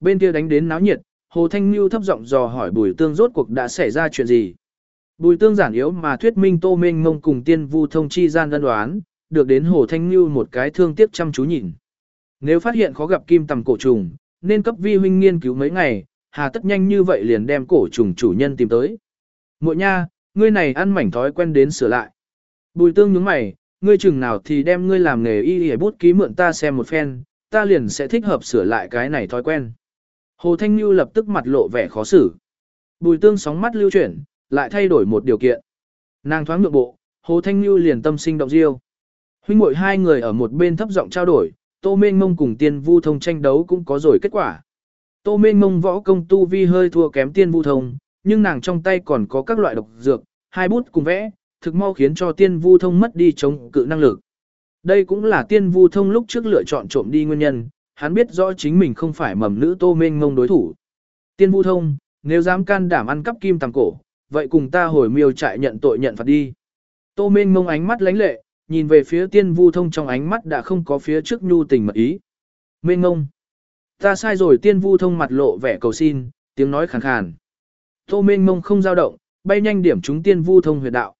Bên kia đánh đến náo nhiệt, Hồ Thanh Nhu thấp giọng dò hỏi Bùi Tương rốt cuộc đã xảy ra chuyện gì. Bùi Tương giản yếu mà thuyết minh Tô Minh Ngông cùng Tiên Vu thông chi gian đơn đoán, được đến Hồ Thanh Nhu một cái thương tiếc chăm chú nhìn. Nếu phát hiện khó gặp kim tầm cổ trùng, nên cấp vi huynh nghiên cứu mấy ngày, hà tất nhanh như vậy liền đem cổ trùng chủ nhân tìm tới. Muội nha, ngươi này ăn mảnh thói quen đến sửa lại. Bùi Tương nhướng mày, ngươi chừng nào thì đem ngươi làm nghề y y bút ký mượn ta xem một phen, ta liền sẽ thích hợp sửa lại cái này thói quen. Hồ Thanh Nhu lập tức mặt lộ vẻ khó xử. Bùi tương sóng mắt lưu chuyển, lại thay đổi một điều kiện. Nàng thoáng ngược bộ, Hồ Thanh Nhu liền tâm sinh động diêu. Huynh muội hai người ở một bên thấp giọng trao đổi, Tô Mênh Mông cùng Tiên Vu Thông tranh đấu cũng có rồi kết quả. Tô Mênh Mông võ công tu vi hơi thua kém Tiên Vu Thông, nhưng nàng trong tay còn có các loại độc dược, hai bút cùng vẽ, thực mau khiến cho Tiên Vu Thông mất đi chống cự năng lực. Đây cũng là Tiên Vu Thông lúc trước lựa chọn trộm đi nguyên nhân, hắn biết rõ chính mình không phải mầm nữ Tô Mênh ngông đối thủ. Tiên Vu Thông, nếu dám can đảm ăn cắp kim tàng cổ, vậy cùng ta hồi miêu trại nhận tội nhận phạt đi. Tô Mênh ngông ánh mắt lánh lệ, nhìn về phía Tiên Vu Thông trong ánh mắt đã không có phía trước nhu tình mật ý. Mênh ngông ta sai rồi Tiên Vu Thông mặt lộ vẻ cầu xin, tiếng nói khàn khàn. Tô Mênh ngông không dao động, bay nhanh điểm chúng Tiên Vu Thông huyệt đạo.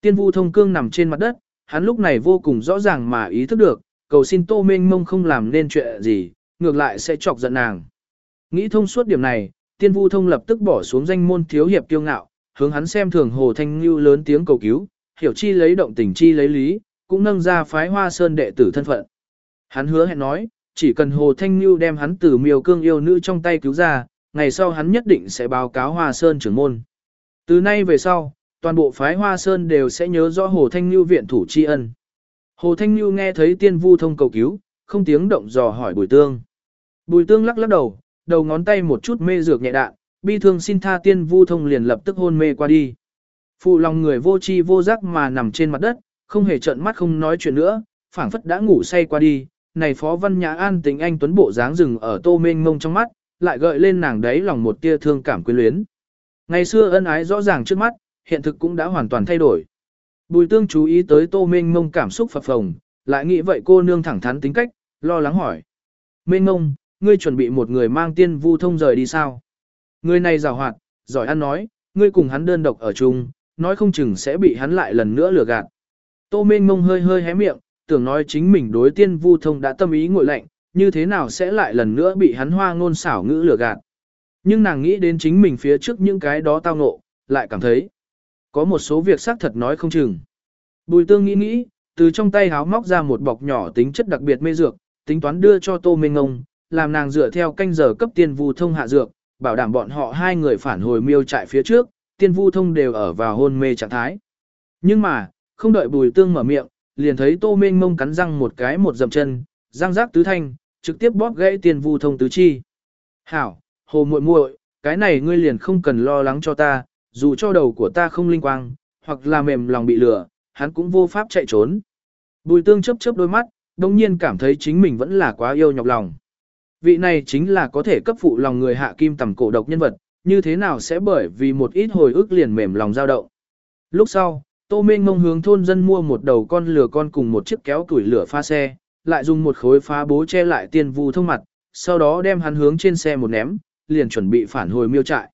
Tiên Vu Thông cương nằm trên mặt đất, hắn lúc này vô cùng rõ ràng mà ý thức được, cầu xin Tô Mênh Mông không làm nên chuyện gì, ngược lại sẽ chọc giận nàng. Nghĩ thông suốt điểm này, Tiên Vu Thông lập tức bỏ xuống danh môn thiếu hiệp kiêu ngạo, hướng hắn xem thường Hồ Thanh Nhu lớn tiếng cầu cứu, hiểu chi lấy động tình chi lấy lý, cũng nâng ra phái Hoa Sơn đệ tử thân phận. Hắn hứa hẹn nói, chỉ cần Hồ Thanh Nhu đem hắn từ miều cương yêu nữ trong tay cứu ra, ngày sau hắn nhất định sẽ báo cáo Hoa Sơn trưởng môn. Từ nay về sau, toàn bộ phái Hoa Sơn đều sẽ nhớ rõ Hồ Thanh Nhu viện thủ tri ân. Hồ Thanh Nhu nghe thấy tiên vu thông cầu cứu, không tiếng động dò hỏi Bùi Tương. Bùi Tương lắc lắc đầu, đầu ngón tay một chút mê dược nhẹ đạn, bi thương xin tha tiên vu thông liền lập tức hôn mê qua đi. Phụ lòng người vô chi vô giác mà nằm trên mặt đất, không hề trợn mắt không nói chuyện nữa, phảng phất đã ngủ say qua đi. Này Phó Văn Nhã An tính anh tuấn bộ dáng rừng ở tô mênh mông trong mắt, lại gợi lên nàng đấy lòng một tia thương cảm quyến luyến. Ngày xưa ân ái rõ ràng trước mắt, hiện thực cũng đã hoàn toàn thay đổi. Bùi tương chú ý tới tô mênh mông cảm xúc phập phồng, lại nghĩ vậy cô nương thẳng thắn tính cách, lo lắng hỏi. Mênh mông, ngươi chuẩn bị một người mang tiên vu thông rời đi sao? Người này rào hoạt, giỏi ăn nói, ngươi cùng hắn đơn độc ở chung, nói không chừng sẽ bị hắn lại lần nữa lừa gạt. Tô mênh mông hơi hơi hé miệng, tưởng nói chính mình đối tiên vu thông đã tâm ý ngội lạnh, như thế nào sẽ lại lần nữa bị hắn hoa ngôn xảo ngữ lừa gạt. Nhưng nàng nghĩ đến chính mình phía trước những cái đó tao ngộ, lại cảm thấy có một số việc xác thật nói không chừng. Bùi tương nghĩ nghĩ, từ trong tay háo móc ra một bọc nhỏ tính chất đặc biệt mê dược, tính toán đưa cho Tô Minh Ngông, làm nàng dựa theo canh giờ cấp tiên vu thông hạ dược, bảo đảm bọn họ hai người phản hồi miêu trại phía trước, tiên vu thông đều ở vào hôn mê trạng thái. Nhưng mà, không đợi bùi tương mở miệng, liền thấy Tô Minh Ngông cắn răng một cái một dậm chân, răng rác tứ thanh, trực tiếp bóp gãy tiên vu thông tứ chi. Hảo, hồ muội muội, cái này ngươi liền không cần lo lắng cho ta, dù cho đầu của ta không linh quang, hoặc là mềm lòng bị lừa, hắn cũng vô pháp chạy trốn. Bùi tương chớp chớp đôi mắt, đồng nhiên cảm thấy chính mình vẫn là quá yêu nhọc lòng. Vị này chính là có thể cấp phụ lòng người hạ kim tầm cổ độc nhân vật, như thế nào sẽ bởi vì một ít hồi ức liền mềm lòng dao động. Lúc sau, Tô Minh ngông hướng thôn dân mua một đầu con lửa con cùng một chiếc kéo tuổi lửa pha xe, lại dùng một khối phá bố che lại tiền vu thông mặt, sau đó đem hắn hướng trên xe một ném, liền chuẩn bị phản hồi miêu trại.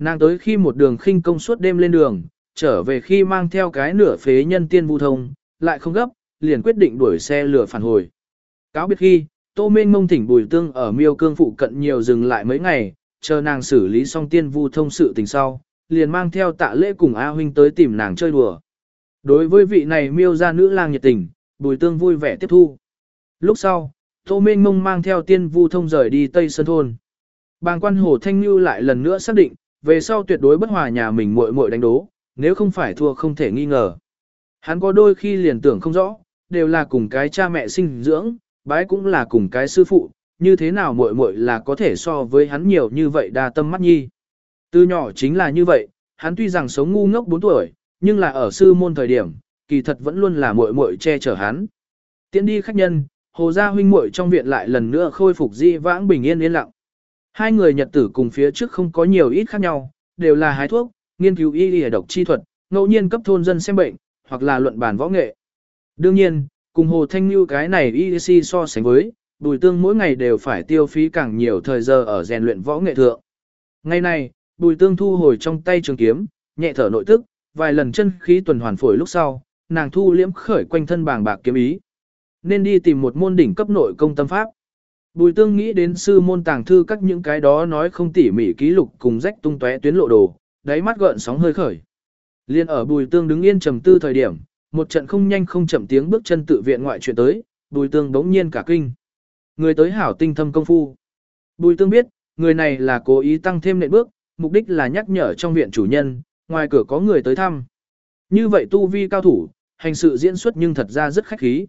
Nàng tới khi một đường khinh công suốt đêm lên đường, trở về khi mang theo cái nửa phế nhân tiên vu thông, lại không gấp, liền quyết định đuổi xe lửa phản hồi. Cáo biệt khi, Tô Minh mông thỉnh Bùi Tương ở miêu cương phụ cận nhiều dừng lại mấy ngày, chờ nàng xử lý xong tiên vu thông sự tình sau, liền mang theo tạ lễ cùng A Huynh tới tìm nàng chơi đùa. Đối với vị này miêu gia nữ lang nhiệt tình, Bùi Tương vui vẻ tiếp thu. Lúc sau, Tô Minh mông mang theo tiên vu thông rời đi Tây Sơn Thôn. Bàng quan hồ Thanh Như lại lần nữa xác định, về sau tuyệt đối bất hòa nhà mình muội muội đánh đố, nếu không phải thua không thể nghi ngờ. Hắn có đôi khi liền tưởng không rõ, đều là cùng cái cha mẹ sinh dưỡng, bái cũng là cùng cái sư phụ, như thế nào muội muội là có thể so với hắn nhiều như vậy đa tâm mắt nhi. Từ nhỏ chính là như vậy, hắn tuy rằng sống ngu ngốc 4 tuổi, nhưng là ở sư môn thời điểm, kỳ thật vẫn luôn là muội muội che chở hắn. Tiến đi khách nhân, hồ gia huynh muội trong viện lại lần nữa khôi phục di vãng bình yên yên lặng. Hai người nhật tử cùng phía trước không có nhiều ít khác nhau, đều là hái thuốc, nghiên cứu y y độc chi thuật, ngẫu nhiên cấp thôn dân xem bệnh, hoặc là luận bàn võ nghệ. Đương nhiên, cùng Hồ Thanh Nhu cái này y so sánh với, bùi tương mỗi ngày đều phải tiêu phí càng nhiều thời giờ ở rèn luyện võ nghệ thượng. Ngày này, bùi tương thu hồi trong tay trường kiếm, nhẹ thở nội tức, vài lần chân khí tuần hoàn phổi lúc sau, nàng thu liễm khởi quanh thân bàng bạc kiếm ý. Nên đi tìm một môn đỉnh cấp nội công tâm pháp. Bùi tương nghĩ đến sư môn tàng thư các những cái đó nói không tỉ mỉ ký lục cùng rách tung tóe tuyến lộ đồ, đáy mắt gợn sóng hơi khởi. Liên ở bùi tương đứng yên trầm tư thời điểm, một trận không nhanh không chậm tiếng bước chân tự viện ngoại chuyện tới, bùi tương đống nhiên cả kinh. Người tới hảo tinh thâm công phu. Bùi tương biết, người này là cố ý tăng thêm nệm bước, mục đích là nhắc nhở trong viện chủ nhân, ngoài cửa có người tới thăm. Như vậy tu vi cao thủ, hành sự diễn xuất nhưng thật ra rất khách khí.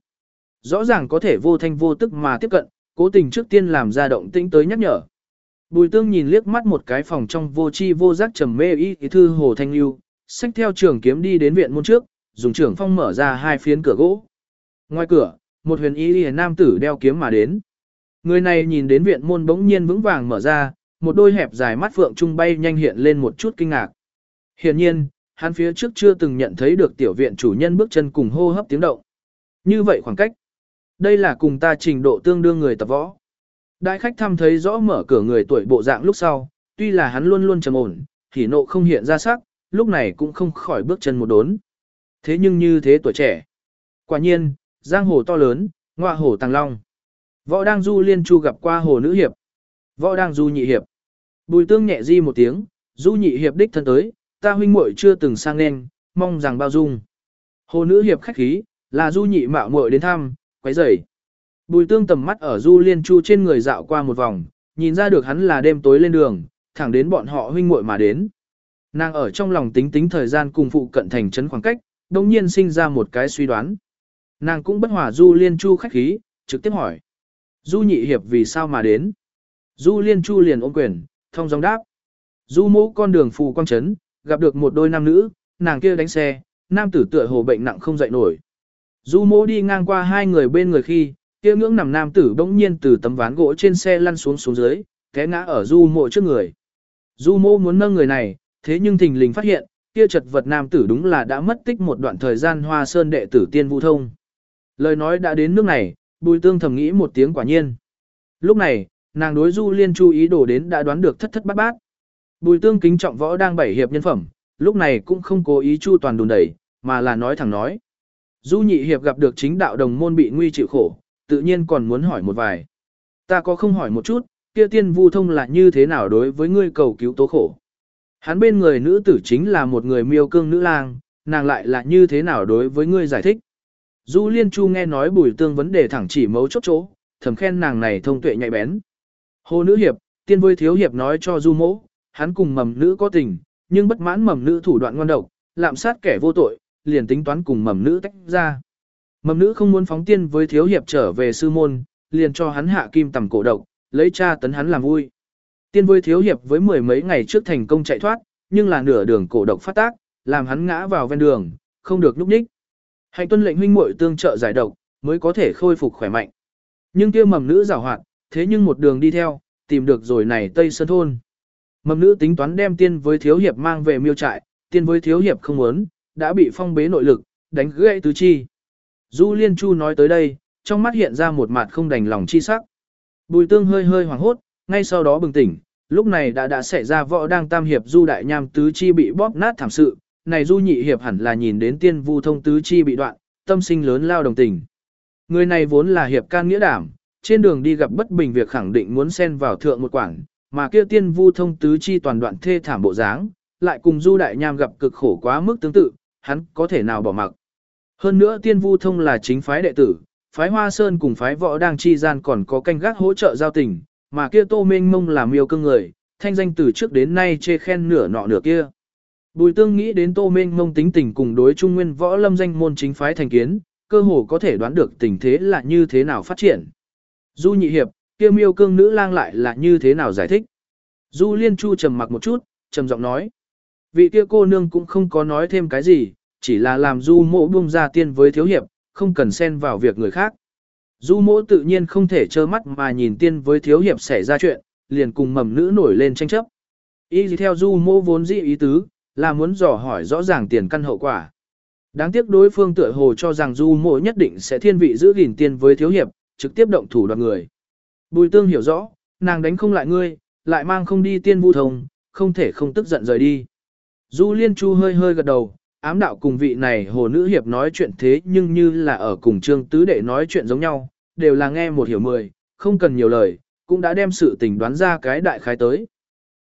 Rõ ràng có thể vô thanh vô tức mà tiếp cận, cố tình trước tiên làm ra động tĩnh tới nhắc nhở. Bùi tương nhìn liếc mắt một cái phòng trong vô chi vô giác trầm mê y thư hồ thanh lưu, xách theo trường kiếm đi đến viện môn trước, dùng trưởng phong mở ra hai phiến cửa gỗ. Ngoài cửa, một huyền y nam tử đeo kiếm mà đến. Người này nhìn đến viện môn bỗng nhiên vững vàng mở ra, một đôi hẹp dài mắt phượng trung bay nhanh hiện lên một chút kinh ngạc. Hiển nhiên, hắn phía trước chưa từng nhận thấy được tiểu viện chủ nhân bước chân cùng hô hấp tiếng động. Như vậy khoảng cách. Đây là cùng ta trình độ tương đương người tập võ. Đại khách thăm thấy rõ mở cửa người tuổi bộ dạng lúc sau, tuy là hắn luôn luôn trầm ổn, thì nộ không hiện ra sắc, lúc này cũng không khỏi bước chân một đốn. Thế nhưng như thế tuổi trẻ. Quả nhiên, giang hồ to lớn, ngoa hồ tàng long. Võ đang du liên chu gặp qua hồ nữ hiệp. Võ đang du nhị hiệp. Bùi tương nhẹ di một tiếng, du nhị hiệp đích thân tới, ta huynh muội chưa từng sang nên, mong rằng bao dung. Hồ nữ hiệp khách khí, là du nhị mạo muội đến thăm, quấy rầy. Bùi tương tầm mắt ở du liên chu trên người dạo qua một vòng, nhìn ra được hắn là đêm tối lên đường, thẳng đến bọn họ huynh muội mà đến. Nàng ở trong lòng tính tính thời gian cùng phụ cận thành trấn khoảng cách, đồng nhiên sinh ra một cái suy đoán. Nàng cũng bất hòa du liên chu khách khí, trực tiếp hỏi. Du nhị hiệp vì sao mà đến? Du liên chu liền ôm quyền, thông dòng đáp. Du mẫu con đường phù quang trấn, gặp được một đôi nam nữ, nàng kia đánh xe, nam tử tựa hồ bệnh nặng không dậy nổi. Du Mỗ đi ngang qua hai người bên người khi, kia ngưỡng nằm nam tử bỗng nhiên từ tấm ván gỗ trên xe lăn xuống xuống dưới, té ngã ở du mộ trước người. Du Mỗ muốn nâng người này, thế nhưng thình lình phát hiện, kia chật vật nam tử đúng là đã mất tích một đoạn thời gian hoa sơn đệ tử tiên vũ thông. Lời nói đã đến nước này, bùi tương thầm nghĩ một tiếng quả nhiên. Lúc này, nàng đối du liên chú ý đổ đến đã đoán được thất thất bát bát. Bùi tương kính trọng võ đang bảy hiệp nhân phẩm, lúc này cũng không cố ý chu toàn đùn đẩy, mà là nói thẳng nói. Du nhị hiệp gặp được chính đạo đồng môn bị nguy chịu khổ, tự nhiên còn muốn hỏi một vài. Ta có không hỏi một chút, kia tiên vu thông là như thế nào đối với ngươi cầu cứu tố khổ. Hắn bên người nữ tử chính là một người miêu cương nữ lang, nàng lại là như thế nào đối với ngươi giải thích. Du Liên Chu nghe nói bùi tương vấn đề thẳng chỉ mấu chốt chỗ, thầm khen nàng này thông tuệ nhạy bén. Hồ nữ hiệp, tiên vui thiếu hiệp nói cho Du mỗ, hắn cùng mầm nữ có tình, nhưng bất mãn mầm nữ thủ đoạn ngoan độc, lạm sát kẻ vô tội, liền tính toán cùng mầm nữ tách ra. Mầm nữ không muốn phóng tiên với thiếu hiệp trở về sư môn, liền cho hắn hạ kim tầm cổ độc, lấy cha tấn hắn làm vui. Tiên với thiếu hiệp với mười mấy ngày trước thành công chạy thoát, nhưng là nửa đường cổ độc phát tác, làm hắn ngã vào ven đường, không được núp ních. Hạnh tuân lệnh huynh muội tương trợ giải độc, mới có thể khôi phục khỏe mạnh. Nhưng kia mầm nữ giảo hoạt, thế nhưng một đường đi theo, tìm được rồi này Tây Sơn Thôn. Mầm nữ tính toán đem tiên với thiếu hiệp mang về miêu trại, tiên với thiếu hiệp không muốn, đã bị phong bế nội lực, đánh gãy tứ chi. Du Liên Chu nói tới đây, trong mắt hiện ra một mặt không đành lòng chi sắc. Bùi tương hơi hơi hoảng hốt, ngay sau đó bừng tỉnh, lúc này đã đã xảy ra võ đang tam hiệp Du Đại Nham tứ chi bị bóp nát thảm sự, này Du Nhị hiệp hẳn là nhìn đến tiên vu thông tứ chi bị đoạn, tâm sinh lớn lao đồng tình. Người này vốn là hiệp can nghĩa đảm, trên đường đi gặp bất bình việc khẳng định muốn xen vào thượng một quảng, mà kia tiên vu thông tứ chi toàn đoạn thê thảm bộ dáng, lại cùng Du Đại Nham gặp cực khổ quá mức tương tự, hắn có thể nào bỏ mặc. Hơn nữa tiên vu thông là chính phái đệ tử, phái Hoa Sơn cùng phái võ đang chi gian còn có canh gác hỗ trợ giao tình, mà kia tô mênh mông là miêu cương người, thanh danh từ trước đến nay chê khen nửa nọ nửa kia. Bùi tương nghĩ đến tô mênh mông tính tình cùng đối trung nguyên võ lâm danh môn chính phái thành kiến, cơ hồ có thể đoán được tình thế là như thế nào phát triển. Du nhị hiệp, kia miêu cương nữ lang lại là như thế nào giải thích. Du liên chu trầm mặc một chút, trầm giọng nói. Vị kia cô nương cũng không có nói thêm cái gì, chỉ là làm du mộ buông ra tiên với thiếu hiệp, không cần xen vào việc người khác. Du mộ tự nhiên không thể trơ mắt mà nhìn tiên với thiếu hiệp xảy ra chuyện, liền cùng mầm nữ nổi lên tranh chấp. Ý gì theo du mộ vốn dĩ ý tứ, là muốn dò hỏi rõ ràng tiền căn hậu quả. Đáng tiếc đối phương tựa hồ cho rằng du mộ nhất định sẽ thiên vị giữ gìn tiên với thiếu hiệp, trực tiếp động thủ đoạt người. Bùi tương hiểu rõ, nàng đánh không lại ngươi, lại mang không đi tiên vu thông, không thể không tức giận rời đi. Du Liên Chu hơi hơi gật đầu, ám đạo cùng vị này hồ nữ hiệp nói chuyện thế nhưng như là ở cùng trương tứ đệ nói chuyện giống nhau, đều là nghe một hiểu mười, không cần nhiều lời, cũng đã đem sự tình đoán ra cái đại khái tới.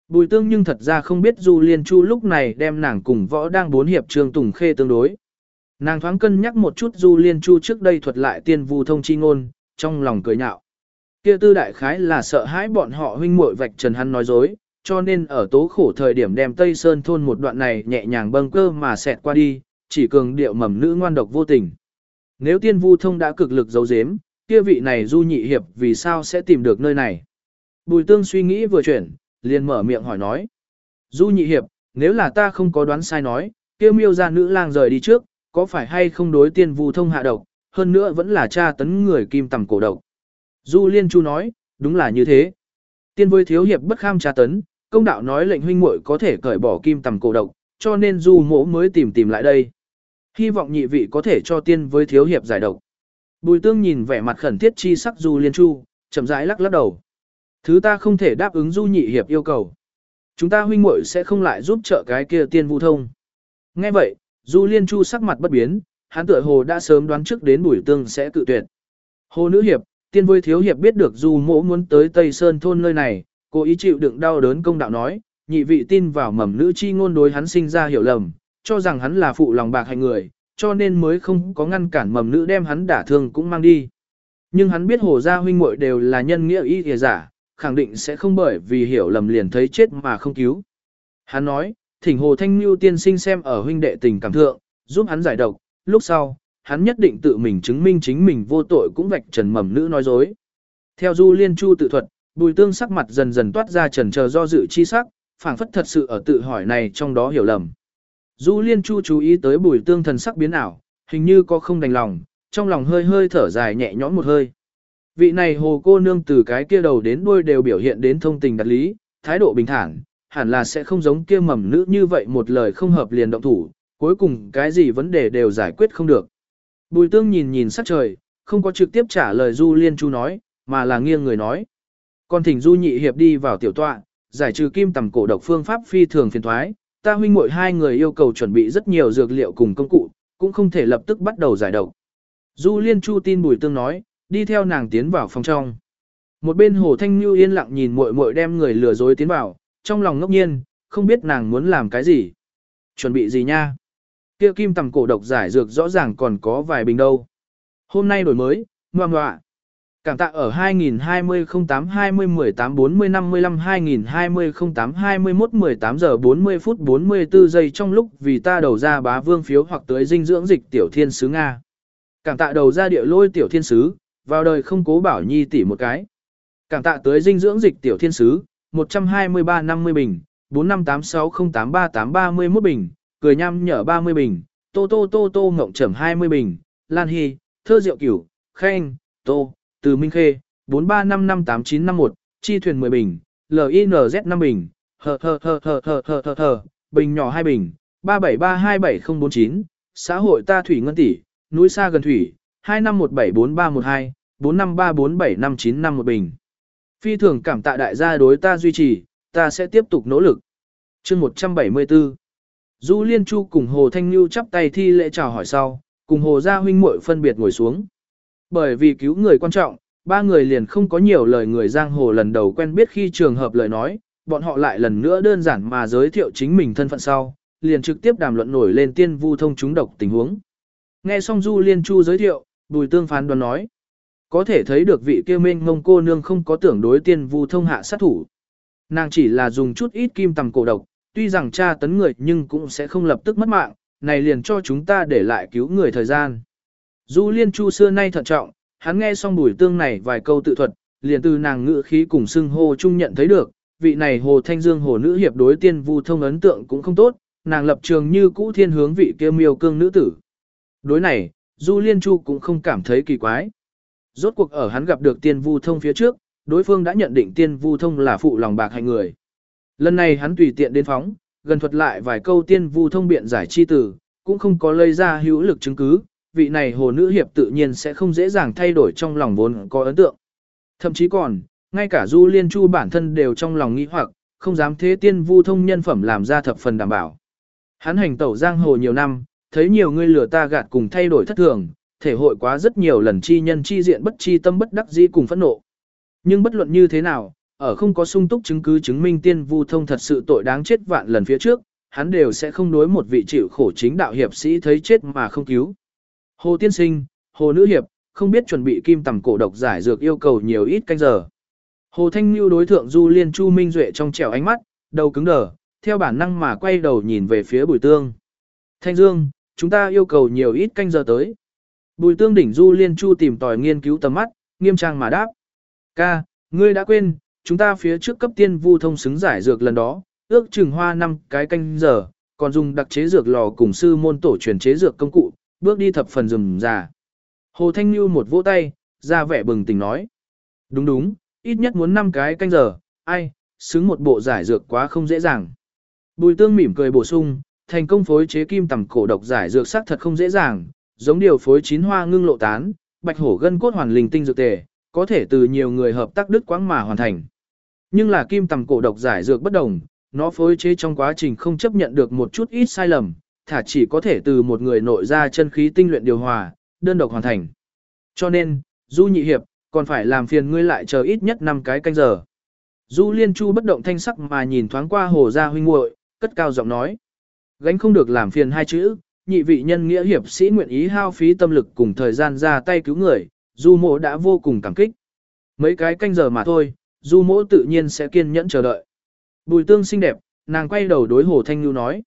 Bùi tương nhưng thật ra không biết Du Liên Chu lúc này đem nàng cùng võ đang bốn hiệp trương tùng khê tương đối. Nàng thoáng cân nhắc một chút Du Liên Chu trước đây thuật lại tiên vu thông chi ngôn, trong lòng cười nhạo. Kia tư đại khái là sợ hãi bọn họ huynh muội vạch trần hắn nói dối, cho nên ở tố khổ thời điểm đem Tây Sơn thôn một đoạn này nhẹ nhàng bâng cơ mà xẹt qua đi, chỉ cường điệu mầm nữ ngoan độc vô tình. Nếu tiên vu thông đã cực lực giấu giếm, kia vị này du nhị hiệp vì sao sẽ tìm được nơi này? Bùi tương suy nghĩ vừa chuyển, liền mở miệng hỏi nói. Du nhị hiệp, nếu là ta không có đoán sai nói, kia miêu ra nữ lang rời đi trước, có phải hay không đối tiên vu thông hạ độc, hơn nữa vẫn là cha tấn người kim tầm cổ độc. Du liên chu nói, đúng là như thế. Tiên với thiếu hiệp bất kham tra tấn, công đạo nói lệnh huynh muội có thể cởi bỏ kim tầm cổ độc, cho nên du mỗ mới tìm tìm lại đây. Hy vọng nhị vị có thể cho tiên với thiếu hiệp giải độc. Bùi tương nhìn vẻ mặt khẩn thiết chi sắc du liên chu, chậm rãi lắc lắc đầu. Thứ ta không thể đáp ứng du nhị hiệp yêu cầu. Chúng ta huynh muội sẽ không lại giúp trợ cái kia tiên vu thông. Nghe vậy, du liên chu sắc mặt bất biến, hắn tựa hồ đã sớm đoán trước đến bùi tương sẽ cự tuyệt. Hồ nữ hiệp, tiên với thiếu hiệp biết được du mỗ muốn tới Tây Sơn thôn nơi này, cố ý chịu đựng đau đớn công đạo nói, nhị vị tin vào mầm nữ chi ngôn đối hắn sinh ra hiểu lầm, cho rằng hắn là phụ lòng bạc hành người, cho nên mới không có ngăn cản mầm nữ đem hắn đả thương cũng mang đi. Nhưng hắn biết hồ gia huynh muội đều là nhân nghĩa y thìa giả, khẳng định sẽ không bởi vì hiểu lầm liền thấy chết mà không cứu. Hắn nói, thỉnh hồ thanh lưu tiên sinh xem ở huynh đệ tình cảm thượng, giúp hắn giải độc, lúc sau, hắn nhất định tự mình chứng minh chính mình vô tội cũng vạch trần mầm nữ nói dối. Theo Du Liên Chu tự thuật, Bùi Tương sắc mặt dần dần toát ra trần chờ do dự chi sắc, phảng phất thật sự ở tự hỏi này trong đó hiểu lầm. Du Liên Chu chú ý tới Bùi Tương thần sắc biến ảo, hình như có không đành lòng, trong lòng hơi hơi thở dài nhẹ nhõm một hơi. Vị này hồ cô nương từ cái kia đầu đến đuôi đều biểu hiện đến thông tình đặt lý, thái độ bình thản, hẳn là sẽ không giống kia mầm nữ như vậy một lời không hợp liền động thủ, cuối cùng cái gì vấn đề đều giải quyết không được. Bùi tương nhìn nhìn sắc trời, không có trực tiếp trả lời Du Liên Chu nói, mà là nghiêng người nói. Còn thỉnh Du nhị hiệp đi vào tiểu tọa, giải trừ kim tầm cổ độc phương pháp phi thường phiền thoái, ta huynh muội hai người yêu cầu chuẩn bị rất nhiều dược liệu cùng công cụ, cũng không thể lập tức bắt đầu giải độc. Du Liên Chu tin Bùi Tương nói, đi theo nàng tiến vào phòng trong. Một bên Hồ Thanh Nhu yên lặng nhìn muội muội đem người lừa dối tiến vào, trong lòng ngốc nhiên, không biết nàng muốn làm cái gì. Chuẩn bị gì nha? Kia kim tầm cổ độc giải dược rõ ràng còn có vài bình đâu. Hôm nay đổi mới, ngoan ngoạ. Cảm tạ ở 2020 08 20 18 40 55 2020 08 21 18 giờ 40 phút 44 giây trong lúc vì ta đầu ra bá vương phiếu hoặc tới dinh dưỡng dịch tiểu thiên sứ Nga. Cảm tạ đầu ra địa lôi tiểu thiên sứ, vào đời không cố bảo nhi tỷ một cái. Cảm tạ tới dinh dưỡng dịch tiểu thiên sứ, 123 50 bình, 4586083831 bình, cười nhăm nhở 30 bình, tô tô tô tô ngộng trầm 20 bình, lan hy, thơ diệu cửu, khen, tô, từ minh khê, 43558951, chi thuyền 10 bình, LINZ 5 bình, hờ hờ hờ hờ hờ hờ hờ hờ, bình nhỏ 2 bình, 37327049, xã hội ta thủy ngân tỷ, núi xa gần thủy, 25174312, 45347595 một bình. Phi thường cảm tạ đại gia đối ta duy trì, ta sẽ tiếp tục nỗ lực. chương 174 Du Liên Chu cùng Hồ Thanh Nhu chắp tay thi lễ chào hỏi sau, cùng Hồ Gia huynh muội phân biệt ngồi xuống. Bởi vì cứu người quan trọng, ba người liền không có nhiều lời người giang hồ lần đầu quen biết khi trường hợp lời nói, bọn họ lại lần nữa đơn giản mà giới thiệu chính mình thân phận sau, liền trực tiếp đàm luận nổi lên tiên vu thông chúng độc tình huống. Nghe xong Du Liên Chu giới thiệu, Bùi Tương phán đoán nói, có thể thấy được vị kia mênh ngông cô nương không có tưởng đối tiên vu thông hạ sát thủ. Nàng chỉ là dùng chút ít kim tầm cổ độc, tuy rằng tra tấn người nhưng cũng sẽ không lập tức mất mạng, này liền cho chúng ta để lại cứu người thời gian. Du Liên Chu xưa nay thận trọng, hắn nghe xong bùi tương này vài câu tự thuật, liền từ nàng ngữ khí cùng xưng hô chung nhận thấy được, vị này hồ thanh dương hồ nữ hiệp đối tiên vu thông ấn tượng cũng không tốt, nàng lập trường như cũ thiên hướng vị kia miêu cương nữ tử. Đối này, Du Liên Chu cũng không cảm thấy kỳ quái. Rốt cuộc ở hắn gặp được tiên vu thông phía trước, đối phương đã nhận định tiên vu thông là phụ lòng bạc hành người. Lần này hắn tùy tiện đến phóng, gần thuật lại vài câu tiên vu thông biện giải chi tử, cũng không có lây ra hữu lực chứng cứ, vị này hồ nữ hiệp tự nhiên sẽ không dễ dàng thay đổi trong lòng vốn có ấn tượng. Thậm chí còn, ngay cả Du Liên Chu bản thân đều trong lòng nghĩ hoặc, không dám thế tiên vu thông nhân phẩm làm ra thập phần đảm bảo. Hắn hành tẩu giang hồ nhiều năm, thấy nhiều người lừa ta gạt cùng thay đổi thất thường, thể hội quá rất nhiều lần chi nhân chi diện bất chi tâm bất đắc dĩ cùng phẫn nộ. Nhưng bất luận như thế nào, ở không có sung túc chứng cứ chứng minh tiên vu thông thật sự tội đáng chết vạn lần phía trước, hắn đều sẽ không đối một vị chịu khổ chính đạo hiệp sĩ thấy chết mà không cứu. Hồ tiên sinh, hồ nữ hiệp, không biết chuẩn bị kim tầm cổ độc giải dược yêu cầu nhiều ít canh giờ. Hồ Thanh Nhu đối thượng Du Liên Chu Minh Duệ trong trẻo ánh mắt, đầu cứng đờ, theo bản năng mà quay đầu nhìn về phía Bùi Tương. Thanh Dương, chúng ta yêu cầu nhiều ít canh giờ tới. Bùi Tương đỉnh Du Liên Chu tìm tòi nghiên cứu tầm mắt, nghiêm trang mà đáp. Ca, ngươi đã quên, chúng ta phía trước cấp tiên vu thông xứng giải dược lần đó, ước chừng hoa năm cái canh giờ, còn dùng đặc chế dược lò cùng sư môn tổ truyền chế dược công cụ, bước đi thập phần rừng già. Hồ Thanh Nhu một vỗ tay, ra vẻ bừng tỉnh nói. Đúng đúng, ít nhất muốn 5 cái canh giờ, ai, xứng một bộ giải dược quá không dễ dàng. Bùi tương mỉm cười bổ sung, thành công phối chế kim tầm cổ độc giải dược sắc thật không dễ dàng, giống điều phối chín hoa ngưng lộ tán, bạch hổ gân cốt hoàn linh tinh dược tề, có thể từ nhiều người hợp tác đức quãng mà hoàn thành. Nhưng là kim tầm cổ độc giải dược bất đồng, nó phối chế trong quá trình không chấp nhận được một chút ít sai lầm, thả chỉ có thể từ một người nội ra chân khí tinh luyện điều hòa, đơn độc hoàn thành. Cho nên, Du Nhị Hiệp, còn phải làm phiền ngươi lại chờ ít nhất 5 cái canh giờ. Du Liên Chu bất động thanh sắc mà nhìn thoáng qua hồ gia huynh muội, cất cao giọng nói. Gánh không được làm phiền hai chữ, nhị vị nhân nghĩa hiệp sĩ nguyện ý hao phí tâm lực cùng thời gian ra tay cứu người, Du mộ đã vô cùng cảm kích. Mấy cái canh giờ mà thôi, Du mộ tự nhiên sẽ kiên nhẫn chờ đợi. Bùi tương xinh đẹp, nàng quay đầu đối hồ thanh lưu nói.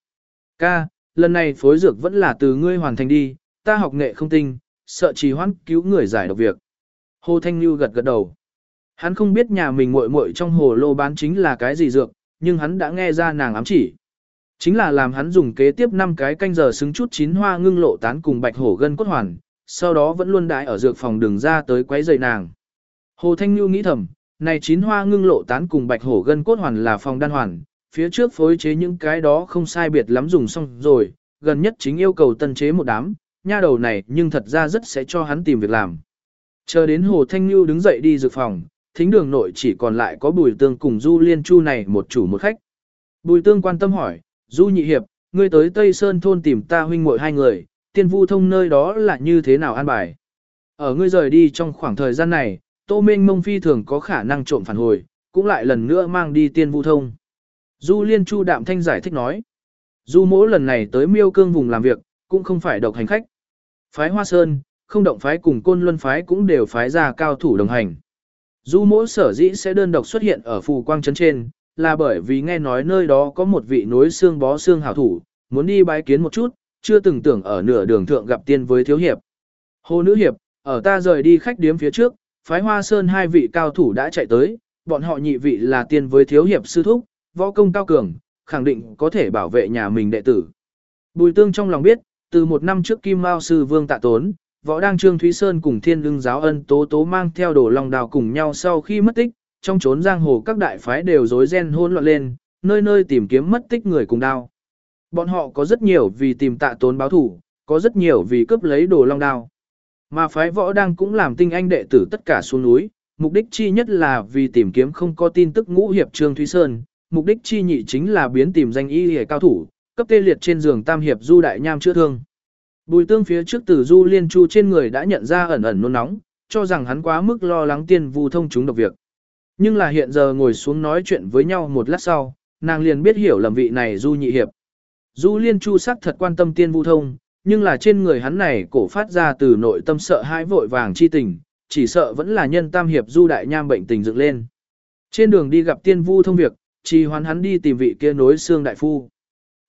Ca, lần này phối dược vẫn là từ ngươi hoàn thành đi, ta học nghệ không tinh, sợ trì hoãn cứu người giải độc việc. Hồ Thanh Nhu gật gật đầu. Hắn không biết nhà mình muội muội trong hồ lô bán chính là cái gì dược, nhưng hắn đã nghe ra nàng ám chỉ. Chính là làm hắn dùng kế tiếp 5 cái canh giờ xứng chút chín hoa ngưng lộ tán cùng bạch hổ gân cốt hoàn, sau đó vẫn luôn đãi ở dược phòng đường ra tới quấy rầy nàng. Hồ Thanh Nhu nghĩ thầm, này chín hoa ngưng lộ tán cùng bạch hổ gân cốt hoàn là phòng đan hoàn, phía trước phối chế những cái đó không sai biệt lắm dùng xong rồi, gần nhất chính yêu cầu tân chế một đám, nha đầu này nhưng thật ra rất sẽ cho hắn tìm việc làm. Chờ đến Hồ Thanh Nhu đứng dậy đi dược phòng, thính đường nội chỉ còn lại có Bùi Tương cùng Du Liên Chu này một chủ một khách. Bùi Tương quan tâm hỏi, Du Nhị Hiệp, ngươi tới Tây Sơn thôn tìm ta huynh muội hai người, tiên vu thông nơi đó là như thế nào an bài? Ở ngươi rời đi trong khoảng thời gian này, Tô Minh Mông Phi thường có khả năng trộm phản hồi, cũng lại lần nữa mang đi tiên vu thông. Du Liên Chu đạm thanh giải thích nói, Du mỗ lần này tới miêu cương vùng làm việc, cũng không phải độc hành khách. Phái Hoa Sơn, không động phái cùng côn luân phái cũng đều phái ra cao thủ đồng hành. Du Mỗ sở dĩ sẽ đơn độc xuất hiện ở phù quang trấn trên, là bởi vì nghe nói nơi đó có một vị nối xương bó xương hảo thủ, muốn đi bái kiến một chút, chưa từng tưởng ở nửa đường thượng gặp tiên với thiếu hiệp. Hồ nữ hiệp, ở ta rời đi khách điếm phía trước, phái hoa sơn hai vị cao thủ đã chạy tới, bọn họ nhị vị là tiên với thiếu hiệp sư thúc, võ công cao cường, khẳng định có thể bảo vệ nhà mình đệ tử. Bùi tương trong lòng biết, từ một năm trước Kim Mao sư vương tạ tốn, võ đang Trương Thúy Sơn cùng thiên lương giáo ân tố tố mang theo đồ lòng đào cùng nhau sau khi mất tích, trong chốn giang hồ các đại phái đều rối ren hôn loạn lên, nơi nơi tìm kiếm mất tích người cùng đao. Bọn họ có rất nhiều vì tìm tạ tốn báo thủ, có rất nhiều vì cướp lấy đồ long đao. Mà phái võ đang cũng làm tinh anh đệ tử tất cả xuống núi, mục đích chi nhất là vì tìm kiếm không có tin tức ngũ hiệp Trương Thúy Sơn, mục đích chi nhị chính là biến tìm danh y hề cao thủ, cấp tê liệt trên giường tam hiệp du đại nham chữa thương. Bùi tương phía trước từ du liên chu trên người đã nhận ra ẩn ẩn nôn nóng, cho rằng hắn quá mức lo lắng tiên vu thông chúng độc việc. Nhưng là hiện giờ ngồi xuống nói chuyện với nhau một lát sau, nàng liền biết hiểu lầm vị này du nhị hiệp. Du liên chu sắc thật quan tâm tiên vu thông, nhưng là trên người hắn này cổ phát ra từ nội tâm sợ hãi vội vàng chi tình, chỉ sợ vẫn là nhân tam hiệp du đại nham bệnh tình dựng lên. Trên đường đi gặp tiên vu thông việc, trì hoán hắn đi tìm vị kia nối xương đại phu.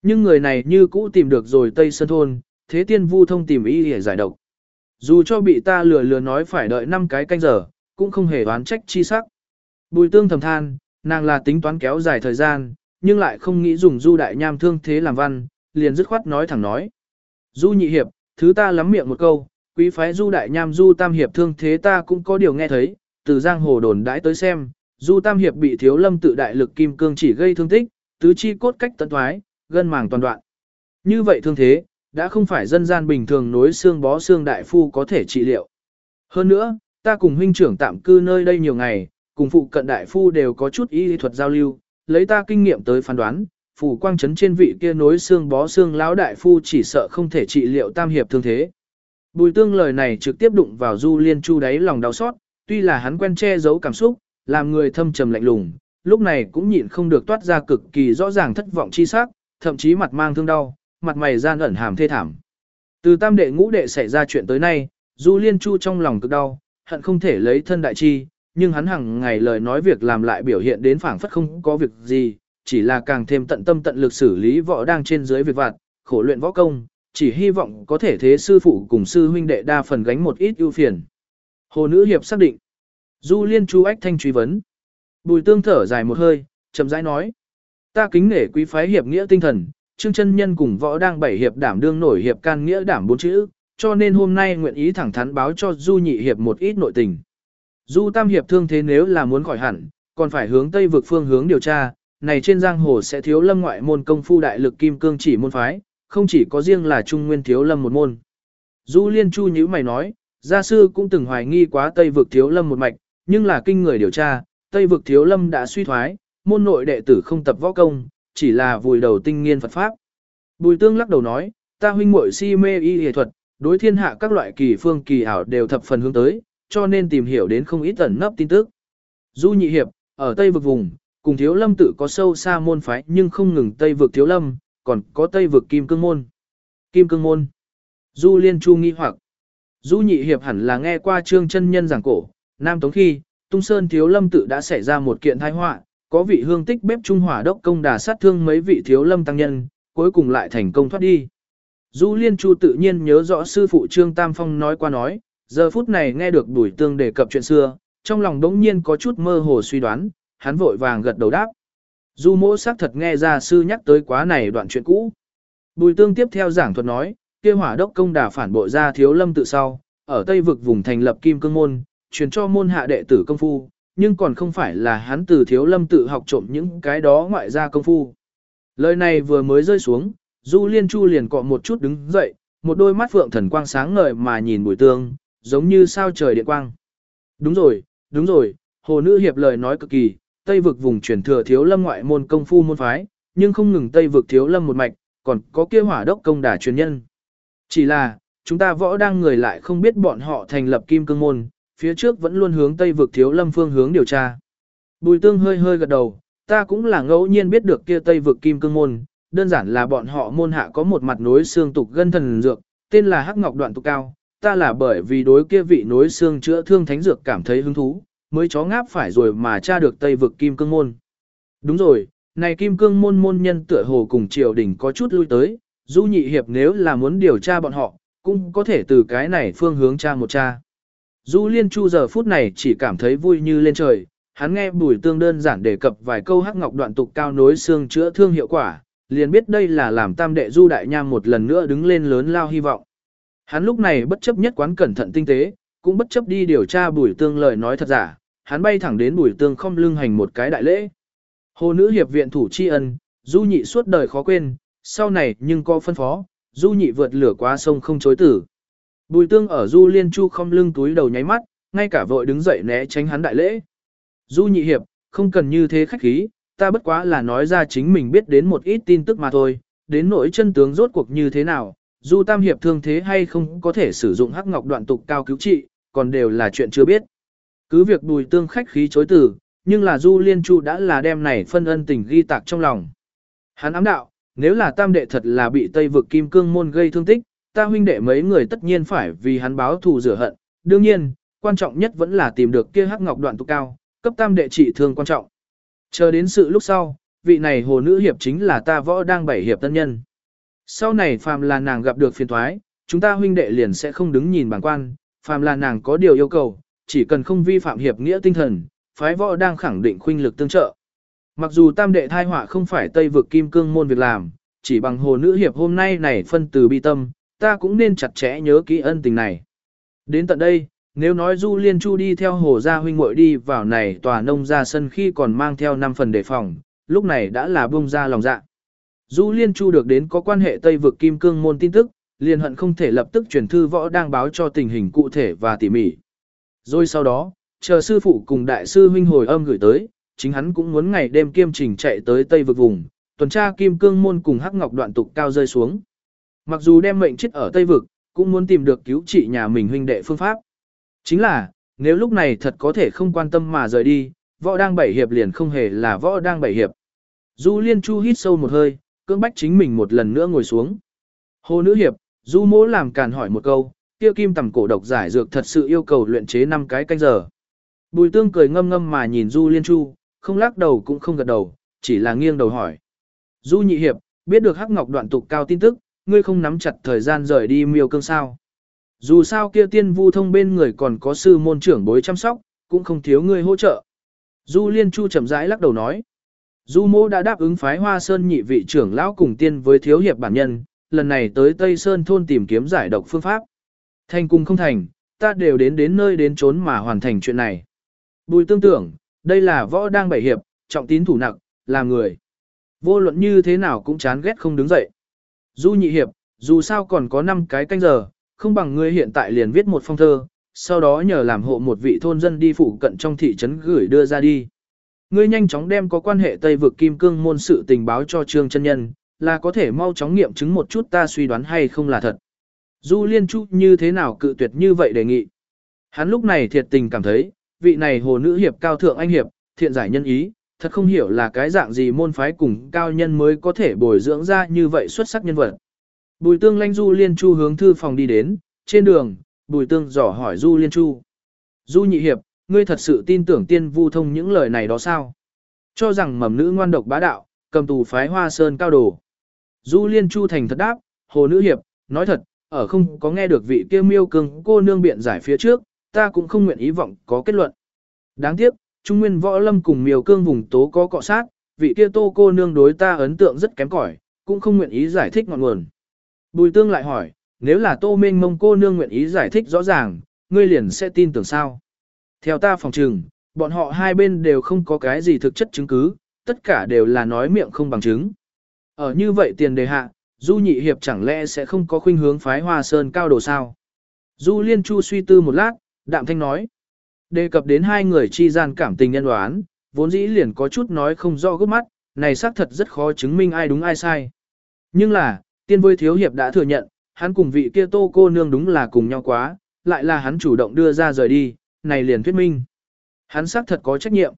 Nhưng người này như cũ tìm được rồi Tây Sơn Thôn, thế tiên vu thông tìm ý để giải độc. Dù cho bị ta lừa lừa nói phải đợi 5 cái canh giờ, cũng không hề oán trách chi sắc. Bùi tương thầm than, nàng là tính toán kéo dài thời gian, nhưng lại không nghĩ dùng du đại nham thương thế làm văn, liền dứt khoát nói thẳng nói. Du nhị hiệp, thứ ta lắm miệng một câu, quý phái du đại nham du tam hiệp thương thế ta cũng có điều nghe thấy, từ giang hồ đồn đãi tới xem, du tam hiệp bị thiếu lâm tự đại lực kim cương chỉ gây thương tích, tứ chi cốt cách tận thoái, gân màng toàn đoạn. Như vậy thương thế, đã không phải dân gian bình thường nối xương bó xương đại phu có thể trị liệu. Hơn nữa, ta cùng huynh trưởng tạm cư nơi đây nhiều ngày, cùng phụ cận đại phu đều có chút y thuật giao lưu, lấy ta kinh nghiệm tới phán đoán, phủ quang chấn trên vị kia nối xương bó xương lão đại phu chỉ sợ không thể trị liệu tam hiệp thương thế. Bùi tương lời này trực tiếp đụng vào Du Liên Chu đáy lòng đau xót, tuy là hắn quen che giấu cảm xúc, làm người thâm trầm lạnh lùng, lúc này cũng nhịn không được toát ra cực kỳ rõ ràng thất vọng chi sắc, thậm chí mặt mang thương đau, mặt mày gian ẩn hàm thê thảm. Từ tam đệ ngũ đệ xảy ra chuyện tới nay, Du Liên Chu trong lòng cực đau, hận không thể lấy thân đại chi, nhưng hắn hàng ngày lời nói việc làm lại biểu hiện đến phảng phất không có việc gì, chỉ là càng thêm tận tâm tận lực xử lý võ đang trên dưới việc vặt, khổ luyện võ công, chỉ hy vọng có thể thế sư phụ cùng sư huynh đệ đa phần gánh một ít ưu phiền. Hồ nữ hiệp xác định. Du Liên Chu ách thanh truy vấn. Bùi tương thở dài một hơi, chậm rãi nói. Ta kính nể quý phái hiệp nghĩa tinh thần, Trương chân nhân cùng võ đang bảy hiệp đảm đương nổi hiệp can nghĩa đảm bốn chữ, cho nên hôm nay nguyện ý thẳng thắn báo cho Du nhị hiệp một ít nội tình. Du tam hiệp thương thế nếu là muốn khỏi hẳn, còn phải hướng tây vực phương hướng điều tra, này trên giang hồ sẽ thiếu lâm ngoại môn công phu đại lực kim cương chỉ môn phái, không chỉ có riêng là trung nguyên thiếu lâm một môn. Du liên chu nhíu mày nói, gia sư cũng từng hoài nghi quá tây vực thiếu lâm một mạch, nhưng là kinh người điều tra, tây vực thiếu lâm đã suy thoái, môn nội đệ tử không tập võ công, chỉ là vùi đầu tinh nghiên Phật Pháp. Bùi tương lắc đầu nói, ta huynh muội si mê y y thuật, đối thiên hạ các loại kỳ phương kỳ ảo đều thập phần hướng tới, cho nên tìm hiểu đến không ít ẩn nấp tin tức. Du nhị hiệp, ở Tây vực vùng, cùng thiếu lâm tự có sâu xa môn phái nhưng không ngừng Tây vực thiếu lâm, còn có Tây vực kim cương môn. Kim cương môn. Du liên chu nghi hoặc. Du nhị hiệp hẳn là nghe qua trương chân nhân giảng cổ, Nam Tống khi, Tung Sơn thiếu lâm tự đã xảy ra một kiện tai họa, có vị hương tích bếp trung hỏa đốc công đà sát thương mấy vị thiếu lâm tăng nhân, cuối cùng lại thành công thoát đi. Du Liên Chu tự nhiên nhớ rõ sư phụ Trương Tam Phong nói qua nói, giờ phút này nghe được đuổi Tương đề cập chuyện xưa, trong lòng đống nhiên có chút mơ hồ suy đoán, hắn vội vàng gật đầu đáp. Du mỗ xác thật nghe ra sư nhắc tới quá này đoạn chuyện cũ. Bùi Tương tiếp theo giảng thuật nói, kia hỏa đốc công đà phản bội ra thiếu lâm tự sau, ở Tây vực vùng thành lập Kim Cương Môn, truyền cho môn hạ đệ tử công phu, nhưng còn không phải là hắn từ thiếu lâm tự học trộm những cái đó ngoại ra công phu. Lời này vừa mới rơi xuống, Du Liên Chu liền cọ một chút đứng dậy, một đôi mắt phượng thần quang sáng ngời mà nhìn bùi tương, giống như sao trời điện quang. Đúng rồi, đúng rồi, hồ nữ hiệp lời nói cực kỳ, Tây vực vùng truyền thừa thiếu lâm ngoại môn công phu môn phái, nhưng không ngừng Tây vực thiếu lâm một mạch, còn có kia hỏa đốc công đả truyền nhân. Chỉ là, chúng ta võ đang người lại không biết bọn họ thành lập kim cương môn, phía trước vẫn luôn hướng Tây vực thiếu lâm phương hướng điều tra. Bùi tương hơi hơi gật đầu, ta cũng là ngẫu nhiên biết được kia Tây vực kim cương môn, đơn giản là bọn họ môn hạ có một mặt núi xương tục gân thần dược, tên là Hắc Ngọc Đoạn Tục Cao, ta là bởi vì đối kia vị núi xương chữa thương thánh dược cảm thấy hứng thú, mới chó ngáp phải rồi mà tra được Tây vực kim cương môn. Đúng rồi, này kim cương môn môn nhân tựa hồ cùng triều đình có chút lui tới, du nhị hiệp nếu là muốn điều tra bọn họ, cũng có thể từ cái này phương hướng tra một tra. Du Liên Chu giờ phút này chỉ cảm thấy vui như lên trời, hắn nghe bùi tương đơn giản đề cập vài câu hắc ngọc đoạn tục cao nối xương chữa thương hiệu quả, liền biết đây là làm tam đệ Du Đại Nham một lần nữa đứng lên lớn lao hy vọng. Hắn lúc này bất chấp nhất quán cẩn thận tinh tế, cũng bất chấp đi điều tra bùi tương lời nói thật giả, hắn bay thẳng đến bùi tương không lưng hành một cái đại lễ. Hồ nữ hiệp viện thủ tri ân, Du nhị suốt đời khó quên, sau này nhưng có phân phó, Du nhị vượt lửa qua sông không chối tử. Bùi tương ở Du Liên Chu không lưng túi đầu nháy mắt, ngay cả vội đứng dậy né tránh hắn đại lễ. Du nhị hiệp, không cần như thế khách khí, ta bất quá là nói ra chính mình biết đến một ít tin tức mà thôi, đến nỗi chân tướng rốt cuộc như thế nào, Du Tam hiệp thương thế hay không có thể sử dụng hắc ngọc đoạn tục cao cứu trị, còn đều là chuyện chưa biết. Cứ việc bùi tương khách khí chối từ, nhưng là Du Liên Chu đã là đem này phân ân tình ghi tạc trong lòng. Hắn ám đạo, nếu là tam đệ thật là bị Tây vực kim cương môn gây thương tích, ta huynh đệ mấy người tất nhiên phải vì hắn báo thù rửa hận. Đương nhiên, quan trọng nhất vẫn là tìm được kia hắc ngọc đoạn tục cao, cấp tam đệ trị thương quan trọng. Chờ đến sự lúc sau, vị này hồ nữ hiệp chính là ta võ đang bảy hiệp tân nhân. Sau này phàm là nàng gặp được phiền thoái, chúng ta huynh đệ liền sẽ không đứng nhìn bảng quan, phàm là nàng có điều yêu cầu, chỉ cần không vi phạm hiệp nghĩa tinh thần, phái võ đang khẳng định khuynh lực tương trợ. Mặc dù tam đệ thai họa không phải Tây vực kim cương môn việc làm, chỉ bằng hồ nữ hiệp hôm nay này phân từ bi tâm, ta cũng nên chặt chẽ nhớ kỹ ân tình này. Đến tận đây, nếu nói Du Liên Chu đi theo hồ gia huynh muội đi vào này tòa nông ra sân khi còn mang theo 5 phần đề phòng, lúc này đã là bông ra lòng dạ. Du Liên Chu được đến có quan hệ Tây vực Kim Cương môn tin tức, liền hận không thể lập tức truyền thư võ đang báo cho tình hình cụ thể và tỉ mỉ. Rồi sau đó, chờ sư phụ cùng đại sư huynh hồi âm gửi tới, chính hắn cũng muốn ngày đêm kiêm trình chạy tới Tây vực vùng, tuần tra kim cương môn cùng hắc ngọc đoạn tục cao rơi xuống. Mặc dù đem mệnh chết ở Tây vực, cũng muốn tìm được cứu trị nhà mình huynh đệ phương pháp. Chính là, nếu lúc này thật có thể không quan tâm mà rời đi, võ đang bảy hiệp liền không hề là võ đang bảy hiệp. Du Liên Chu hít sâu một hơi, cưỡng bách chính mình một lần nữa ngồi xuống. Hồ nữ hiệp, Du mỗ làm càn hỏi một câu, kia kim tầm cổ độc giải dược thật sự yêu cầu luyện chế 5 cái canh giờ. Bùi tương cười ngâm ngâm mà nhìn Du Liên Chu, không lắc đầu cũng không gật đầu, chỉ là nghiêng đầu hỏi. Du nhị hiệp, biết được hắc ngọc đoạn tục cao tin tức, ngươi không nắm chặt thời gian rời đi miêu cương sao. Dù sao kia tiên vu thông bên người còn có sư môn trưởng bối chăm sóc, cũng không thiếu ngươi hỗ trợ. Du Liên Chu chậm rãi lắc đầu nói. Du mô đã đáp ứng phái hoa sơn nhị vị trưởng lão cùng tiên với thiếu hiệp bản nhân, lần này tới Tây Sơn thôn tìm kiếm giải độc phương pháp. Thành cùng không thành, ta đều đến đến nơi đến trốn mà hoàn thành chuyện này. Bùi tương tưởng, đây là võ đang bảy hiệp, trọng tín thủ nặng, là người. Vô luận như thế nào cũng chán ghét không đứng dậy. Du nhị hiệp, dù sao còn có 5 cái canh giờ, không bằng ngươi hiện tại liền viết một phong thơ, sau đó nhờ làm hộ một vị thôn dân đi phụ cận trong thị trấn gửi đưa ra đi. Ngươi nhanh chóng đem có quan hệ Tây vực Kim Cương môn sự tình báo cho Trương chân nhân, là có thể mau chóng nghiệm chứng một chút ta suy đoán hay không là thật. Du Liên Chu như thế nào cự tuyệt như vậy đề nghị. Hắn lúc này thiệt tình cảm thấy, vị này hồ nữ hiệp cao thượng anh hiệp, thiện giải nhân ý, thật không hiểu là cái dạng gì môn phái cùng cao nhân mới có thể bồi dưỡng ra như vậy xuất sắc nhân vật. Bùi tương lanh Du Liên Chu hướng thư phòng đi đến, trên đường, bùi tương dò hỏi Du Liên Chu. Du nhị hiệp, ngươi thật sự tin tưởng tiên vu thông những lời này đó sao? Cho rằng mầm nữ ngoan độc bá đạo, cầm tù phái hoa sơn cao đồ. Du Liên Chu thành thật đáp, hồ nữ hiệp, nói thật, ở không có nghe được vị kia miêu cưng cô nương biện giải phía trước, ta cũng không nguyện ý vọng có kết luận. Đáng tiếc, Trung Nguyên Võ Lâm cùng miêu cương vùng tố có cọ sát, vị kia tô cô nương đối ta ấn tượng rất kém cỏi, cũng không nguyện ý giải thích ngọn nguồn. Bùi tương lại hỏi, nếu là tô minh mông cô nương nguyện ý giải thích rõ ràng, ngươi liền sẽ tin tưởng sao? Theo ta phòng trừng, bọn họ hai bên đều không có cái gì thực chất chứng cứ, tất cả đều là nói miệng không bằng chứng. Ở như vậy tiền đề hạ, Du nhị hiệp chẳng lẽ sẽ không có khuynh hướng phái hoa sơn cao đồ sao? Du liên chu suy tư một lát, đạm thanh nói. Đề cập đến hai người chi gian cảm tình nhân đoán, vốn dĩ liền có chút nói không rõ gốc mắt, này xác thật rất khó chứng minh ai đúng ai sai. Nhưng là, tiên vôi thiếu hiệp đã thừa nhận, hắn cùng vị kia tô cô nương đúng là cùng nhau quá, lại là hắn chủ động đưa ra rời đi, này liền thuyết minh. Hắn xác thật có trách nhiệm.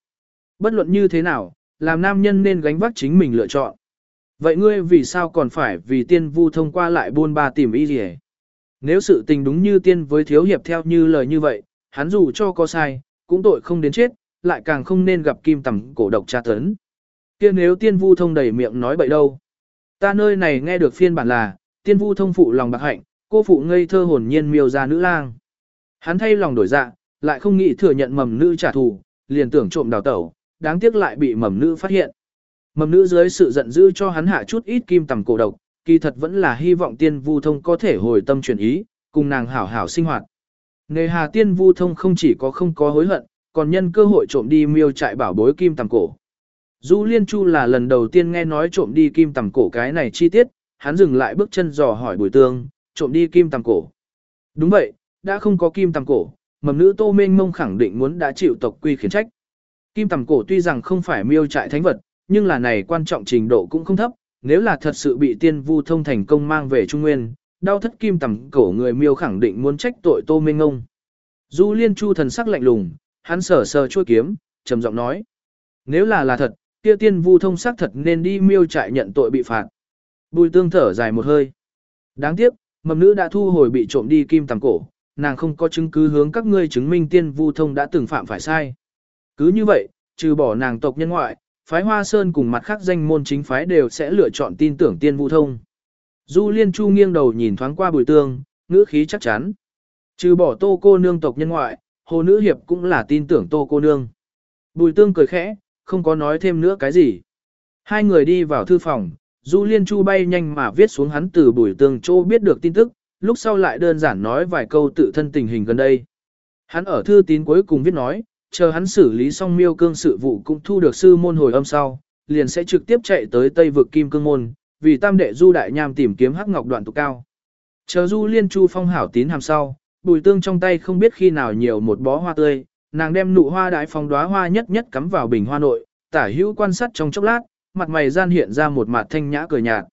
Bất luận như thế nào, làm nam nhân nên gánh vác chính mình lựa chọn. Vậy ngươi vì sao còn phải vì tiên vu thông qua lại buôn ba tìm y gì Nếu sự tình đúng như tiên với thiếu hiệp theo như lời như vậy, hắn dù cho có sai, cũng tội không đến chết, lại càng không nên gặp kim tầm cổ độc tra tấn. kia nếu tiên vu thông đầy miệng nói bậy đâu. Ta nơi này nghe được phiên bản là, tiên vu thông phụ lòng bạc hạnh, cô phụ ngây thơ hồn nhiên miêu ra nữ lang. Hắn thay lòng đổi dạ, lại không nghĩ thừa nhận mầm nữ trả thù, liền tưởng trộm đào tẩu, đáng tiếc lại bị mầm nữ phát hiện. Mầm nữ dưới sự giận dữ cho hắn hạ chút ít kim tầm cổ độc, kỳ thật vẫn là hy vọng tiên vu thông có thể hồi tâm chuyển ý, cùng nàng hảo hảo sinh hoạt. Nề hà tiên vu thông không chỉ có không có hối hận, còn nhân cơ hội trộm đi miêu trại bảo bối kim tầm cổ. Du Liên Chu là lần đầu tiên nghe nói trộm đi kim tầm cổ cái này chi tiết, hắn dừng lại bước chân dò hỏi bùi tương, trộm đi kim tầm cổ. Đúng vậy, đã không có kim tầm cổ, mầm nữ tô mênh mông khẳng định muốn đã chịu tộc quy khiển trách. Kim tầm cổ tuy rằng không phải miêu trại thánh vật, nhưng là này quan trọng trình độ cũng không thấp, nếu là thật sự bị tiên vu thông thành công mang về Trung Nguyên, đau thất kim tầm cổ người miêu khẳng định muốn trách tội tô minh ngông. Du liên chu thần sắc lạnh lùng, hắn sờ sờ chua kiếm, trầm giọng nói. Nếu là là thật, kia tiên vu thông xác thật nên đi miêu trại nhận tội bị phạt. Bùi tương thở dài một hơi. Đáng tiếc, mầm nữ đã thu hồi bị trộm đi kim tầm cổ, nàng không có chứng cứ hướng các ngươi chứng minh tiên vu thông đã từng phạm phải sai. Cứ như vậy, trừ bỏ nàng tộc nhân ngoại, phái Hoa Sơn cùng mặt khác danh môn chính phái đều sẽ lựa chọn tin tưởng tiên vu thông. Du Liên Chu nghiêng đầu nhìn thoáng qua bùi tương, ngữ khí chắc chắn. Trừ bỏ tô cô nương tộc nhân ngoại, hồ nữ hiệp cũng là tin tưởng tô cô nương. Bùi tương cười khẽ, không có nói thêm nữa cái gì. Hai người đi vào thư phòng, Du Liên Chu bay nhanh mà viết xuống hắn từ bùi tương chỗ biết được tin tức, lúc sau lại đơn giản nói vài câu tự thân tình hình gần đây. Hắn ở thư tín cuối cùng viết nói, chờ hắn xử lý xong miêu cương sự vụ cũng thu được sư môn hồi âm sau, liền sẽ trực tiếp chạy tới Tây vực Kim Cương Môn, vì tam đệ Du Đại Nham tìm kiếm hắc ngọc đoạn tụ cao. Chờ Du Liên Chu phong hảo tín hàm sau, bùi tương trong tay không biết khi nào nhiều một bó hoa tươi, nàng đem nụ hoa đại phong đóa hoa nhất nhất cắm vào bình hoa nội, tả hữu quan sát trong chốc lát, mặt mày gian hiện ra một mặt thanh nhã cười nhạt.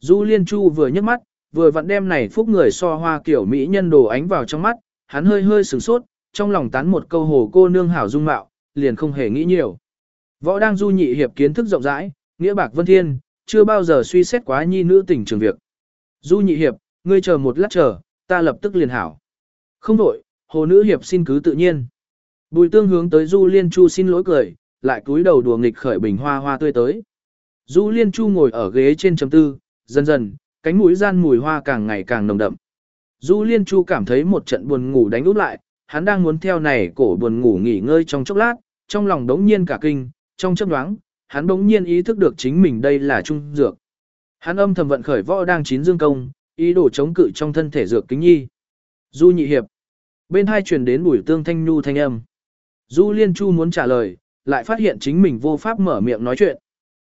Du Liên Chu vừa nhấc mắt, vừa vặn đem này phúc người so hoa kiểu mỹ nhân đồ ánh vào trong mắt, hắn hơi hơi sửng sốt, trong lòng tán một câu hồ cô nương hảo dung mạo, liền không hề nghĩ nhiều. Võ đang du nhị hiệp kiến thức rộng rãi, nghĩa bạc vân thiên, chưa bao giờ suy xét quá nhi nữ tình trường việc. Du nhị hiệp, ngươi chờ một lát chờ, ta lập tức liền hảo. Không đổi, hồ nữ hiệp xin cứ tự nhiên. Bùi tương hướng tới du liên chu xin lỗi cười, lại cúi đầu đùa nghịch khởi bình hoa hoa tươi tới. Du liên chu ngồi ở ghế trên chấm tư, dần dần, cánh mũi gian mùi hoa càng ngày càng nồng đậm. Du liên chu cảm thấy một trận buồn ngủ đánh úp lại, hắn đang muốn theo này cổ buồn ngủ nghỉ ngơi trong chốc lát, trong lòng đống nhiên cả kinh, trong chấp đoáng, hắn đống nhiên ý thức được chính mình đây là trung dược. Hắn âm thầm vận khởi võ đang chín dương công, ý đồ chống cự trong thân thể dược kính nhi. Du nhị hiệp. Bên hai truyền đến bùi tương thanh nhu thanh âm. Du liên chu muốn trả lời, lại phát hiện chính mình vô pháp mở miệng nói chuyện.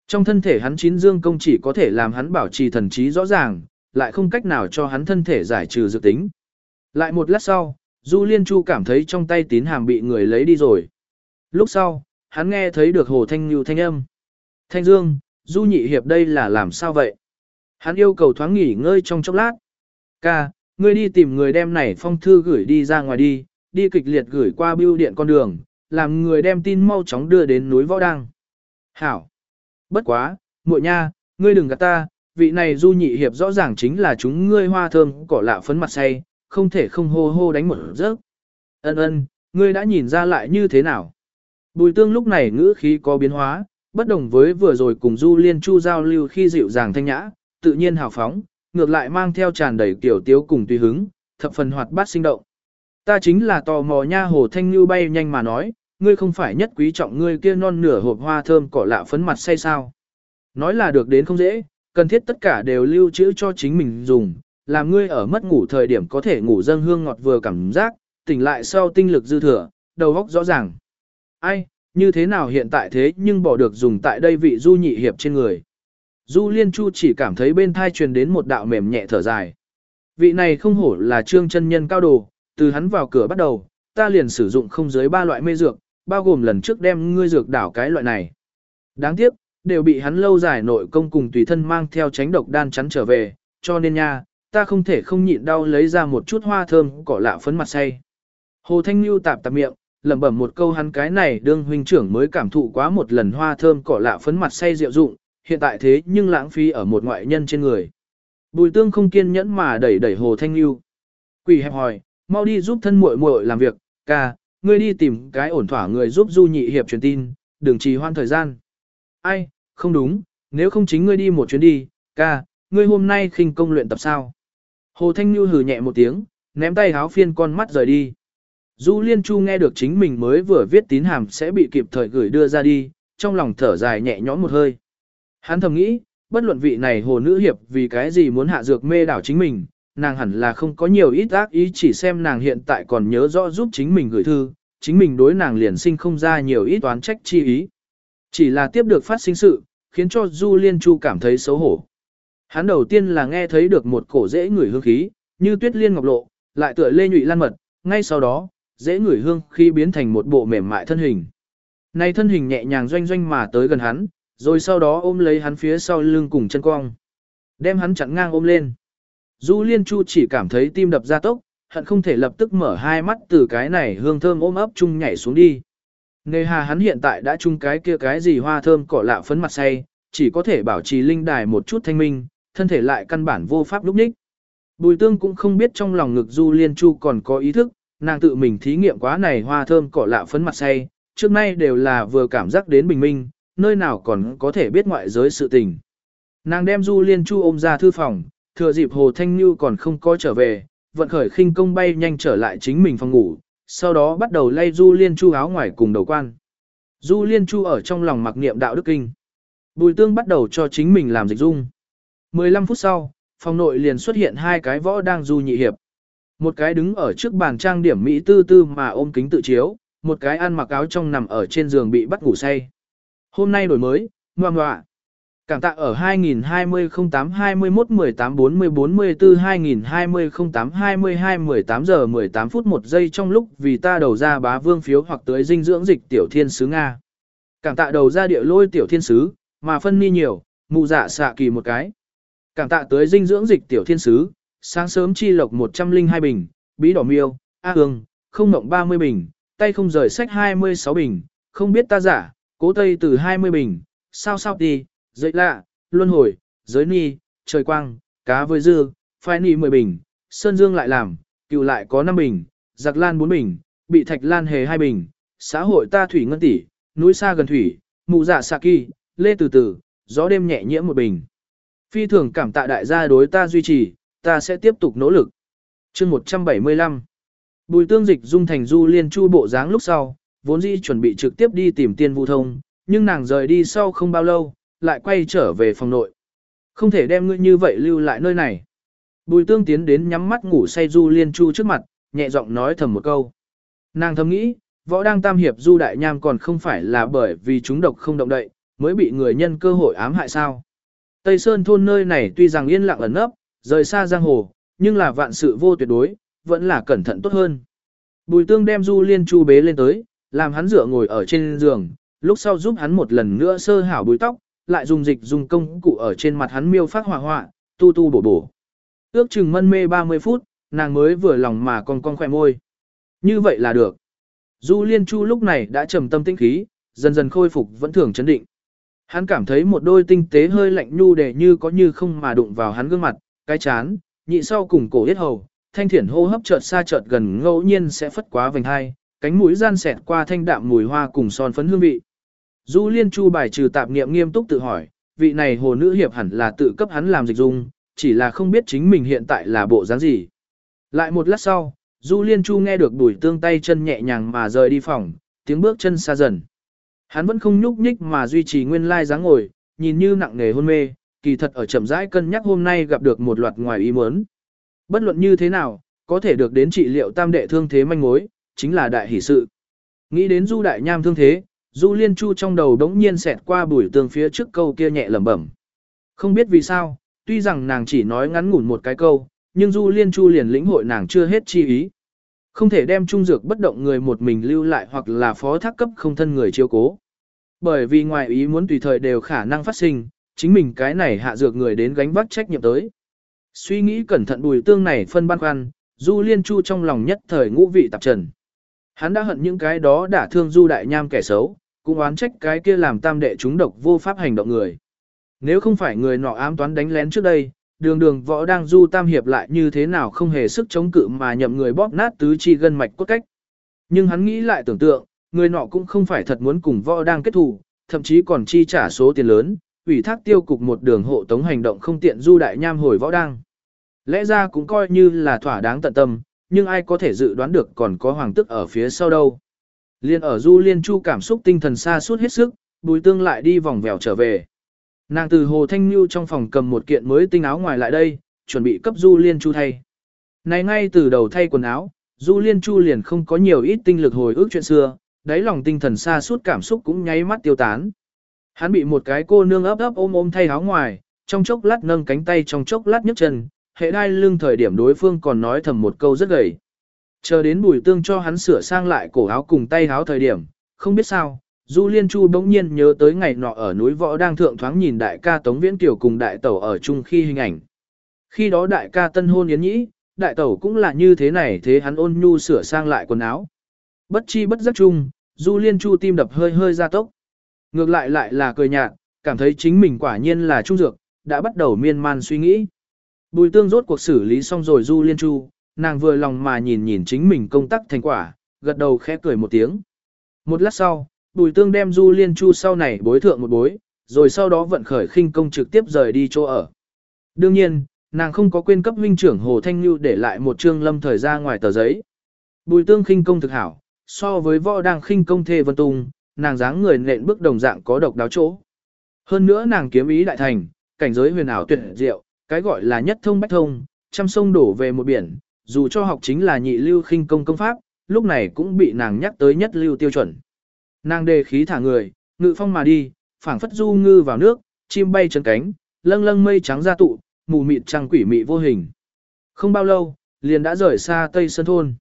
Trong thân thể hắn chín dương công chỉ có thể làm hắn bảo trì thần trí rõ ràng, lại không cách nào cho hắn thân thể giải trừ dược tính. Lại một lát sau, Du Liên Chu cảm thấy trong tay tín hàm bị người lấy đi rồi. Lúc sau, hắn nghe thấy được Hồ Thanh Nhu thanh âm. Thanh Dương, Du Nhị Hiệp đây là làm sao vậy? Hắn yêu cầu thoáng nghỉ ngơi trong chốc lát. Ca, ngươi đi tìm người đem này phong thư gửi đi ra ngoài đi, đi kịch liệt gửi qua bưu điện con đường, làm người đem tin mau chóng đưa đến núi Võ Đăng. Hảo. Bất quá, muội nha, ngươi đừng gạt ta, vị này Du Nhị Hiệp rõ ràng chính là chúng ngươi hoa thơm cỏ lạ phấn mặt say, không thể không hô hô đánh một giấc. Ân ân, ngươi đã nhìn ra lại như thế nào? Bùi tương lúc này ngữ khí có biến hóa, bất đồng với vừa rồi cùng Du Liên Chu giao lưu khi dịu dàng thanh nhã, tự nhiên hào phóng, ngược lại mang theo tràn đầy kiểu tiếu cùng tùy hứng, thập phần hoạt bát sinh động. Ta chính là tò mò nha hồ thanh như bay nhanh mà nói, ngươi không phải nhất quý trọng ngươi kia non nửa hộp hoa thơm cỏ lạ phấn mặt say sao. Nói là được đến không dễ, cần thiết tất cả đều lưu trữ cho chính mình dùng, làm ngươi ở mất ngủ thời điểm có thể ngủ dâng hương ngọt vừa cảm giác, tỉnh lại sau tinh lực dư thừa, đầu óc rõ ràng. Ai, như thế nào hiện tại thế nhưng bỏ được dùng tại đây vị du nhị hiệp trên người. Du Liên Chu chỉ cảm thấy bên thai truyền đến một đạo mềm nhẹ thở dài. Vị này không hổ là trương chân nhân cao đồ, từ hắn vào cửa bắt đầu, ta liền sử dụng không dưới ba loại mê dược, bao gồm lần trước đem ngươi dược đảo cái loại này. Đáng tiếc, đều bị hắn lâu dài nội công cùng tùy thân mang theo tránh độc đan chắn trở về, cho nên nha, ta không thể không nhịn đau lấy ra một chút hoa thơm cỏ lạ phấn mặt say. Hồ Thanh Nhu tạp tạp miệng, lẩm bẩm một câu hắn cái này đương huynh trưởng mới cảm thụ quá một lần hoa thơm cỏ lạ phấn mặt say rượu dụng, hiện tại thế nhưng lãng phí ở một ngoại nhân trên người. Bùi tương không kiên nhẫn mà đẩy đẩy Hồ Thanh lưu Quỷ hẹp hỏi, mau đi giúp thân muội muội làm việc, ca, ngươi đi tìm cái ổn thỏa người giúp du nhị hiệp truyền tin, đừng trì hoãn thời gian. Ai, không đúng, nếu không chính ngươi đi một chuyến đi, ca, ngươi hôm nay khinh công luyện tập sao? Hồ Thanh Nhu hừ nhẹ một tiếng, ném tay háo phiên con mắt rời đi. Du Liên Chu nghe được chính mình mới vừa viết tín hàm sẽ bị kịp thời gửi đưa ra đi, trong lòng thở dài nhẹ nhõm một hơi. Hắn thầm nghĩ, bất luận vị này hồ nữ hiệp vì cái gì muốn hạ dược mê đảo chính mình, nàng hẳn là không có nhiều ít ác ý chỉ xem nàng hiện tại còn nhớ rõ giúp chính mình gửi thư, chính mình đối nàng liền sinh không ra nhiều ít toán trách chi ý. Chỉ là tiếp được phát sinh sự, khiến cho Du Liên Chu cảm thấy xấu hổ. Hắn đầu tiên là nghe thấy được một cổ dễ người hương khí, như tuyết liên ngọc lộ, lại tựa lê nhụy lan mật, ngay sau đó, dễ ngửi hương khi biến thành một bộ mềm mại thân hình. Này thân hình nhẹ nhàng doanh doanh mà tới gần hắn, rồi sau đó ôm lấy hắn phía sau lưng cùng chân cong. Đem hắn chặn ngang ôm lên. Du Liên Chu chỉ cảm thấy tim đập ra tốc, hận không thể lập tức mở hai mắt từ cái này hương thơm ôm ấp chung nhảy xuống đi. Nề hà hắn hiện tại đã chung cái kia cái gì hoa thơm cỏ lạ phấn mặt say, chỉ có thể bảo trì linh đài một chút thanh minh, thân thể lại căn bản vô pháp lúc ních. Bùi tương cũng không biết trong lòng ngực Du Liên Chu còn có ý thức, nàng tự mình thí nghiệm quá này hoa thơm cỏ lạ phấn mặt say, trước nay đều là vừa cảm giác đến bình minh, nơi nào còn có thể biết ngoại giới sự tình. Nàng đem Du Liên Chu ôm ra thư phòng, thừa dịp Hồ Thanh Như còn không có trở về, vận khởi khinh công bay nhanh trở lại chính mình phòng ngủ, sau đó bắt đầu lay Du Liên Chu áo ngoài cùng đầu quan. Du Liên Chu ở trong lòng mặc niệm đạo đức kinh. Bùi tương bắt đầu cho chính mình làm dịch dung. 15 phút sau, phòng nội liền xuất hiện hai cái võ đang du nhị hiệp. Một cái đứng ở trước bàn trang điểm Mỹ tư tư mà ôm kính tự chiếu, một cái ăn mặc áo trong nằm ở trên giường bị bắt ngủ say. Hôm nay đổi mới, ngoan ngoạ. Cảm tạ ở 2020 08 21 18 40 44 2020 08 22 18 giờ 18 phút 1 giây trong lúc vì ta đầu ra bá vương phiếu hoặc tới dinh dưỡng dịch tiểu thiên sứ Nga. Cảm tạ đầu ra địa lôi tiểu thiên sứ, mà phân ni nhiều, mụ dạ xạ kỳ một cái. Cảm tạ tới dinh dưỡng dịch tiểu thiên sứ, sáng sớm chi lộc 102 bình, bí đỏ miêu, a ương, không mộng 30 bình, tay không rời sách 26 bình, không biết ta giả, cố tây từ 20 bình, sao sao đi, dậy lạ, luân hồi, giới ni, trời quang, cá với dư, phai ni 10 bình, sơn dương lại làm, cựu lại có 5 bình, giặc lan 4 bình, bị thạch lan hề 2 bình, xã hội ta thủy ngân tỷ, núi xa gần thủy, mụ giả xạ kỳ, lê từ từ, gió đêm nhẹ nhiễm một bình. Phi thường cảm tạ đại gia đối ta duy trì, ta sẽ tiếp tục nỗ lực. chương 175 Bùi tương dịch dung thành du liên chu bộ dáng lúc sau, vốn dĩ chuẩn bị trực tiếp đi tìm tiên vu thông, nhưng nàng rời đi sau không bao lâu, lại quay trở về phòng nội. Không thể đem ngươi như vậy lưu lại nơi này. Bùi tương tiến đến nhắm mắt ngủ say du liên chu trước mặt, nhẹ giọng nói thầm một câu. Nàng thầm nghĩ, võ đang tam hiệp du đại nham còn không phải là bởi vì chúng độc không động đậy, mới bị người nhân cơ hội ám hại sao. Tây Sơn thôn nơi này tuy rằng yên lặng ẩn nấp, rời xa giang hồ, nhưng là vạn sự vô tuyệt đối, vẫn là cẩn thận tốt hơn. Bùi tương đem du liên chu bế lên tới, làm hắn dựa ngồi ở trên giường, lúc sau giúp hắn một lần nữa sơ hảo bùi tóc, lại dùng dịch dùng công cụ ở trên mặt hắn miêu phát hỏa hỏa, tu tu bổ bổ. Ước chừng mân mê 30 phút, nàng mới vừa lòng mà con con khỏe môi. Như vậy là được. Du Liên Chu lúc này đã trầm tâm tinh khí, dần dần khôi phục vẫn thường chấn định. Hắn cảm thấy một đôi tinh tế hơi lạnh nhu để như có như không mà đụng vào hắn gương mặt, cái chán, nhị sau cùng cổ yết hầu, thanh thiển hô hấp chợt xa chợt gần ngẫu nhiên sẽ phất quá vành hai, cánh mũi gian xẹt qua thanh đạm mùi hoa cùng son phấn hương vị. Du Liên Chu bài trừ tạp niệm nghiêm túc tự hỏi, vị này hồ nữ hiệp hẳn là tự cấp hắn làm dịch dung, chỉ là không biết chính mình hiện tại là bộ dáng gì. Lại một lát sau, Du Liên Chu nghe được đuổi tương tay chân nhẹ nhàng mà rời đi phòng, tiếng bước chân xa dần. Hắn vẫn không nhúc nhích mà duy trì nguyên lai dáng ngồi, nhìn như nặng nề hôn mê, kỳ thật ở chậm rãi cân nhắc hôm nay gặp được một loạt ngoài ý muốn. Bất luận như thế nào, có thể được đến trị liệu tam đệ thương thế manh mối, chính là đại hỷ sự. Nghĩ đến Du đại nham thương thế, Du Liên Chu trong đầu đống nhiên xẹt qua bùi tường phía trước câu kia nhẹ lẩm bẩm. Không biết vì sao, tuy rằng nàng chỉ nói ngắn ngủn một cái câu, nhưng Du Liên Chu liền lĩnh hội nàng chưa hết chi ý. Không thể đem trung dược bất động người một mình lưu lại hoặc là phó thác cấp không thân người chiêu cố. Bởi vì ngoài ý muốn tùy thời đều khả năng phát sinh, chính mình cái này hạ dược người đến gánh vác trách nhiệm tới. Suy nghĩ cẩn thận bùi tương này phân băn khoăn, Du Liên Chu trong lòng nhất thời ngũ vị tạp trần. Hắn đã hận những cái đó đã thương Du Đại Nham kẻ xấu, cũng oán trách cái kia làm tam đệ chúng độc vô pháp hành động người. Nếu không phải người nọ ám toán đánh lén trước đây, đường đường võ đang du tam hiệp lại như thế nào không hề sức chống cự mà nhậm người bóp nát tứ chi gân mạch cốt cách. Nhưng hắn nghĩ lại tưởng tượng, người nọ cũng không phải thật muốn cùng võ đang kết thù, thậm chí còn chi trả số tiền lớn, ủy thác tiêu cục một đường hộ tống hành động không tiện du đại nham hồi võ đang. Lẽ ra cũng coi như là thỏa đáng tận tâm, nhưng ai có thể dự đoán được còn có hoàng tức ở phía sau đâu. Liên ở du liên chu cảm xúc tinh thần xa suốt hết sức, bùi tương lại đi vòng vèo trở về. Nàng từ Hồ Thanh Nhu trong phòng cầm một kiện mới tinh áo ngoài lại đây, chuẩn bị cấp Du Liên Chu thay. Này ngay từ đầu thay quần áo, Du Liên Chu liền không có nhiều ít tinh lực hồi ức chuyện xưa, đáy lòng tinh thần xa suốt cảm xúc cũng nháy mắt tiêu tán. Hắn bị một cái cô nương ấp ấp ôm ôm thay áo ngoài, trong chốc lát nâng cánh tay trong chốc lát nhấc chân, hệ đai lưng thời điểm đối phương còn nói thầm một câu rất gầy. Chờ đến bùi tương cho hắn sửa sang lại cổ áo cùng tay áo thời điểm, không biết sao, Du Liên Chu bỗng nhiên nhớ tới ngày nọ ở núi Võ đang thượng thoáng nhìn đại ca Tống Viễn Kiều cùng đại tẩu ở chung khi hình ảnh. Khi đó đại ca tân hôn yến nhĩ, đại tẩu cũng là như thế này thế hắn ôn nhu sửa sang lại quần áo. Bất chi bất giác chung, Du Liên Chu tim đập hơi hơi ra tốc. Ngược lại lại là cười nhạt, cảm thấy chính mình quả nhiên là trung dược, đã bắt đầu miên man suy nghĩ. Bùi tương rốt cuộc xử lý xong rồi Du Liên Chu, nàng vừa lòng mà nhìn nhìn chính mình công tác thành quả, gật đầu khẽ cười một tiếng. Một lát sau, Bùi Tương đem Du Liên Chu sau này bối thượng một bối, rồi sau đó vận khởi khinh công trực tiếp rời đi chỗ ở. Đương nhiên, nàng không có quên cấp huynh trưởng Hồ Thanh Nhu để lại một trương lâm thời ra ngoài tờ giấy. Bùi Tương khinh công thực hảo, so với võ đang khinh công thê vân tung, nàng dáng người nện bước đồng dạng có độc đáo chỗ. Hơn nữa nàng kiếm ý đại thành, cảnh giới huyền ảo tuyệt diệu, cái gọi là nhất thông bách thông, trăm sông đổ về một biển, dù cho học chính là nhị lưu khinh công công pháp, lúc này cũng bị nàng nhắc tới nhất lưu tiêu chuẩn. Nàng đề khí thả người, ngự phong mà đi, phảng phất du ngư vào nước, chim bay chân cánh, lâng lâng mây trắng ra tụ, mù mịt trăng quỷ mị vô hình. Không bao lâu, liền đã rời xa Tây Sơn Thôn.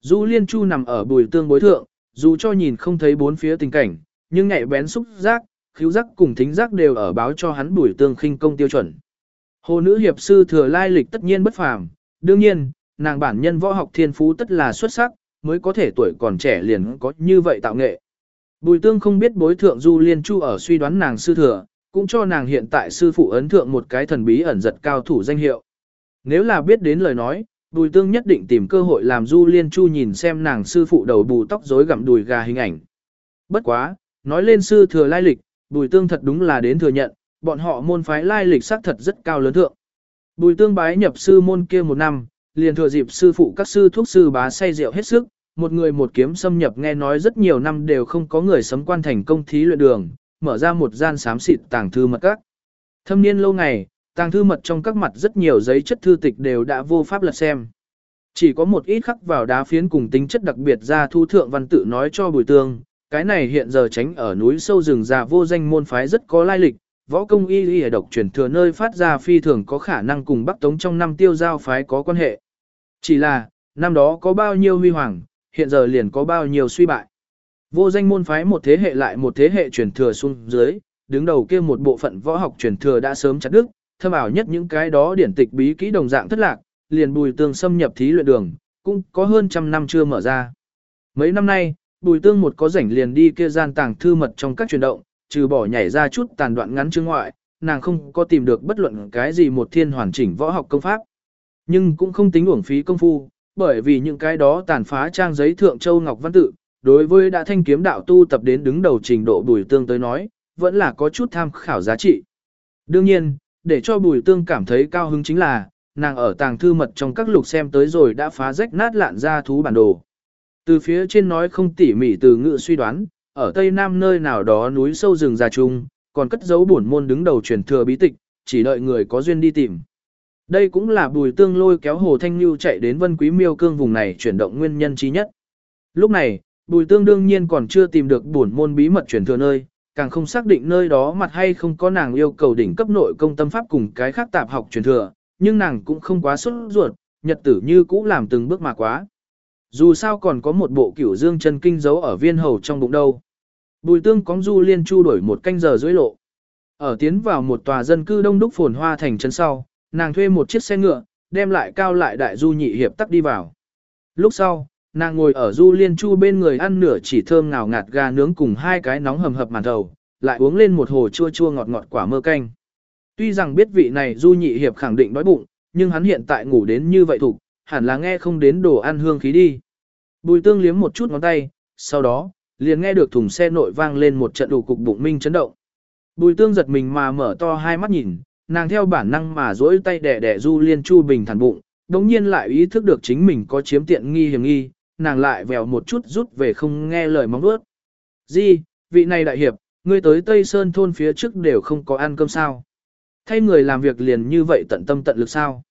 Du Liên Chu nằm ở bùi tương bối thượng, dù cho nhìn không thấy bốn phía tình cảnh, nhưng nhạy bén xúc giác, khíu giác cùng thính giác đều ở báo cho hắn bùi tương khinh công tiêu chuẩn. Hồ nữ hiệp sư thừa lai lịch tất nhiên bất phàm, đương nhiên, nàng bản nhân võ học thiên phú tất là xuất sắc, mới có thể tuổi còn trẻ liền có như vậy tạo nghệ. Bùi tương không biết bối thượng Du Liên Chu ở suy đoán nàng sư thừa, cũng cho nàng hiện tại sư phụ ấn thượng một cái thần bí ẩn giật cao thủ danh hiệu. Nếu là biết đến lời nói, Bùi Tương nhất định tìm cơ hội làm Du Liên Chu nhìn xem nàng sư phụ đầu bù tóc rối gặm đùi gà hình ảnh. Bất quá, nói lên sư thừa lai lịch, Bùi Tương thật đúng là đến thừa nhận, bọn họ môn phái lai lịch xác thật rất cao lớn thượng. Bùi Tương bái nhập sư môn kia một năm, liền thừa dịp sư phụ các sư thuốc sư bá say rượu hết sức, một người một kiếm xâm nhập nghe nói rất nhiều năm đều không có người sấm quan thành công thí luyện đường, mở ra một gian xám xịt tàng thư mật các. Thâm niên lâu ngày, tàng thư mật trong các mặt rất nhiều giấy chất thư tịch đều đã vô pháp lật xem. Chỉ có một ít khắc vào đá phiến cùng tính chất đặc biệt ra thu thượng văn tự nói cho bùi tương, cái này hiện giờ tránh ở núi sâu rừng già vô danh môn phái rất có lai lịch, võ công y y độc truyền thừa nơi phát ra phi thường có khả năng cùng Bắc Tống trong năm tiêu giao phái có quan hệ. Chỉ là, năm đó có bao nhiêu huy hoàng, hiện giờ liền có bao nhiêu suy bại. Vô danh môn phái một thế hệ lại một thế hệ truyền thừa xuống dưới, đứng đầu kia một bộ phận võ học truyền thừa đã sớm chặt đứt, thâm ảo nhất những cái đó điển tịch bí kỹ đồng dạng thất lạc, liền bùi tương xâm nhập thí luyện đường, cũng có hơn trăm năm chưa mở ra. Mấy năm nay, bùi tương một có rảnh liền đi kia gian tàng thư mật trong các truyền động, trừ bỏ nhảy ra chút tàn đoạn ngắn chương ngoại, nàng không có tìm được bất luận cái gì một thiên hoàn chỉnh võ học công pháp. Nhưng cũng không tính uổng phí công phu, bởi vì những cái đó tàn phá trang giấy thượng châu ngọc văn tự, đối với đã thanh kiếm đạo tu tập đến đứng đầu trình độ bùi tương tới nói, vẫn là có chút tham khảo giá trị. Đương nhiên, để cho bùi tương cảm thấy cao hứng chính là, nàng ở tàng thư mật trong các lục xem tới rồi đã phá rách nát lạn ra thú bản đồ. Từ phía trên nói không tỉ mỉ từ ngữ suy đoán, ở tây nam nơi nào đó núi sâu rừng già trung, còn cất giấu bổn môn đứng đầu truyền thừa bí tịch, chỉ đợi người có duyên đi tìm. Đây cũng là bùi tương lôi kéo Hồ Thanh Nhu chạy đến Vân Quý Miêu Cương vùng này chuyển động nguyên nhân trí nhất. Lúc này, bùi tương đương nhiên còn chưa tìm được bổn môn bí mật truyền thừa nơi, càng không xác định nơi đó mặt hay không có nàng yêu cầu đỉnh cấp nội công tâm pháp cùng cái khác tạp học truyền thừa, nhưng nàng cũng không quá xuất ruột, nhật tử như cũ làm từng bước mà quá. Dù sao còn có một bộ cửu dương chân kinh giấu ở viên hầu trong bụng đâu. Bùi tương cóng du liên chu đổi một canh giờ dưới lộ. Ở tiến vào một tòa dân cư đông đúc phồn hoa thành trấn sau, nàng thuê một chiếc xe ngựa, đem lại cao lại đại du nhị hiệp tắc đi vào. Lúc sau, nàng ngồi ở du liên chu bên người ăn nửa chỉ thơm ngào ngạt gà nướng cùng hai cái nóng hầm hập màn thầu, lại uống lên một hồ chua chua ngọt ngọt quả mơ canh. Tuy rằng biết vị này du nhị hiệp khẳng định đói bụng, nhưng hắn hiện tại ngủ đến như vậy thục, hẳn là nghe không đến đồ ăn hương khí đi. Bùi tương liếm một chút ngón tay, sau đó, liền nghe được thùng xe nội vang lên một trận đủ cục bụng minh chấn động. Bùi tương giật mình mà mở to hai mắt nhìn, nàng theo bản năng mà duỗi tay đẻ đẻ du liên chu bình thản bụng, đồng nhiên lại ý thức được chính mình có chiếm tiện nghi hiểm nghi, nàng lại vèo một chút rút về không nghe lời mong nuốt. Di, vị này đại hiệp, ngươi tới Tây Sơn thôn phía trước đều không có ăn cơm sao. Thay người làm việc liền như vậy tận tâm tận lực sao.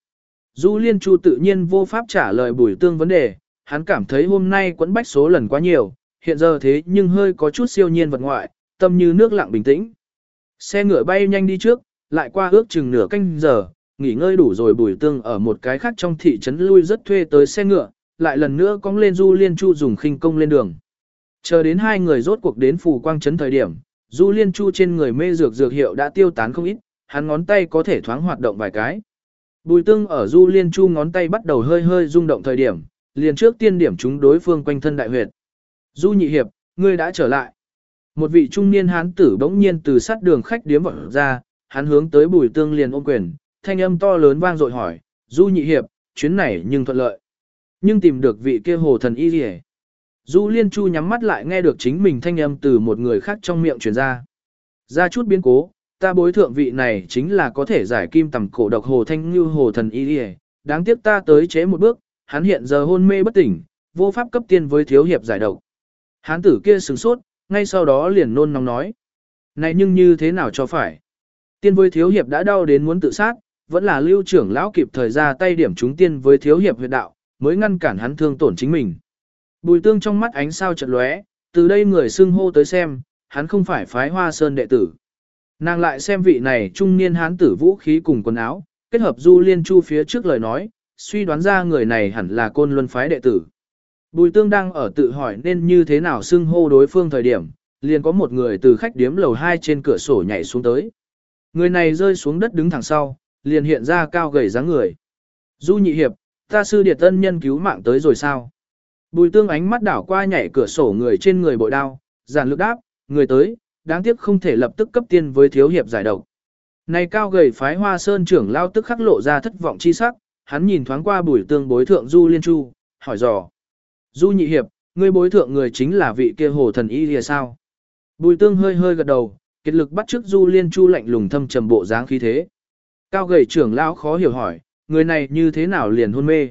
Du Liên Chu tự nhiên vô pháp trả lời bùi tương vấn đề, hắn cảm thấy hôm nay quẫn bách số lần quá nhiều, hiện giờ thế nhưng hơi có chút siêu nhiên vật ngoại, tâm như nước lặng bình tĩnh. Xe ngựa bay nhanh đi trước, lại qua ước chừng nửa canh giờ, nghỉ ngơi đủ rồi bùi tương ở một cái khác trong thị trấn lui rất thuê tới xe ngựa, lại lần nữa cong lên Du Liên Chu dùng khinh công lên đường. Chờ đến hai người rốt cuộc đến phù quang trấn thời điểm, Du Liên Chu trên người mê dược dược hiệu đã tiêu tán không ít, hắn ngón tay có thể thoáng hoạt động vài cái. Bùi tương ở Du Liên Chu ngón tay bắt đầu hơi hơi rung động thời điểm, liền trước tiên điểm chúng đối phương quanh thân đại huyệt. Du nhị hiệp, ngươi đã trở lại. Một vị trung niên hán tử bỗng nhiên từ sát đường khách điếm vọt ra, hắn hướng tới bùi tương liền ôm quyền, thanh âm to lớn vang dội hỏi, Du nhị hiệp, chuyến này nhưng thuận lợi. Nhưng tìm được vị kia hồ thần y rỉ. Du liên chu nhắm mắt lại nghe được chính mình thanh âm từ một người khác trong miệng truyền ra. Ra chút biến cố, ta bối thượng vị này chính là có thể giải kim tầm cổ độc hồ thanh như hồ thần y rỉ. Đáng tiếc ta tới chế một bước, hắn hiện giờ hôn mê bất tỉnh, vô pháp cấp tiên với thiếu hiệp giải độc. Hán tử kia sửng sốt, ngay sau đó liền nôn nóng nói. Này nhưng như thế nào cho phải? Tiên với thiếu hiệp đã đau đến muốn tự sát, vẫn là lưu trưởng lão kịp thời ra tay điểm chúng tiên với thiếu hiệp huyệt đạo, mới ngăn cản hắn thương tổn chính mình. Bùi tương trong mắt ánh sao chợt lóe, từ đây người xưng hô tới xem, hắn không phải phái hoa sơn đệ tử. Nàng lại xem vị này trung niên hán tử vũ khí cùng quần áo, kết hợp du liên chu phía trước lời nói, suy đoán ra người này hẳn là côn luân phái đệ tử. Bùi tương đang ở tự hỏi nên như thế nào xưng hô đối phương thời điểm, liền có một người từ khách điếm lầu 2 trên cửa sổ nhảy xuống tới. Người này rơi xuống đất đứng thẳng sau, liền hiện ra cao gầy dáng người. Du nhị hiệp, ta sư điệt tân nhân cứu mạng tới rồi sao? Bùi tương ánh mắt đảo qua nhảy cửa sổ người trên người bội đao, giản lực đáp, người tới, đáng tiếc không thể lập tức cấp tiên với thiếu hiệp giải độc. Này cao gầy phái hoa sơn trưởng lao tức khắc lộ ra thất vọng chi sắc, hắn nhìn thoáng qua bùi tương bối thượng Du Liên Chu, hỏi dò. Du nhị hiệp, ngươi bối thượng người chính là vị kia hồ thần y lìa sao? Bùi tương hơi hơi gật đầu, kết lực bắt trước Du Liên Chu lạnh lùng thâm trầm bộ dáng khí thế. Cao gầy trưởng lão khó hiểu hỏi, người này như thế nào liền hôn mê?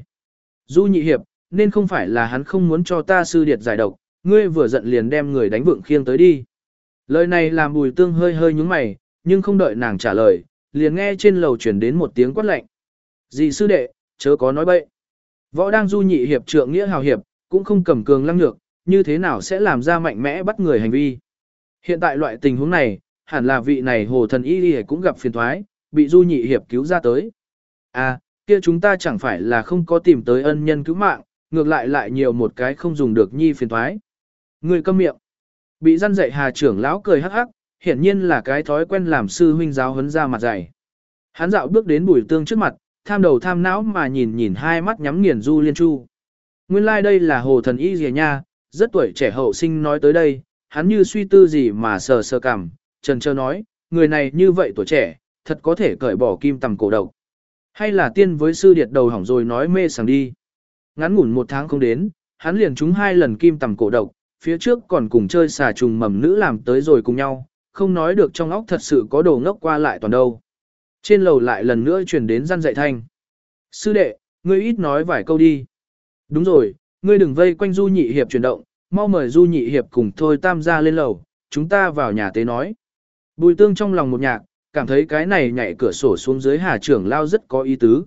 Du nhị hiệp, nên không phải là hắn không muốn cho ta sư điệt giải độc, ngươi vừa giận liền đem người đánh vượng khiêng tới đi. Lời này làm bùi tương hơi hơi nhúng mày, nhưng không đợi nàng trả lời, liền nghe trên lầu chuyển đến một tiếng quát lạnh. Dì sư đệ, chớ có nói bậy. Võ đang du nhị hiệp trượng nghĩa hào hiệp, cũng không cầm cường lăng nhược, như thế nào sẽ làm ra mạnh mẽ bắt người hành vi. Hiện tại loại tình huống này, hẳn là vị này hồ thần y đi cũng gặp phiền thoái, bị du nhị hiệp cứu ra tới. À, kia chúng ta chẳng phải là không có tìm tới ân nhân cứu mạng, ngược lại lại nhiều một cái không dùng được nhi phiền thoái. Người câm miệng. Bị răn dạy hà trưởng lão cười hắc hắc, hiển nhiên là cái thói quen làm sư huynh giáo huấn ra mặt dày. Hắn dạo bước đến bùi tương trước mặt, tham đầu tham não mà nhìn nhìn hai mắt nhắm nghiền du liên chu. Nguyên lai like đây là hồ thần y gì nha, rất tuổi trẻ hậu sinh nói tới đây, hắn như suy tư gì mà sờ sờ cảm, trần trơ nói, người này như vậy tuổi trẻ, thật có thể cởi bỏ kim tầm cổ độc. Hay là tiên với sư điệt đầu hỏng rồi nói mê sảng đi. Ngắn ngủn một tháng không đến, hắn liền trúng hai lần kim tầm cổ độc, phía trước còn cùng chơi xà trùng mầm nữ làm tới rồi cùng nhau, không nói được trong óc thật sự có đồ ngốc qua lại toàn đâu. Trên lầu lại lần nữa truyền đến răn dạy thanh. Sư đệ, ngươi ít nói vài câu đi. Đúng rồi, ngươi đừng vây quanh du nhị hiệp chuyển động, mau mời du nhị hiệp cùng thôi tam gia lên lầu, chúng ta vào nhà tế nói. Bùi tương trong lòng một nhạc, cảm thấy cái này nhảy cửa sổ xuống dưới hà trưởng lao rất có ý tứ.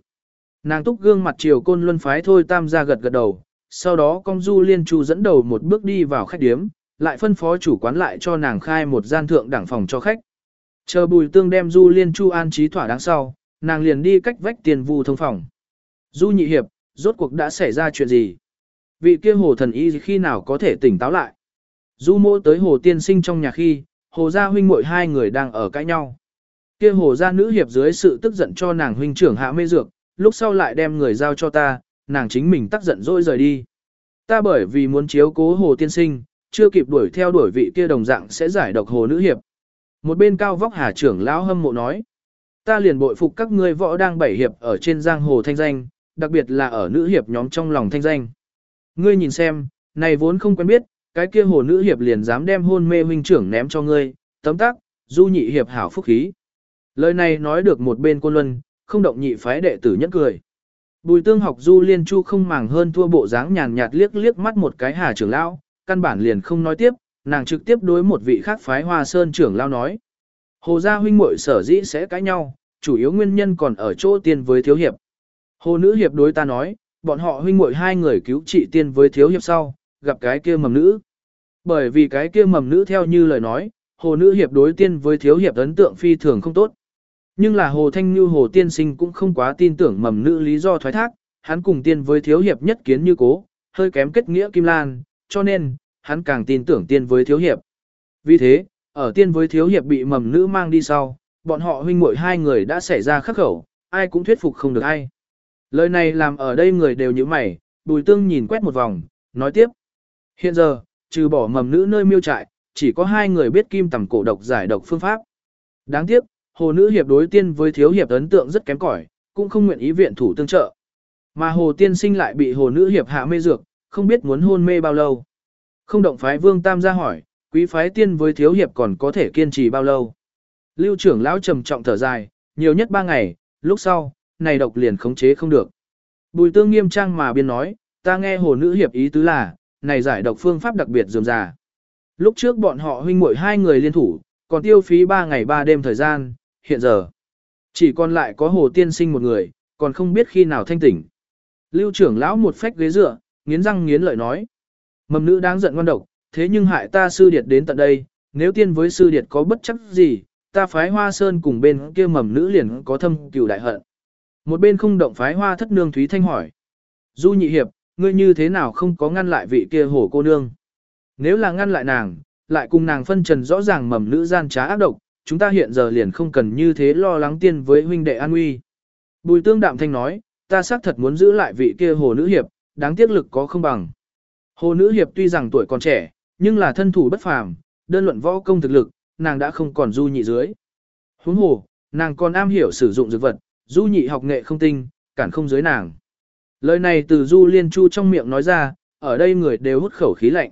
Nàng túc gương mặt chiều côn luân phái thôi tam gia gật gật đầu, sau đó công du liên chu dẫn đầu một bước đi vào khách điếm, lại phân phó chủ quán lại cho nàng khai một gian thượng đẳng phòng cho khách. Chờ bùi tương đem du liên chu an trí thỏa đáng sau, nàng liền đi cách vách tiền vu thông phòng. Du nhị hiệp, rốt cuộc đã xảy ra chuyện gì? Vị kia hồ thần y khi nào có thể tỉnh táo lại? Du mô tới hồ tiên sinh trong nhà khi, hồ gia huynh muội hai người đang ở cãi nhau. Kia hồ gia nữ hiệp dưới sự tức giận cho nàng huynh trưởng hạ mê dược, lúc sau lại đem người giao cho ta, nàng chính mình tắc giận dỗi rời đi. Ta bởi vì muốn chiếu cố hồ tiên sinh, chưa kịp đuổi theo đuổi vị kia đồng dạng sẽ giải độc hồ nữ hiệp. Một bên cao vóc hà trưởng lão hâm mộ nói. Ta liền bội phục các ngươi võ đang bảy hiệp ở trên giang hồ thanh danh, đặc biệt là ở nữ hiệp nhóm trong lòng thanh danh. Ngươi nhìn xem, này vốn không quen biết, cái kia hồ nữ hiệp liền dám đem hôn mê huynh trưởng ném cho ngươi, tấm tắc, du nhị hiệp hảo phúc khí. Lời này nói được một bên côn luân, không động nhị phái đệ tử nhất cười. Bùi tương học du liên chu không màng hơn thua bộ dáng nhàn nhạt liếc liếc mắt một cái hà trưởng lão, căn bản liền không nói tiếp, nàng trực tiếp đối một vị khác phái hoa sơn trưởng lão nói. Hồ gia huynh muội sở dĩ sẽ cãi nhau, chủ yếu nguyên nhân còn ở chỗ tiên với thiếu hiệp. Hồ nữ hiệp đối ta nói, bọn họ huynh muội hai người cứu trị tiên với thiếu hiệp sau, gặp cái kia mầm nữ. Bởi vì cái kia mầm nữ theo như lời nói, hồ nữ hiệp đối tiên với thiếu hiệp ấn tượng phi thường không tốt. Nhưng là hồ thanh như hồ tiên sinh cũng không quá tin tưởng mầm nữ lý do thoái thác, hắn cùng tiên với thiếu hiệp nhất kiến như cố, hơi kém kết nghĩa kim lan, cho nên, hắn càng tin tưởng tiên với thiếu hiệp. Vì thế, ở tiên với thiếu hiệp bị mầm nữ mang đi sau, bọn họ huynh muội hai người đã xảy ra khắc khẩu, ai cũng thuyết phục không được ai. Lời này làm ở đây người đều như mày, bùi tương nhìn quét một vòng, nói tiếp. Hiện giờ, trừ bỏ mầm nữ nơi miêu trại, chỉ có hai người biết kim tầm cổ độc giải độc phương pháp. Đáng tiếc, hồ nữ hiệp đối tiên với thiếu hiệp ấn tượng rất kém cỏi, cũng không nguyện ý viện thủ tương trợ. Mà hồ tiên sinh lại bị hồ nữ hiệp hạ mê dược, không biết muốn hôn mê bao lâu. Không động phái vương tam ra hỏi, quý phái tiên với thiếu hiệp còn có thể kiên trì bao lâu. Lưu trưởng lão trầm trọng thở dài, nhiều nhất ba ngày, lúc sau, này độc liền khống chế không được. Bùi tương nghiêm trang mà biên nói, ta nghe hồ nữ hiệp ý tứ là, này giải độc phương pháp đặc biệt dườm già. Lúc trước bọn họ huynh muội hai người liên thủ, còn tiêu phí ba ngày ba đêm thời gian, hiện giờ. Chỉ còn lại có hồ tiên sinh một người, còn không biết khi nào thanh tỉnh. Lưu trưởng lão một phách ghế dựa, nghiến răng nghiến lợi nói. Mầm nữ đáng giận ngon độc, thế nhưng hại ta sư điệt đến tận đây, nếu tiên với sư điệt có bất chấp gì, ta phái hoa sơn cùng bên kia mầm nữ liền có thâm cửu đại hận. Một bên không động phái hoa thất nương Thúy Thanh hỏi. Du nhị hiệp, ngươi như thế nào không có ngăn lại vị kia hổ cô nương? Nếu là ngăn lại nàng, lại cùng nàng phân trần rõ ràng mầm nữ gian trá ác độc, chúng ta hiện giờ liền không cần như thế lo lắng tiên với huynh đệ an nguy. Bùi tương đạm thanh nói, ta xác thật muốn giữ lại vị kia hồ nữ hiệp, đáng tiếc lực có không bằng. Hồ nữ hiệp tuy rằng tuổi còn trẻ, nhưng là thân thủ bất phàm, đơn luận võ công thực lực, nàng đã không còn du nhị dưới. Huống hồ, nàng còn am hiểu sử dụng dược vật, du nhị học nghệ không tinh, cản không dưới nàng. Lời này từ du liên chu trong miệng nói ra, ở đây người đều hút khẩu khí lạnh.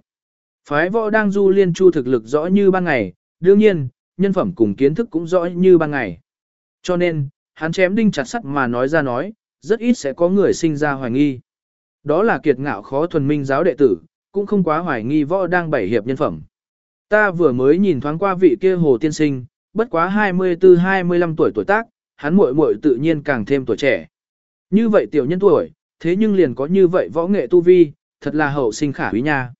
Phái võ đang du liên chu thực lực rõ như ban ngày, đương nhiên, nhân phẩm cùng kiến thức cũng rõ như ban ngày. Cho nên, hắn chém đinh chặt sắt mà nói ra nói, rất ít sẽ có người sinh ra hoài nghi. Đó là kiệt ngạo khó thuần minh giáo đệ tử, cũng không quá hoài nghi võ đang bảy hiệp nhân phẩm. Ta vừa mới nhìn thoáng qua vị kia hồ tiên sinh, bất quá 24-25 tuổi tuổi tác, hắn muội muội tự nhiên càng thêm tuổi trẻ. Như vậy tiểu nhân tuổi, thế nhưng liền có như vậy võ nghệ tu vi, thật là hậu sinh khả quý nha.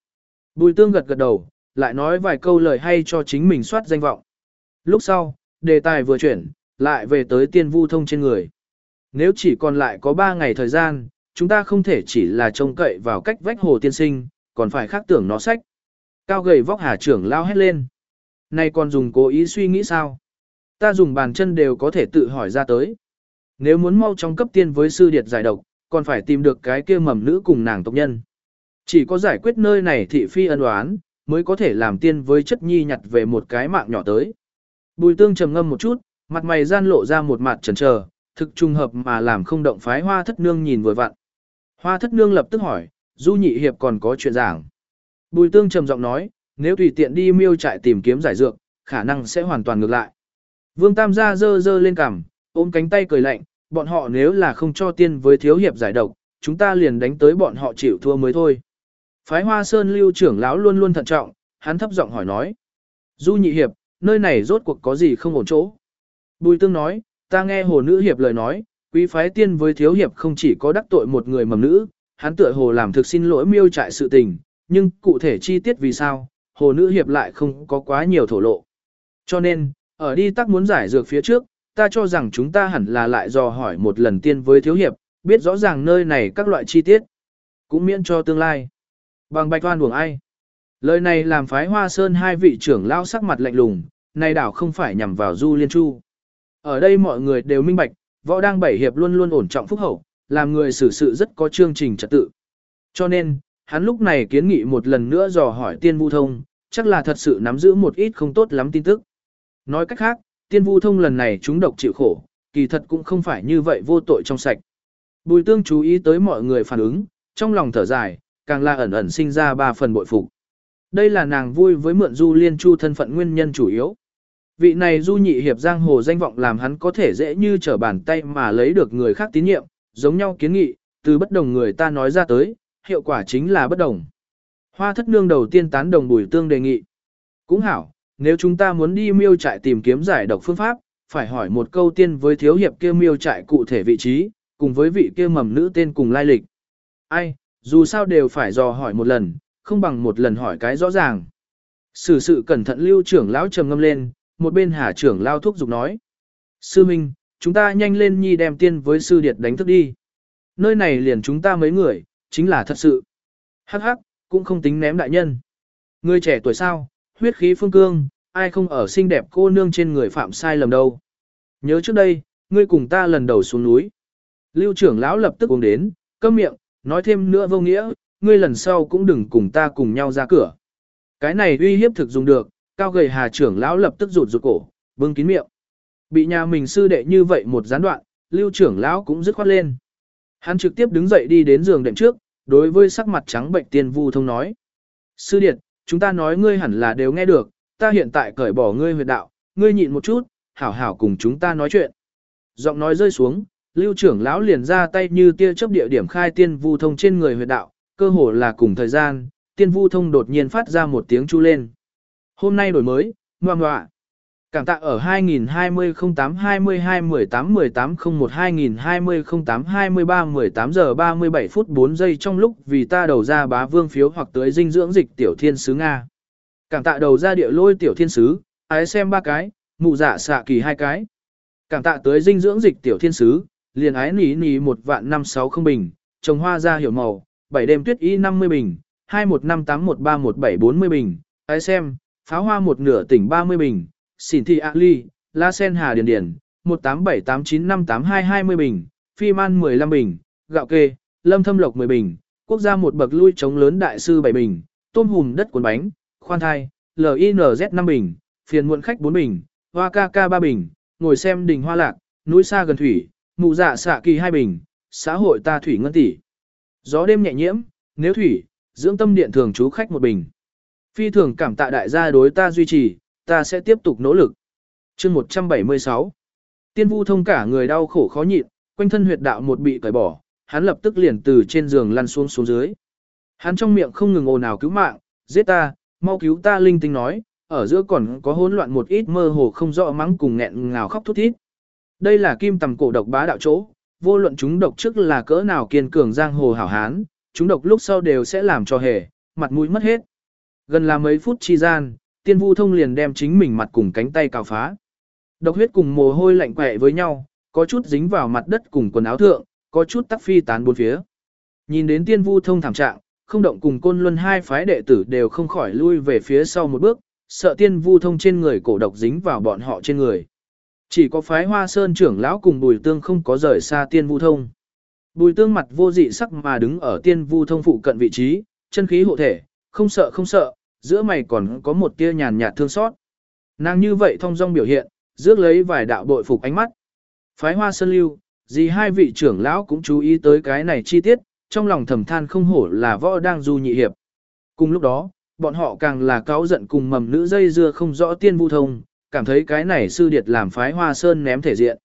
Bùi tương gật gật đầu, lại nói vài câu lời hay cho chính mình soát danh vọng. Lúc sau, đề tài vừa chuyển, lại về tới tiên vu thông trên người. Nếu chỉ còn lại có 3 ngày thời gian, chúng ta không thể chỉ là trông cậy vào cách vách hồ tiên sinh, còn phải khác tưởng nó sách. Cao gầy vóc hà trưởng lao hết lên. Này còn dùng cố ý suy nghĩ sao? Ta dùng bàn chân đều có thể tự hỏi ra tới. Nếu muốn mau chóng cấp tiên với sư điệt giải độc, còn phải tìm được cái kia mầm nữ cùng nàng tộc nhân. Chỉ có giải quyết nơi này thị phi ân oán, mới có thể làm tiên với chất nhi nhặt về một cái mạng nhỏ tới. Bùi tương trầm ngâm một chút, mặt mày gian lộ ra một mặt chần chờ, thực trùng hợp mà làm không động phái hoa thất nương nhìn vừa vặn. Hoa thất nương lập tức hỏi, du nhị hiệp còn có chuyện giảng. Bùi tương trầm giọng nói, nếu tùy tiện đi miêu trại tìm kiếm giải dược, khả năng sẽ hoàn toàn ngược lại. Vương Tam gia dơ dơ lên cằm, ôm cánh tay cười lạnh, bọn họ nếu là không cho tiên với thiếu hiệp giải độc, chúng ta liền đánh tới bọn họ chịu thua mới thôi. Phái Hoa Sơn lưu trưởng lão luôn luôn thận trọng, hắn thấp giọng hỏi nói. Du nhị hiệp, nơi này rốt cuộc có gì không ổn chỗ? Bùi tương nói, ta nghe hồ nữ hiệp lời nói, quý phái tiên với thiếu hiệp không chỉ có đắc tội một người mầm nữ, hắn tựa hồ làm thực xin lỗi miêu trại sự tình, nhưng cụ thể chi tiết vì sao, hồ nữ hiệp lại không có quá nhiều thổ lộ. Cho nên, ở đi tắc muốn giải dược phía trước, ta cho rằng chúng ta hẳn là lại dò hỏi một lần tiên với thiếu hiệp, biết rõ ràng nơi này các loại chi tiết, cũng miễn cho tương lai. Bằng bạch toan buồng ai? Lời này làm phái hoa sơn hai vị trưởng lao sắc mặt lạnh lùng, này đảo không phải nhằm vào du liên chu. Ở đây mọi người đều minh bạch, võ đang bảy hiệp luôn luôn ổn trọng phúc hậu, làm người xử sự rất có chương trình trật tự. Cho nên, hắn lúc này kiến nghị một lần nữa dò hỏi tiên vu thông, chắc là thật sự nắm giữ một ít không tốt lắm tin tức. Nói cách khác, tiên vu thông lần này chúng độc chịu khổ, kỳ thật cũng không phải như vậy vô tội trong sạch. Bùi tương chú ý tới mọi người phản ứng, trong lòng thở dài, càng là ẩn ẩn sinh ra ba phần bội phục. Đây là nàng vui với mượn du liên chu thân phận nguyên nhân chủ yếu. Vị này du nhị hiệp giang hồ danh vọng làm hắn có thể dễ như trở bàn tay mà lấy được người khác tín nhiệm, giống nhau kiến nghị, từ bất đồng người ta nói ra tới, hiệu quả chính là bất đồng. Hoa thất nương đầu tiên tán đồng bùi tương đề nghị. Cũng hảo, nếu chúng ta muốn đi miêu trại tìm kiếm giải độc phương pháp, phải hỏi một câu tiên với thiếu hiệp kia miêu trại cụ thể vị trí, cùng với vị kia mầm nữ tên cùng lai lịch. Ai, dù sao đều phải dò hỏi một lần, không bằng một lần hỏi cái rõ ràng. Sử sự cẩn thận lưu trưởng lão trầm ngâm lên, một bên hà trưởng lao thúc giục nói. Sư Minh, chúng ta nhanh lên nhi đem tiên với sư điệt đánh thức đi. Nơi này liền chúng ta mấy người, chính là thật sự. Hắc hắc, cũng không tính ném đại nhân. Người trẻ tuổi sao, huyết khí phương cương, ai không ở xinh đẹp cô nương trên người phạm sai lầm đâu. Nhớ trước đây, ngươi cùng ta lần đầu xuống núi. Lưu trưởng lão lập tức uống đến, câm miệng, nói thêm nữa vô nghĩa, ngươi lần sau cũng đừng cùng ta cùng nhau ra cửa. Cái này uy hiếp thực dùng được, cao gầy hà trưởng lão lập tức rụt rụt cổ, bưng kín miệng. Bị nhà mình sư đệ như vậy một gián đoạn, lưu trưởng lão cũng dứt khoát lên. Hắn trực tiếp đứng dậy đi đến giường đệm trước, đối với sắc mặt trắng bệnh tiên vu thông nói. Sư điệt, chúng ta nói ngươi hẳn là đều nghe được, ta hiện tại cởi bỏ ngươi huyệt đạo, ngươi nhịn một chút, hảo hảo cùng chúng ta nói chuyện. Giọng nói rơi xuống, lưu trưởng lão liền ra tay như tia chớp địa điểm khai tiên vu thông trên người huyệt đạo, cơ hồ là cùng thời gian, tiên vu thông đột nhiên phát ra một tiếng chu lên. Hôm nay đổi mới, ngoà ngoạ. Cảm tạ ở 2020 08 22 18 18 01 2020 08 23 18 giờ 37 phút 4 giây trong lúc vì ta đầu ra bá vương phiếu hoặc tới dinh dưỡng dịch tiểu thiên sứ Nga. Cảm tạ đầu ra địa lôi tiểu thiên sứ, ái xem ba cái, mụ dạ xạ kỳ hai cái. Cảm tạ tới dinh dưỡng dịch tiểu thiên sứ, liền ái nỉ nỉ một vạn năm sáu không bình, trồng hoa ra hiểu màu, bảy đêm tuyết y 50 bình, 2158131740 bình, ái xem, pháo hoa một nửa tỉnh 30 bình, xỉn thị ạ ly, la sen hà điền điền, 18789582220 bình, phi man 15 bình, gạo kê, lâm thâm lộc 10 bình, quốc gia một bậc lui chống lớn đại sư 7 bình, tôm hùm đất cuốn bánh, khoan thai, LINZ 5 bình, phiền muộn khách 4 bình, hoa ca ca 3 bình, ngồi xem đình hoa lạc, núi xa gần thủy, mụ dạ xạ kỳ 2 bình, xã hội ta thủy ngân tỷ. Gió đêm nhẹ nhiễm, nếu thủy, dưỡng tâm điện thường chú khách một bình. Phi thường cảm tạ đại gia đối ta duy trì, ta sẽ tiếp tục nỗ lực. chương 176 Tiên vu thông cả người đau khổ khó nhịn, quanh thân huyệt đạo một bị cởi bỏ, hắn lập tức liền từ trên giường lăn xuống xuống dưới. Hắn trong miệng không ngừng ồn ào cứu mạng, giết ta, mau cứu ta linh tinh nói, ở giữa còn có hỗn loạn một ít mơ hồ không rõ mắng cùng nghẹn ngào khóc thút thít. Đây là kim tầm cổ độc bá đạo chỗ, vô luận chúng độc trước là cỡ nào kiên cường giang hồ hảo hán, chúng độc lúc sau đều sẽ làm cho hề, mặt mũi mất hết. Gần là mấy phút chi gian, tiên vu thông liền đem chính mình mặt cùng cánh tay cào phá. Độc huyết cùng mồ hôi lạnh quẹ với nhau, có chút dính vào mặt đất cùng quần áo thượng, có chút tắc phi tán bốn phía. Nhìn đến tiên vu thông thảm trạng, không động cùng côn luân hai phái đệ tử đều không khỏi lui về phía sau một bước, sợ tiên vu thông trên người cổ độc dính vào bọn họ trên người. Chỉ có phái hoa sơn trưởng lão cùng bùi tương không có rời xa tiên vu thông. Bùi tương mặt vô dị sắc mà đứng ở tiên vu thông phụ cận vị trí, chân khí hộ thể, không sợ không sợ, giữa mày còn có một tia nhàn nhạt thương xót. Nàng như vậy thông dong biểu hiện, rước lấy vài đạo bội phục ánh mắt. Phái hoa sơn lưu, gì hai vị trưởng lão cũng chú ý tới cái này chi tiết, trong lòng thầm than không hổ là võ đang du nhị hiệp. Cùng lúc đó, bọn họ càng là cáo giận cùng mầm nữ dây dưa không rõ tiên vu thông, cảm thấy cái này sư điệt làm phái hoa sơn ném thể diện.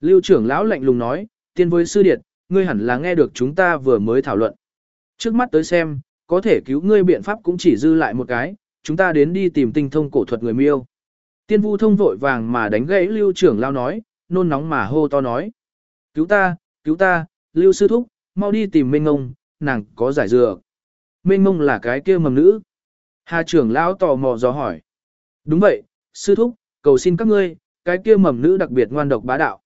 Lưu trưởng lão lạnh lùng nói, tiên với sư điệt, ngươi hẳn là nghe được chúng ta vừa mới thảo luận. Trước mắt tới xem, có thể cứu ngươi biện pháp cũng chỉ dư lại một cái, chúng ta đến đi tìm tinh thông cổ thuật người miêu. Tiên vu thông vội vàng mà đánh gãy lưu trưởng lão nói, nôn nóng mà hô to nói. Cứu ta, cứu ta, lưu sư thúc, mau đi tìm Minh Ngông, nàng có giải dược. Minh Ngông là cái kia mầm nữ. Hà trưởng lão tò mò dò hỏi. Đúng vậy, sư thúc, cầu xin các ngươi, cái kia mầm nữ đặc biệt ngoan độc bá đạo.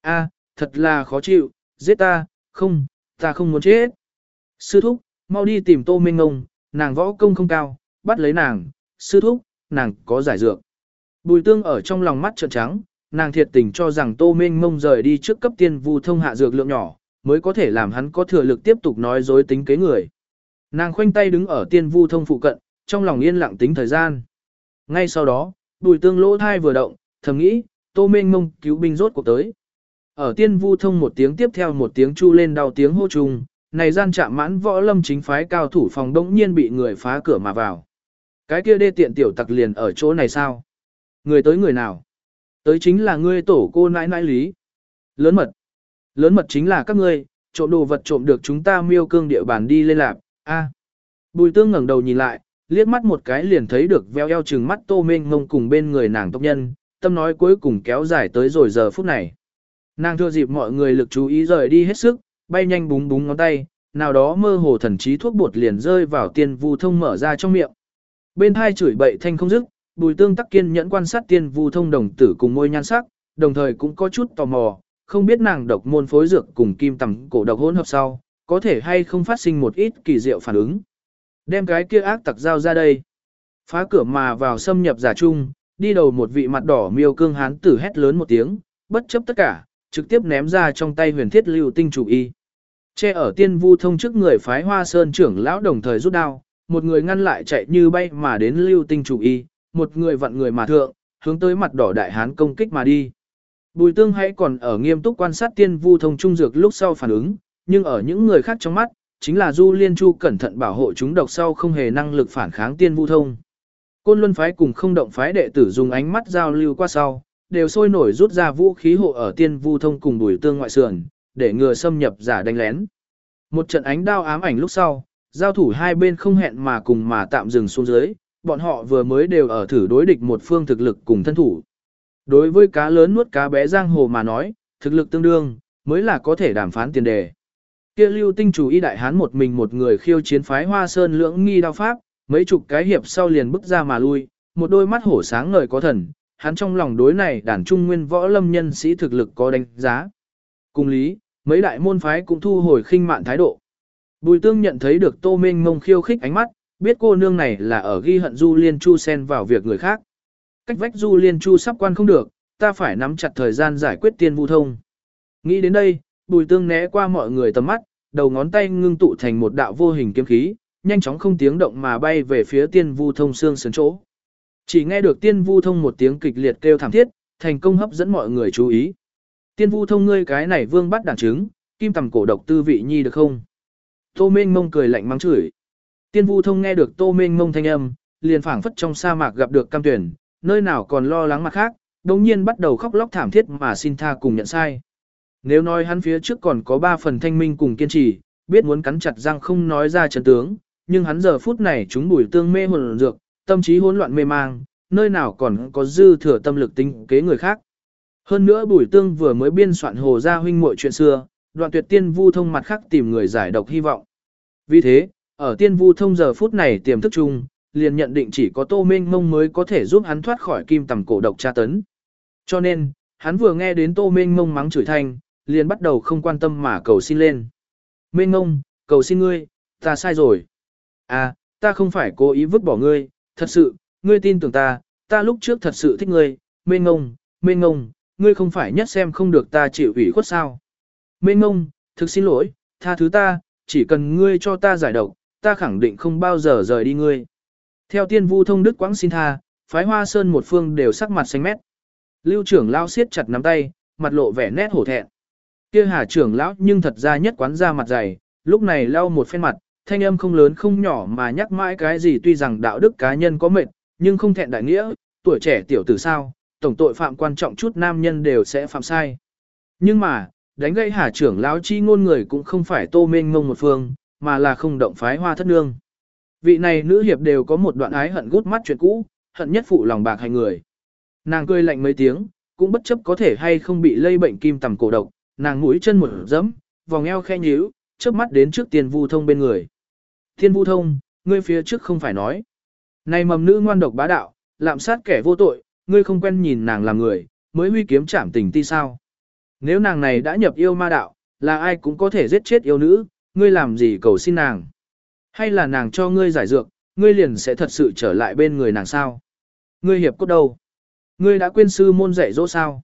A, thật là khó chịu, giết ta, không, ta không muốn chết. Sư thúc, mau đi tìm Tô Minh Ngông, nàng võ công không cao, bắt lấy nàng, sư thúc, nàng có giải dược. Bùi tương ở trong lòng mắt trợn trắng, nàng thiệt tình cho rằng Tô Minh Ngông rời đi trước cấp tiên vu thông hạ dược lượng nhỏ, mới có thể làm hắn có thừa lực tiếp tục nói dối tính kế người. Nàng khoanh tay đứng ở tiên vu thông phụ cận, trong lòng yên lặng tính thời gian. Ngay sau đó, bùi tương lỗ thai vừa động, thầm nghĩ, tô mênh mông cứu binh rốt cuộc tới. Ở tiên vu thông một tiếng tiếp theo một tiếng chu lên đau tiếng hô trùng, này gian chạm mãn võ lâm chính phái cao thủ phòng đông nhiên bị người phá cửa mà vào. Cái kia đê tiện tiểu tặc liền ở chỗ này sao? Người tới người nào? Tới chính là ngươi tổ cô nãi nãi lý. Lớn mật. Lớn mật chính là các ngươi, trộm đồ vật trộm được chúng ta miêu cương địa bàn đi lên lạp. A. Bùi tương ngẩng đầu nhìn lại, liếc mắt một cái liền thấy được veo eo chừng mắt tô mênh ngông cùng bên người nàng tộc nhân, tâm nói cuối cùng kéo dài tới rồi giờ phút này. Nàng thưa dịp mọi người lực chú ý rời đi hết sức, bay nhanh búng búng ngón tay, nào đó mơ hồ thần trí thuốc bột liền rơi vào tiên vu thông mở ra trong miệng. Bên hai chửi bậy thanh không dứt, bùi tương tắc kiên nhẫn quan sát tiên vu thông đồng tử cùng môi nhan sắc, đồng thời cũng có chút tò mò, không biết nàng độc môn phối dược cùng kim tầm cổ độc hỗn hợp sau, có thể hay không phát sinh một ít kỳ diệu phản ứng. Đem cái kia ác tặc giao ra đây. Phá cửa mà vào xâm nhập giả trung, đi đầu một vị mặt đỏ miêu cương hán tử hét lớn một tiếng, bất chấp tất cả, trực tiếp ném ra trong tay huyền thiết lưu tinh chủ y. Che ở tiên vu thông trước người phái hoa sơn trưởng lão đồng thời rút đao, một người ngăn lại chạy như bay mà đến lưu tinh chủ y, một người vặn người mà thượng, hướng tới mặt đỏ đại hán công kích mà đi. Bùi tương hãy còn ở nghiêm túc quan sát tiên vu thông trung dược lúc sau phản ứng, nhưng ở những người khác trong mắt, chính là Du Liên Chu cẩn thận bảo hộ chúng độc sau không hề năng lực phản kháng tiên vu thông. Côn Luân phái cùng không động phái đệ tử dùng ánh mắt giao lưu qua sau, đều sôi nổi rút ra vũ khí hộ ở tiên vu thông cùng bùi tương ngoại sườn, để ngừa xâm nhập giả đánh lén. Một trận ánh đao ám ảnh lúc sau, giao thủ hai bên không hẹn mà cùng mà tạm dừng xuống dưới, bọn họ vừa mới đều ở thử đối địch một phương thực lực cùng thân thủ. Đối với cá lớn nuốt cá bé giang hồ mà nói, thực lực tương đương, mới là có thể đàm phán tiền đề. Kia lưu tinh chủ y đại hán một mình một người khiêu chiến phái hoa sơn lưỡng nghi đao pháp, mấy chục cái hiệp sau liền bước ra mà lui, một đôi mắt hổ sáng ngời có thần, hắn trong lòng đối này đàn trung nguyên võ lâm nhân sĩ thực lực có đánh giá. Cùng lý, mấy đại môn phái cũng thu hồi khinh mạn thái độ. Bùi tương nhận thấy được tô minh mông khiêu khích ánh mắt, biết cô nương này là ở ghi hận du liên chu xen vào việc người khác. Cách vách du liên chu sắp quan không được, ta phải nắm chặt thời gian giải quyết tiên vu thông. Nghĩ đến đây, bùi tương né qua mọi người tầm mắt, đầu ngón tay ngưng tụ thành một đạo vô hình kiếm khí, nhanh chóng không tiếng động mà bay về phía tiên vu thông xương sườn chỗ. Chỉ nghe được tiên vu thông một tiếng kịch liệt kêu thảm thiết, thành công hấp dẫn mọi người chú ý. Tiên vu thông ngươi cái này vương bắt đảng trứng, kim tầm cổ độc tư vị nhi được không? Tô Minh mông cười lạnh mắng chửi. Tiên vu thông nghe được tô Minh mông thanh âm, liền phảng phất trong sa mạc gặp được cam tuyển, nơi nào còn lo lắng mặt khác, đồng nhiên bắt đầu khóc lóc thảm thiết mà xin tha cùng nhận sai. Nếu nói hắn phía trước còn có ba phần thanh minh cùng kiên trì, biết muốn cắn chặt răng không nói ra chân tướng, nhưng hắn giờ phút này chúng bùi tương mê hồn dược, tâm trí hỗn loạn mê mang, nơi nào còn có dư thừa tâm lực tính kế người khác. Hơn nữa bùi tương vừa mới biên soạn hồ gia huynh muội chuyện xưa, đoạn tuyệt tiên vu thông mặt khác tìm người giải độc hy vọng. Vì thế, ở tiên vu thông giờ phút này tiềm thức chung, liền nhận định chỉ có tô minh mông mới có thể giúp hắn thoát khỏi kim tầm cổ độc tra tấn. Cho nên, hắn vừa nghe đến tô minh mông mắng chửi thanh, liền bắt đầu không quan tâm mà cầu xin lên. Minh ngông, cầu xin ngươi, ta sai rồi. À, ta không phải cố ý vứt bỏ ngươi, thật sự, ngươi tin tưởng ta, ta lúc trước thật sự thích ngươi, Minh ngông, Minh ngông, ngươi không phải nhất xem không được ta chịu ủy khuất sao. Minh ngông, thực xin lỗi, tha thứ ta, chỉ cần ngươi cho ta giải độc, ta khẳng định không bao giờ rời đi ngươi. Theo tiên vu thông đức quãng xin tha, phái hoa sơn một phương đều sắc mặt xanh mét. Lưu trưởng lao siết chặt nắm tay, mặt lộ vẻ nét hổ thẹn. Kia hà trưởng lão nhưng thật ra nhất quán ra mặt dày, lúc này lau một phen mặt, thanh âm không lớn không nhỏ mà nhắc mãi cái gì tuy rằng đạo đức cá nhân có mệt, nhưng không thẹn đại nghĩa, tuổi trẻ tiểu tử sao, tổng tội phạm quan trọng chút nam nhân đều sẽ phạm sai. Nhưng mà, đánh gây hà trưởng lão chi ngôn người cũng không phải tô mênh ngông một phương, mà là không động phái hoa thất nương. Vị này nữ hiệp đều có một đoạn ái hận gút mắt chuyện cũ, hận nhất phụ lòng bạc hành người. Nàng cười lạnh mấy tiếng, cũng bất chấp có thể hay không bị lây bệnh kim tầm cổ độc, nàng mũi chân một dẫm, vòng eo khe nhíu, chớp mắt đến trước tiên vu thông bên người. Thiên vu thông, ngươi phía trước không phải nói. Này mầm nữ ngoan độc bá đạo, lạm sát kẻ vô tội, ngươi không quen nhìn nàng làm người, mới huy kiếm chạm tình ti sao. Nếu nàng này đã nhập yêu ma đạo, là ai cũng có thể giết chết yêu nữ, ngươi làm gì cầu xin nàng. Hay là nàng cho ngươi giải dược, ngươi liền sẽ thật sự trở lại bên người nàng sao. Ngươi hiệp cốt đâu? Ngươi đã quên sư môn dạy dỗ sao?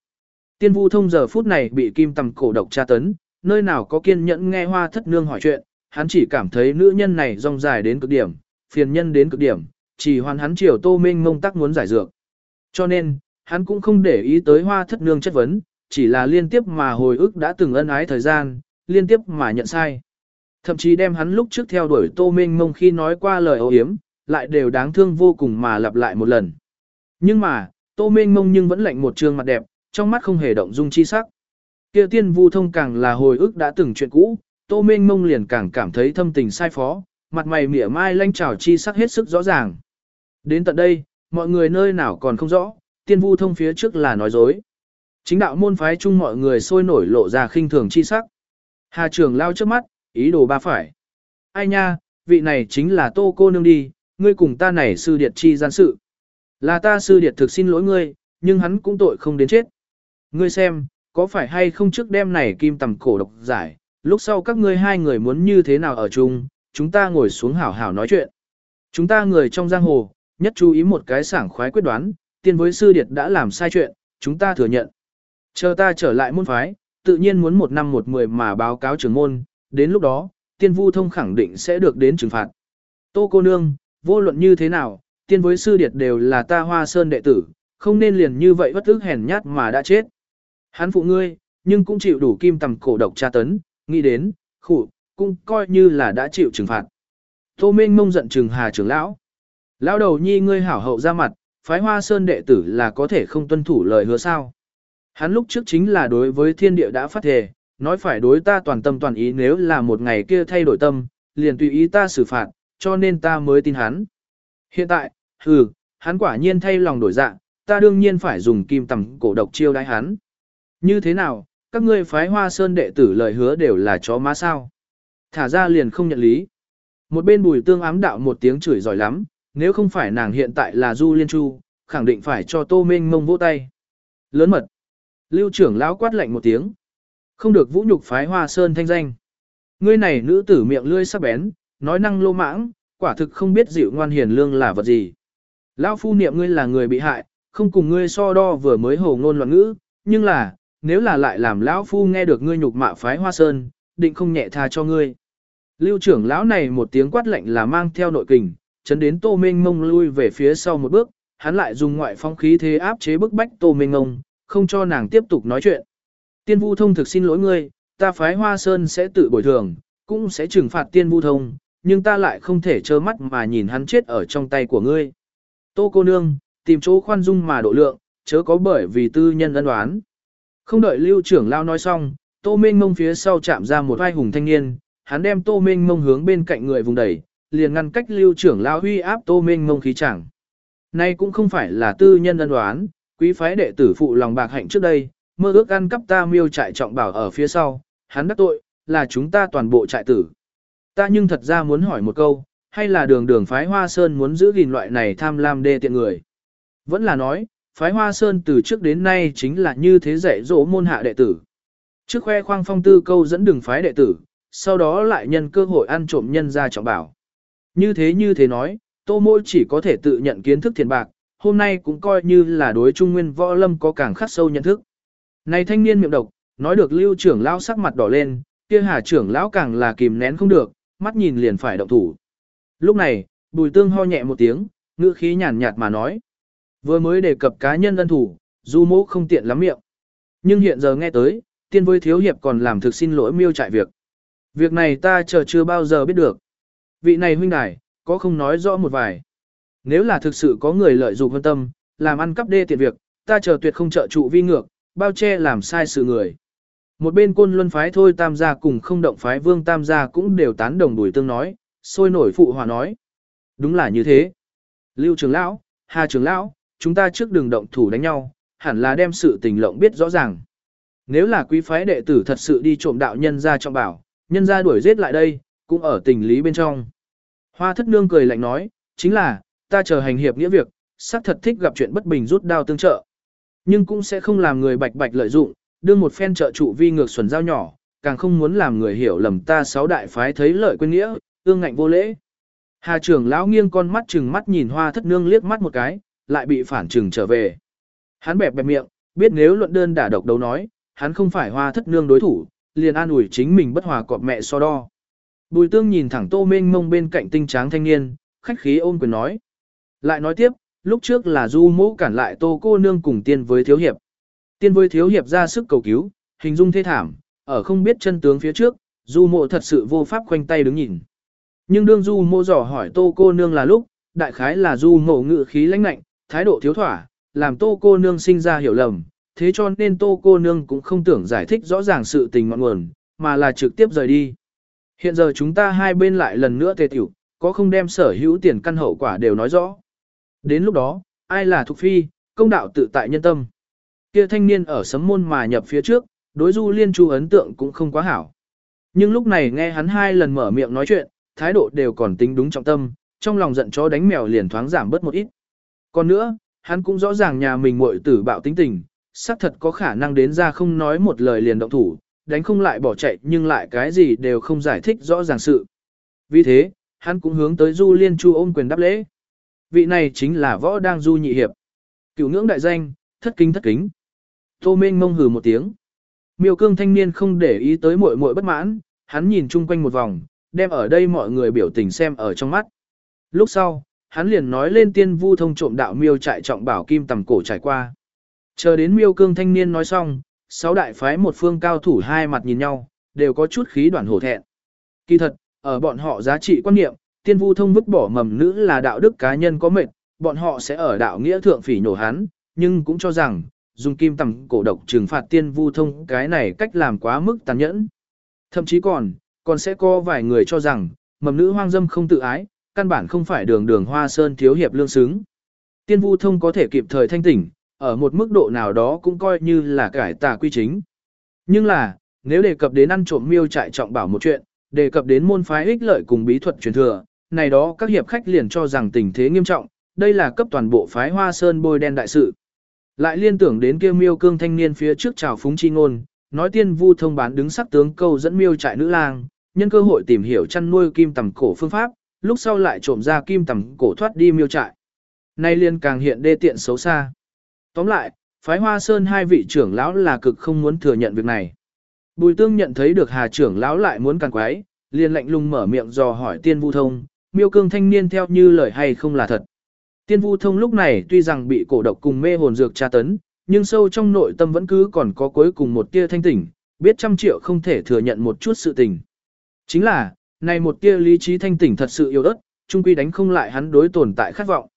Tiên vu thông giờ phút này bị kim tầm cổ độc tra tấn, nơi nào có kiên nhẫn nghe hoa thất nương hỏi chuyện, hắn chỉ cảm thấy nữ nhân này rong dài đến cực điểm, phiền nhân đến cực điểm, chỉ hoàn hắn chiều tô minh mông tắc muốn giải dược. Cho nên, hắn cũng không để ý tới hoa thất nương chất vấn, chỉ là liên tiếp mà hồi ức đã từng ân ái thời gian, liên tiếp mà nhận sai. Thậm chí đem hắn lúc trước theo đuổi tô minh mông khi nói qua lời ấu hiếm, lại đều đáng thương vô cùng mà lặp lại một lần. Nhưng mà, tô minh mông nhưng vẫn lạnh một trường mặt đẹp, trong mắt không hề động dung chi sắc. Kia tiên vu thông càng là hồi ức đã từng chuyện cũ, tô minh mông liền càng cảm thấy thâm tình sai phó, mặt mày mỉa mai lanh trào chi sắc hết sức rõ ràng. Đến tận đây, mọi người nơi nào còn không rõ, tiên vu thông phía trước là nói dối. Chính đạo môn phái chung mọi người sôi nổi lộ ra khinh thường chi sắc. Hà trường lao trước mắt, ý đồ ba phải. Ai nha, vị này chính là tô cô nương đi, ngươi cùng ta này sư điệt chi gian sự. Là ta sư điệt thực xin lỗi ngươi, nhưng hắn cũng tội không đến chết. Ngươi xem, có phải hay không trước đêm này kim tầm cổ độc giải, lúc sau các ngươi hai người muốn như thế nào ở chung, chúng ta ngồi xuống hảo hảo nói chuyện. Chúng ta người trong giang hồ, nhất chú ý một cái sảng khoái quyết đoán, tiên với sư điệt đã làm sai chuyện, chúng ta thừa nhận. Chờ ta trở lại môn phái, tự nhiên muốn một năm một mười mà báo cáo trưởng môn, đến lúc đó, tiên vu thông khẳng định sẽ được đến trừng phạt. Tô cô nương, vô luận như thế nào, tiên với sư điệt đều là ta hoa sơn đệ tử, không nên liền như vậy bất ức hèn nhát mà đã chết. Hắn phụ ngươi, nhưng cũng chịu đủ kim tầm cổ độc tra tấn, nghĩ đến, khụ, cũng coi như là đã chịu trừng phạt. Tô Minh mông giận trừng hà trưởng lão. Lão đầu nhi ngươi hảo hậu ra mặt, phái hoa sơn đệ tử là có thể không tuân thủ lời hứa sao. Hắn lúc trước chính là đối với thiên địa đã phát thề, nói phải đối ta toàn tâm toàn ý nếu là một ngày kia thay đổi tâm, liền tùy ý ta xử phạt, cho nên ta mới tin hắn. Hiện tại, hừ, hắn quả nhiên thay lòng đổi dạ, ta đương nhiên phải dùng kim tầm cổ độc chiêu đái hắn. Như thế nào, các ngươi phái hoa sơn đệ tử lời hứa đều là chó má sao. Thả ra liền không nhận lý. Một bên bùi tương ám đạo một tiếng chửi giỏi lắm, nếu không phải nàng hiện tại là Du Liên Chu, khẳng định phải cho tô Minh mông vỗ tay. Lớn mật. Lưu trưởng lão quát lạnh một tiếng. Không được vũ nhục phái hoa sơn thanh danh. Ngươi này nữ tử miệng lươi sắc bén, nói năng lô mãng, quả thực không biết dịu ngoan hiền lương là vật gì. Lão phu niệm ngươi là người bị hại, không cùng ngươi so đo vừa mới hồ ngôn loạn ngữ, nhưng là, nếu là lại làm lão phu nghe được ngươi nhục mạ phái hoa sơn, định không nhẹ tha cho ngươi. Lưu trưởng lão này một tiếng quát lạnh là mang theo nội kình, chấn đến tô minh Ngông lui về phía sau một bước, hắn lại dùng ngoại phong khí thế áp chế bức bách tô minh ngông, không cho nàng tiếp tục nói chuyện. Tiên vu thông thực xin lỗi ngươi, ta phái hoa sơn sẽ tự bồi thường, cũng sẽ trừng phạt tiên vu thông, nhưng ta lại không thể trơ mắt mà nhìn hắn chết ở trong tay của ngươi. Tô cô nương, tìm chỗ khoan dung mà độ lượng, chớ có bởi vì tư nhân ân đoán. Không đợi lưu trưởng lao nói xong, tô minh mông phía sau chạm ra một vai hùng thanh niên, hắn đem tô minh mông hướng bên cạnh người vùng đẩy, liền ngăn cách lưu trưởng lao huy áp tô minh mông khí chẳng. Nay cũng không phải là tư nhân ân đoán, quý phái đệ tử phụ lòng bạc hạnh trước đây, mơ ước ăn cắp ta miêu trại trọng bảo ở phía sau, hắn đắc tội, là chúng ta toàn bộ trại tử. Ta nhưng thật ra muốn hỏi một câu, hay là đường đường phái hoa sơn muốn giữ gìn loại này tham lam đê tiện người. Vẫn là nói, phái hoa sơn từ trước đến nay chính là như thế dạy dỗ môn hạ đệ tử. Trước khoe khoang phong tư câu dẫn đường phái đệ tử, sau đó lại nhân cơ hội ăn trộm nhân ra trọng bảo. Như thế như thế nói, tô môi chỉ có thể tự nhận kiến thức thiền bạc, hôm nay cũng coi như là đối trung nguyên võ lâm có càng khắc sâu nhận thức. Này thanh niên miệng độc, nói được lưu trưởng lão sắc mặt đỏ lên, kia hà trưởng lão càng là kìm nén không được, mắt nhìn liền phải động thủ. Lúc này, bùi tương ho nhẹ một tiếng, ngữ khí nhàn nhạt mà nói. Vừa mới đề cập cá nhân ân thủ, du mỗ không tiện lắm miệng. Nhưng hiện giờ nghe tới, tiên với thiếu hiệp còn làm thực xin lỗi miêu trại việc. Việc này ta chờ chưa bao giờ biết được. Vị này huynh đài, có không nói rõ một vài. Nếu là thực sự có người lợi dụng hơn tâm, làm ăn cắp đê tiện việc, ta chờ tuyệt không trợ trụ vi ngược, bao che làm sai sự người. Một bên côn luân phái thôi tam gia cùng không động phái vương tam gia cũng đều tán đồng đuổi tương nói, sôi nổi phụ hòa nói. Đúng là như thế. Lưu trưởng lão, Hà trưởng lão, chúng ta trước đường động thủ đánh nhau, hẳn là đem sự tình lộng biết rõ ràng. Nếu là quý phái đệ tử thật sự đi trộm đạo nhân ra trong bảo, nhân ra đuổi giết lại đây, cũng ở tình lý bên trong. Hoa thất nương cười lạnh nói, chính là, ta chờ hành hiệp nghĩa việc, xác thật thích gặp chuyện bất bình rút đao tương trợ. Nhưng cũng sẽ không làm người bạch bạch lợi dụng, đưa một phen trợ trụ vi ngược xuẩn giao nhỏ, càng không muốn làm người hiểu lầm ta sáu đại phái thấy lợi quên nghĩa, ương ngạnh vô lễ. Hà trưởng lão nghiêng con mắt chừng mắt nhìn hoa thất nương liếc mắt một cái, lại bị phản trừng trở về. Hắn bẹp bẹp miệng, biết nếu luận đơn đả độc đấu nói, hắn không phải hoa thất nương đối thủ, liền an ủi chính mình bất hòa cọp mẹ so đo. Bùi tương nhìn thẳng tô mênh mông bên cạnh tinh tráng thanh niên, khách khí ôm quyền nói. Lại nói tiếp, lúc trước là du mẫu cản lại tô cô nương cùng tiên với thiếu hiệp. Tiên với thiếu hiệp ra sức cầu cứu, hình dung thê thảm, ở không biết chân tướng phía trước, du mộ thật sự vô pháp khoanh tay đứng nhìn. Nhưng đương du mộ dò hỏi tô cô nương là lúc, đại khái là du mộ ngự khí lãnh lạnh, thái độ thiếu thỏa, làm tô cô nương sinh ra hiểu lầm, thế cho nên tô cô nương cũng không tưởng giải thích rõ ràng sự tình ngọn nguồn, mà là trực tiếp rời đi. Hiện giờ chúng ta hai bên lại lần nữa tề tiểu, có không đem sở hữu tiền căn hậu quả đều nói rõ. Đến lúc đó, ai là thuộc phi, công đạo tự tại nhân tâm. Kia thanh niên ở sấm môn mà nhập phía trước, đối du liên chu ấn tượng cũng không quá hảo. Nhưng lúc này nghe hắn hai lần mở miệng nói chuyện, thái độ đều còn tính đúng trọng tâm, trong lòng giận chó đánh mèo liền thoáng giảm bớt một ít. Còn nữa, hắn cũng rõ ràng nhà mình muội tử bạo tính tình, xác thật có khả năng đến ra không nói một lời liền động thủ, đánh không lại bỏ chạy nhưng lại cái gì đều không giải thích rõ ràng sự. Vì thế, hắn cũng hướng tới Du Liên Chu ôm quyền đáp lễ. Vị này chính là võ đang Du nhị hiệp. Cựu ngưỡng đại danh, thất kính thất kính. Tô Minh mông hừ một tiếng. Miêu cương thanh niên không để ý tới muội muội bất mãn, hắn nhìn chung quanh một vòng, đem ở đây mọi người biểu tình xem ở trong mắt. Lúc sau, hắn liền nói lên tiên vu thông trộm đạo miêu trại trọng bảo kim tầm cổ trải qua. Chờ đến miêu cương thanh niên nói xong, sáu đại phái một phương cao thủ hai mặt nhìn nhau, đều có chút khí đoạn hổ thẹn. Kỳ thật, ở bọn họ giá trị quan niệm, tiên vu thông vứt bỏ mầm nữ là đạo đức cá nhân có mệnh, bọn họ sẽ ở đạo nghĩa thượng phỉ nổ hắn, nhưng cũng cho rằng, dùng kim tầm cổ độc trừng phạt tiên vu thông cái này cách làm quá mức tàn nhẫn. Thậm chí còn, còn sẽ có vài người cho rằng, mầm nữ hoang dâm không tự ái, căn bản không phải đường đường hoa sơn thiếu hiệp lương xứng. Tiên vu thông có thể kịp thời thanh tỉnh, ở một mức độ nào đó cũng coi như là cải tà quy chính. Nhưng là, nếu đề cập đến ăn trộm miêu trại trọng bảo một chuyện, đề cập đến môn phái ích lợi cùng bí thuật truyền thừa, này đó các hiệp khách liền cho rằng tình thế nghiêm trọng, đây là cấp toàn bộ phái hoa sơn bôi đen đại sự. Lại liên tưởng đến kia miêu cương thanh niên phía trước chào phúng chi ngôn, nói tiên vu thông bán đứng sắc tướng câu dẫn miêu trại nữ lang, nhân cơ hội tìm hiểu chăn nuôi kim tầm cổ phương pháp, lúc sau lại trộm ra kim tầm cổ thoát đi miêu trại. Nay liên càng hiện đê tiện xấu xa. Tóm lại, phái hoa sơn hai vị trưởng lão là cực không muốn thừa nhận việc này. Bùi tương nhận thấy được hà trưởng lão lại muốn càng quái, liền lạnh lùng mở miệng dò hỏi tiên vu thông, miêu cương thanh niên theo như lời hay không là thật. Tiên vu thông lúc này tuy rằng bị cổ độc cùng mê hồn dược tra tấn, nhưng sâu trong nội tâm vẫn cứ còn có cuối cùng một tia thanh tỉnh, biết trăm triệu không thể thừa nhận một chút sự tình. Chính là, này một tia lý trí thanh tỉnh thật sự yếu ớt, trung quy đánh không lại hắn đối tồn tại khát vọng.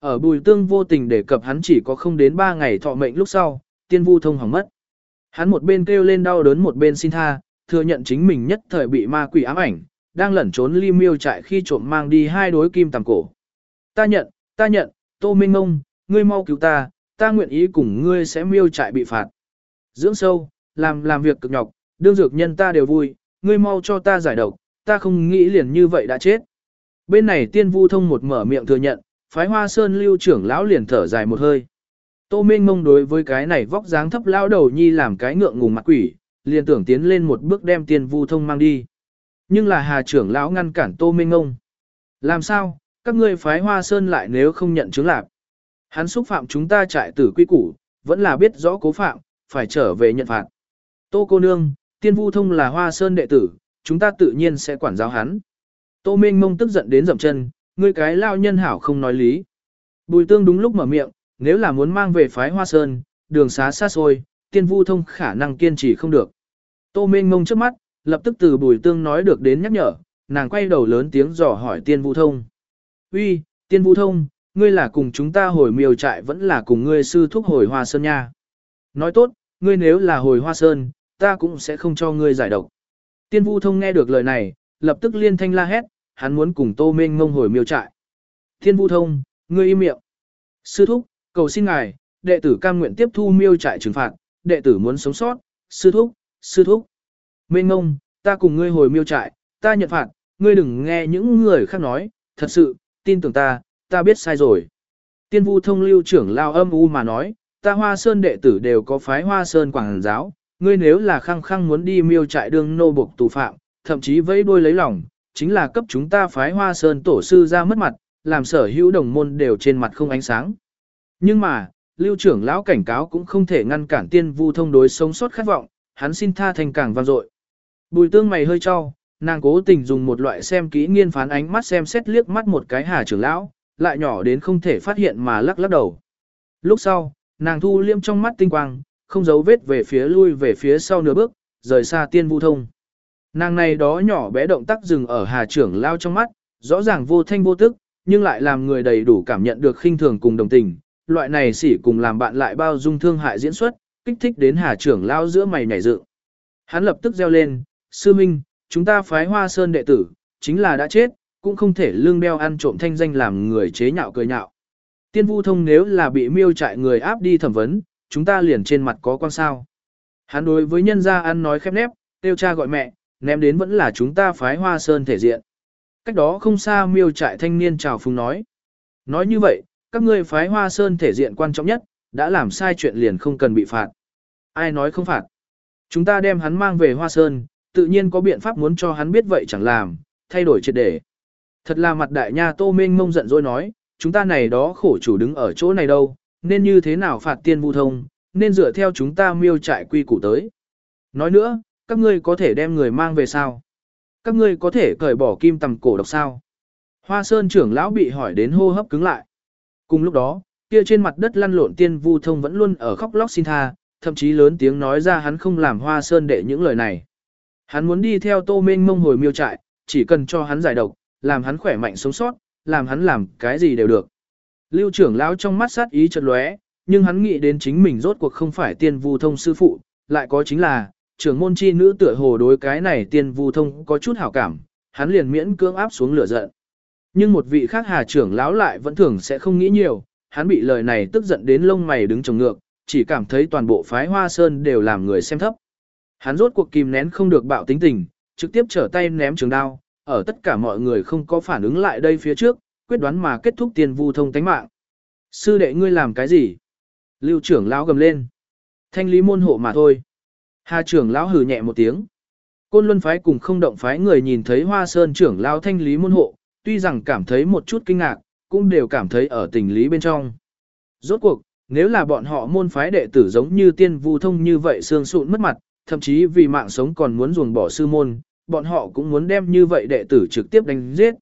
Ở bùi tương vô tình đề cập hắn chỉ có không đến 3 ngày thọ mệnh lúc sau, tiên vu thông hỏng mất. Hắn một bên kêu lên đau đớn một bên xin tha, thừa nhận chính mình nhất thời bị ma quỷ ám ảnh, đang lẩn trốn ly miêu trại khi trộm mang đi hai đối kim tầm cổ. Ta nhận, ta nhận, tô minh ngông, ngươi mau cứu ta, ta nguyện ý cùng ngươi sẽ miêu trại bị phạt. Dưỡng sâu, làm làm việc cực nhọc, đương dược nhân ta đều vui, ngươi mau cho ta giải độc, ta không nghĩ liền như vậy đã chết. Bên này tiên vu thông một mở miệng thừa nhận, phái hoa sơn lưu trưởng lão liền thở dài một hơi. Tô Minh Mông đối với cái này vóc dáng thấp lão đầu nhi làm cái ngượng ngùng mặt quỷ, liền tưởng tiến lên một bước đem tiên vu thông mang đi. Nhưng là hà trưởng lão ngăn cản Tô Minh Mông. Làm sao, các ngươi phái hoa sơn lại nếu không nhận chứng lạc. Hắn xúc phạm chúng ta trại tử quy củ, vẫn là biết rõ cố phạm, phải trở về nhận phạt. Tô cô nương, tiên vu thông là hoa sơn đệ tử, chúng ta tự nhiên sẽ quản giáo hắn. Tô Minh Mông tức giận đến dậm chân, ngươi cái lao nhân hảo không nói lý. Bùi tương đúng lúc mở miệng, nếu là muốn mang về phái hoa sơn, đường xá xa xôi, tiên vu thông khả năng kiên trì không được. Tô Minh Mông trước mắt, lập tức từ bùi tương nói được đến nhắc nhở, nàng quay đầu lớn tiếng dò hỏi tiên vu thông. Uy, tiên vu thông, ngươi là cùng chúng ta hồi miêu trại vẫn là cùng ngươi sư thúc hồi hoa sơn nha. Nói tốt, ngươi nếu là hồi hoa sơn, ta cũng sẽ không cho ngươi giải độc. Tiên vu thông nghe được lời này, lập tức liên thanh la hét, hắn muốn cùng tô minh ngông hồi miêu trại. Tiên vu thông, ngươi im miệng. Sư thúc, cầu xin ngài, đệ tử cam nguyện tiếp thu miêu trại trừng phạt, đệ tử muốn sống sót, sư thúc, sư thúc. Minh ngông, ta cùng ngươi hồi miêu trại, ta nhận phạt, ngươi đừng nghe những người khác nói, thật sự, tin tưởng ta, ta biết sai rồi. Tiên vu thông lưu trưởng lao âm u mà nói, ta hoa sơn đệ tử đều có phái hoa sơn quảng giáo, ngươi nếu là khăng khăng muốn đi miêu trại đương nô buộc tù phạm, thậm chí vẫy đuôi lấy lòng, chính là cấp chúng ta phái hoa sơn tổ sư ra mất mặt, làm sở hữu đồng môn đều trên mặt không ánh sáng. Nhưng mà, lưu trưởng lão cảnh cáo cũng không thể ngăn cản tiên vu thông đối sống sót khát vọng, hắn xin tha thành càng vang dội. Bùi tương mày hơi cho, nàng cố tình dùng một loại xem kỹ nghiên phán ánh mắt xem xét liếc mắt một cái hà trưởng lão, lại nhỏ đến không thể phát hiện mà lắc lắc đầu. Lúc sau, nàng thu liêm trong mắt tinh quang, không giấu vết về phía lui về phía sau nửa bước, rời xa tiên vu thông. Nàng này đó nhỏ bé động tác dừng ở hà trưởng lao trong mắt, rõ ràng vô thanh vô tức, nhưng lại làm người đầy đủ cảm nhận được khinh thường cùng đồng tình. Loại này sỉ cùng làm bạn lại bao dung thương hại diễn xuất, kích thích đến hà trưởng lao giữa mày nhảy dựng. Hắn lập tức reo lên, sư minh, chúng ta phái hoa sơn đệ tử, chính là đã chết, cũng không thể lương đeo ăn trộm thanh danh làm người chế nhạo cười nhạo. Tiên vu thông nếu là bị miêu trại người áp đi thẩm vấn, chúng ta liền trên mặt có quan sao. Hắn đối với nhân gia ăn nói khép nép, tiêu cha gọi mẹ, ném đến vẫn là chúng ta phái hoa sơn thể diện. Cách đó không xa miêu trại thanh niên chào phúng nói. Nói như vậy, các ngươi phái hoa sơn thể diện quan trọng nhất, đã làm sai chuyện liền không cần bị phạt. Ai nói không phạt? Chúng ta đem hắn mang về hoa sơn, tự nhiên có biện pháp muốn cho hắn biết vậy chẳng làm, thay đổi triệt để. Thật là mặt đại nha tô minh mông giận dỗi nói, chúng ta này đó khổ chủ đứng ở chỗ này đâu, nên như thế nào phạt tiên vu thông, nên dựa theo chúng ta miêu trại quy củ tới. Nói nữa, các ngươi có thể đem người mang về sao? Các ngươi có thể cởi bỏ kim tầm cổ độc sao? Hoa Sơn trưởng lão bị hỏi đến hô hấp cứng lại. Cùng lúc đó, kia trên mặt đất lăn lộn tiên vu thông vẫn luôn ở khóc lóc xin tha, thậm chí lớn tiếng nói ra hắn không làm Hoa Sơn đệ những lời này. Hắn muốn đi theo Tô Minh mông hồi miêu trại, chỉ cần cho hắn giải độc, làm hắn khỏe mạnh sống sót, làm hắn làm cái gì đều được. Lưu trưởng lão trong mắt sát ý chợt lóe, nhưng hắn nghĩ đến chính mình rốt cuộc không phải tiên vu thông sư phụ, lại có chính là, trưởng môn chi nữ tựa hồ đối cái này tiên vu thông có chút hảo cảm, hắn liền miễn cưỡng áp xuống lửa giận. Nhưng một vị khác hà trưởng lão lại vẫn thường sẽ không nghĩ nhiều, hắn bị lời này tức giận đến lông mày đứng trồng ngược, chỉ cảm thấy toàn bộ phái hoa sơn đều làm người xem thấp. Hắn rốt cuộc kìm nén không được bạo tính tình, trực tiếp trở tay ném trường đao, ở tất cả mọi người không có phản ứng lại đây phía trước, quyết đoán mà kết thúc tiền vu thông tánh mạng. Sư đệ ngươi làm cái gì? Lưu trưởng lão gầm lên. Thanh lý môn hộ mà thôi. Hà trưởng lão hừ nhẹ một tiếng. Côn Luân phái cùng không động phái người nhìn thấy Hoa Sơn trưởng lão thanh lý môn hộ, tuy rằng cảm thấy một chút kinh ngạc, cũng đều cảm thấy ở tình lý bên trong. Rốt cuộc, nếu là bọn họ môn phái đệ tử giống như tiên vu thông như vậy xương sụn mất mặt, thậm chí vì mạng sống còn muốn ruồng bỏ sư môn, bọn họ cũng muốn đem như vậy đệ tử trực tiếp đánh giết.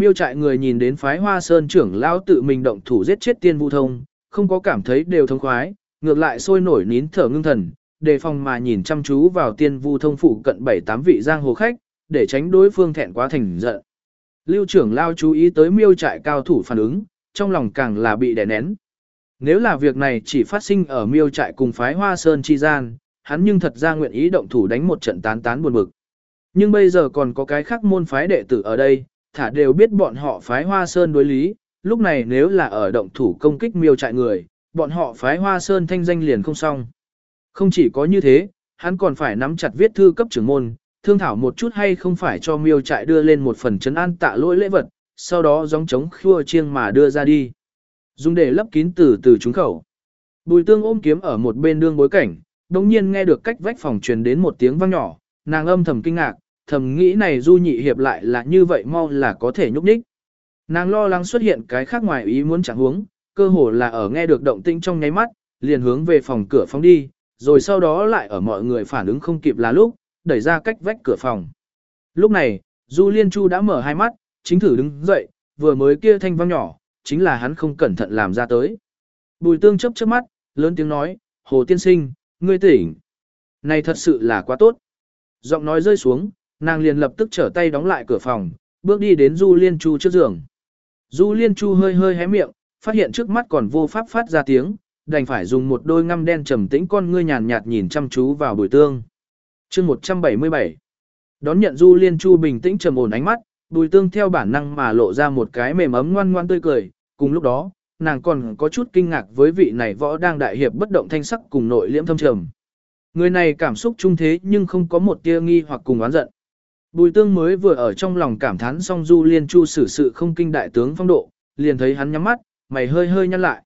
Miêu trại người nhìn đến phái hoa sơn trưởng lão tự mình động thủ giết chết tiên vu thông, không có cảm thấy đều thông khoái, ngược lại sôi nổi nín thở ngưng thần, đề phòng mà nhìn chăm chú vào tiên vu thông phụ cận bảy tám vị giang hồ khách, để tránh đối phương thẹn quá thành giận. Lưu trưởng lao chú ý tới miêu trại cao thủ phản ứng, trong lòng càng là bị đè nén. Nếu là việc này chỉ phát sinh ở miêu trại cùng phái hoa sơn chi gian, hắn nhưng thật ra nguyện ý động thủ đánh một trận tán tán buồn bực. Nhưng bây giờ còn có cái khác môn phái đệ tử ở đây, thả đều biết bọn họ phái hoa sơn đối lý, lúc này nếu là ở động thủ công kích miêu trại người, bọn họ phái hoa sơn thanh danh liền không xong. Không chỉ có như thế, hắn còn phải nắm chặt viết thư cấp trưởng môn, thương thảo một chút hay không phải cho miêu trại đưa lên một phần chấn an tạ lỗi lễ vật, sau đó gióng trống khua chiêng mà đưa ra đi. Dùng để lấp kín từ từ trúng khẩu. Bùi tương ôm kiếm ở một bên đương bối cảnh, đồng nhiên nghe được cách vách phòng truyền đến một tiếng vang nhỏ, nàng âm thầm kinh ngạc, thầm nghĩ này du nhị hiệp lại là như vậy mau là có thể nhúc nhích. Nàng lo lắng xuất hiện cái khác ngoài ý muốn chẳng huống, cơ hồ là ở nghe được động tĩnh trong nháy mắt, liền hướng về phòng cửa phóng đi, rồi sau đó lại ở mọi người phản ứng không kịp là lúc, đẩy ra cách vách cửa phòng. Lúc này, Du Liên Chu đã mở hai mắt, chính thử đứng dậy, vừa mới kia thanh vang nhỏ, chính là hắn không cẩn thận làm ra tới. Bùi tương chấp chớp mắt, lớn tiếng nói, Hồ Tiên Sinh, ngươi tỉnh. Này thật sự là quá tốt. Giọng nói rơi xuống, nàng liền lập tức trở tay đóng lại cửa phòng, bước đi đến Du Liên Chu trước giường. Du Liên Chu hơi hơi hé miệng, phát hiện trước mắt còn vô pháp phát ra tiếng, đành phải dùng một đôi ngăm đen trầm tĩnh con ngươi nhàn nhạt nhìn chăm chú vào bùi tương. chương 177 Đón nhận Du Liên Chu bình tĩnh trầm ổn ánh mắt, bùi tương theo bản năng mà lộ ra một cái mềm ấm ngoan ngoan tươi cười, cùng lúc đó, nàng còn có chút kinh ngạc với vị này võ đang đại hiệp bất động thanh sắc cùng nội liễm thâm trầm. Người này cảm xúc trung thế nhưng không có một tia nghi hoặc cùng oán giận. Bùi tương mới vừa ở trong lòng cảm thán xong Du Liên Chu xử sự không kinh đại tướng phong độ, liền thấy hắn nhắm mắt, mày hơi hơi nhăn lại.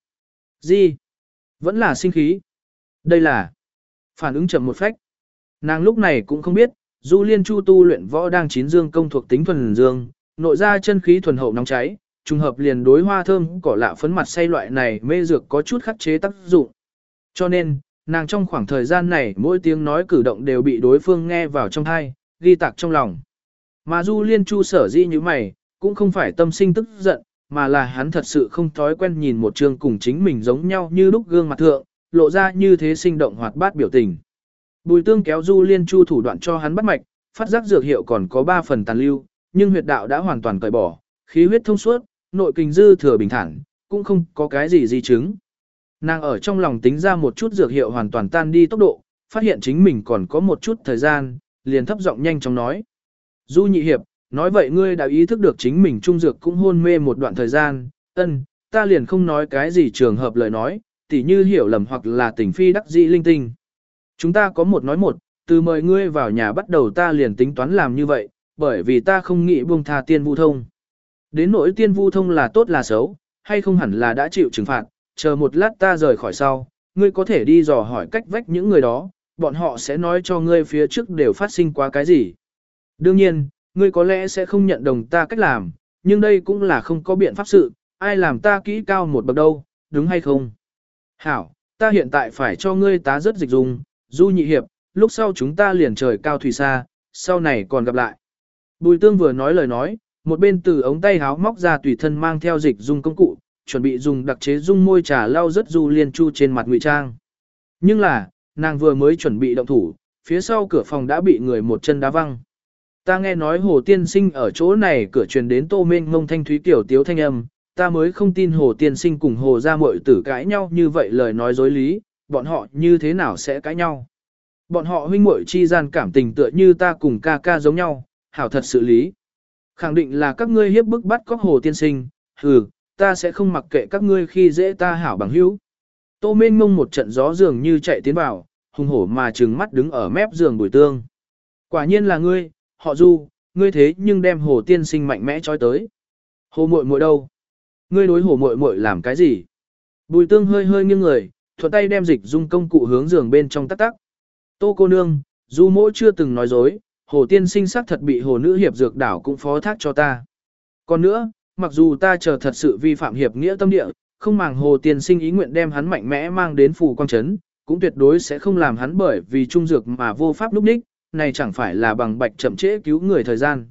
Gì? Vẫn là sinh khí. Đây là phản ứng chậm một phách. Nàng lúc này cũng không biết, Du Liên Chu tu luyện võ đang chín dương công thuộc tính thuần dương, nội ra chân khí thuần hậu nóng cháy, trùng hợp liền đối hoa thơm cỏ lạ phấn mặt say loại này mê dược có chút khắc chế tác dụng. Cho nên, nàng trong khoảng thời gian này mỗi tiếng nói cử động đều bị đối phương nghe vào trong thai, ghi tạc trong lòng. Mà Du Liên Chu sở di như mày, cũng không phải tâm sinh tức giận, mà là hắn thật sự không thói quen nhìn một trường cùng chính mình giống nhau như lúc gương mặt thượng, lộ ra như thế sinh động hoạt bát biểu tình. Bùi tương kéo Du Liên Chu thủ đoạn cho hắn bắt mạch, phát giác dược hiệu còn có 3 phần tàn lưu, nhưng huyệt đạo đã hoàn toàn cởi bỏ, khí huyết thông suốt, nội kinh dư thừa bình thản, cũng không có cái gì di chứng. Nàng ở trong lòng tính ra một chút dược hiệu hoàn toàn tan đi tốc độ, phát hiện chính mình còn có một chút thời gian, liền thấp giọng nhanh chóng nói. Du nhị hiệp, nói vậy ngươi đã ý thức được chính mình trung dược cũng hôn mê một đoạn thời gian, ân, ta liền không nói cái gì trường hợp lời nói, tỉ như hiểu lầm hoặc là tình phi đắc dĩ linh tinh. Chúng ta có một nói một, từ mời ngươi vào nhà bắt đầu ta liền tính toán làm như vậy, bởi vì ta không nghĩ buông tha tiên vu thông. Đến nỗi tiên vu thông là tốt là xấu, hay không hẳn là đã chịu trừng phạt, chờ một lát ta rời khỏi sau, ngươi có thể đi dò hỏi cách vách những người đó, bọn họ sẽ nói cho ngươi phía trước đều phát sinh qua cái gì. Đương nhiên, ngươi có lẽ sẽ không nhận đồng ta cách làm, nhưng đây cũng là không có biện pháp sự, ai làm ta kỹ cao một bậc đâu, đúng hay không? Hảo, ta hiện tại phải cho ngươi tá rất dịch dùng, du nhị hiệp, lúc sau chúng ta liền trời cao thủy xa, sau này còn gặp lại. Bùi tương vừa nói lời nói, một bên từ ống tay háo móc ra tùy thân mang theo dịch dung công cụ, chuẩn bị dùng đặc chế dung môi trà lau rất du liên chu trên mặt ngụy trang. Nhưng là, nàng vừa mới chuẩn bị động thủ, phía sau cửa phòng đã bị người một chân đá văng. Ta nghe nói hồ tiên sinh ở chỗ này cửa truyền đến tô Minh ngông thanh thúy tiểu tiếu thanh âm, ta mới không tin hồ tiên sinh cùng hồ ra Mội tử cãi nhau như vậy lời nói dối lý, bọn họ như thế nào sẽ cãi nhau. Bọn họ huynh muội chi gian cảm tình tựa như ta cùng ca ca giống nhau, hảo thật sự lý. Khẳng định là các ngươi hiếp bức bắt cóc hồ tiên sinh, hừ, ta sẽ không mặc kệ các ngươi khi dễ ta hảo bằng hữu. Tô Minh mông một trận gió dường như chạy tiến vào, hùng hổ mà trừng mắt đứng ở mép giường bùi tương. Quả nhiên là ngươi, họ du, ngươi thế nhưng đem hồ tiên sinh mạnh mẽ trói tới. Hồ muội muội đâu? Ngươi đối hồ muội muội làm cái gì? Bùi tương hơi hơi nghiêng người, thuận tay đem dịch dung công cụ hướng giường bên trong tắc tắc. Tô cô nương, du mỗi chưa từng nói dối, hồ tiên sinh xác thật bị hồ nữ hiệp dược đảo cũng phó thác cho ta. Còn nữa, mặc dù ta chờ thật sự vi phạm hiệp nghĩa tâm địa, không màng hồ tiên sinh ý nguyện đem hắn mạnh mẽ mang đến phù quang chấn, cũng tuyệt đối sẽ không làm hắn bởi vì trung dược mà vô pháp lúc ních, này chẳng phải là bằng bạch chậm trễ cứu người thời gian.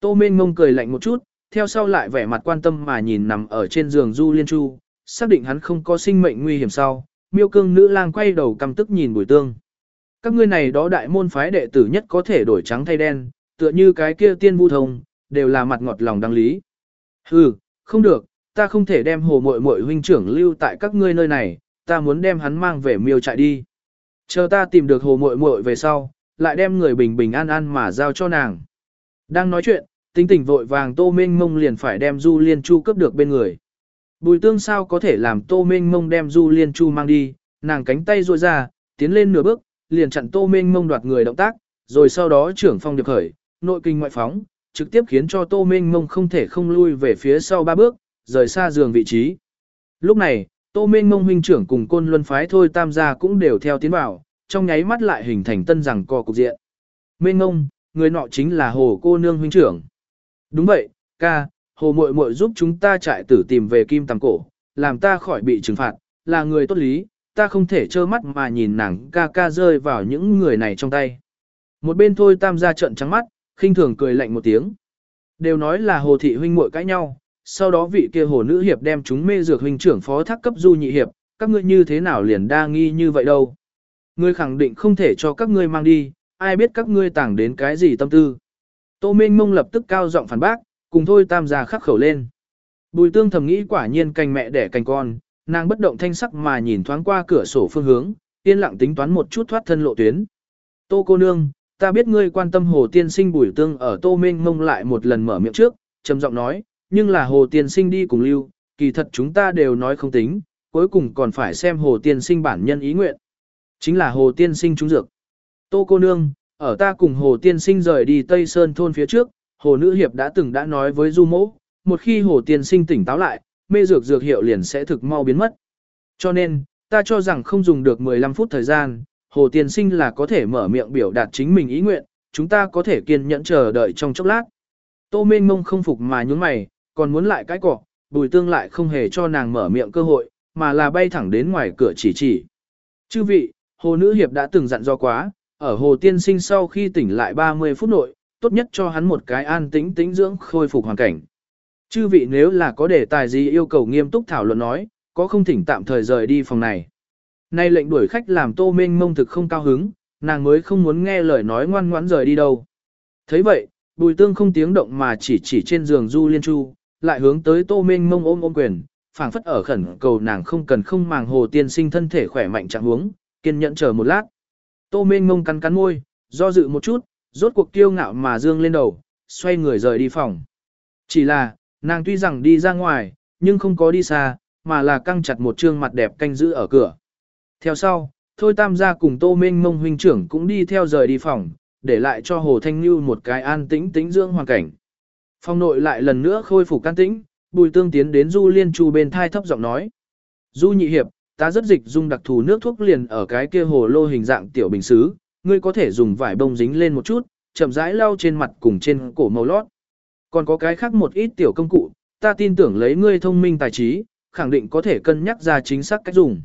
Tô Minh ngông cười lạnh một chút, theo sau lại vẻ mặt quan tâm mà nhìn nằm ở trên giường Du Liên Chu, xác định hắn không có sinh mệnh nguy hiểm sau, miêu cương nữ lang quay đầu căm tức nhìn bùi tương. Các ngươi này đó đại môn phái đệ tử nhất có thể đổi trắng thay đen, tựa như cái kia tiên vu thông, đều là mặt ngọt lòng đáng lý. Hừ, không được, ta không thể đem hồ muội muội huynh trưởng lưu tại các ngươi nơi này, ta muốn đem hắn mang về miêu trại đi. Chờ ta tìm được hồ muội muội về sau, lại đem người bình bình an an mà giao cho nàng. Đang nói chuyện, tính tình vội vàng tô minh mông liền phải đem du liên chu cấp được bên người. Bùi tương sao có thể làm tô minh mông đem du liên chu mang đi, nàng cánh tay ruôi ra, tiến lên nửa bước, liền chặn tô minh mông đoạt người động tác, rồi sau đó trưởng phong được khởi, nội kinh ngoại phóng, trực tiếp khiến cho tô minh mông không thể không lui về phía sau ba bước, rời xa giường vị trí. Lúc này, tô minh ngông huynh trưởng cùng côn luân phái thôi tam gia cũng đều theo tiến vào, trong nháy mắt lại hình thành tân rằng co cục diện. minh ngông, người nọ chính là hồ cô nương huynh trưởng. Đúng vậy, ca, hồ muội muội giúp chúng ta trại tử tìm về kim tầm cổ, làm ta khỏi bị trừng phạt, là người tốt lý, ta không thể trơ mắt mà nhìn nàng ca ca rơi vào những người này trong tay. Một bên thôi tam gia trận trắng mắt, khinh thường cười lạnh một tiếng. Đều nói là hồ thị huynh muội cãi nhau, sau đó vị kia hồ nữ hiệp đem chúng mê dược huynh trưởng phó thác cấp du nhị hiệp, các ngươi như thế nào liền đa nghi như vậy đâu. Ngươi khẳng định không thể cho các ngươi mang đi, ai biết các ngươi tảng đến cái gì tâm tư. Tô Minh Mông lập tức cao giọng phản bác, cùng thôi tam gia khắc khẩu lên. Bùi tương thầm nghĩ quả nhiên cành mẹ đẻ cành con, nàng bất động thanh sắc mà nhìn thoáng qua cửa sổ phương hướng, yên lặng tính toán một chút thoát thân lộ tuyến. Tô cô nương, ta biết ngươi quan tâm hồ tiên sinh bùi tương ở tô Minh mông lại một lần mở miệng trước, trầm giọng nói, nhưng là hồ tiên sinh đi cùng lưu, kỳ thật chúng ta đều nói không tính, cuối cùng còn phải xem hồ tiên sinh bản nhân ý nguyện. Chính là hồ tiên sinh trúng dược. Tô cô nương, ở ta cùng hồ tiên sinh rời đi Tây Sơn thôn phía trước, hồ nữ hiệp đã từng đã nói với du mỗ, một khi hồ tiên sinh tỉnh táo lại, mê dược dược hiệu liền sẽ thực mau biến mất. Cho nên, ta cho rằng không dùng được 15 phút thời gian, hồ tiên sinh là có thể mở miệng biểu đạt chính mình ý nguyện, chúng ta có thể kiên nhẫn chờ đợi trong chốc lát. Tô Minh Mông không phục mà nhún mày, còn muốn lại cái cỏ, bùi tương lại không hề cho nàng mở miệng cơ hội, mà là bay thẳng đến ngoài cửa chỉ chỉ. Chư vị, hồ nữ hiệp đã từng dặn do quá, ở hồ tiên sinh sau khi tỉnh lại 30 phút nội, tốt nhất cho hắn một cái an tĩnh tĩnh dưỡng khôi phục hoàn cảnh. Chư vị nếu là có đề tài gì yêu cầu nghiêm túc thảo luận nói, có không thỉnh tạm thời rời đi phòng này. Nay lệnh đuổi khách làm tô minh mông thực không cao hứng, nàng mới không muốn nghe lời nói ngoan ngoãn rời đi đâu. thấy vậy, bùi tương không tiếng động mà chỉ chỉ trên giường du liên chu, lại hướng tới tô minh mông ôm ôm quyền, phảng phất ở khẩn cầu nàng không cần không màng hồ tiên sinh thân thể khỏe mạnh trạng huống, kiên nhẫn chờ một lát. Tô minh mông cắn cắn môi, do dự một chút, rốt cuộc kiêu ngạo mà dương lên đầu, xoay người rời đi phòng. Chỉ là, nàng tuy rằng đi ra ngoài, nhưng không có đi xa, mà là căng chặt một trương mặt đẹp canh giữ ở cửa. Theo sau, Thôi Tam gia cùng Tô Minh Mông huynh trưởng cũng đi theo rời đi phòng, để lại cho Hồ Thanh lưu một cái an tĩnh tĩnh dưỡng hoàn cảnh. Phòng nội lại lần nữa khôi phục can tĩnh, Bùi Tương tiến đến Du Liên Chu bên thai thấp giọng nói: "Du nhị hiệp, ta rất dịch dung đặc thù nước thuốc liền ở cái kia hồ lô hình dạng tiểu bình xứ, ngươi có thể dùng vải bông dính lên một chút, chậm rãi lau trên mặt cùng trên cổ màu lót. Còn có cái khác một ít tiểu công cụ, ta tin tưởng lấy ngươi thông minh tài trí, khẳng định có thể cân nhắc ra chính xác cách dùng.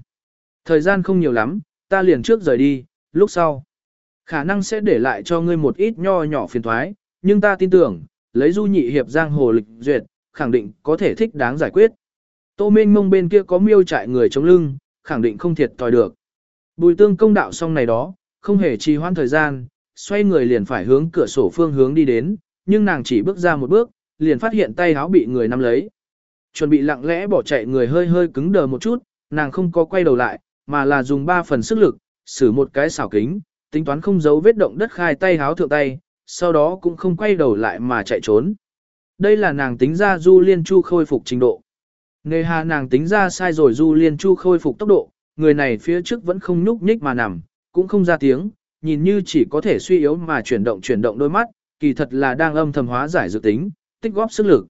Thời gian không nhiều lắm, ta liền trước rời đi, lúc sau. Khả năng sẽ để lại cho ngươi một ít nho nhỏ phiền thoái, nhưng ta tin tưởng, lấy du nhị hiệp giang hồ lịch duyệt, khẳng định có thể thích đáng giải quyết. Tô Minh mông bên kia có miêu trại người chống lưng, khẳng định không thiệt tòi được. Bùi tương công đạo xong này đó, không hề trì hoãn thời gian, xoay người liền phải hướng cửa sổ phương hướng đi đến, nhưng nàng chỉ bước ra một bước, liền phát hiện tay áo bị người nắm lấy. Chuẩn bị lặng lẽ bỏ chạy người hơi hơi cứng đờ một chút, nàng không có quay đầu lại, mà là dùng ba phần sức lực, xử một cái xảo kính, tính toán không giấu vết động đất khai tay háo thượng tay, sau đó cũng không quay đầu lại mà chạy trốn. Đây là nàng tính ra du liên chu khôi phục trình độ. Nề hà nàng tính ra sai rồi du liên chu khôi phục tốc độ, người này phía trước vẫn không nhúc nhích mà nằm, cũng không ra tiếng, nhìn như chỉ có thể suy yếu mà chuyển động chuyển động đôi mắt, kỳ thật là đang âm thầm hóa giải dự tính, tích góp sức lực.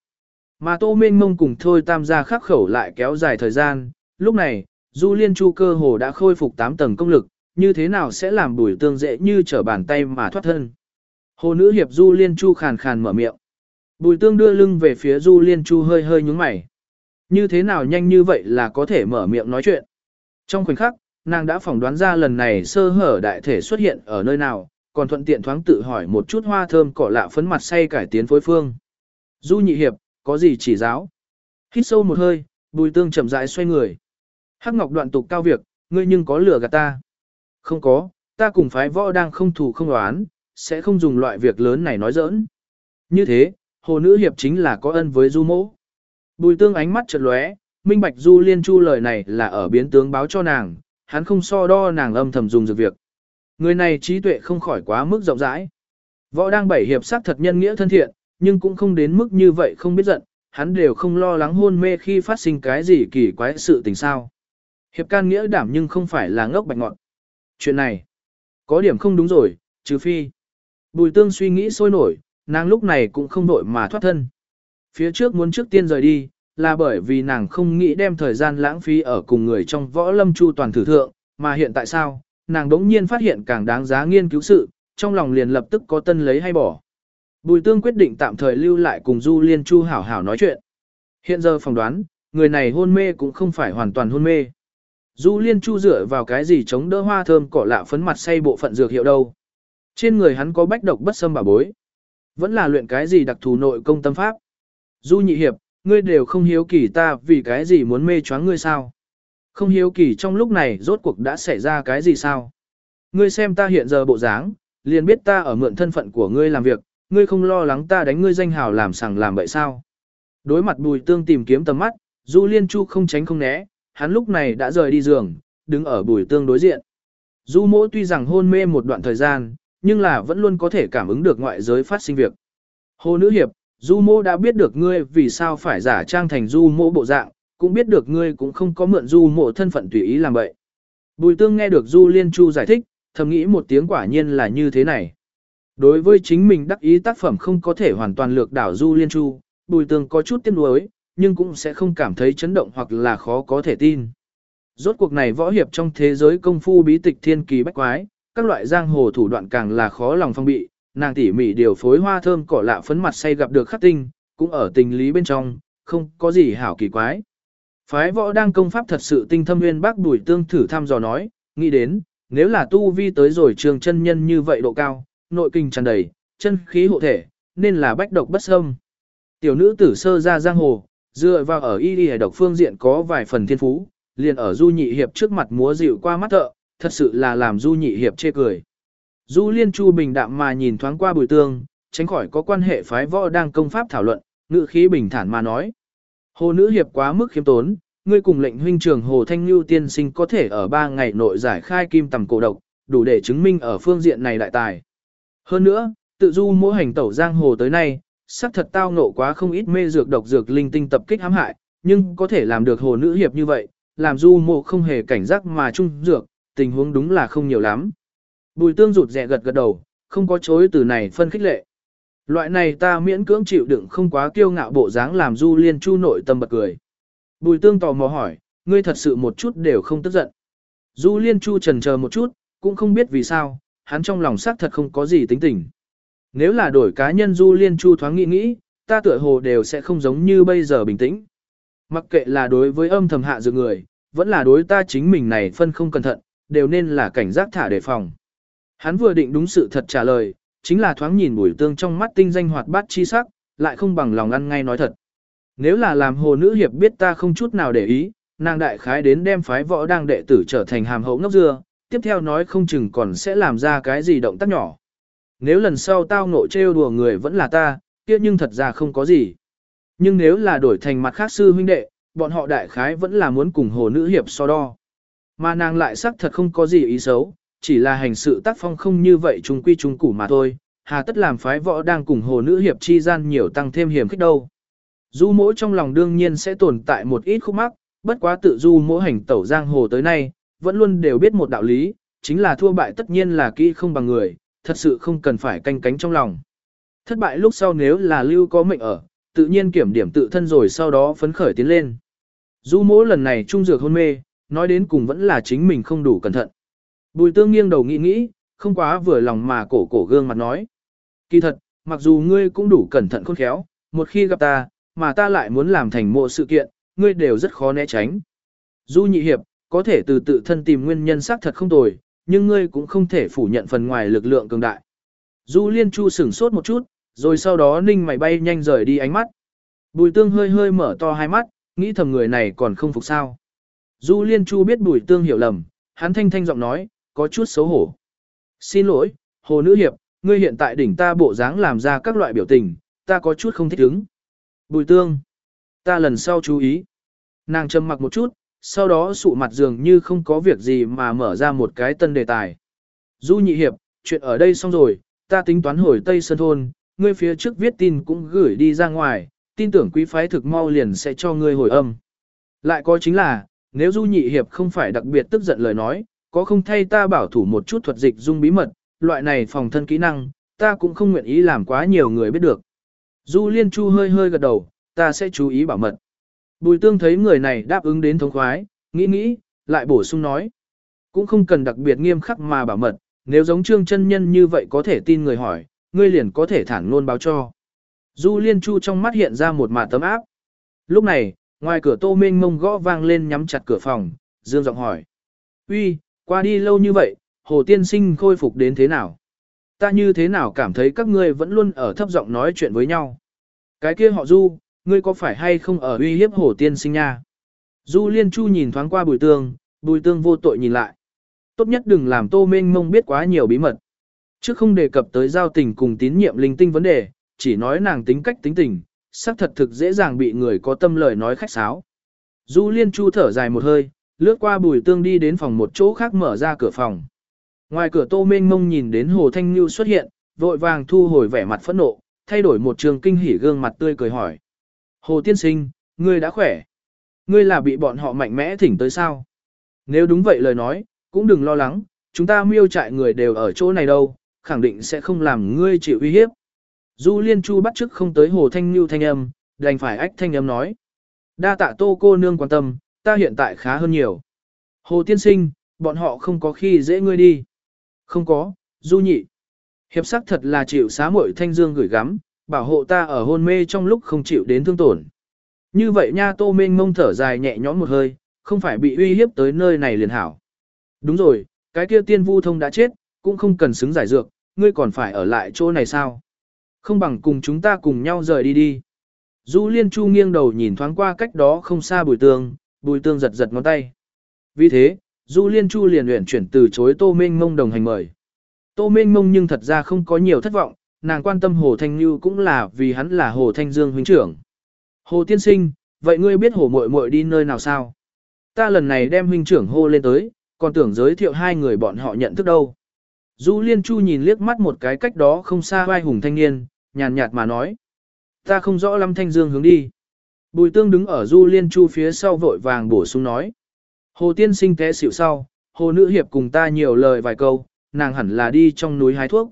Mà Tô Minh Mông cùng thôi tam gia khắc khẩu lại kéo dài thời gian, lúc này, Du Liên Chu cơ hồ đã khôi phục 8 tầng công lực, như thế nào sẽ làm bùi tương dễ như trở bàn tay mà thoát thân. Hồ nữ hiệp Du Liên Chu khàn khàn mở miệng. Bùi tương đưa lưng về phía Du Liên Chu hơi hơi nhúng mày. Như thế nào nhanh như vậy là có thể mở miệng nói chuyện. Trong khoảnh khắc, nàng đã phỏng đoán ra lần này sơ hở đại thể xuất hiện ở nơi nào, còn thuận tiện thoáng tự hỏi một chút hoa thơm cỏ lạ phấn mặt say cải tiến phối phương. Du nhị hiệp, có gì chỉ giáo? Hít sâu một hơi, bùi tương chậm rãi xoay người. Hắc ngọc đoạn tục cao việc, ngươi nhưng có lửa gạt ta. Không có, ta cùng phái võ đang không thủ không đoán, sẽ không dùng loại việc lớn này nói giỡn. Như thế, hồ nữ hiệp chính là có ân với du mỗ. Bùi tương ánh mắt chợt lóe, minh bạch du liên chu lời này là ở biến tướng báo cho nàng, hắn không so đo nàng âm thầm dùng dược việc. Người này trí tuệ không khỏi quá mức rộng rãi. Võ đang bảy hiệp sắc thật nhân nghĩa thân thiện, nhưng cũng không đến mức như vậy không biết giận, hắn đều không lo lắng hôn mê khi phát sinh cái gì kỳ quái sự tình sao. Hiệp can nghĩa đảm nhưng không phải là ngốc bạch ngọn. Chuyện này, có điểm không đúng rồi, trừ phi. Bùi tương suy nghĩ sôi nổi, nàng lúc này cũng không nổi mà thoát thân. Phía trước muốn trước tiên rời đi, là bởi vì nàng không nghĩ đem thời gian lãng phí ở cùng người trong võ lâm chu toàn thử thượng, mà hiện tại sao, nàng đống nhiên phát hiện càng đáng giá nghiên cứu sự, trong lòng liền lập tức có tân lấy hay bỏ. Bùi tương quyết định tạm thời lưu lại cùng Du Liên Chu hảo hảo nói chuyện. Hiện giờ phỏng đoán, người này hôn mê cũng không phải hoàn toàn hôn mê. Du Liên Chu dựa vào cái gì chống đỡ hoa thơm cỏ lạ phấn mặt say bộ phận dược hiệu đâu. Trên người hắn có bách độc bất xâm bảo bối. Vẫn là luyện cái gì đặc thù nội công tâm pháp. Du nhị hiệp, ngươi đều không hiếu kỳ ta vì cái gì muốn mê choáng ngươi sao. Không hiếu kỳ trong lúc này rốt cuộc đã xảy ra cái gì sao. Ngươi xem ta hiện giờ bộ dáng, liền biết ta ở mượn thân phận của ngươi làm việc, ngươi không lo lắng ta đánh ngươi danh hào làm sằng làm bậy sao. Đối mặt bùi tương tìm kiếm tầm mắt, Du Liên Chu không tránh không né, hắn lúc này đã rời đi giường, đứng ở bùi tương đối diện. Du mỗ tuy rằng hôn mê một đoạn thời gian, nhưng là vẫn luôn có thể cảm ứng được ngoại giới phát sinh việc. Hồ nữ hiệp, du Mô đã biết được ngươi vì sao phải giả trang thành du Mô bộ dạng, cũng biết được ngươi cũng không có mượn du mộ thân phận tùy ý làm vậy. Bùi tương nghe được du liên chu giải thích, thầm nghĩ một tiếng quả nhiên là như thế này. Đối với chính mình đắc ý tác phẩm không có thể hoàn toàn lược đảo du liên chu, bùi tương có chút tiếc nuối, nhưng cũng sẽ không cảm thấy chấn động hoặc là khó có thể tin. Rốt cuộc này võ hiệp trong thế giới công phu bí tịch thiên kỳ bách quái, các loại giang hồ thủ đoạn càng là khó lòng phong bị, nàng tỉ mỉ điều phối hoa thơm cỏ lạ phấn mặt say gặp được khắc tinh, cũng ở tình lý bên trong, không có gì hảo kỳ quái. Phái võ đang công pháp thật sự tinh thâm nguyên bác đuổi tương thử thăm dò nói, nghĩ đến, nếu là tu vi tới rồi trường chân nhân như vậy độ cao, nội kinh tràn đầy, chân khí hộ thể, nên là bách độc bất xâm. Tiểu nữ tử sơ ra giang hồ, dựa vào ở y y độc phương diện có vài phần thiên phú, liền ở du nhị hiệp trước mặt múa dịu qua mắt thợ, thật sự là làm du nhị hiệp chê cười. Du liên chu bình đạm mà nhìn thoáng qua bùi tương, tránh khỏi có quan hệ phái võ đang công pháp thảo luận, ngữ khí bình thản mà nói. Hồ nữ hiệp quá mức khiêm tốn, ngươi cùng lệnh huynh trưởng Hồ Thanh Nhu tiên sinh có thể ở ba ngày nội giải khai kim tầm cổ độc, đủ để chứng minh ở phương diện này đại tài. Hơn nữa, tự du mỗi hành tẩu giang hồ tới nay, xác thật tao ngộ quá không ít mê dược độc dược linh tinh tập kích hãm hại, nhưng có thể làm được hồ nữ hiệp như vậy, làm du mộ không hề cảnh giác mà trung dược, tình huống đúng là không nhiều lắm. Bùi tương rụt rẹ gật gật đầu, không có chối từ này phân khích lệ. Loại này ta miễn cưỡng chịu đựng không quá kiêu ngạo bộ dáng làm du liên chu nội tâm bật cười. Bùi tương tò mò hỏi, ngươi thật sự một chút đều không tức giận. Du liên chu trần chờ một chút, cũng không biết vì sao, hắn trong lòng xác thật không có gì tính tình. Nếu là đổi cá nhân du liên chu thoáng nghĩ nghĩ, ta tựa hồ đều sẽ không giống như bây giờ bình tĩnh. Mặc kệ là đối với âm thầm hạ dự người, vẫn là đối ta chính mình này phân không cẩn thận, đều nên là cảnh giác thả đề phòng. Hắn vừa định đúng sự thật trả lời, chính là thoáng nhìn bùi tương trong mắt tinh danh hoạt bát chi sắc, lại không bằng lòng ăn ngay nói thật. Nếu là làm hồ nữ hiệp biết ta không chút nào để ý, nàng đại khái đến đem phái võ đang đệ tử trở thành hàm hậu ngốc dưa, tiếp theo nói không chừng còn sẽ làm ra cái gì động tác nhỏ. Nếu lần sau tao ngộ trêu đùa người vẫn là ta, kia nhưng thật ra không có gì. Nhưng nếu là đổi thành mặt khác sư huynh đệ, bọn họ đại khái vẫn là muốn cùng hồ nữ hiệp so đo. Mà nàng lại xác thật không có gì ý xấu, chỉ là hành sự tác phong không như vậy trung quy trung củ mà thôi, hà tất làm phái võ đang cùng hồ nữ hiệp chi gian nhiều tăng thêm hiểm khích đâu. Du mỗi trong lòng đương nhiên sẽ tồn tại một ít khúc mắc, bất quá tự du mỗi hành tẩu giang hồ tới nay, vẫn luôn đều biết một đạo lý, chính là thua bại tất nhiên là kỹ không bằng người, thật sự không cần phải canh cánh trong lòng. Thất bại lúc sau nếu là lưu có mệnh ở, tự nhiên kiểm điểm tự thân rồi sau đó phấn khởi tiến lên. Du mỗi lần này trung dược hôn mê, nói đến cùng vẫn là chính mình không đủ cẩn thận. Bùi tương nghiêng đầu nghĩ nghĩ, không quá vừa lòng mà cổ cổ gương mặt nói. Kỳ thật, mặc dù ngươi cũng đủ cẩn thận khôn khéo, một khi gặp ta, mà ta lại muốn làm thành mộ sự kiện, ngươi đều rất khó né tránh. Du nhị hiệp, có thể từ tự thân tìm nguyên nhân xác thật không tồi, nhưng ngươi cũng không thể phủ nhận phần ngoài lực lượng cường đại. Du liên chu sửng sốt một chút, rồi sau đó ninh mày bay nhanh rời đi ánh mắt. Bùi tương hơi hơi mở to hai mắt, nghĩ thầm người này còn không phục sao. Du liên chu biết bùi tương hiểu lầm, hắn thanh thanh giọng nói, có chút xấu hổ. Xin lỗi, hồ nữ hiệp, ngươi hiện tại đỉnh ta bộ dáng làm ra các loại biểu tình, ta có chút không thích ứng. Bùi tương, ta lần sau chú ý. Nàng trầm mặc một chút, sau đó sụ mặt dường như không có việc gì mà mở ra một cái tân đề tài. Du nhị hiệp, chuyện ở đây xong rồi, ta tính toán hồi Tây Sơn Thôn, ngươi phía trước viết tin cũng gửi đi ra ngoài, tin tưởng quý phái thực mau liền sẽ cho ngươi hồi âm. Lại có chính là, nếu Du nhị hiệp không phải đặc biệt tức giận lời nói, có không thay ta bảo thủ một chút thuật dịch dung bí mật, loại này phòng thân kỹ năng, ta cũng không nguyện ý làm quá nhiều người biết được. Du Liên Chu hơi hơi gật đầu, ta sẽ chú ý bảo mật. Bùi tương thấy người này đáp ứng đến thống khoái, nghĩ nghĩ, lại bổ sung nói. Cũng không cần đặc biệt nghiêm khắc mà bảo mật, nếu giống trương chân nhân như vậy có thể tin người hỏi, ngươi liền có thể thẳng luôn báo cho. Du Liên Chu trong mắt hiện ra một mà tấm áp. Lúc này, ngoài cửa tô mênh mông gõ vang lên nhắm chặt cửa phòng, dương giọng hỏi. uy, qua đi lâu như vậy, hồ tiên sinh khôi phục đến thế nào? Ta như thế nào cảm thấy các ngươi vẫn luôn ở thấp giọng nói chuyện với nhau? Cái kia họ Du, ngươi có phải hay không ở uy hiếp hồ tiên sinh nha? Du Liên Chu nhìn thoáng qua bùi tương, bùi tương vô tội nhìn lại. Tốt nhất đừng làm tô mênh mông biết quá nhiều bí mật. Chứ không đề cập tới giao tình cùng tín nhiệm linh tinh vấn đề, chỉ nói nàng tính cách tính tình, xác thật thực dễ dàng bị người có tâm lời nói khách sáo. Du Liên Chu thở dài một hơi, lướt qua bùi tương đi đến phòng một chỗ khác mở ra cửa phòng. Ngoài cửa tô mênh mông nhìn đến Hồ Thanh Nhu xuất hiện, vội vàng thu hồi vẻ mặt phẫn nộ, thay đổi một trường kinh hỉ gương mặt tươi cười hỏi. Hồ tiên sinh, ngươi đã khỏe. Ngươi là bị bọn họ mạnh mẽ thỉnh tới sao? Nếu đúng vậy lời nói, cũng đừng lo lắng, chúng ta miêu trại người đều ở chỗ này đâu, khẳng định sẽ không làm ngươi chịu uy hiếp. Du Liên Chu bắt chức không tới Hồ Thanh Nhu thanh âm, đành phải ách thanh âm nói. Đa tạ tô cô nương quan tâm, ta hiện tại khá hơn nhiều. Hồ tiên sinh, bọn họ không có khi dễ ngươi đi. Không có, du nhị. Hiệp sắc thật là chịu xá muội thanh dương gửi gắm, bảo hộ ta ở hôn mê trong lúc không chịu đến thương tổn. Như vậy nha tô mênh mông thở dài nhẹ nhõm một hơi, không phải bị uy hiếp tới nơi này liền hảo. Đúng rồi, cái kia tiên vu thông đã chết, cũng không cần xứng giải dược, ngươi còn phải ở lại chỗ này sao? Không bằng cùng chúng ta cùng nhau rời đi đi. Du Liên Chu nghiêng đầu nhìn thoáng qua cách đó không xa bùi tương, bùi tương giật giật ngón tay. Vì thế, Du Liên Chu liền luyện chuyển từ chối Tô Minh Mông đồng hành mời. Tô Minh Mông nhưng thật ra không có nhiều thất vọng, nàng quan tâm Hồ Thanh Như cũng là vì hắn là Hồ Thanh Dương huynh trưởng. Hồ Tiên Sinh, vậy ngươi biết Hồ Mội Mội đi nơi nào sao? Ta lần này đem huynh trưởng hô lên tới, còn tưởng giới thiệu hai người bọn họ nhận thức đâu. Du Liên Chu nhìn liếc mắt một cái cách đó không xa vai hùng thanh niên, nhàn nhạt mà nói. Ta không rõ Lâm Thanh Dương hướng đi. Bùi tương đứng ở Du Liên Chu phía sau vội vàng bổ sung nói. Hồ tiên sinh té xỉu sau, hồ nữ hiệp cùng ta nhiều lời vài câu, nàng hẳn là đi trong núi hái thuốc.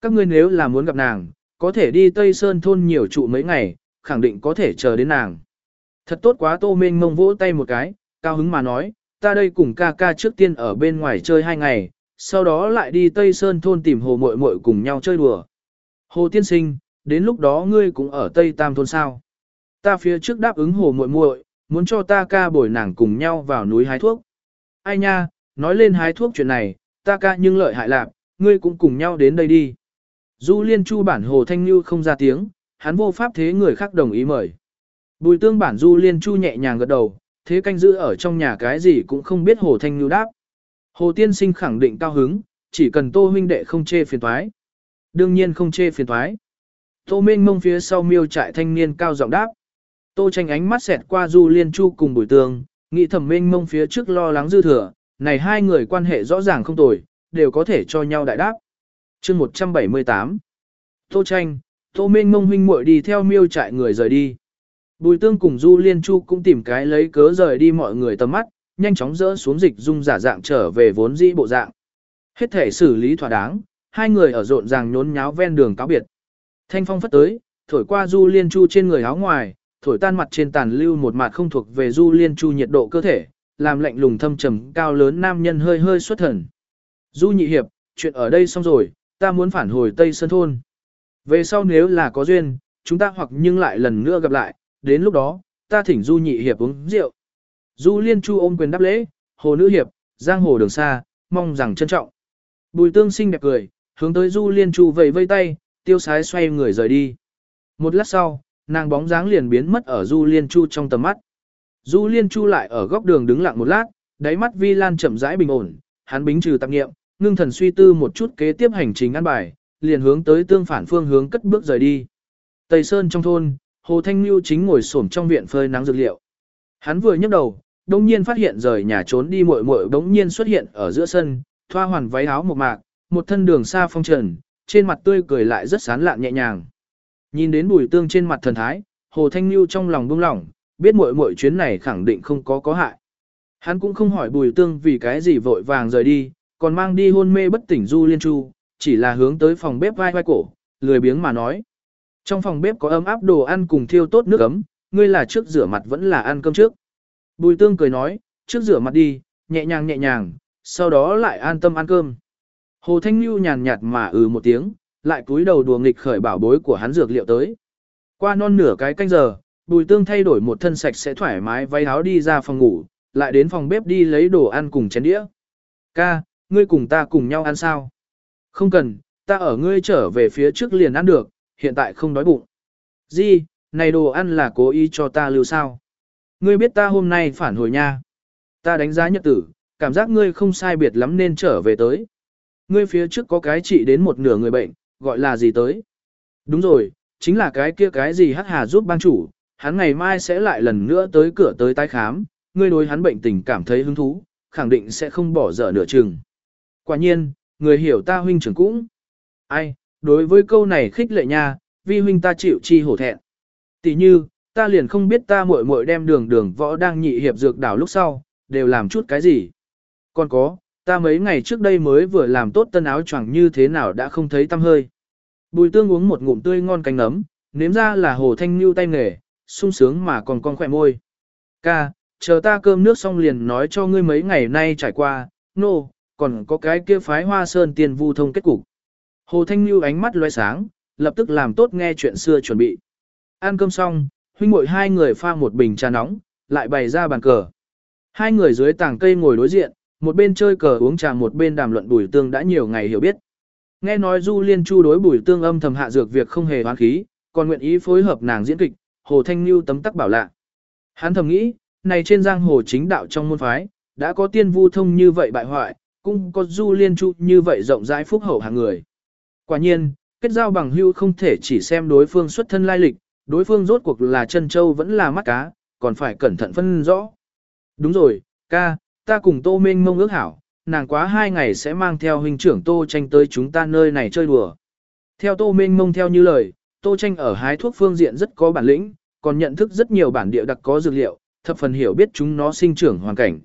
Các ngươi nếu là muốn gặp nàng, có thể đi Tây Sơn thôn nhiều trụ mấy ngày, khẳng định có thể chờ đến nàng. Thật tốt quá tô mênh mông vỗ tay một cái, cao hứng mà nói, ta đây cùng ca ca trước tiên ở bên ngoài chơi hai ngày, sau đó lại đi Tây Sơn thôn tìm hồ muội muội cùng nhau chơi đùa. Hồ tiên sinh, đến lúc đó ngươi cũng ở Tây Tam thôn sao. Ta phía trước đáp ứng hồ muội muội, muốn cho ta ca bồi nàng cùng nhau vào núi hái thuốc. Ai nha, nói lên hái thuốc chuyện này, ta ca nhưng lợi hại lạc, ngươi cũng cùng nhau đến đây đi. Du liên chu bản hồ thanh như không ra tiếng, hắn vô pháp thế người khác đồng ý mời. Bùi tương bản du liên chu nhẹ nhàng gật đầu, thế canh giữ ở trong nhà cái gì cũng không biết hồ thanh như đáp. Hồ tiên sinh khẳng định cao hứng, chỉ cần tô huynh đệ không chê phiền toái. Đương nhiên không chê phiền thoái. Tô minh mông phía sau miêu trại thanh niên cao giọng đáp. Tô tranh ánh mắt xẹt qua Du Liên Chu cùng Bùi Tường, nghĩ thẩm minh mông phía trước lo lắng dư thừa, này hai người quan hệ rõ ràng không tồi, đều có thể cho nhau đại đáp. chương 178 Tô tranh, Tô minh mông huynh muội đi theo miêu trại người rời đi. Bùi tương cùng Du Liên Chu cũng tìm cái lấy cớ rời đi mọi người tầm mắt, nhanh chóng dỡ xuống dịch dung giả dạng trở về vốn dĩ bộ dạng. Hết thể xử lý thỏa đáng, hai người ở rộn ràng nhốn nháo ven đường cáo biệt. Thanh phong phất tới, thổi qua Du Liên Chu trên người áo ngoài, thổi tan mặt trên tàn lưu một mặt không thuộc về Du Liên Chu nhiệt độ cơ thể, làm lạnh lùng thâm trầm cao lớn nam nhân hơi hơi xuất thần. Du nhị hiệp, chuyện ở đây xong rồi, ta muốn phản hồi Tây Sơn Thôn. Về sau nếu là có duyên, chúng ta hoặc nhưng lại lần nữa gặp lại, đến lúc đó, ta thỉnh Du nhị hiệp uống rượu. Du Liên Chu ôm quyền đáp lễ, hồ nữ hiệp, giang hồ đường xa, mong rằng trân trọng. Bùi tương xinh đẹp cười, hướng tới Du Liên Chu vẫy vây tay, tiêu sái xoay người rời đi. Một lát sau, nàng bóng dáng liền biến mất ở Du Liên Chu trong tầm mắt. Du Liên Chu lại ở góc đường đứng lặng một lát, đáy mắt Vi Lan chậm rãi bình ổn, hắn bính trừ tạp nghiệm, ngưng thần suy tư một chút kế tiếp hành trình ăn bài, liền hướng tới tương phản phương hướng cất bước rời đi. Tây Sơn trong thôn, Hồ Thanh Nhu chính ngồi xổm trong viện phơi nắng dược liệu. Hắn vừa nhấc đầu, đông nhiên phát hiện rời nhà trốn đi muội muội đống nhiên xuất hiện ở giữa sân, thoa hoàn váy áo một mạc, một thân đường xa phong trần, trên mặt tươi cười lại rất sán lạn nhẹ nhàng. Nhìn đến bùi tương trên mặt thần thái, Hồ Thanh Nhu trong lòng buông lỏng, biết mỗi mỗi chuyến này khẳng định không có có hại. Hắn cũng không hỏi bùi tương vì cái gì vội vàng rời đi, còn mang đi hôn mê bất tỉnh Du Liên Chu, chỉ là hướng tới phòng bếp vai vai cổ, lười biếng mà nói. Trong phòng bếp có ấm áp đồ ăn cùng thiêu tốt nước ấm, ngươi là trước rửa mặt vẫn là ăn cơm trước. Bùi tương cười nói, trước rửa mặt đi, nhẹ nhàng nhẹ nhàng, sau đó lại an tâm ăn cơm. Hồ Thanh Nhu nhàn nhạt mà ừ một tiếng, lại cúi đầu đùa nghịch khởi bảo bối của hắn dược liệu tới. Qua non nửa cái canh giờ, bùi tương thay đổi một thân sạch sẽ thoải mái váy áo đi ra phòng ngủ, lại đến phòng bếp đi lấy đồ ăn cùng chén đĩa. Ca, ngươi cùng ta cùng nhau ăn sao? Không cần, ta ở ngươi trở về phía trước liền ăn được, hiện tại không đói bụng. Di, này đồ ăn là cố ý cho ta lưu sao? Ngươi biết ta hôm nay phản hồi nha. Ta đánh giá nhật tử, cảm giác ngươi không sai biệt lắm nên trở về tới. Ngươi phía trước có cái trị đến một nửa người bệnh, gọi là gì tới? Đúng rồi, chính là cái kia cái gì hắc hà giúp bang chủ, hắn ngày mai sẽ lại lần nữa tới cửa tới tái khám, ngươi đối hắn bệnh tình cảm thấy hứng thú, khẳng định sẽ không bỏ dở nửa chừng. Quả nhiên, người hiểu ta huynh trưởng cũng. Ai, đối với câu này khích lệ nha, vi huynh ta chịu chi hổ thẹn. Tỷ như, ta liền không biết ta muội muội đem đường đường võ đang nhị hiệp dược đảo lúc sau, đều làm chút cái gì. Còn có, ta mấy ngày trước đây mới vừa làm tốt tân áo choàng như thế nào đã không thấy tâm hơi. Bùi tương uống một ngụm tươi ngon cánh nấm, nếm ra là hồ thanh lưu tay nghề, sung sướng mà còn con khỏe môi. Ca, chờ ta cơm nước xong liền nói cho ngươi mấy ngày nay trải qua, nô, no, còn có cái kia phái hoa sơn tiền vu thông kết cục. Hồ Thanh Lưu ánh mắt loe sáng, lập tức làm tốt nghe chuyện xưa chuẩn bị. Ăn cơm xong, huynh muội hai người pha một bình trà nóng, lại bày ra bàn cờ. Hai người dưới tảng cây ngồi đối diện, một bên chơi cờ uống trà một bên đàm luận bùi tương đã nhiều ngày hiểu biết. Nghe nói Du Liên Chu đối bùi tương âm thầm hạ dược việc không hề hoán khí, còn nguyện ý phối hợp nàng diễn kịch, Hồ Thanh Nhu tấm tắc bảo lạ. Hắn thầm nghĩ, này trên giang hồ chính đạo trong môn phái, đã có tiên vu thông như vậy bại hoại, cũng có Du Liên Chu như vậy rộng rãi phúc hậu hàng người. Quả nhiên, kết giao bằng hưu không thể chỉ xem đối phương xuất thân lai lịch, đối phương rốt cuộc là chân châu vẫn là mắt cá, còn phải cẩn thận phân rõ. Đúng rồi, ca, ta cùng Tô Minh mông ước hảo, nàng quá hai ngày sẽ mang theo huynh trưởng Tô Tranh tới chúng ta nơi này chơi đùa. Theo Tô Minh mông theo như lời, Tô Tranh ở hái thuốc phương diện rất có bản lĩnh, còn nhận thức rất nhiều bản địa đặc có dược liệu, thập phần hiểu biết chúng nó sinh trưởng hoàn cảnh.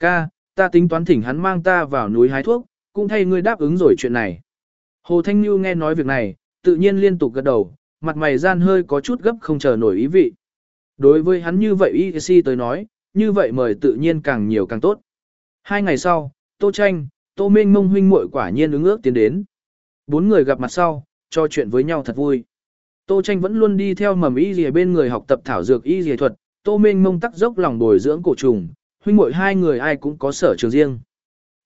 Ca, ta tính toán thỉnh hắn mang ta vào núi hái thuốc, cũng thay ngươi đáp ứng rồi chuyện này. Hồ Thanh Nhu nghe nói việc này, tự nhiên liên tục gật đầu, mặt mày gian hơi có chút gấp không chờ nổi ý vị. Đối với hắn như vậy y si tới nói, như vậy mời tự nhiên càng nhiều càng tốt. Hai ngày sau, Tô Tranh, Tô Minh Mông huynh muội quả nhiên ứng ước tiến đến. Bốn người gặp mặt sau, trò chuyện với nhau thật vui. Tô Tranh vẫn luôn đi theo mầm y dìa bên người học tập thảo dược y dìa thuật, Tô Minh Mông tắc dốc lòng bồi dưỡng cổ trùng, huynh muội hai người ai cũng có sở trường riêng.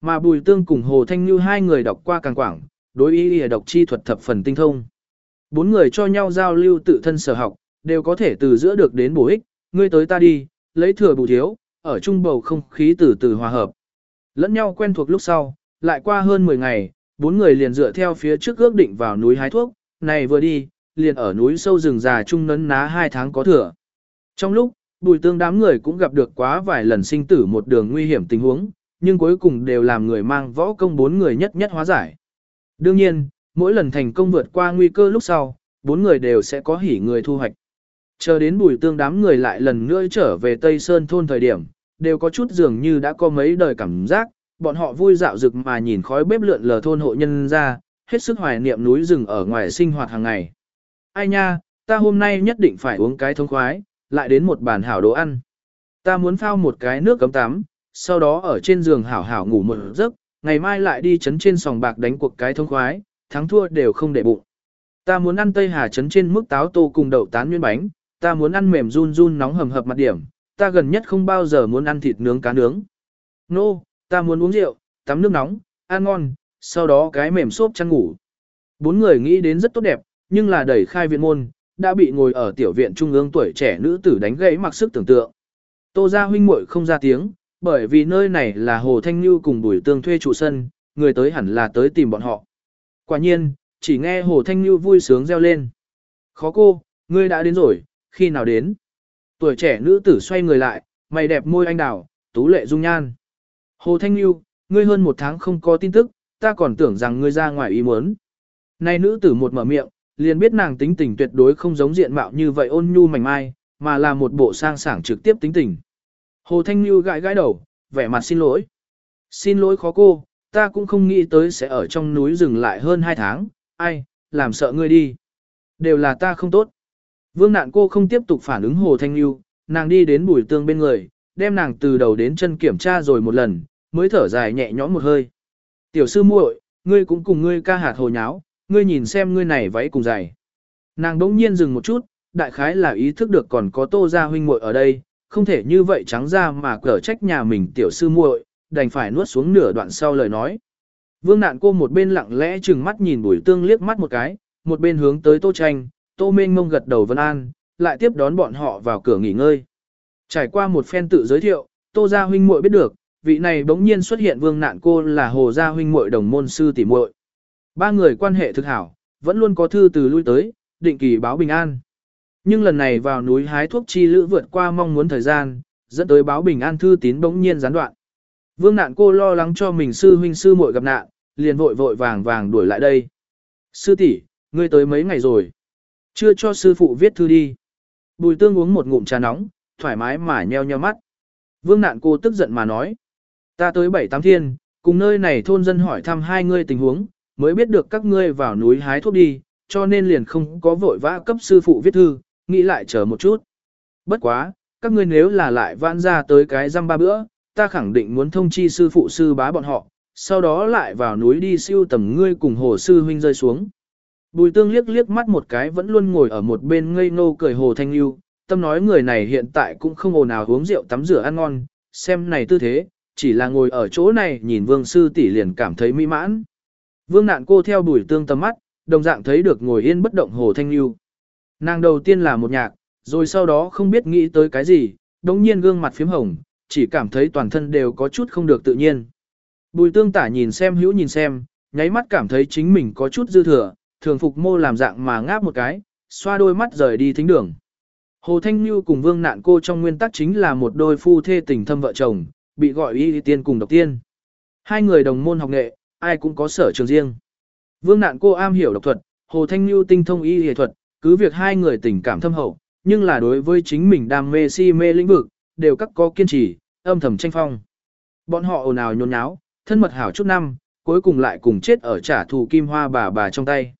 Mà Bùi Tương cùng Hồ Thanh Như hai người đọc qua càng quảng, đối y dìa độc chi thuật thập phần tinh thông. Bốn người cho nhau giao lưu tự thân sở học, đều có thể từ giữa được đến bổ ích, ngươi tới ta đi, lấy thừa bù thiếu, ở trung bầu không khí từ từ hòa hợp. Lẫn nhau quen thuộc lúc sau, lại qua hơn 10 ngày, bốn người liền dựa theo phía trước ước định vào núi hái thuốc, này vừa đi, liền ở núi sâu rừng già trung nấn ná hai tháng có thừa. Trong lúc, bùi tương đám người cũng gặp được quá vài lần sinh tử một đường nguy hiểm tình huống, nhưng cuối cùng đều làm người mang võ công bốn người nhất nhất hóa giải. Đương nhiên, mỗi lần thành công vượt qua nguy cơ lúc sau, bốn người đều sẽ có hỉ người thu hoạch. Chờ đến bùi tương đám người lại lần nữa trở về Tây Sơn thôn thời điểm, đều có chút dường như đã có mấy đời cảm giác, bọn họ vui dạo rực mà nhìn khói bếp lượn lờ thôn hộ nhân ra, hết sức hoài niệm núi rừng ở ngoài sinh hoạt hàng ngày. Ai nha, ta hôm nay nhất định phải uống cái thông khoái, lại đến một bàn hảo đồ ăn. Ta muốn phao một cái nước cấm tắm, sau đó ở trên giường hảo hảo ngủ một giấc, ngày mai lại đi chấn trên sòng bạc đánh cuộc cái thông khoái, thắng thua đều không để bụng. Ta muốn ăn Tây Hà chấn trên mức táo tô cùng đậu tán nguyên bánh, ta muốn ăn mềm run run nóng hầm hập mặt điểm, ta gần nhất không bao giờ muốn ăn thịt nướng cá nướng. Nô, no, ta muốn uống rượu, tắm nước nóng, ăn ngon, sau đó cái mềm xốp chăn ngủ. Bốn người nghĩ đến rất tốt đẹp, nhưng là đẩy khai viện môn, đã bị ngồi ở tiểu viện trung ương tuổi trẻ nữ tử đánh gãy mặc sức tưởng tượng. Tô gia huynh muội không ra tiếng, bởi vì nơi này là Hồ Thanh Nhu cùng Bùi Tương thuê trụ sân, người tới hẳn là tới tìm bọn họ. Quả nhiên, chỉ nghe Hồ Thanh Nhu vui sướng reo lên. Khó cô, ngươi đã đến rồi, khi nào đến? Tuổi trẻ nữ tử xoay người lại, mày đẹp môi anh đào, tú lệ dung nhan. Hồ Thanh Nhu, ngươi hơn một tháng không có tin tức, ta còn tưởng rằng ngươi ra ngoài ý muốn. Này nữ tử một mở miệng, liền biết nàng tính tình tuyệt đối không giống diện mạo như vậy ôn nhu mảnh mai, mà là một bộ sang sảng trực tiếp tính tình. Hồ Thanh Nhu gãi gãi đầu, vẻ mặt xin lỗi. Xin lỗi khó cô, ta cũng không nghĩ tới sẽ ở trong núi dừng lại hơn hai tháng, ai, làm sợ ngươi đi. Đều là ta không tốt. Vương nạn cô không tiếp tục phản ứng Hồ Thanh Nhu, nàng đi đến bùi tương bên người, đem nàng từ đầu đến chân kiểm tra rồi một lần, mới thở dài nhẹ nhõm một hơi. Tiểu sư muội, ngươi cũng cùng ngươi ca hạt hồ nháo, ngươi nhìn xem ngươi này váy cùng dài. Nàng đỗng nhiên dừng một chút, đại khái là ý thức được còn có tô gia huynh muội ở đây, không thể như vậy trắng ra mà cở trách nhà mình tiểu sư muội, đành phải nuốt xuống nửa đoạn sau lời nói. Vương nạn cô một bên lặng lẽ chừng mắt nhìn bùi tương liếc mắt một cái, một bên hướng tới tô tranh, tô Minh mông gật đầu vân an, lại tiếp đón bọn họ vào cửa nghỉ ngơi. Trải qua một phen tự giới thiệu, tô gia huynh muội biết được, vị này bỗng nhiên xuất hiện vương nạn cô là hồ gia huynh muội đồng môn sư tỷ muội. Ba người quan hệ thực hảo, vẫn luôn có thư từ lui tới, định kỳ báo bình an. Nhưng lần này vào núi hái thuốc chi lữ vượt qua mong muốn thời gian, dẫn tới báo bình an thư tín bỗng nhiên gián đoạn. Vương nạn cô lo lắng cho mình sư huynh sư muội gặp nạn, liền vội vội vàng vàng đuổi lại đây. Sư tỷ, ngươi tới mấy ngày rồi? Chưa cho sư phụ viết thư đi. Bùi tương uống một ngụm trà nóng, thoải mái mà nheo nheo mắt. Vương nạn cô tức giận mà nói. Ta tới bảy tám thiên, cùng nơi này thôn dân hỏi thăm hai ngươi tình huống, mới biết được các ngươi vào núi hái thuốc đi, cho nên liền không có vội vã cấp sư phụ viết thư, nghĩ lại chờ một chút. Bất quá, các ngươi nếu là lại vãn ra tới cái răm ba bữa, ta khẳng định muốn thông chi sư phụ sư bá bọn họ, sau đó lại vào núi đi siêu tầm ngươi cùng hồ sư huynh rơi xuống. Bùi tương liếc liếc mắt một cái vẫn luôn ngồi ở một bên ngây ngô cười hồ thanh lưu, tâm nói người này hiện tại cũng không ồn nào uống rượu tắm rửa ăn ngon, xem này tư thế, chỉ là ngồi ở chỗ này nhìn vương sư tỷ liền cảm thấy mỹ mãn. Vương nạn cô theo bùi tương tầm mắt, đồng dạng thấy được ngồi yên bất động hồ thanh lưu. Nàng đầu tiên là một nhạc, rồi sau đó không biết nghĩ tới cái gì, đống nhiên gương mặt phím hồng, chỉ cảm thấy toàn thân đều có chút không được tự nhiên. Bùi tương tả nhìn xem hữu nhìn xem, nháy mắt cảm thấy chính mình có chút dư thừa, thường phục mô làm dạng mà ngáp một cái, xoa đôi mắt rời đi thính đường. Hồ Thanh Như cùng Vương Nạn Cô trong nguyên tắc chính là một đôi phu thê tình thâm vợ chồng, bị gọi y tiên cùng độc tiên. Hai người đồng môn học nghệ, ai cũng có sở trường riêng. Vương Nạn Cô am hiểu độc thuật, Hồ Thanh Như tinh thông y y thuật, cứ việc hai người tình cảm thâm hậu, nhưng là đối với chính mình đam mê si mê lĩnh vực, đều các có kiên trì, âm thầm tranh phong. Bọn họ ồn ào nhốn nháo, thân mật hảo chút năm, cuối cùng lại cùng chết ở trả thù kim hoa bà bà trong tay.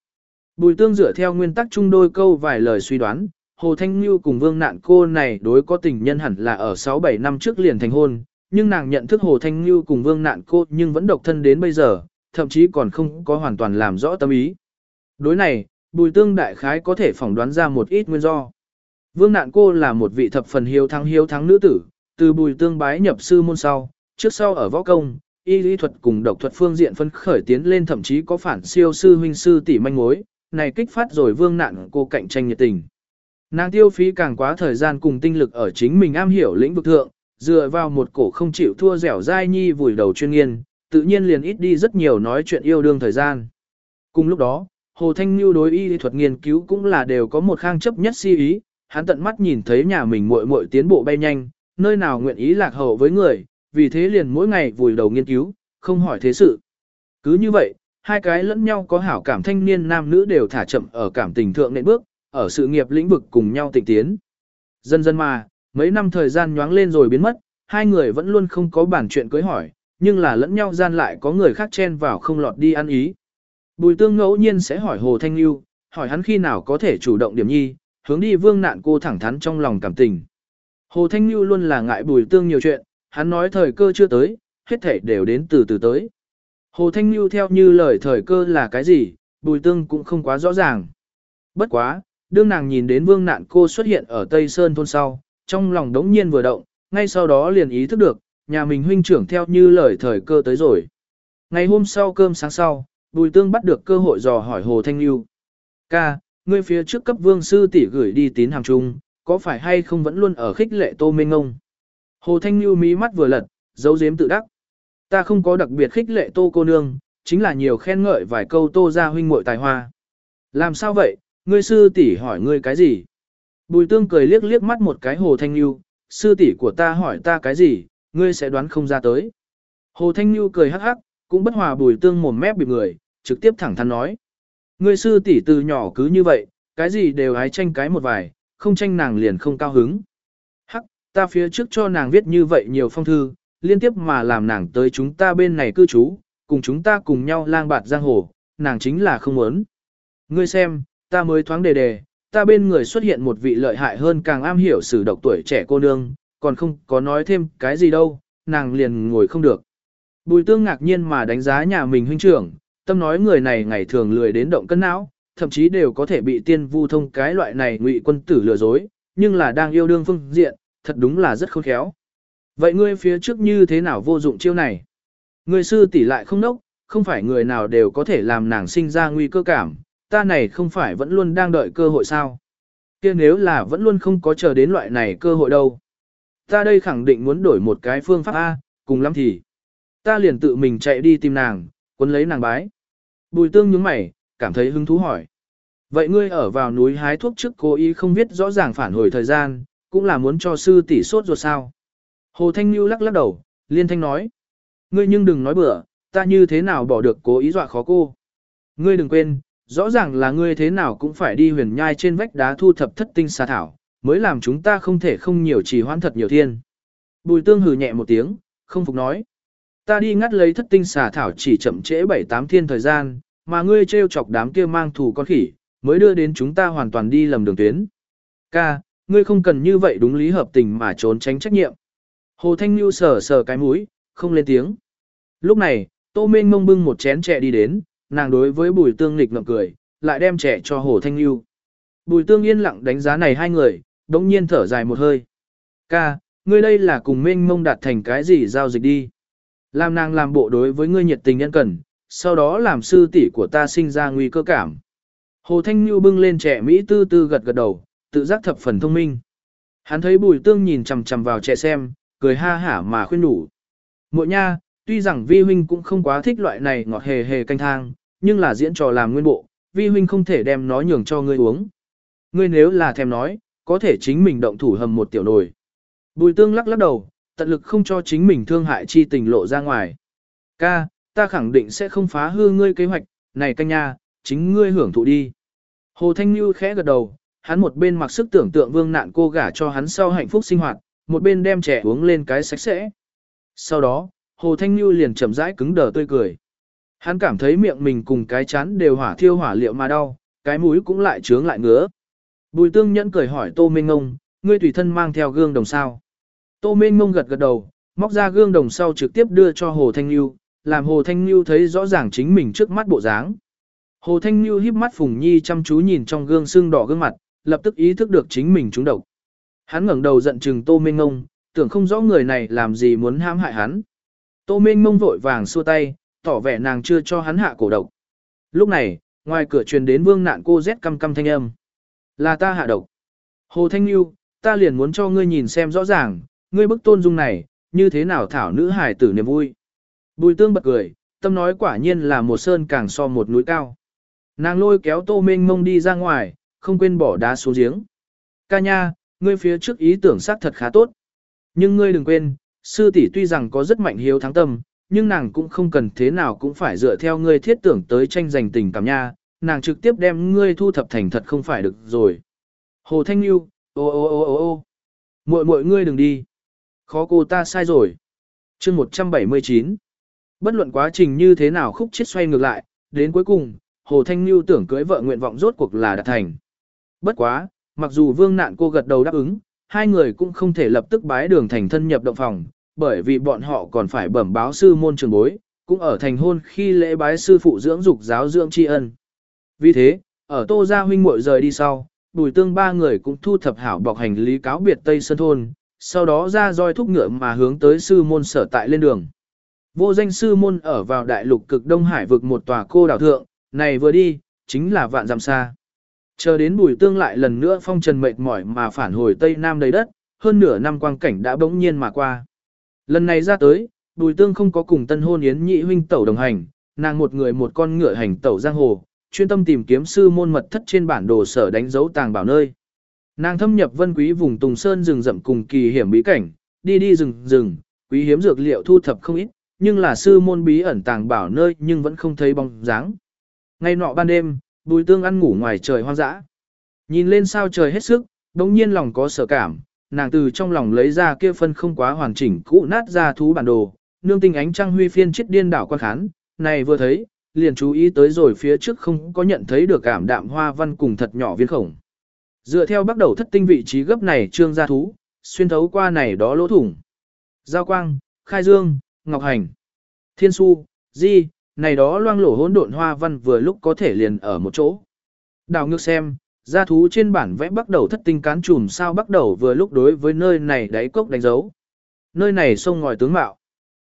Bùi tương dựa theo nguyên tắc chung đôi câu vài lời suy đoán, Hồ Thanh Như cùng Vương Nạn cô này đối có tình nhân hẳn là ở 6-7 năm trước liền thành hôn, nhưng nàng nhận thức Hồ Thanh Như cùng Vương Nạn cô nhưng vẫn độc thân đến bây giờ, thậm chí còn không có hoàn toàn làm rõ tâm ý. Đối này, Bùi Tương đại khái có thể phỏng đoán ra một ít nguyên do. Vương Nạn cô là một vị thập phần hiếu thắng hiếu thắng nữ tử, từ Bùi Tương bái nhập sư môn sau, trước sau ở võ công, y lý thuật cùng độc thuật phương diện phân khởi tiến lên thậm chí có phản siêu sư huynh sư tỷ manh mối, này kích phát rồi Vương Nạn cô cạnh tranh nhiệt tình. Nàng tiêu phí càng quá thời gian cùng tinh lực ở chính mình am hiểu lĩnh vực thượng, dựa vào một cổ không chịu thua dẻo dai nhi vùi đầu chuyên nghiên, tự nhiên liền ít đi rất nhiều nói chuyện yêu đương thời gian. Cùng lúc đó, Hồ Thanh Nhu đối y thuật nghiên cứu cũng là đều có một khang chấp nhất si ý, hắn tận mắt nhìn thấy nhà mình muội muội tiến bộ bay nhanh, nơi nào nguyện ý lạc hậu với người, vì thế liền mỗi ngày vùi đầu nghiên cứu, không hỏi thế sự. Cứ như vậy, hai cái lẫn nhau có hảo cảm thanh niên nam nữ đều thả chậm ở cảm tình thượng nện bước, ở sự nghiệp lĩnh vực cùng nhau tịnh tiến. Dần dần mà, mấy năm thời gian nhoáng lên rồi biến mất, hai người vẫn luôn không có bản chuyện cưới hỏi, nhưng là lẫn nhau gian lại có người khác chen vào không lọt đi ăn ý. Bùi tương ngẫu nhiên sẽ hỏi Hồ Thanh Lưu, hỏi hắn khi nào có thể chủ động điểm nhi, hướng đi vương nạn cô thẳng thắn trong lòng cảm tình. Hồ Thanh Nhu luôn là ngại bùi tương nhiều chuyện, hắn nói thời cơ chưa tới, hết thể đều đến từ từ tới. Hồ Thanh Nhu theo như lời thời cơ là cái gì, bùi tương cũng không quá rõ ràng. Bất quá, đương nàng nhìn đến vương nạn cô xuất hiện ở Tây Sơn thôn sau, trong lòng đống nhiên vừa động, ngay sau đó liền ý thức được, nhà mình huynh trưởng theo như lời thời cơ tới rồi. Ngày hôm sau cơm sáng sau, bùi tương bắt được cơ hội dò hỏi Hồ Thanh Nhu. Ca, ngươi phía trước cấp vương sư tỷ gửi đi tín hàng chung, có phải hay không vẫn luôn ở khích lệ tô Minh ngông? Hồ Thanh Nhu mí mắt vừa lật, dấu giếm tự đắc. Ta không có đặc biệt khích lệ tô cô nương, chính là nhiều khen ngợi vài câu tô ra huynh muội tài hoa. Làm sao vậy, ngươi sư tỷ hỏi ngươi cái gì? Bùi tương cười liếc liếc mắt một cái Hồ Thanh Nhu, sư tỷ của ta hỏi ta cái gì, ngươi sẽ đoán không ra tới. Hồ Thanh Nhu cười hắc hắc, cũng bất hòa bùi tương mồm mép bị người, trực tiếp thẳng thắn nói. Ngươi sư tỷ từ nhỏ cứ như vậy, cái gì đều hái tranh cái một vài, không tranh nàng liền không cao hứng. Hắc, ta phía trước cho nàng viết như vậy nhiều phong thư, liên tiếp mà làm nàng tới chúng ta bên này cư trú, cùng chúng ta cùng nhau lang bạt giang hồ, nàng chính là không muốn. Ngươi xem, ta mới thoáng đề đề, ta bên người xuất hiện một vị lợi hại hơn càng am hiểu sử độc tuổi trẻ cô nương, còn không có nói thêm cái gì đâu, nàng liền ngồi không được. Bùi tương ngạc nhiên mà đánh giá nhà mình huynh trưởng, tâm nói người này ngày thường lười đến động cân não, thậm chí đều có thể bị tiên vu thông cái loại này ngụy quân tử lừa dối, nhưng là đang yêu đương phương diện, thật đúng là rất khôn khéo. Vậy ngươi phía trước như thế nào vô dụng chiêu này? người sư tỷ lại không nốc, không phải người nào đều có thể làm nàng sinh ra nguy cơ cảm, ta này không phải vẫn luôn đang đợi cơ hội sao? kia nếu là vẫn luôn không có chờ đến loại này cơ hội đâu. Ta đây khẳng định muốn đổi một cái phương pháp A, cùng lắm thì. Ta liền tự mình chạy đi tìm nàng, quấn lấy nàng bái. Bùi tương nhướng mày, cảm thấy hứng thú hỏi. Vậy ngươi ở vào núi hái thuốc trước cố ý không biết rõ ràng phản hồi thời gian, cũng là muốn cho sư tỷ sốt ruột sao. Hồ Thanh Nhu lắc lắc đầu, liên thanh nói. Ngươi nhưng đừng nói bừa, ta như thế nào bỏ được cố ý dọa khó cô. Ngươi đừng quên, rõ ràng là ngươi thế nào cũng phải đi huyền nhai trên vách đá thu thập thất tinh xà thảo, mới làm chúng ta không thể không nhiều trì hoãn thật nhiều thiên. Bùi tương hừ nhẹ một tiếng, không phục nói. Ta đi ngắt lấy thất tinh xà thảo chỉ chậm trễ 7-8 thiên thời gian, mà ngươi trêu chọc đám kia mang thù con khỉ, mới đưa đến chúng ta hoàn toàn đi lầm đường tuyến. Ca, ngươi không cần như vậy đúng lý hợp tình mà trốn tránh trách nhiệm. Hồ Thanh Nhu sờ sờ cái mũi, không lên tiếng. Lúc này, Tô Minh mông bưng một chén trẻ đi đến, nàng đối với bùi tương nghịch ngậm cười, lại đem trẻ cho Hồ Thanh Nhu. Bùi tương yên lặng đánh giá này hai người, đống nhiên thở dài một hơi. Ca, ngươi đây là cùng Minh mông đạt thành cái gì giao dịch đi. Làm nàng làm bộ đối với ngươi nhiệt tình nhân cần, sau đó làm sư tỷ của ta sinh ra nguy cơ cảm. Hồ Thanh Nhu bưng lên trẻ Mỹ tư tư gật gật đầu, tự giác thập phần thông minh. Hắn thấy bùi tương nhìn chằm chằm vào trẻ xem, cười ha hả mà khuyên đủ. Mội nha, tuy rằng vi huynh cũng không quá thích loại này ngọt hề hề canh thang, nhưng là diễn trò làm nguyên bộ, vi huynh không thể đem nó nhường cho ngươi uống. Ngươi nếu là thèm nói, có thể chính mình động thủ hầm một tiểu nồi. Bùi tương lắc lắc đầu, tận lực không cho chính mình thương hại chi tình lộ ra ngoài. Ca, ta khẳng định sẽ không phá hư ngươi kế hoạch, này canh nha, chính ngươi hưởng thụ đi. Hồ Thanh Như khẽ gật đầu, hắn một bên mặc sức tưởng tượng vương nạn cô gả cho hắn sau hạnh phúc sinh hoạt, một bên đem trẻ uống lên cái sạch sẽ. Sau đó, Hồ Thanh Như liền chậm rãi cứng đờ tươi cười. Hắn cảm thấy miệng mình cùng cái chán đều hỏa thiêu hỏa liệu mà đau, cái mũi cũng lại trướng lại ngứa. Bùi tương nhẫn cười hỏi Tô Minh Ngông, ngươi tùy thân mang theo gương đồng sao. Tô Minh Ngông gật gật đầu, móc ra gương đồng sau trực tiếp đưa cho Hồ Thanh Như, làm Hồ Thanh Như thấy rõ ràng chính mình trước mắt bộ dáng. Hồ Thanh Như híp mắt Phùng Nhi chăm chú nhìn trong gương xương đỏ gương mặt, lập tức ý thức được chính mình trúng độc. Hắn ngẩng đầu giận chừng Tô Minh Ngông, tưởng không rõ người này làm gì muốn hãm hại hắn. Tô Minh Ngông vội vàng xua tay, tỏ vẻ nàng chưa cho hắn hạ cổ độc. Lúc này, ngoài cửa truyền đến vương nạn cô rét căm căm thanh âm. Là ta hạ độc. Hồ Thanh Như, ta liền muốn cho ngươi nhìn xem rõ ràng, ngươi bức tôn dung này, như thế nào thảo nữ hải tử niềm vui. Bùi tương bật cười, tâm nói quả nhiên là một sơn càng so một núi cao. Nàng lôi kéo tô mênh mông đi ra ngoài, không quên bỏ đá xuống giếng. Ca nha, ngươi phía trước ý tưởng xác thật khá tốt. Nhưng ngươi đừng quên, sư tỷ tuy rằng có rất mạnh hiếu thắng tâm, nhưng nàng cũng không cần thế nào cũng phải dựa theo ngươi thiết tưởng tới tranh giành tình cảm nha, nàng trực tiếp đem ngươi thu thập thành thật không phải được rồi. Hồ Thanh Nhu, ô ô ô ô ô muội muội ngươi đừng đi. Khó cô ta sai rồi. chương 179. Bất luận quá trình như thế nào khúc chết xoay ngược lại, đến cuối cùng, Hồ Thanh Nhu tưởng cưới vợ nguyện vọng rốt cuộc là đạt thành. Bất quá, Mặc dù vương nạn cô gật đầu đáp ứng, hai người cũng không thể lập tức bái đường thành thân nhập động phòng, bởi vì bọn họ còn phải bẩm báo sư môn trường bối, cũng ở thành hôn khi lễ bái sư phụ dưỡng dục giáo dưỡng tri ân. Vì thế, ở Tô Gia huynh muội rời đi sau, Bùi Tương ba người cũng thu thập hảo bọc hành lý cáo biệt Tây Sơn thôn, sau đó ra roi thúc ngựa mà hướng tới sư môn sở tại lên đường. Vô danh sư môn ở vào đại lục cực Đông Hải vực một tòa cô đảo thượng, này vừa đi, chính là vạn dặm xa. Chờ đến Bùi Tương lại lần nữa phong trần mệt mỏi mà phản hồi Tây Nam đầy đất, hơn nửa năm quang cảnh đã bỗng nhiên mà qua. Lần này ra tới, Bùi Tương không có cùng tân hôn yến nhị huynh tẩu đồng hành, nàng một người một con ngựa hành tẩu giang hồ, chuyên tâm tìm kiếm sư môn mật thất trên bản đồ sở đánh dấu tàng bảo nơi. Nàng thâm nhập vân quý vùng Tùng Sơn rừng rậm cùng kỳ hiểm bí cảnh, đi đi rừng rừng, quý hiếm dược liệu thu thập không ít, nhưng là sư môn bí ẩn tàng bảo nơi nhưng vẫn không thấy bóng dáng. Ngày nọ ban đêm, Bùi Tương ăn ngủ ngoài trời hoang dã. Nhìn lên sao trời hết sức, đống nhiên lòng có sở cảm, nàng từ trong lòng lấy ra kia phân không quá hoàn chỉnh cũ nát ra thú bản đồ, nương tinh ánh trăng huy phiên chết điên đảo quan khán, này vừa thấy, liền chú ý tới rồi phía trước không có nhận thấy được cảm đạm hoa văn cùng thật nhỏ viên khổng. Dựa theo bắt đầu thất tinh vị trí gấp này trương gia thú, xuyên thấu qua này đó lỗ thủng. Giao quang, khai dương, ngọc hành, thiên su, di, này đó loang lổ hỗn độn hoa văn vừa lúc có thể liền ở một chỗ. Đào ngược xem, gia thú trên bản vẽ bắt đầu thất tinh cán trùm sao bắt đầu vừa lúc đối với nơi này đáy cốc đánh dấu. Nơi này sông ngòi tướng mạo.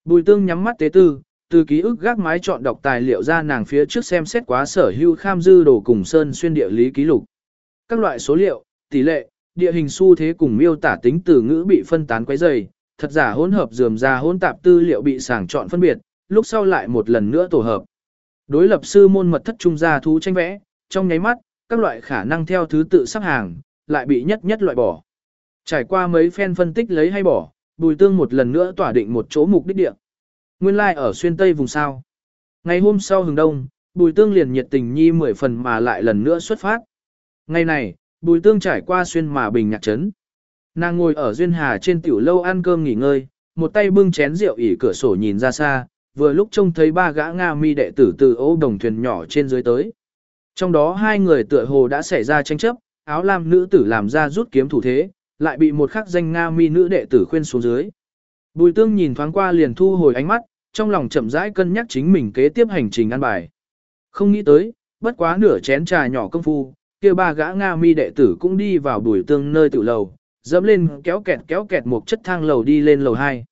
Bùi tương nhắm mắt tế tư, từ ký ức gác mái chọn đọc tài liệu ra nàng phía trước xem xét quá sở hưu kham dư đồ cùng sơn xuyên địa lý ký lục. Các loại số liệu, tỷ lệ, địa hình xu thế cùng miêu tả tính từ ngữ bị phân tán quấy dày, thật giả hỗn hợp dườm ra hỗn tạp tư liệu bị sàng chọn phân biệt, lúc sau lại một lần nữa tổ hợp. Đối lập sư môn mật thất trung gia thú tranh vẽ, trong nháy mắt, các loại khả năng theo thứ tự sắp hàng, lại bị nhất nhất loại bỏ. Trải qua mấy phen phân tích lấy hay bỏ, Bùi Tương một lần nữa tỏa định một chỗ mục đích địa. Nguyên lai like ở xuyên tây vùng sao. Ngày hôm sau hừng đông, Bùi Tương liền nhiệt tình nhi mười phần mà lại lần nữa xuất phát. Ngày này, Bùi Tương trải qua xuyên mà bình nhạc trấn. Nàng ngồi ở duyên hà trên tiểu lâu ăn cơm nghỉ ngơi, một tay bưng chén rượu ỉ cửa sổ nhìn ra xa, vừa lúc trông thấy ba gã Nga mi đệ tử từ ô đồng thuyền nhỏ trên dưới tới. Trong đó hai người tựa hồ đã xảy ra tranh chấp, áo lam nữ tử làm ra rút kiếm thủ thế, lại bị một khắc danh Nga mi nữ đệ tử khuyên xuống dưới. Bùi tương nhìn thoáng qua liền thu hồi ánh mắt, trong lòng chậm rãi cân nhắc chính mình kế tiếp hành trình ăn bài. Không nghĩ tới, bất quá nửa chén trà nhỏ công phu, kia ba gã Nga mi đệ tử cũng đi vào bùi tương nơi tự lầu, dẫm lên kéo kẹt kéo kẹt một chất thang lầu đi lên lầu 2.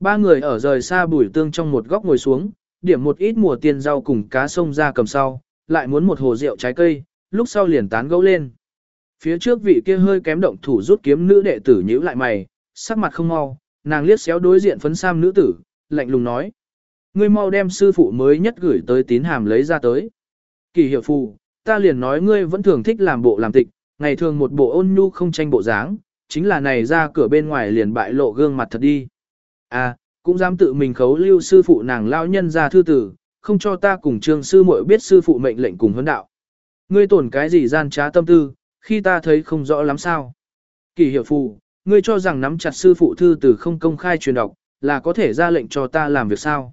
Ba người ở rời xa bùi tương trong một góc ngồi xuống, điểm một ít mùa tiên rau cùng cá sông ra cầm sau, lại muốn một hồ rượu trái cây, lúc sau liền tán gẫu lên. Phía trước vị kia hơi kém động thủ rút kiếm nữ đệ tử nhíu lại mày, sắc mặt không mau, nàng liếc xéo đối diện phấn sam nữ tử, lạnh lùng nói. Ngươi mau đem sư phụ mới nhất gửi tới tín hàm lấy ra tới. Kỳ hiệu phù, ta liền nói ngươi vẫn thường thích làm bộ làm tịch, ngày thường một bộ ôn nhu không tranh bộ dáng, chính là này ra cửa bên ngoài liền bại lộ gương mặt thật đi. À, cũng dám tự mình khấu lưu sư phụ nàng lao nhân ra thư tử, không cho ta cùng trương sư muội biết sư phụ mệnh lệnh cùng huấn đạo. Ngươi tổn cái gì gian trá tâm tư, khi ta thấy không rõ lắm sao. Kỳ hiệu phù, ngươi cho rằng nắm chặt sư phụ thư từ không công khai truyền đọc, là có thể ra lệnh cho ta làm việc sao.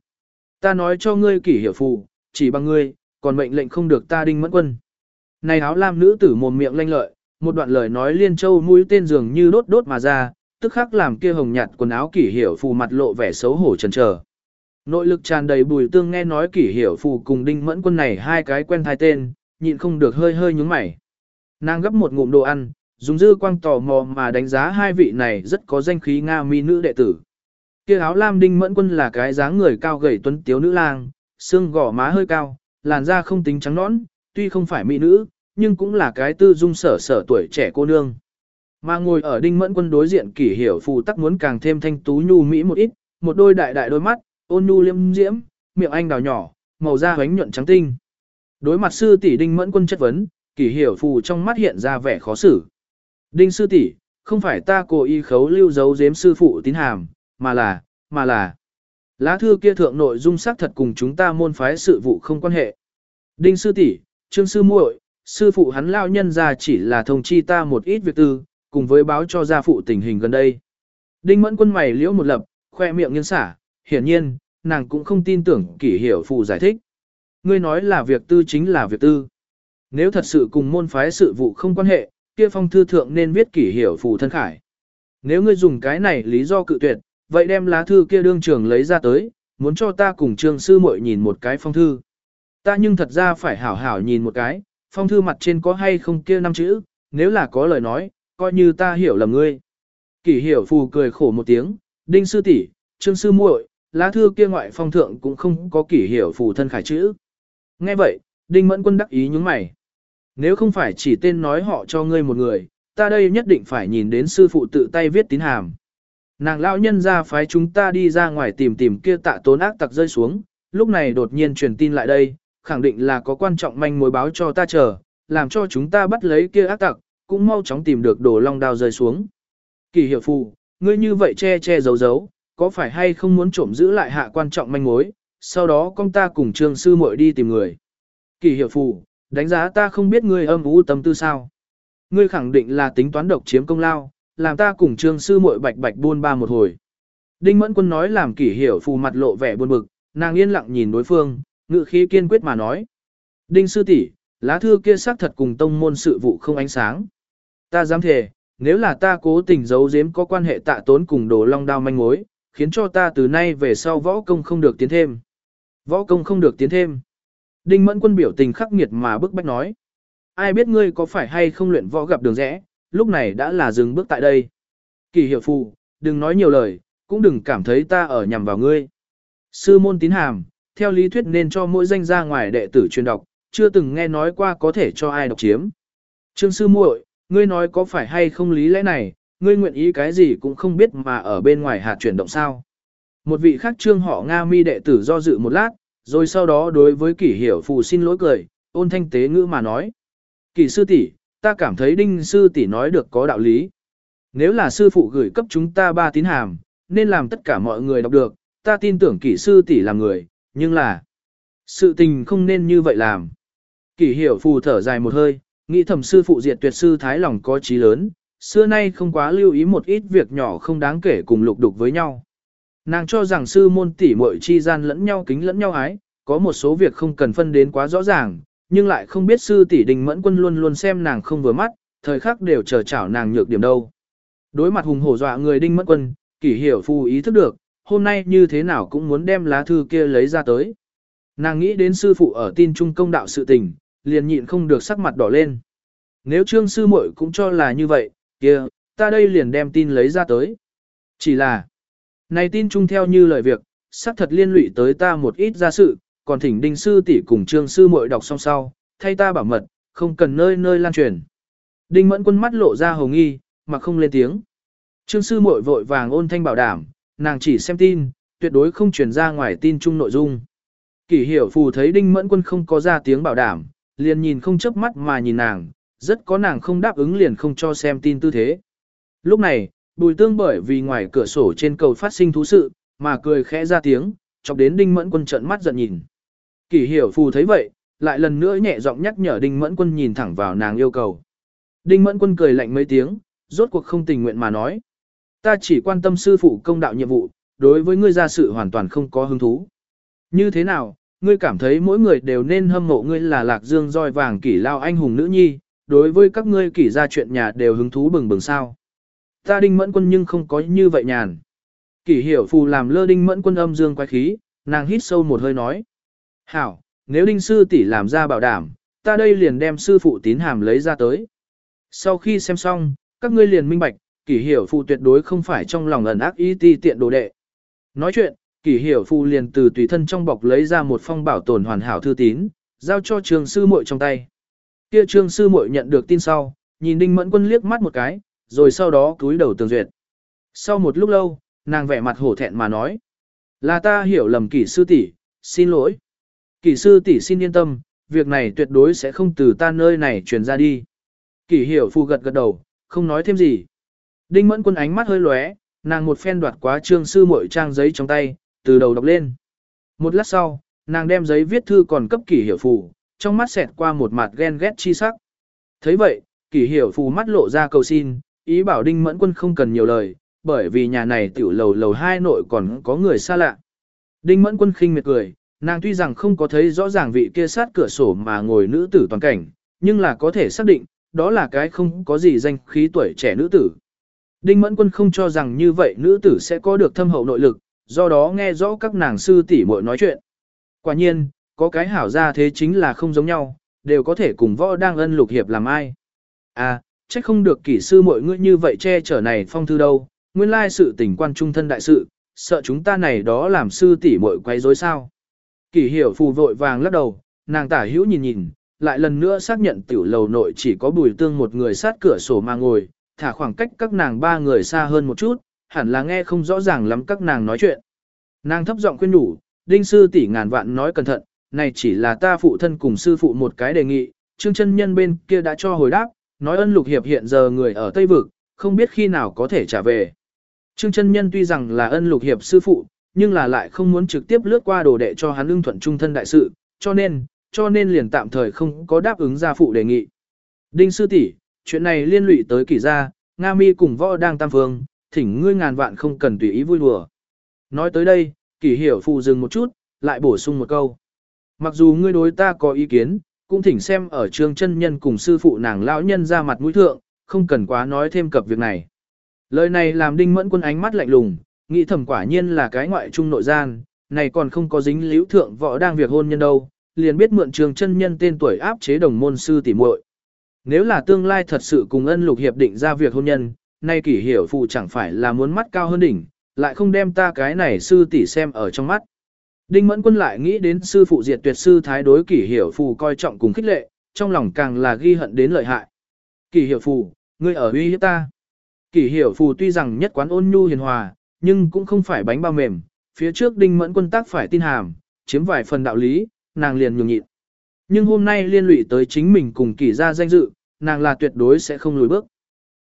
Ta nói cho ngươi kỷ hiệu phù, chỉ bằng ngươi, còn mệnh lệnh không được ta đinh mẫn quân. Này áo lam nữ tử mồm miệng lanh lợi, một đoạn lời nói liên châu mũi tên dường như đốt đốt mà ra, tức khắc làm kia hồng nhạt quần áo kỷ hiểu phù mặt lộ vẻ xấu hổ chần chờ. Nội lực tràn đầy bùi tương nghe nói kỷ hiểu phù cùng đinh mẫn quân này hai cái quen thai tên, nhịn không được hơi hơi nhúng mày. Nàng gấp một ngụm đồ ăn, dùng dư quang tò mò mà đánh giá hai vị này rất có danh khí Nga mi nữ đệ tử. Kia áo lam đinh mẫn quân là cái dáng người cao gầy tuấn tiếu nữ lang, xương gò má hơi cao, làn da không tính trắng nõn, tuy không phải mỹ nữ, nhưng cũng là cái tư dung sở sở tuổi trẻ cô nương. Mà ngồi ở đinh mẫn quân đối diện kỷ hiểu phù tắc muốn càng thêm thanh tú nhu mỹ một ít, một đôi đại đại đôi mắt, ôn nhu liêm diễm, miệng anh đào nhỏ, màu da hoánh nhuận trắng tinh. Đối mặt sư tỷ đinh mẫn quân chất vấn, kỷ hiểu phù trong mắt hiện ra vẻ khó xử. Đinh sư tỷ, không phải ta cố ý khấu lưu giấu giếm sư phụ tín hàm, mà là, mà là. Lá thư kia thượng nội dung xác thật cùng chúng ta môn phái sự vụ không quan hệ. Đinh sư tỷ, trương sư muội, sư phụ hắn lao nhân ra chỉ là thông chi ta một ít việc tư, cùng với báo cho gia phụ tình hình gần đây. Đinh mẫn quân mày liễu một lập, khoe miệng nghiêng xả, hiển nhiên, nàng cũng không tin tưởng kỷ hiểu phụ giải thích. Ngươi nói là việc tư chính là việc tư. Nếu thật sự cùng môn phái sự vụ không quan hệ, kia phong thư thượng nên viết kỷ hiểu phụ thân khải. Nếu ngươi dùng cái này lý do cự tuyệt, vậy đem lá thư kia đương trường lấy ra tới, muốn cho ta cùng trương sư muội nhìn một cái phong thư. Ta nhưng thật ra phải hảo hảo nhìn một cái, phong thư mặt trên có hay không kia năm chữ, nếu là có lời nói, coi như ta hiểu lầm ngươi. Kỷ hiểu phù cười khổ một tiếng, đinh sư tỷ, trương sư muội, lá thư kia ngoại phong thượng cũng không có kỷ hiểu phù thân khải chữ. Nghe vậy, đinh mẫn quân đắc ý nhúng mày. Nếu không phải chỉ tên nói họ cho ngươi một người, ta đây nhất định phải nhìn đến sư phụ tự tay viết tín hàm. Nàng lão nhân ra phái chúng ta đi ra ngoài tìm tìm kia tạ tốn ác tặc rơi xuống, lúc này đột nhiên truyền tin lại đây, khẳng định là có quan trọng manh mối báo cho ta chờ, làm cho chúng ta bắt lấy kia ác tặc, cũng mau chóng tìm được đồ long đao rơi xuống. Kỳ hiệu phù, ngươi như vậy che che giấu giấu, có phải hay không muốn trộm giữ lại hạ quan trọng manh mối, sau đó con ta cùng trương sư muội đi tìm người. Kỳ hiệu phù, đánh giá ta không biết ngươi âm u tâm tư sao. Ngươi khẳng định là tính toán độc chiếm công lao, làm ta cùng trương sư muội bạch bạch buôn ba một hồi. Đinh Mẫn Quân nói làm kỷ hiểu phù mặt lộ vẻ buồn bực, nàng yên lặng nhìn đối phương, ngự khí kiên quyết mà nói. Đinh sư tỷ, lá thư kia xác thật cùng tông môn sự vụ không ánh sáng. Ta dám thề, nếu là ta cố tình giấu giếm có quan hệ tạ tốn cùng đồ long đao manh mối, khiến cho ta từ nay về sau võ công không được tiến thêm. Võ công không được tiến thêm. Đinh Mẫn Quân biểu tình khắc nghiệt mà bức bách nói. Ai biết ngươi có phải hay không luyện võ gặp đường rẽ, lúc này đã là dừng bước tại đây. Kỳ hiệu phù, đừng nói nhiều lời, cũng đừng cảm thấy ta ở nhằm vào ngươi. Sư môn tín hàm, theo lý thuyết nên cho mỗi danh ra ngoài đệ tử truyền đọc, chưa từng nghe nói qua có thể cho ai đọc chiếm. Trương sư muội, ngươi nói có phải hay không lý lẽ này, ngươi nguyện ý cái gì cũng không biết mà ở bên ngoài hạt chuyển động sao. Một vị khác trương họ Nga mi đệ tử do dự một lát, rồi sau đó đối với kỷ hiểu phù xin lỗi cười, ôn thanh tế ngữ mà nói. Kỷ sư tỷ, ta cảm thấy đinh sư tỷ nói được có đạo lý. Nếu là sư phụ gửi cấp chúng ta ba tín hàm, nên làm tất cả mọi người đọc được, ta tin tưởng kỷ sư tỷ là người, nhưng là sự tình không nên như vậy làm. Kỷ hiểu phù thở dài một hơi, nghĩ thẩm sư phụ diệt tuyệt sư thái lòng có trí lớn, xưa nay không quá lưu ý một ít việc nhỏ không đáng kể cùng lục đục với nhau. Nàng cho rằng sư môn tỷ muội chi gian lẫn nhau kính lẫn nhau ái, có một số việc không cần phân đến quá rõ ràng, nhưng lại không biết sư tỷ đình mẫn quân luôn luôn xem nàng không vừa mắt, thời khắc đều chờ chảo nàng nhược điểm đâu. Đối mặt hùng hổ dọa người đinh mẫn quân, kỷ hiểu phu ý thức được, hôm nay như thế nào cũng muốn đem lá thư kia lấy ra tới. Nàng nghĩ đến sư phụ ở tin trung công đạo sự tình, liền nhịn không được sắc mặt đỏ lên. Nếu trương sư muội cũng cho là như vậy, kia, ta đây liền đem tin lấy ra tới. Chỉ là, này tin trung theo như lời việc, xác thật liên lụy tới ta một ít ra sự, còn thỉnh đinh sư tỷ cùng trương sư muội đọc xong sau, thay ta bảo mật, không cần nơi nơi lan truyền. Đinh mẫn quân mắt lộ ra hồng nghi, mà không lên tiếng. Trương sư muội vội vàng ôn thanh bảo đảm, nàng chỉ xem tin, tuyệt đối không truyền ra ngoài tin chung nội dung. Kỷ hiểu phù thấy đinh mẫn quân không có ra tiếng bảo đảm, liền nhìn không chớp mắt mà nhìn nàng, rất có nàng không đáp ứng liền không cho xem tin tư thế. Lúc này, bùi tương bởi vì ngoài cửa sổ trên cầu phát sinh thú sự, mà cười khẽ ra tiếng, chọc đến đinh mẫn quân trợn mắt giận nhìn. Kỷ hiểu phù thấy vậy, lại lần nữa nhẹ giọng nhắc nhở đinh mẫn quân nhìn thẳng vào nàng yêu cầu. Đinh mẫn quân cười lạnh mấy tiếng, rốt cuộc không tình nguyện mà nói. Ta chỉ quan tâm sư phụ công đạo nhiệm vụ, đối với ngươi ra sự hoàn toàn không có hứng thú. Như thế nào, ngươi cảm thấy mỗi người đều nên hâm mộ ngươi là lạc dương roi vàng kỷ lao anh hùng nữ nhi, đối với các ngươi kỷ ra chuyện nhà đều hứng thú bừng bừng sao. Ta đinh mẫn quân nhưng không có như vậy nhàn. Kỷ hiểu phù làm lơ đinh mẫn quân âm dương quái khí, nàng hít sâu một hơi nói. Hảo, nếu đinh sư tỷ làm ra bảo đảm, ta đây liền đem sư phụ tín hàm lấy ra tới. Sau khi xem xong, các ngươi liền minh bạch, kỷ hiểu phù tuyệt đối không phải trong lòng ẩn ác ý ti tiện đồ đệ. Nói chuyện, kỷ hiểu phù liền từ tùy thân trong bọc lấy ra một phong bảo tồn hoàn hảo thư tín, giao cho trường sư muội trong tay. Kia trường sư muội nhận được tin sau, nhìn đinh mẫn quân liếc mắt một cái, rồi sau đó cúi đầu tường duyệt. Sau một lúc lâu, nàng vẻ mặt hổ thẹn mà nói. Là ta hiểu lầm kỷ sư tỷ, xin lỗi. Kỷ sư tỷ xin yên tâm, việc này tuyệt đối sẽ không từ ta nơi này truyền ra đi. Kỷ hiểu phù gật gật đầu, không nói thêm gì. Đinh mẫn quân ánh mắt hơi lóe, nàng một phen đoạt quá trương sư muội trang giấy trong tay, từ đầu đọc lên. Một lát sau, nàng đem giấy viết thư còn cấp kỷ hiểu phù, trong mắt xẹt qua một mặt ghen ghét chi sắc. thấy vậy, kỷ hiểu phù mắt lộ ra cầu xin, ý bảo đinh mẫn quân không cần nhiều lời, bởi vì nhà này tiểu lầu lầu hai nội còn có người xa lạ. Đinh mẫn quân khinh miệt cười, nàng tuy rằng không có thấy rõ ràng vị kia sát cửa sổ mà ngồi nữ tử toàn cảnh, nhưng là có thể xác định, đó là cái không có gì danh khí tuổi trẻ nữ tử. Đinh Mẫn Quân không cho rằng như vậy nữ tử sẽ có được thâm hậu nội lực, do đó nghe rõ các nàng sư tỷ muội nói chuyện. Quả nhiên, có cái hảo ra thế chính là không giống nhau, đều có thể cùng võ đang ân lục hiệp làm ai. À, chắc không được kỷ sư mọi ngươi như vậy che chở này phong thư đâu, nguyên lai sự tình quan trung thân đại sự, sợ chúng ta này đó làm sư tỷ muội quấy rối sao. Kỷ hiểu phù vội vàng lắc đầu, nàng tả hữu nhìn nhìn, lại lần nữa xác nhận tiểu lầu nội chỉ có bùi tương một người sát cửa sổ mà ngồi, thả khoảng cách các nàng ba người xa hơn một chút, hẳn là nghe không rõ ràng lắm các nàng nói chuyện. Nàng thấp giọng khuyên nhủ, đinh sư tỷ ngàn vạn nói cẩn thận, này chỉ là ta phụ thân cùng sư phụ một cái đề nghị, trương chân nhân bên kia đã cho hồi đáp, nói ân lục hiệp hiện giờ người ở Tây Vực, không biết khi nào có thể trả về. Trương chân nhân tuy rằng là ân lục hiệp sư phụ, nhưng là lại không muốn trực tiếp lướt qua đồ đệ cho hắn ưng thuận trung thân đại sự, cho nên, cho nên liền tạm thời không có đáp ứng gia phụ đề nghị. Đinh sư tỷ, chuyện này liên lụy tới kỷ gia, Nga mi cùng võ đang tam phương, thỉnh ngươi ngàn vạn không cần tùy ý vui đùa. Nói tới đây, kỷ hiểu phụ dừng một chút, lại bổ sung một câu. Mặc dù ngươi đối ta có ý kiến, cũng thỉnh xem ở trường chân nhân cùng sư phụ nàng lão nhân ra mặt mũi thượng, không cần quá nói thêm cập việc này. Lời này làm đinh mẫn quân ánh mắt lạnh lùng, nghĩ thầm quả nhiên là cái ngoại trung nội gian, này còn không có dính liễu thượng võ đang việc hôn nhân đâu, liền biết mượn trường chân nhân tên tuổi áp chế đồng môn sư tỉ muội. Nếu là tương lai thật sự cùng ân lục hiệp định ra việc hôn nhân, nay kỷ hiểu phụ chẳng phải là muốn mắt cao hơn đỉnh, lại không đem ta cái này sư tỷ xem ở trong mắt. Đinh Mẫn Quân lại nghĩ đến sư phụ diệt tuyệt sư thái đối kỷ hiểu phù coi trọng cùng khích lệ, trong lòng càng là ghi hận đến lợi hại. Kỷ hiểu phù, ngươi ở uy hiếp ta. Kỷ hiểu phù tuy rằng nhất quán ôn nhu hiền hòa, nhưng cũng không phải bánh bao mềm, phía trước Đinh Mẫn Quân tác phải tin hàm, chiếm vài phần đạo lý, nàng liền nhường nhịn. Nhưng hôm nay liên lụy tới chính mình cùng kỷ gia danh dự, nàng là tuyệt đối sẽ không lùi bước.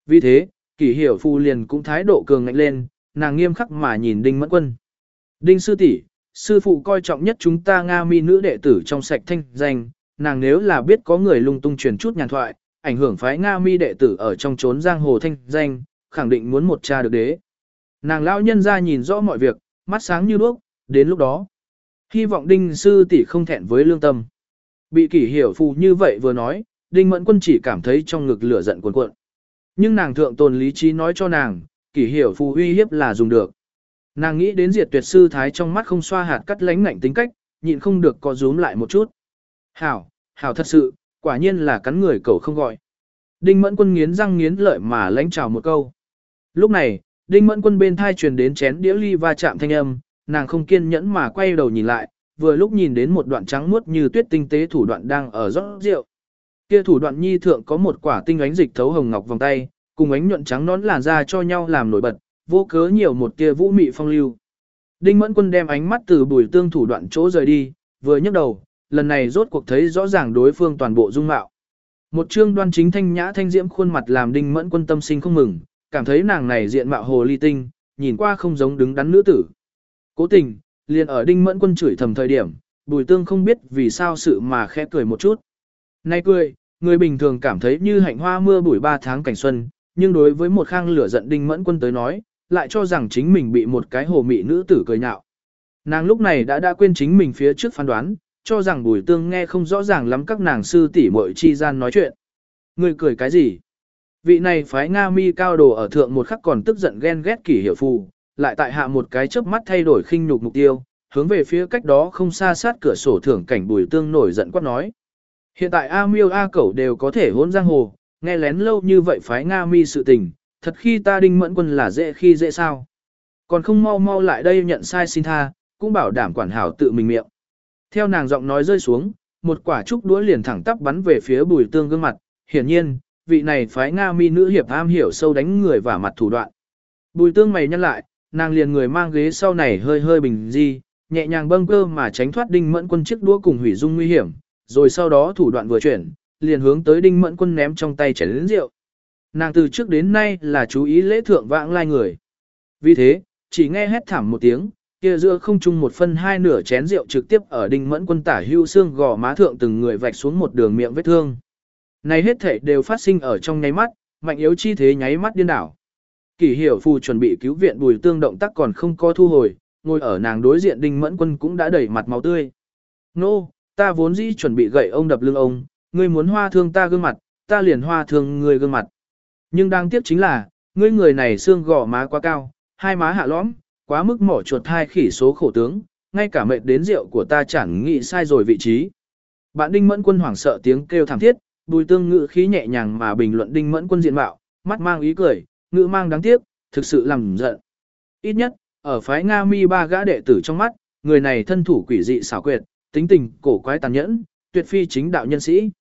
Vì thế, kỷ hiểu phù liền cũng thái độ cường ngạnh lên, nàng nghiêm khắc mà nhìn Đinh Mẫn Quân. Đinh sư tỷ, sư phụ coi trọng nhất chúng ta Nga mi nữ đệ tử trong sạch thanh danh, nàng nếu là biết có người lung tung truyền chút nhàn thoại, ảnh hưởng phái Nga mi đệ tử ở trong trốn giang hồ thanh danh, khẳng định muốn một cha được đế. Nàng lão nhân ra nhìn rõ mọi việc, mắt sáng như đuốc, đến lúc đó. Hy vọng đinh sư tỷ không thẹn với lương tâm. Bị kỷ hiểu phù như vậy vừa nói, đinh mẫn quân chỉ cảm thấy trong ngực lửa giận cuồn cuộn. Nhưng nàng thượng tồn lý trí nói cho nàng, kỷ hiểu phù uy hiếp là dùng được. Nàng nghĩ đến diệt tuyệt sư thái trong mắt không xoa hạt cắt lánh ngạnh tính cách, nhịn không được có rúm lại một chút. Hảo, hảo thật sự, quả nhiên là cắn người cậu không gọi. Đinh mẫn quân nghiến răng nghiến lợi mà lánh chào một câu. Lúc này, đinh mẫn quân bên thai truyền đến chén đĩa ly va chạm thanh âm, nàng không kiên nhẫn mà quay đầu nhìn lại, vừa lúc nhìn đến một đoạn trắng muốt như tuyết tinh tế thủ đoạn đang ở rót rượu. Kia thủ đoạn nhi thượng có một quả tinh ánh dịch thấu hồng ngọc vòng tay, cùng ánh nhuận trắng nón làn da cho nhau làm nổi bật, vô cớ nhiều một tia vũ mị phong lưu. Đinh Mẫn Quân đem ánh mắt từ bùi tương thủ đoạn chỗ rời đi, vừa nhấc đầu, lần này rốt cuộc thấy rõ ràng đối phương toàn bộ dung mạo. Một trương đoan chính thanh nhã thanh diễm khuôn mặt làm Đinh Mẫn Quân tâm sinh không mừng, cảm thấy nàng này diện mạo hồ ly tinh, nhìn qua không giống đứng đắn nữ tử. Cố tình, liền ở Đinh Mẫn Quân chửi thầm thời điểm, Bùi Tương không biết vì sao sự mà khẽ cười một chút. Nay cười, người bình thường cảm thấy như hạnh hoa mưa bụi ba tháng cảnh xuân, nhưng đối với một khang lửa giận Đinh Mẫn Quân tới nói, lại cho rằng chính mình bị một cái hồ mị nữ tử cười nhạo. Nàng lúc này đã đã quên chính mình phía trước phán đoán, cho rằng bùi tương nghe không rõ ràng lắm các nàng sư tỷ muội chi gian nói chuyện. Người cười cái gì? Vị này phái Nga mi cao đồ ở thượng một khắc còn tức giận ghen ghét kỷ hiệu phù, lại tại hạ một cái chớp mắt thay đổi khinh nhục mục tiêu, hướng về phía cách đó không xa sát cửa sổ thưởng cảnh bùi tương nổi giận quát nói. Hiện tại A miêu A cẩu đều có thể hôn giang hồ, nghe lén lâu như vậy phái Nga mi sự tình, thật khi ta đinh mẫn quân là dễ khi dễ sao. Còn không mau mau lại đây nhận sai xin tha, cũng bảo đảm quản hảo tự mình miệng. Theo nàng giọng nói rơi xuống, một quả trúc đũa liền thẳng tắp bắn về phía bùi tương gương mặt, hiển nhiên, vị này phái Nga mi nữ hiệp am hiểu sâu đánh người và mặt thủ đoạn. Bùi tương mày nhăn lại, nàng liền người mang ghế sau này hơi hơi bình di, nhẹ nhàng bâng cơ mà tránh thoát đinh mẫn quân chiếc đũa cùng hủy dung nguy hiểm, rồi sau đó thủ đoạn vừa chuyển, liền hướng tới đinh mẫn quân ném trong tay chén lớn rượu. Nàng từ trước đến nay là chú ý lễ thượng vãng lai người. Vì thế, chỉ nghe hét thảm một tiếng, kia giữa không chung một phân hai nửa chén rượu trực tiếp ở đinh mẫn quân tả hưu xương gò má thượng từng người vạch xuống một đường miệng vết thương. Này hết thể đều phát sinh ở trong nháy mắt, mạnh yếu chi thế nháy mắt điên đảo. Kỷ hiểu phù chuẩn bị cứu viện bùi tương động tác còn không có thu hồi, ngồi ở nàng đối diện đinh mẫn quân cũng đã đẩy mặt máu tươi. Nô, ta vốn dĩ chuẩn bị gậy ông đập lưng ông, ngươi muốn hoa thương ta gương mặt, ta liền hoa thương ngươi gương mặt. Nhưng đáng tiếc chính là, ngươi người này xương gò má quá cao, hai má hạ lõm, quá mức mỏ chuột hai khỉ số khổ tướng, ngay cả mệt đến rượu của ta chẳng nghĩ sai rồi vị trí. Bạn Đinh Mẫn Quân hoảng sợ tiếng kêu thảm thiết, bùi tương ngữ khí nhẹ nhàng mà bình luận Đinh Mẫn Quân diện mạo, mắt mang ý cười, ngữ mang đáng tiếc, thực sự làm giận. Ít nhất, ở phái Nga mi ba gã đệ tử trong mắt, người này thân thủ quỷ dị xảo quyệt, tính tình cổ quái tàn nhẫn, tuyệt phi chính đạo nhân sĩ.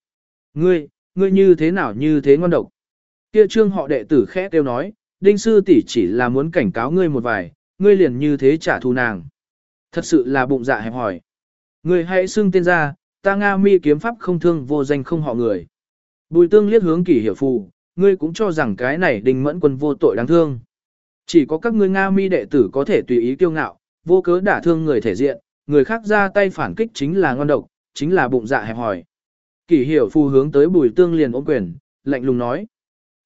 Ngươi, ngươi như thế nào như thế ngon độc. Kia trương họ đệ tử khẽ kêu nói, đinh sư tỷ chỉ là muốn cảnh cáo ngươi một vài, ngươi liền như thế trả thù nàng. Thật sự là bụng dạ hẹp hỏi. Ngươi hãy xưng tên ra, ta Nga mi kiếm pháp không thương vô danh không họ người. Bùi tương liếc hướng kỷ hiểu phù, ngươi cũng cho rằng cái này đình mẫn quân vô tội đáng thương. Chỉ có các ngươi Nga mi đệ tử có thể tùy ý kiêu ngạo, vô cớ đả thương người thể diện, người khác ra tay phản kích chính là ngon độc, chính là bụng dạ hẹp hỏi. Kỷ hiểu phù hướng tới bùi tương liền ôm quyền, lạnh lùng nói.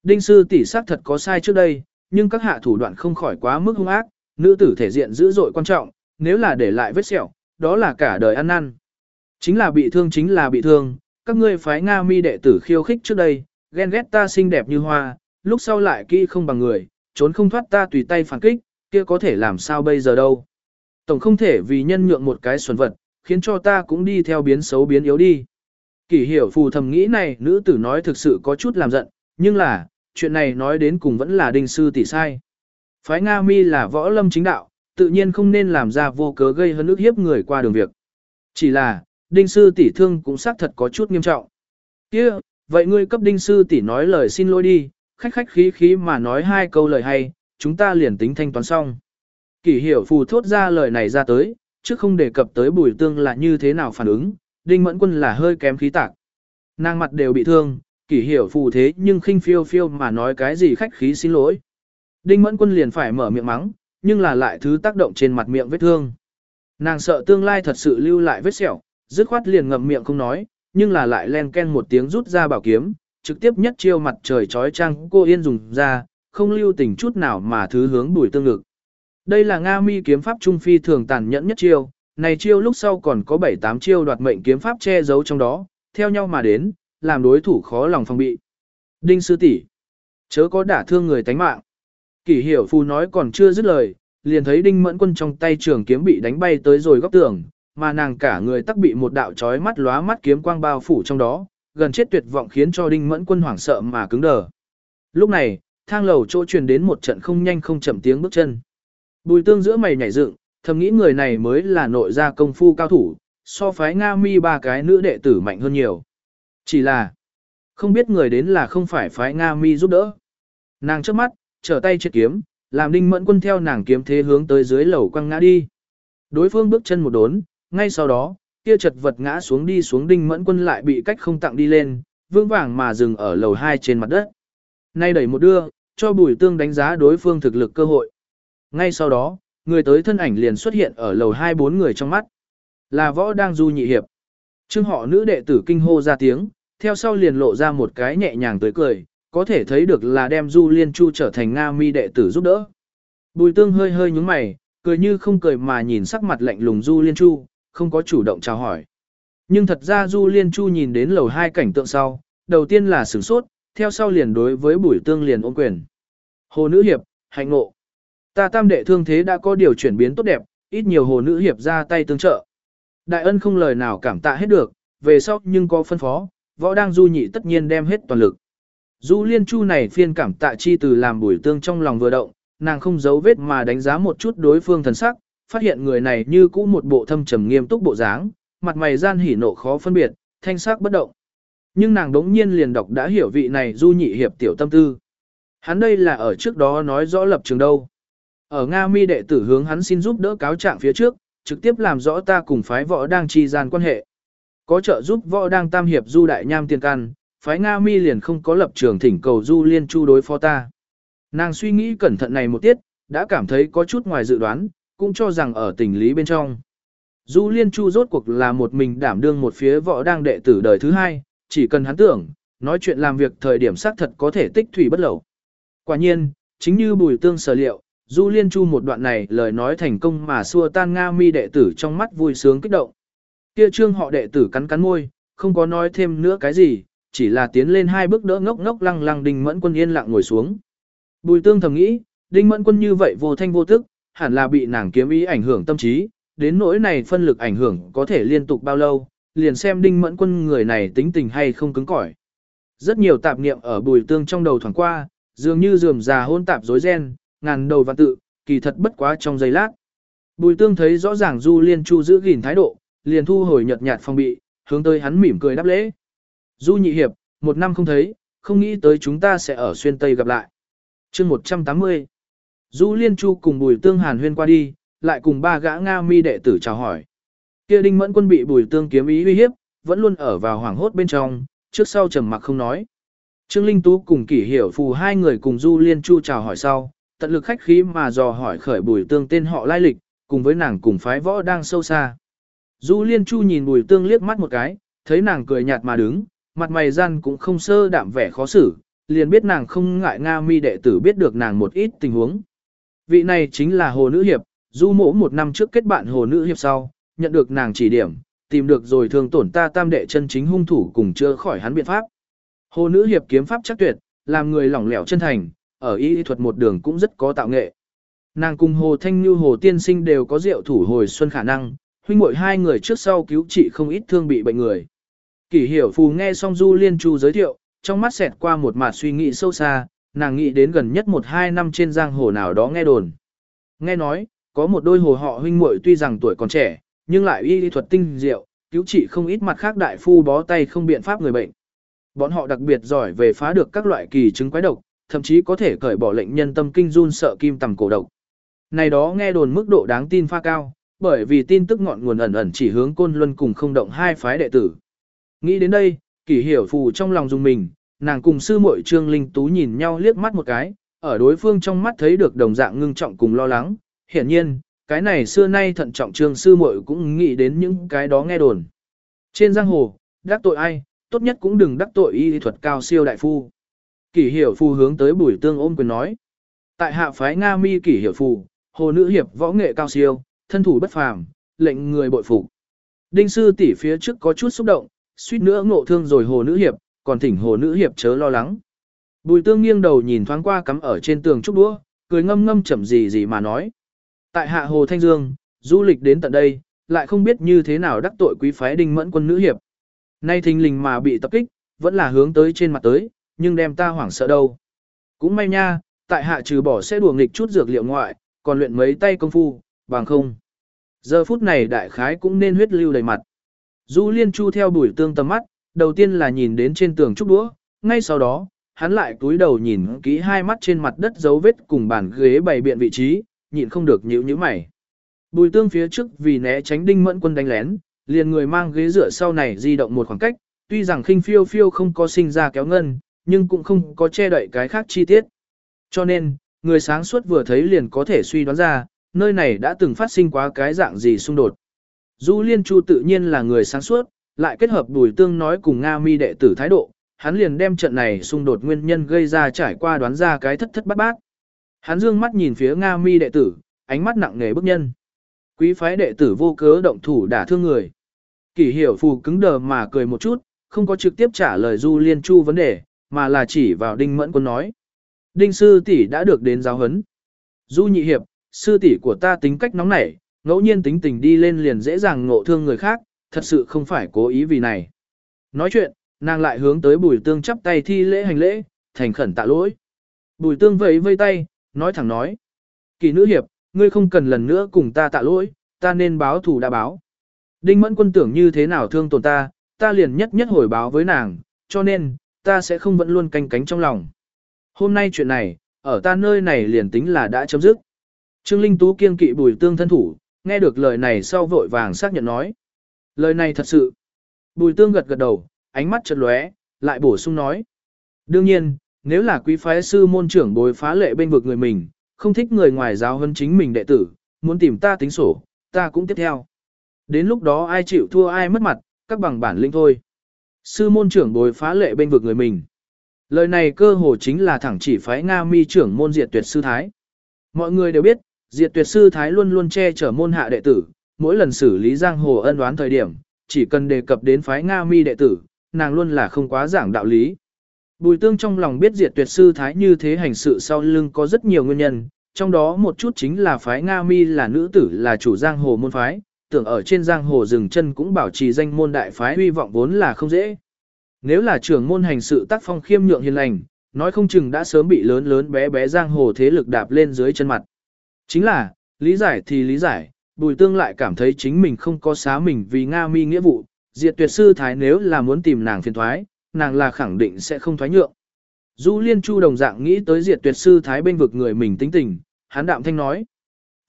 Đinh sư tỷ xác thật có sai trước đây, nhưng các hạ thủ đoạn không khỏi quá mức hung ác, nữ tử thể diện dữ dội quan trọng, nếu là để lại vết sẹo, đó là cả đời ăn năn. Chính là bị thương chính là bị thương, các ngươi phái Nga mi đệ tử khiêu khích trước đây, ghen ghét ta xinh đẹp như hoa, lúc sau lại kỹ không bằng người, trốn không thoát ta tùy tay phản kích, kia có thể làm sao bây giờ đâu. Tổng không thể vì nhân nhượng một cái xuẩn vật, khiến cho ta cũng đi theo biến xấu biến yếu đi. Kỷ hiểu phù thầm nghĩ này nữ tử nói thực sự có chút làm giận, nhưng là, chuyện này nói đến cùng vẫn là đinh sư tỷ sai. Phái Nga mi là võ lâm chính đạo, tự nhiên không nên làm ra vô cớ gây hơn ức hiếp người qua đường việc. Chỉ là, đinh sư tỷ thương cũng xác thật có chút nghiêm trọng. kia vậy ngươi cấp đinh sư tỷ nói lời xin lỗi đi, khách khách khí khí mà nói hai câu lời hay, chúng ta liền tính thanh toán xong. Kỷ hiểu phù thốt ra lời này ra tới, chứ không đề cập tới bùi tương là như thế nào phản ứng, đinh mẫn quân là hơi kém khí tạc. Nàng mặt đều bị thương, kỷ hiểu phù thế nhưng khinh phiêu phiêu mà nói cái gì khách khí xin lỗi. Đinh mẫn quân liền phải mở miệng mắng, nhưng là lại thứ tác động trên mặt miệng vết thương. Nàng sợ tương lai thật sự lưu lại vết sẹo, dứt khoát liền ngậm miệng không nói, nhưng là lại len ken một tiếng rút ra bảo kiếm, trực tiếp nhất chiêu mặt trời trói trăng cô yên dùng ra, không lưu tình chút nào mà thứ hướng bùi tương ngực. Đây là Nga mi kiếm pháp trung phi thường tàn nhẫn nhất chiêu, này chiêu lúc sau còn có 7-8 chiêu đoạt mệnh kiếm pháp che giấu trong đó, theo nhau mà đến, làm đối thủ khó lòng phòng bị. Đinh sư tỷ, chớ có đả thương người tánh mạng. Kỷ hiểu phu nói còn chưa dứt lời, liền thấy đinh mẫn quân trong tay trường kiếm bị đánh bay tới rồi góc tường, mà nàng cả người tắc bị một đạo chói mắt lóa mắt kiếm quang bao phủ trong đó, gần chết tuyệt vọng khiến cho đinh mẫn quân hoảng sợ mà cứng đờ. Lúc này, thang lầu chỗ truyền đến một trận không nhanh không chậm tiếng bước chân. Bùi tương giữa mày nhảy dựng, thầm nghĩ người này mới là nội gia công phu cao thủ, so phái Nga mi ba cái nữ đệ tử mạnh hơn nhiều. Chỉ là, không biết người đến là không phải phái Nga mi giúp đỡ. Nàng trước mắt, trở tay chết kiếm, làm đinh mẫn quân theo nàng kiếm thế hướng tới dưới lầu quăng ngã đi. Đối phương bước chân một đốn, ngay sau đó, kia chật vật ngã xuống đi xuống đinh mẫn quân lại bị cách không tặng đi lên, vương vàng mà dừng ở lầu 2 trên mặt đất. Nay đẩy một đưa, cho bùi tương đánh giá đối phương thực lực cơ hội. Ngay sau đó, người tới thân ảnh liền xuất hiện ở lầu hai bốn người trong mắt. Là võ đang du nhị hiệp. Trương họ nữ đệ tử kinh hô ra tiếng, theo sau liền lộ ra một cái nhẹ nhàng tới cười, có thể thấy được là đem du liên chu trở thành Nga mi đệ tử giúp đỡ. Bùi tương hơi hơi nhúng mày, cười như không cười mà nhìn sắc mặt lạnh lùng du liên chu, không có chủ động chào hỏi. Nhưng thật ra du liên chu nhìn đến lầu hai cảnh tượng sau, đầu tiên là sửng sốt, theo sau liền đối với bùi tương liền ôm quyền. Hồ nữ hiệp, hạnh ngộ. Ta tam đệ thương thế đã có điều chuyển biến tốt đẹp, ít nhiều hồ nữ hiệp ra tay tương trợ. Đại ân không lời nào cảm tạ hết được, về sau nhưng có phân phó, võ đang du nhị tất nhiên đem hết toàn lực. Du liên chu này phiên cảm tạ chi từ làm bùi tương trong lòng vừa động, nàng không giấu vết mà đánh giá một chút đối phương thần sắc, phát hiện người này như cũ một bộ thâm trầm nghiêm túc bộ dáng, mặt mày gian hỉ nộ khó phân biệt, thanh sắc bất động. Nhưng nàng đống nhiên liền đọc đã hiểu vị này du nhị hiệp tiểu tâm tư. Hắn đây là ở trước đó nói rõ lập trường đâu. Ở Nga mi đệ tử hướng hắn xin giúp đỡ cáo trạng phía trước, trực tiếp làm rõ ta cùng phái võ đang chi gian quan hệ. Có trợ giúp võ đang tam hiệp du đại nham tiền căn, phái Nga mi liền không có lập trường thỉnh cầu du liên chu đối phó ta. Nàng suy nghĩ cẩn thận này một tiết, đã cảm thấy có chút ngoài dự đoán, cũng cho rằng ở tình lý bên trong. Du liên chu rốt cuộc là một mình đảm đương một phía võ đang đệ tử đời thứ hai, chỉ cần hắn tưởng, nói chuyện làm việc thời điểm xác thật có thể tích thủy bất lẩu. Quả nhiên, chính như bùi tương sở liệu, Du Liên Chu một đoạn này lời nói thành công mà xua tan Nga mi đệ tử trong mắt vui sướng kích động. Kia trương họ đệ tử cắn cắn môi, không có nói thêm nữa cái gì, chỉ là tiến lên hai bước đỡ ngốc ngốc lăng lăng Đinh Mẫn Quân yên lặng ngồi xuống. Bùi Tương thầm nghĩ, Đinh Mẫn Quân như vậy vô thanh vô tức, hẳn là bị nàng kiếm ý ảnh hưởng tâm trí, đến nỗi này phân lực ảnh hưởng có thể liên tục bao lâu, liền xem Đinh Mẫn Quân người này tính tình hay không cứng cỏi. Rất nhiều tạp niệm ở Bùi Tương trong đầu thoáng qua, dường như rườm rà hôn tạp rối ren, ngàn đầu văn tự, kỳ thật bất quá trong giây lát. Bùi Tương thấy rõ ràng Du Liên Chu giữ gìn thái độ, liền thu hồi nhợt nhạt phong bị, hướng tới hắn mỉm cười đáp lễ. Du nhị hiệp, một năm không thấy, không nghĩ tới chúng ta sẽ ở xuyên Tây gặp lại. chương 180 Du Liên Chu cùng Bùi Tương Hàn huyên qua đi, lại cùng ba gã Nga mi đệ tử chào hỏi. Kia Đinh Mẫn Quân bị Bùi Tương kiếm ý uy hiếp, vẫn luôn ở vào hoảng hốt bên trong, trước sau trầm mặc không nói. Trương Linh Tú cùng Kỷ Hiểu Phù hai người cùng Du Liên Chu chào hỏi sau, tận lực khách khí mà dò hỏi khởi Bùi Tương tên họ lai lịch, cùng với nàng cùng phái võ đang sâu xa. Du Liên Chu nhìn Bùi Tương liếc mắt một cái, thấy nàng cười nhạt mà đứng, mặt mày gian cũng không sơ đạm vẻ khó xử, liền biết nàng không ngại Nga mi đệ tử biết được nàng một ít tình huống. Vị này chính là Hồ Nữ Hiệp, Du mỗ một năm trước kết bạn Hồ Nữ Hiệp sau, nhận được nàng chỉ điểm, tìm được rồi thường tổn ta tam đệ chân chính hung thủ cùng chưa khỏi hắn biện pháp. Hồ Nữ Hiệp kiếm pháp chắc tuyệt, làm người lỏng lẻo chân thành, ở y thuật một đường cũng rất có tạo nghệ. Nàng cùng Hồ Thanh Như Hồ Tiên Sinh đều có diệu thủ hồi xuân khả năng, huynh muội hai người trước sau cứu trị không ít thương bị bệnh người. Kỷ hiểu phù nghe xong Du Liên Chu giới thiệu, trong mắt xẹt qua một mạt suy nghĩ sâu xa, nàng nghĩ đến gần nhất một hai năm trên giang hồ nào đó nghe đồn. Nghe nói, có một đôi hồ họ huynh muội tuy rằng tuổi còn trẻ, nhưng lại y thuật tinh diệu, cứu trị không ít mặt khác đại phu bó tay không biện pháp người bệnh. Bọn họ đặc biệt giỏi về phá được các loại kỳ chứng quái độc, thậm chí có thể cởi bỏ lệnh nhân tâm kinh run sợ kim tầm cổ độc. Này đó nghe đồn mức độ đáng tin pha cao, bởi vì tin tức ngọn nguồn ẩn ẩn chỉ hướng côn luân cùng không động hai phái đệ tử. Nghĩ đến đây, kỷ hiểu phù trong lòng dùng mình, nàng cùng sư muội trương linh tú nhìn nhau liếc mắt một cái, ở đối phương trong mắt thấy được đồng dạng ngưng trọng cùng lo lắng, hiển nhiên, cái này xưa nay thận trọng trương sư muội cũng nghĩ đến những cái đó nghe đồn. Trên giang hồ, đắc tội ai, tốt nhất cũng đừng đắc tội y thuật cao siêu đại phu. Kỷ hiểu phù hướng tới bùi tương ôm quyền nói. Tại hạ phái Nga mi kỷ hiểu phù, hồ nữ hiệp võ nghệ cao siêu, thân thủ bất phàm, lệnh người bội phục. Đinh sư tỷ phía trước có chút xúc động, suýt nữa ngộ thương rồi hồ nữ hiệp, còn thỉnh hồ nữ hiệp chớ lo lắng. Bùi tương nghiêng đầu nhìn thoáng qua cắm ở trên tường trúc đũa, cười ngâm ngâm chậm gì gì mà nói. Tại hạ hồ Thanh Dương, du lịch đến tận đây, lại không biết như thế nào đắc tội quý phái đinh mẫn quân nữ hiệp. Nay thình lình mà bị tập kích, vẫn là hướng tới trên mặt tới, nhưng đem ta hoảng sợ đâu. Cũng may nha, tại hạ trừ bỏ sẽ đùa nghịch chút dược liệu ngoại, còn luyện mấy tay công phu, bằng không. Giờ phút này đại khái cũng nên huyết lưu đầy mặt. Du Liên Chu theo đuổi tương tầm mắt, đầu tiên là nhìn đến trên tường trúc đũa, ngay sau đó, hắn lại cúi đầu nhìn kỹ hai mắt trên mặt đất dấu vết cùng bàn ghế bày biện vị trí, nhịn không được nhíu nhíu mày. Bùi tương phía trước vì né tránh đinh mẫn quân đánh lén, liền người mang ghế dựa sau này di động một khoảng cách, tuy rằng khinh phiêu phiêu không có sinh ra kéo ngân, nhưng cũng không có che đậy cái khác chi tiết. Cho nên, người sáng suốt vừa thấy liền có thể suy đoán ra, nơi này đã từng phát sinh quá cái dạng gì xung đột. Du Liên Chu tự nhiên là người sáng suốt, lại kết hợp Bùi Tương nói cùng Nga Mi đệ tử thái độ, hắn liền đem trận này xung đột nguyên nhân gây ra trải qua đoán ra cái thất thất bát bát. Hắn dương mắt nhìn phía Nga Mi đệ tử, ánh mắt nặng nề bức nhân. Quý phái đệ tử vô cớ động thủ đả thương người. Kỷ hiểu phù cứng đờ mà cười một chút, không có trực tiếp trả lời Du Liên Chu vấn đề, mà là chỉ vào Đinh Mẫn Quân nói. Đinh sư tỷ đã được đến giáo huấn. Du nhị hiệp, sư tỷ của ta tính cách nóng nảy, ngẫu nhiên tính tình đi lên liền dễ dàng ngộ thương người khác, thật sự không phải cố ý vì này. Nói chuyện, nàng lại hướng tới bùi tương chắp tay thi lễ hành lễ, thành khẩn tạ lỗi. Bùi tương vẫy vây tay, nói thẳng nói. Kỳ nữ hiệp, ngươi không cần lần nữa cùng ta tạ lỗi, ta nên báo thù đã báo. Đinh mẫn quân tưởng như thế nào thương tổn ta, ta liền nhất nhất hồi báo với nàng, cho nên, ta sẽ không vẫn luôn canh cánh trong lòng. Hôm nay chuyện này, ở ta nơi này liền tính là đã chấm dứt. Trương Linh Tú kiên kỵ bùi tương thân thủ, nghe được lời này sau vội vàng xác nhận nói. Lời này thật sự. Bùi tương gật gật đầu, ánh mắt chợt lóe, lại bổ sung nói. Đương nhiên, nếu là quý phái sư môn trưởng bồi phá lệ bên vực người mình, không thích người ngoài giáo hơn chính mình đệ tử, muốn tìm ta tính sổ, ta cũng tiếp theo. Đến lúc đó ai chịu thua ai mất mặt, các bằng bản lĩnh thôi. Sư môn trưởng bồi phá lệ bên vực người mình. Lời này cơ hồ chính là thẳng chỉ phái Nga mi trưởng môn diệt tuyệt sư thái. Mọi người đều biết, diệt tuyệt sư thái luôn luôn che chở môn hạ đệ tử, mỗi lần xử lý giang hồ ân đoán thời điểm, chỉ cần đề cập đến phái Nga mi đệ tử, nàng luôn là không quá giảng đạo lý. Bùi tương trong lòng biết diệt tuyệt sư thái như thế hành sự sau lưng có rất nhiều nguyên nhân, trong đó một chút chính là phái Nga Mi là nữ tử là chủ giang hồ môn phái, tưởng ở trên giang hồ rừng chân cũng bảo trì danh môn đại phái huy vọng vốn là không dễ. Nếu là trưởng môn hành sự tác phong khiêm nhượng hiền lành, nói không chừng đã sớm bị lớn lớn bé bé giang hồ thế lực đạp lên dưới chân mặt. Chính là, lý giải thì lý giải, bùi tương lại cảm thấy chính mình không có xá mình vì Nga mi nghĩa vụ, diệt tuyệt sư thái nếu là muốn tìm nàng phiền thoái, nàng là khẳng định sẽ không thoái nhượng. Du Liên Chu đồng dạng nghĩ tới diệt tuyệt sư thái bên vực người mình tính tình, hán đạm thanh nói.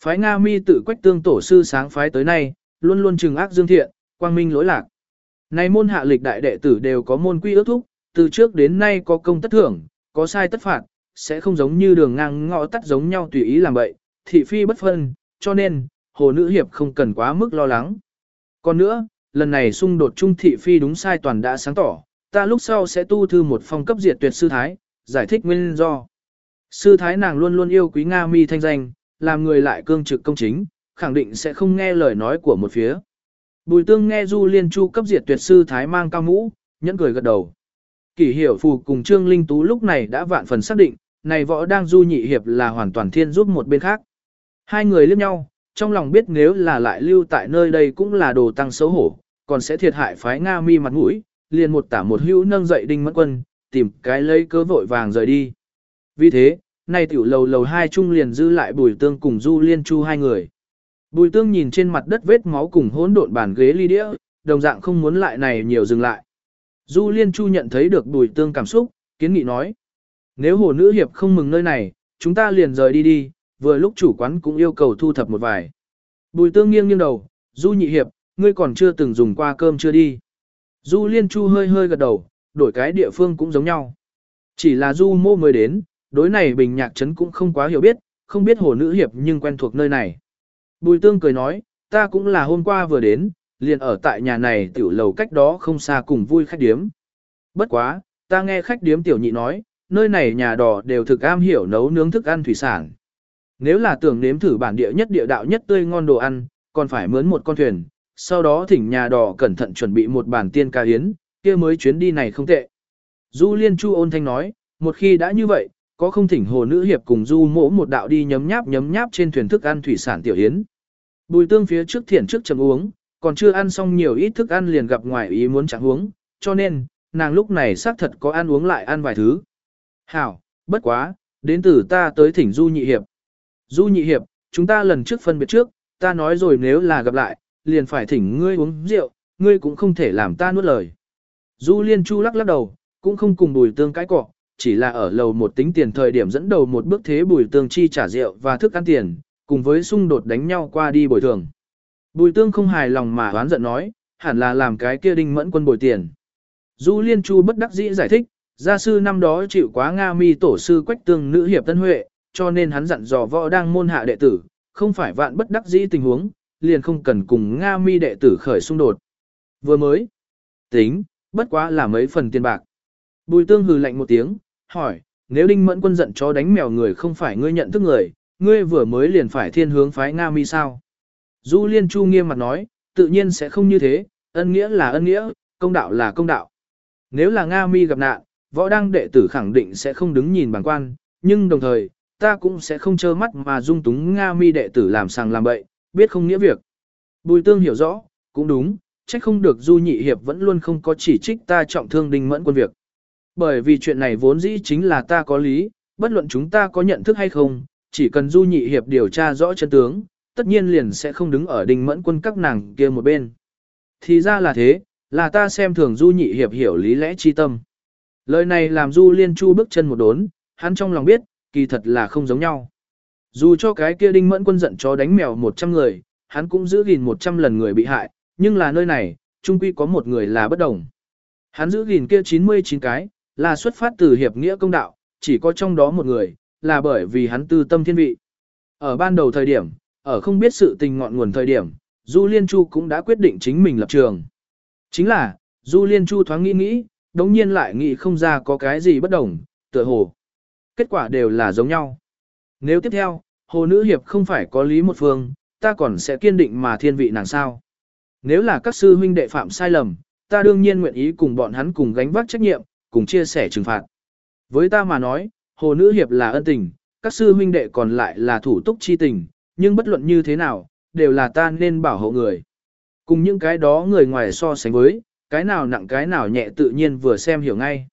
Phái Nga mi tự quách tương tổ sư sáng phái tới nay, luôn luôn trừng ác dương thiện, quang minh lỗi lạc. Nay môn hạ lịch đại đệ tử đều có môn quy ước thúc, từ trước đến nay có công tất thưởng, có sai tất phạt, sẽ không giống như đường ngang ngõ tắt giống nhau tùy ý làm vậy, thị phi bất phân, cho nên, hồ nữ hiệp không cần quá mức lo lắng. Còn nữa, lần này xung đột trung thị phi đúng sai toàn đã sáng tỏ, ta lúc sau sẽ tu thư một phong cấp diệt tuyệt sư thái, giải thích nguyên do. Sư thái nàng luôn luôn yêu quý Nga mi thanh danh, làm người lại cương trực công chính, khẳng định sẽ không nghe lời nói của một phía. Bùi tương nghe Du Liên Chu cấp diệt tuyệt sư thái mang cao mũ, nhẫn cười gật đầu. Kỷ hiểu phù cùng Trương Linh Tú lúc này đã vạn phần xác định, này võ đang du nhị hiệp là hoàn toàn thiên giúp một bên khác. Hai người liếc nhau, trong lòng biết nếu là lại lưu tại nơi đây cũng là đồ tăng xấu hổ, còn sẽ thiệt hại phái Nga mi mặt mũi, liền một tả một hữu nâng dậy đinh mẫn quân, tìm cái lấy cớ vội vàng rời đi. Vì thế, nay tiểu lầu lầu hai chung liền dư lại bùi tương cùng du liên chu hai người. Bùi tương nhìn trên mặt đất vết máu cùng hỗn độn bàn ghế ly đĩa, đồng dạng không muốn lại này nhiều dừng lại. Du liên chu nhận thấy được bùi tương cảm xúc, kiến nghị nói. Nếu hồ nữ hiệp không mừng nơi này, chúng ta liền rời đi đi, vừa lúc chủ quán cũng yêu cầu thu thập một vài. Bùi tương nghiêng nghiêng đầu, du nhị hiệp, ngươi còn chưa từng dùng qua cơm chưa đi. Du liên chu hơi hơi gật đầu, đổi cái địa phương cũng giống nhau. Chỉ là du mô mới đến, đối này bình nhạc trấn cũng không quá hiểu biết, không biết hồ nữ hiệp nhưng quen thuộc nơi này. Bùi tương cười nói, ta cũng là hôm qua vừa đến, liền ở tại nhà này tiểu lầu cách đó không xa cùng vui khách điếm. Bất quá, ta nghe khách điếm tiểu nhị nói, nơi này nhà đò đều thực am hiểu nấu nướng thức ăn thủy sản. Nếu là tưởng nếm thử bản địa nhất địa đạo nhất tươi ngon đồ ăn, còn phải mướn một con thuyền, sau đó thỉnh nhà đò cẩn thận chuẩn bị một bản tiên ca hiến, kia mới chuyến đi này không tệ. Du Liên Chu ôn thanh nói, một khi đã như vậy, có không thỉnh hồ nữ hiệp cùng Du mỗ một đạo đi nhấm nháp nhấm nháp trên thuyền thức ăn thủy sản tiểu yến Bùi tương phía trước thiển trước chầm uống, còn chưa ăn xong nhiều ít thức ăn liền gặp ngoài ý muốn chẳng uống, cho nên, nàng lúc này xác thật có ăn uống lại ăn vài thứ. Hảo, bất quá, đến từ ta tới thỉnh Du nhị hiệp. Du nhị hiệp, chúng ta lần trước phân biệt trước, ta nói rồi nếu là gặp lại, liền phải thỉnh ngươi uống rượu, ngươi cũng không thể làm ta nuốt lời. Du liên chu lắc lắc đầu, cũng không cùng bùi tương cái cọ, chỉ là ở lầu một tính tiền thời điểm dẫn đầu một bước thế bùi tương chi trả rượu và thức ăn tiền, cùng với xung đột đánh nhau qua đi bồi thường. Bùi tương không hài lòng mà oán giận nói, hẳn là làm cái kia đinh mẫn quân bồi tiền. Du liên chu bất đắc dĩ giải thích, gia sư năm đó chịu quá Nga mi tổ sư quách tương nữ hiệp tân huệ, cho nên hắn dặn dò võ đang môn hạ đệ tử, không phải vạn bất đắc dĩ tình huống, liền không cần cùng Nga mi đệ tử khởi xung đột. Vừa mới, tính, bất quá là mấy phần tiền bạc. Bùi tương hừ lạnh một tiếng, hỏi, nếu đinh mẫn quân giận chó đánh mèo người không phải ngươi nhận thức người, ngươi vừa mới liền phải thiên hướng phái Nga mi sao? Du Liên Chu nghiêm mặt nói, tự nhiên sẽ không như thế, ân nghĩa là ân nghĩa, công đạo là công đạo. Nếu là Nga mi gặp nạn, võ đăng đệ tử khẳng định sẽ không đứng nhìn bằng quan, nhưng đồng thời, ta cũng sẽ không trơ mắt mà dung túng Nga mi đệ tử làm sàng làm bậy, biết không nghĩa việc. Bùi tương hiểu rõ, cũng đúng, trách không được Du Nhị Hiệp vẫn luôn không có chỉ trích ta trọng thương đinh mẫn quân việc. Bởi vì chuyện này vốn dĩ chính là ta có lý, bất luận chúng ta có nhận thức hay không, chỉ cần Du Nhị Hiệp điều tra rõ chân tướng, tất nhiên liền sẽ không đứng ở đinh mẫn quân các nàng kia một bên. Thì ra là thế, là ta xem thường Du Nhị Hiệp hiểu lý lẽ chi tâm. Lời này làm Du Liên Chu bước chân một đốn, hắn trong lòng biết, kỳ thật là không giống nhau. Dù cho cái kia đinh mẫn quân giận cho đánh mèo 100 người, hắn cũng giữ gìn 100 lần người bị hại, nhưng là nơi này, trung quy có một người là bất đồng. Hắn giữ gìn kia 99 cái, là xuất phát từ hiệp nghĩa công đạo, chỉ có trong đó một người, là bởi vì hắn tư tâm thiên vị. Ở ban đầu thời điểm, ở không biết sự tình ngọn nguồn thời điểm, Du Liên Chu cũng đã quyết định chính mình lập trường. Chính là, Du Liên Chu thoáng nghĩ nghĩ, đống nhiên lại nghĩ không ra có cái gì bất đồng, tựa hồ. Kết quả đều là giống nhau. Nếu tiếp theo, hồ nữ hiệp không phải có lý một phương, ta còn sẽ kiên định mà thiên vị nàng sao. Nếu là các sư huynh đệ phạm sai lầm, ta đương nhiên nguyện ý cùng bọn hắn cùng gánh vác trách nhiệm, cùng chia sẻ trừng phạt. Với ta mà nói, hồ nữ hiệp là ân tình, các sư huynh đệ còn lại là thủ túc chi tình, nhưng bất luận như thế nào, đều là ta nên bảo hộ người. Cùng những cái đó người ngoài so sánh với, cái nào nặng cái nào nhẹ tự nhiên vừa xem hiểu ngay.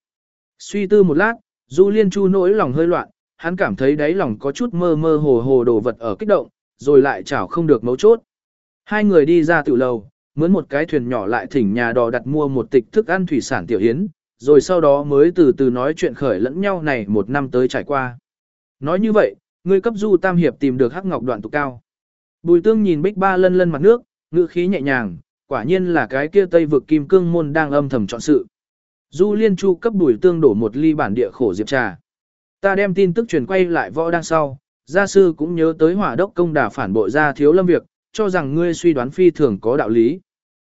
Suy tư một lát, Du Liên Chu nỗi lòng hơi loạn, hắn cảm thấy đáy lòng có chút mơ mơ hồ hồ đồ vật ở kích động, rồi lại chảo không được mấu chốt. Hai người đi ra tự lầu, mướn một cái thuyền nhỏ lại thỉnh nhà đò đặt mua một tịch thức ăn thủy sản tiểu hiến, rồi sau đó mới từ từ nói chuyện khởi lẫn nhau này một năm tới trải qua. Nói như vậy, người cấp du tam hiệp tìm được hắc ngọc đoạn tụ cao. Bùi tương nhìn bích ba lân lân mặt nước, ngữ khí nhẹ nhàng, quả nhiên là cái kia tây vực kim cương môn đang âm thầm chọn sự. Du liên chu cấp bùi tương đổ một ly bản địa khổ diệp trà. Ta đem tin tức truyền quay lại võ đang sau, gia sư cũng nhớ tới hỏa đốc công đà phản bội ra thiếu lâm việc, cho rằng ngươi suy đoán phi thường có đạo lý.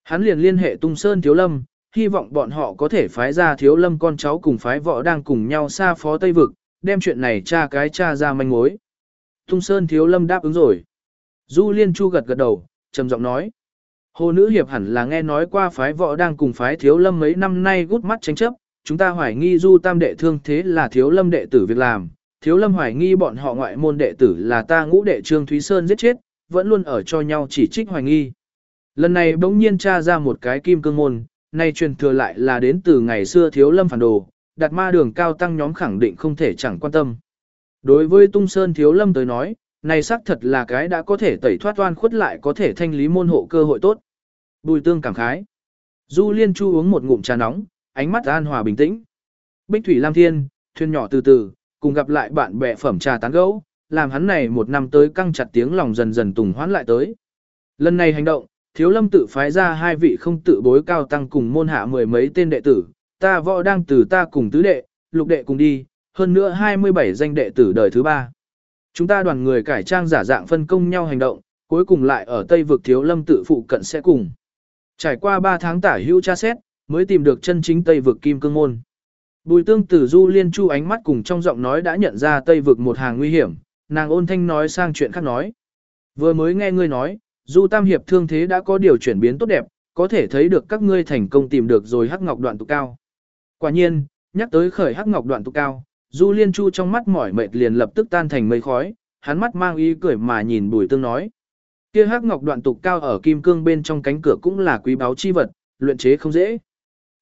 Hắn liền liên hệ tung sơn thiếu lâm, hy vọng bọn họ có thể phái ra thiếu lâm con cháu cùng phái võ đang cùng nhau xa phó Tây Vực, đem chuyện này tra cái tra ra manh mối. Tung sơn thiếu lâm đáp ứng rồi. Du Liên Chu gật gật đầu, trầm giọng nói. Hồ nữ hiệp hẳn là nghe nói qua phái võ đang cùng phái thiếu lâm mấy năm nay gút mắt tranh chấp, chúng ta hoài nghi du tam đệ thương thế là thiếu lâm đệ tử việc làm, thiếu lâm hoài nghi bọn họ ngoại môn đệ tử là ta ngũ đệ trương Thúy Sơn giết chết, vẫn luôn ở cho nhau chỉ trích hoài nghi. Lần này bỗng nhiên tra ra một cái kim cương môn, nay truyền thừa lại là đến từ ngày xưa thiếu lâm phản đồ, đặt ma đường cao tăng nhóm khẳng định không thể chẳng quan tâm. Đối với tung sơn thiếu lâm tới nói, này xác thật là cái đã có thể tẩy thoát oan khuất lại có thể thanh lý môn hộ cơ hội tốt. Bùi tương cảm khái. Du liên chu uống một ngụm trà nóng, ánh mắt an hòa bình tĩnh. Bích thủy lam thiên, thuyền nhỏ từ từ, cùng gặp lại bạn bè phẩm trà tán gẫu, làm hắn này một năm tới căng chặt tiếng lòng dần dần tùng hoán lại tới. Lần này hành động, thiếu lâm tự phái ra hai vị không tự bối cao tăng cùng môn hạ mười mấy tên đệ tử, ta võ đang từ ta cùng tứ đệ, lục đệ cùng đi, hơn nữa 27 danh đệ tử đời thứ ba. Chúng ta đoàn người cải trang giả dạng phân công nhau hành động, cuối cùng lại ở Tây vực thiếu lâm tự phụ cận sẽ cùng. Trải qua 3 tháng tả hữu tra xét, mới tìm được chân chính Tây vực kim cương môn. Bùi tương tử du liên chu ánh mắt cùng trong giọng nói đã nhận ra Tây vực một hàng nguy hiểm, nàng ôn thanh nói sang chuyện khác nói. Vừa mới nghe ngươi nói, Du Tam Hiệp thương thế đã có điều chuyển biến tốt đẹp, có thể thấy được các ngươi thành công tìm được rồi hắc ngọc đoạn tụ cao. Quả nhiên, nhắc tới khởi hắc ngọc đoạn tụ cao, Du Liên Chu trong mắt mỏi mệt liền lập tức tan thành mây khói, hắn mắt mang ý cười mà nhìn Bùi Tương nói. Kia hắc ngọc đoạn tụ cao ở kim cương bên trong cánh cửa cũng là quý báu chi vật, luyện chế không dễ.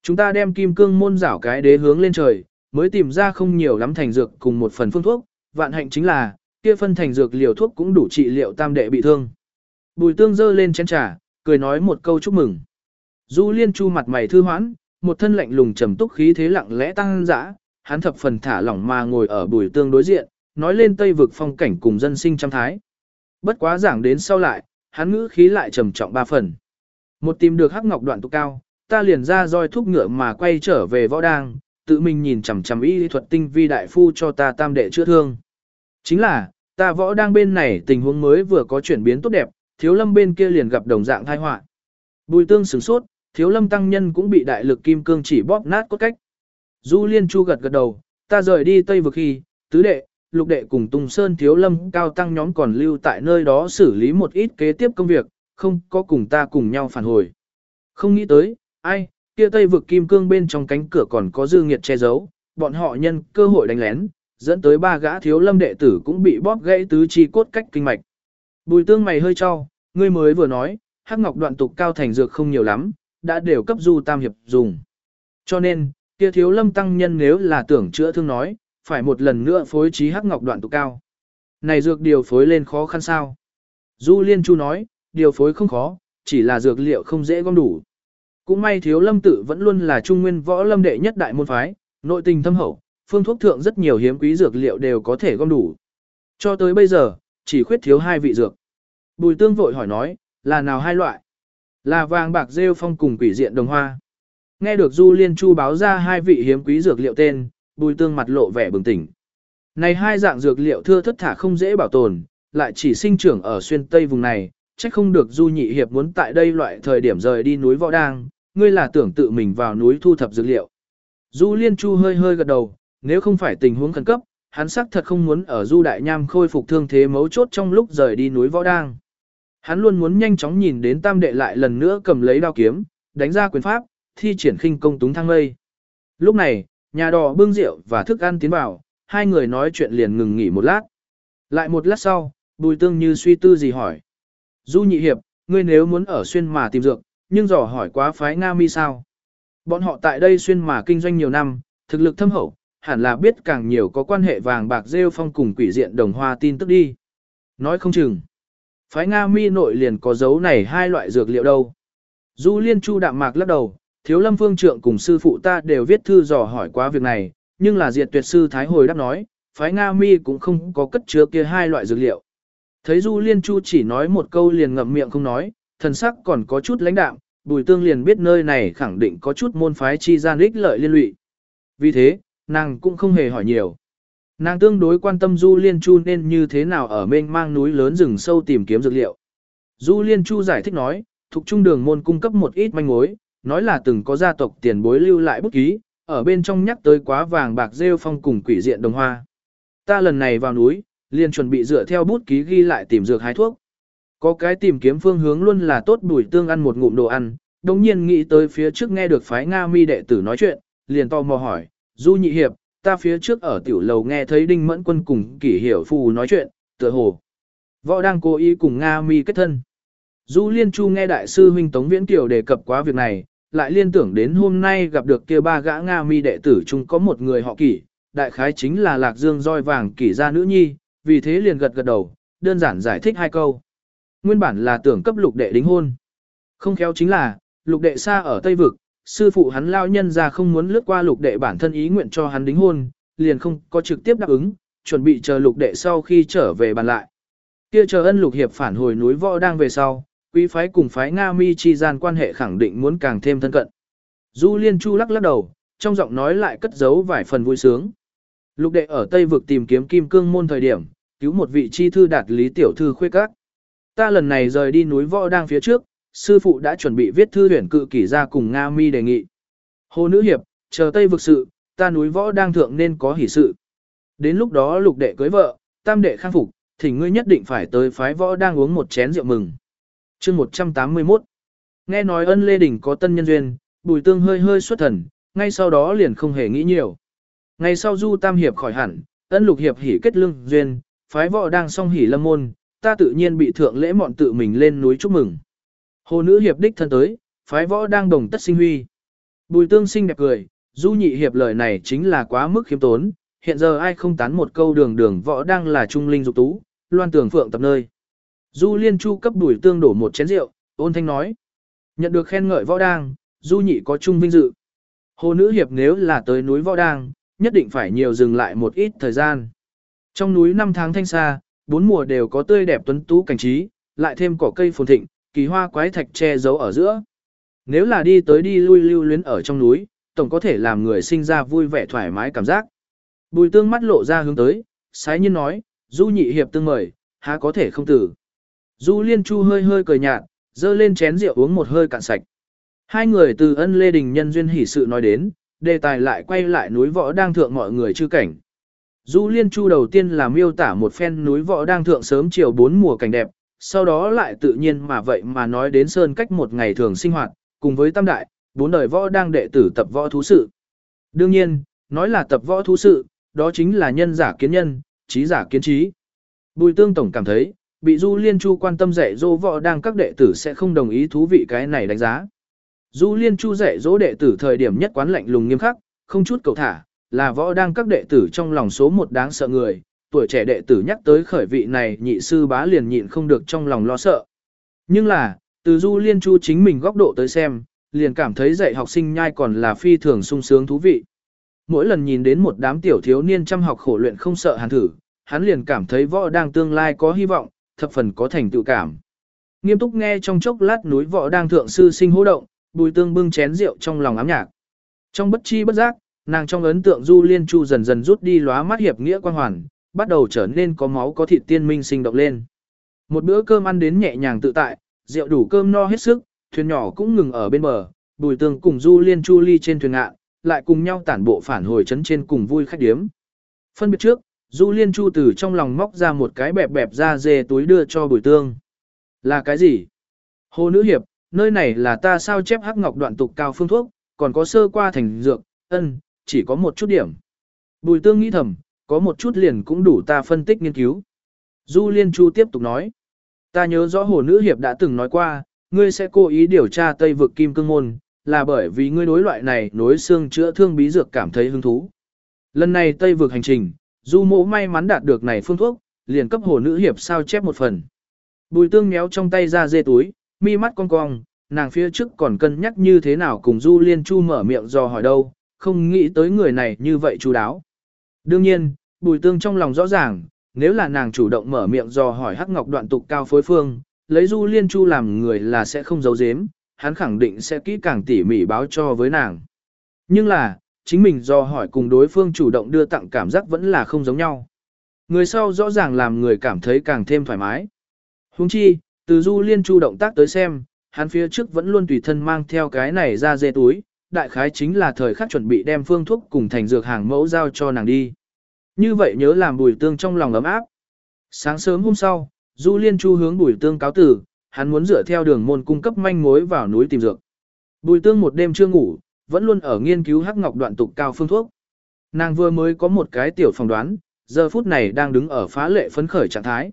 Chúng ta đem kim cương môn rảo cái đế hướng lên trời, mới tìm ra không nhiều lắm thành dược cùng một phần phương thuốc, vạn hạnh chính là, kia phân thành dược liều thuốc cũng đủ trị liệu tam đệ bị thương. Bùi tương dơ lên chén trà, cười nói một câu chúc mừng. Du liên chu mặt mày thư hoãn, một thân lạnh lùng trầm túc khí thế lặng lẽ tăng dã, hắn thập phần thả lỏng mà ngồi ở bùi tương đối diện, nói lên tây vực phong cảnh cùng dân sinh trăm thái. Bất quá giảng đến sau lại, hắn ngữ khí lại trầm trọng ba phần. Một tìm được hắc ngọc đoạn tụ cao, ta liền ra roi thúc ngựa mà quay trở về võ đang, tự mình nhìn chằm chằm y thuật tinh vi đại phu cho ta tam đệ chữa thương. Chính là, ta võ đang bên này tình huống mới vừa có chuyển biến tốt đẹp, thiếu lâm bên kia liền gặp đồng dạng tai họa. Bùi tương sửng sốt, thiếu lâm tăng nhân cũng bị đại lực kim cương chỉ bóp nát cốt cách. Du liên chu gật gật đầu, ta rời đi Tây vực khi, tứ đệ, lục đệ cùng Tùng Sơn thiếu lâm cao tăng nhóm còn lưu tại nơi đó xử lý một ít kế tiếp công việc, không có cùng ta cùng nhau phản hồi. Không nghĩ tới, ai, kia Tây vực kim cương bên trong cánh cửa còn có dư nghiệt che giấu, bọn họ nhân cơ hội đánh lén, dẫn tới ba gã thiếu lâm đệ tử cũng bị bóp gãy tứ chi cốt cách kinh mạch. Bùi tương mày hơi cho, ngươi mới vừa nói, hắc ngọc đoạn tục cao thành dược không nhiều lắm, đã đều cấp du tam hiệp dùng. Cho nên, kia thiếu lâm tăng nhân nếu là tưởng chữa thương nói, phải một lần nữa phối trí hắc ngọc đoạn tục cao. Này dược điều phối lên khó khăn sao? Du Liên Chu nói, điều phối không khó, chỉ là dược liệu không dễ gom đủ. Cũng may thiếu lâm tự vẫn luôn là trung nguyên võ lâm đệ nhất đại môn phái, nội tình thâm hậu, phương thuốc thượng rất nhiều hiếm quý dược liệu đều có thể gom đủ. Cho tới bây giờ, chỉ khuyết thiếu hai vị dược. Bùi tương vội hỏi nói, là nào hai loại? Là vàng bạc rêu phong cùng quỷ diện đồng hoa. Nghe được Du Liên Chu báo ra hai vị hiếm quý dược liệu tên, bùi tương mặt lộ vẻ bừng tỉnh. Này hai dạng dược liệu thưa thất thả không dễ bảo tồn, lại chỉ sinh trưởng ở xuyên tây vùng này, chắc không được Du Nhị Hiệp muốn tại đây loại thời điểm rời đi núi Võ Đang, ngươi là tưởng tự mình vào núi thu thập dược liệu. Du Liên Chu hơi hơi gật đầu, nếu không phải tình huống khẩn cấp, hắn xác thật không muốn ở Du Đại Nham khôi phục thương thế mấu chốt trong lúc rời đi núi Võ Đang. Hắn luôn muốn nhanh chóng nhìn đến tam đệ lại lần nữa cầm lấy đao kiếm, đánh ra quyền pháp, thi triển khinh công túng thăng mây. Lúc này, nhà đò bưng rượu và thức ăn tiến vào, hai người nói chuyện liền ngừng nghỉ một lát. Lại một lát sau, bùi tương như suy tư gì hỏi. Du nhị hiệp, ngươi nếu muốn ở xuyên mà tìm dược, nhưng dò hỏi quá phái Nga mi sao. Bọn họ tại đây xuyên mà kinh doanh nhiều năm, thực lực thâm hậu, hẳn là biết càng nhiều có quan hệ vàng bạc rêu phong cùng quỷ diện đồng hoa tin tức đi. Nói không chừng. Phái Nga mi nội liền có dấu này hai loại dược liệu đâu. Du liên chu đạm mạc lắc đầu, thiếu lâm phương trượng cùng sư phụ ta đều viết thư dò hỏi quá việc này, nhưng là diệt tuyệt sư Thái Hồi đáp nói, phái Nga mi cũng không có cất chứa kia hai loại dược liệu. Thấy Du Liên Chu chỉ nói một câu liền ngậm miệng không nói, thần sắc còn có chút lãnh đạm, Bùi Tương liền biết nơi này khẳng định có chút môn phái chi gian ích lợi liên lụy. Vì thế, nàng cũng không hề hỏi nhiều. Nàng tương đối quan tâm Du Liên Chu nên như thế nào ở mênh mang núi lớn rừng sâu tìm kiếm dược liệu. Du Liên Chu giải thích nói, thuộc trung đường môn cung cấp một ít manh mối, nói là từng có gia tộc tiền bối lưu lại bút ký, ở bên trong nhắc tới quá vàng bạc rêu phong cùng quỷ diện đồng hoa. Ta lần này vào núi, liền chuẩn bị dựa theo bút ký ghi lại tìm dược hái thuốc. Có cái tìm kiếm phương hướng luôn là tốt bùi tương ăn một ngụm đồ ăn, đồng nhiên nghĩ tới phía trước nghe được phái Nga mi đệ tử nói chuyện, liền to mò hỏi, Du nhị hiệp, ta phía trước ở tiểu lầu nghe thấy Đinh Mẫn Quân cùng kỷ hiểu phù nói chuyện, tựa hồ. Võ đang cố ý cùng Nga mi kết thân. Du Liên Chu nghe đại sư huynh Tống Viễn Kiều đề cập quá việc này, lại liên tưởng đến hôm nay gặp được kia ba gã Nga mi đệ tử chung có một người họ kỷ, đại khái chính là Lạc Dương roi vàng kỷ gia nữ nhi, vì thế liền gật gật đầu, đơn giản giải thích hai câu. Nguyên bản là tưởng cấp lục đệ đính hôn. Không khéo chính là, lục đệ xa ở Tây Vực, sư phụ hắn lao nhân ra không muốn lướt qua lục đệ bản thân ý nguyện cho hắn đính hôn, liền không có trực tiếp đáp ứng, chuẩn bị chờ lục đệ sau khi trở về bàn lại. Kia chờ ân lục hiệp phản hồi núi võ đang về sau, quý phái cùng phái Nga mi chi gian quan hệ khẳng định muốn càng thêm thân cận. Du Liên Chu lắc lắc đầu, trong giọng nói lại cất giấu vài phần vui sướng. Lục đệ ở Tây vực tìm kiếm kim cương môn thời điểm, cứu một vị chi thư đạt lý tiểu thư khuê các. Ta lần này rời đi núi võ đang phía trước, sư phụ đã chuẩn bị viết thư huyền cự kỷ ra cùng Nga mi đề nghị. Hồ nữ hiệp, chờ Tây vực sự, ta núi võ đang thượng nên có hỷ sự. Đến lúc đó lục đệ cưới vợ, tam đệ khang phục, thì ngươi nhất định phải tới phái võ đang uống một chén rượu mừng. chương 181 Nghe nói ân lê đỉnh có tân nhân duyên, bùi tương hơi hơi xuất thần, ngay sau đó liền không hề nghĩ nhiều. Ngày sau du tam hiệp khỏi hẳn, ân lục hiệp hỉ kết lương duyên, phái võ đang song hỉ lâm môn, ta tự nhiên bị thượng lễ mọn tự mình lên núi chúc mừng. Hồ nữ hiệp đích thân tới, phái võ đang đồng tất sinh huy. Bùi tương sinh đẹp cười, du nhị hiệp lời này chính là quá mức khiêm tốn, hiện giờ ai không tán một câu đường đường võ đang là trung linh dục tú, loan tường phượng tập nơi. Du liên chu cấp bùi tương đổ một chén rượu, ôn thanh nói. Nhận được khen ngợi võ đang, du nhị có trung vinh dự. Hồ nữ hiệp nếu là tới núi võ đang, nhất định phải nhiều dừng lại một ít thời gian. Trong núi năm tháng thanh xa, bốn mùa đều có tươi đẹp tuấn tú cảnh trí, lại thêm cỏ cây phồn thịnh, kỳ hoa quái thạch che giấu ở giữa. Nếu là đi tới đi lui lưu luyến ở trong núi, tổng có thể làm người sinh ra vui vẻ thoải mái cảm giác. Bùi tương mắt lộ ra hướng tới, sái nhiên nói, du nhị hiệp tương mời, há có thể không tử. Du liên chu hơi hơi cười nhạt, dơ lên chén rượu uống một hơi cạn sạch. Hai người từ ân lê đình nhân duyên hỷ sự nói đến, đề tài lại quay lại núi võ đang thượng mọi người chư cảnh. Du Liên Chu đầu tiên là miêu tả một phen núi võ đang thượng sớm chiều bốn mùa cảnh đẹp, sau đó lại tự nhiên mà vậy mà nói đến sơn cách một ngày thường sinh hoạt, cùng với tam đại, bốn đời võ đang đệ tử tập võ thú sự. Đương nhiên, nói là tập võ thú sự, đó chính là nhân giả kiến nhân, trí giả kiến trí. Bùi tương tổng cảm thấy, bị Du Liên Chu quan tâm dạy dỗ võ đang các đệ tử sẽ không đồng ý thú vị cái này đánh giá. Du Liên Chu dạy dỗ đệ tử thời điểm nhất quán lạnh lùng nghiêm khắc, không chút cầu thả, là võ đang các đệ tử trong lòng số một đáng sợ người, tuổi trẻ đệ tử nhắc tới khởi vị này nhị sư bá liền nhịn không được trong lòng lo sợ. Nhưng là, từ Du Liên Chu chính mình góc độ tới xem, liền cảm thấy dạy học sinh nhai còn là phi thường sung sướng thú vị. Mỗi lần nhìn đến một đám tiểu thiếu niên chăm học khổ luyện không sợ hàn thử, hắn liền cảm thấy võ đang tương lai có hy vọng, thập phần có thành tựu cảm. Nghiêm túc nghe trong chốc lát núi võ đang thượng sư sinh hô động, bùi tương bưng chén rượu trong lòng ám nhạc. Trong bất chi bất giác, nàng trong ấn tượng du liên chu dần dần rút đi lóa mắt hiệp nghĩa quan hoàn, bắt đầu trở nên có máu có thịt tiên minh sinh động lên. Một bữa cơm ăn đến nhẹ nhàng tự tại, rượu đủ cơm no hết sức, thuyền nhỏ cũng ngừng ở bên bờ, bùi tương cùng du liên chu ly trên thuyền ngạ, lại cùng nhau tản bộ phản hồi chấn trên cùng vui khách điếm. Phân biệt trước, du liên chu từ trong lòng móc ra một cái bẹp bẹp ra dê túi đưa cho bùi tương. Là cái gì? Hồ nữ hiệp, nơi này là ta sao chép hắc ngọc đoạn tục cao phương thuốc, còn có sơ qua thành dược, ân, chỉ có một chút điểm. Bùi tương nghĩ thầm, có một chút liền cũng đủ ta phân tích nghiên cứu. Du Liên Chu tiếp tục nói, ta nhớ rõ hồ nữ hiệp đã từng nói qua, ngươi sẽ cố ý điều tra Tây vực kim cương môn, là bởi vì ngươi đối loại này nối xương chữa thương bí dược cảm thấy hứng thú. Lần này Tây vực hành trình, Du mỗ may mắn đạt được này phương thuốc, liền cấp hồ nữ hiệp sao chép một phần. Bùi tương méo trong tay ra dê túi, mi mắt cong cong, nàng phía trước còn cân nhắc như thế nào cùng Du Liên Chu mở miệng do hỏi đâu, không nghĩ tới người này như vậy chú đáo. Đương nhiên, bùi tương trong lòng rõ ràng, nếu là nàng chủ động mở miệng do hỏi hắc ngọc đoạn tục cao phối phương, lấy Du Liên Chu làm người là sẽ không giấu giếm, hắn khẳng định sẽ kỹ càng tỉ mỉ báo cho với nàng. Nhưng là, chính mình do hỏi cùng đối phương chủ động đưa tặng cảm giác vẫn là không giống nhau. Người sau rõ ràng làm người cảm thấy càng thêm thoải mái. Huống chi, từ Du Liên Chu động tác tới xem, hắn phía trước vẫn luôn tùy thân mang theo cái này ra dê túi, đại khái chính là thời khắc chuẩn bị đem phương thuốc cùng thành dược hàng mẫu giao cho nàng đi. Như vậy nhớ làm bùi tương trong lòng ấm áp. Sáng sớm hôm sau, Du Liên Chu hướng bùi tương cáo tử, hắn muốn dựa theo đường môn cung cấp manh mối vào núi tìm dược. Bùi tương một đêm chưa ngủ, vẫn luôn ở nghiên cứu hắc ngọc đoạn tục cao phương thuốc. Nàng vừa mới có một cái tiểu phỏng đoán, giờ phút này đang đứng ở phá lệ phấn khởi trạng thái.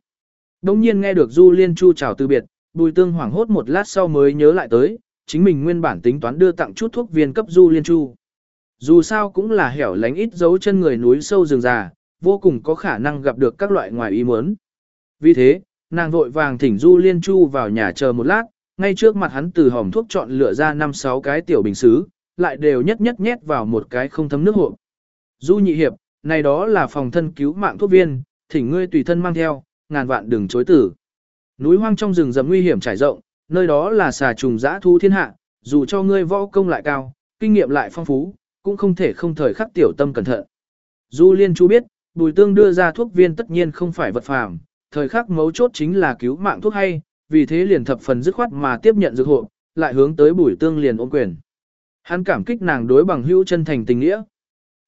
Đông nhiên nghe được Du Liên Chu chào từ biệt, bùi tương hoảng hốt một lát sau mới nhớ lại tới, chính mình nguyên bản tính toán đưa tặng chút thuốc viên cấp Du Liên Chu. Dù sao cũng là hẻo lánh ít dấu chân người núi sâu rừng già, vô cùng có khả năng gặp được các loại ngoài ý muốn. Vì thế, nàng vội vàng thỉnh Du Liên Chu vào nhà chờ một lát, ngay trước mặt hắn từ hòm thuốc chọn lựa ra 5-6 cái tiểu bình xứ, lại đều nhất nhất nhét vào một cái không thấm nước hộp. Du nhị hiệp, này đó là phòng thân cứu mạng thuốc viên, thỉnh ngươi tùy thân mang theo, ngàn vạn đừng chối tử. Núi hoang trong rừng rậm nguy hiểm trải rộng, nơi đó là xà trùng giã thu thiên hạ, dù cho ngươi võ công lại cao, kinh nghiệm lại phong phú, cũng không thể không thời khắc tiểu tâm cẩn thận. Du Liên chú biết, Bùi Tương đưa ra thuốc viên tất nhiên không phải vật phàm, thời khắc mấu chốt chính là cứu mạng thuốc hay, vì thế liền thập phần dứt khoát mà tiếp nhận dược hộ, lại hướng tới Bùi Tương liền ôm quyền. Hắn cảm kích nàng đối bằng hữu chân thành tình nghĩa.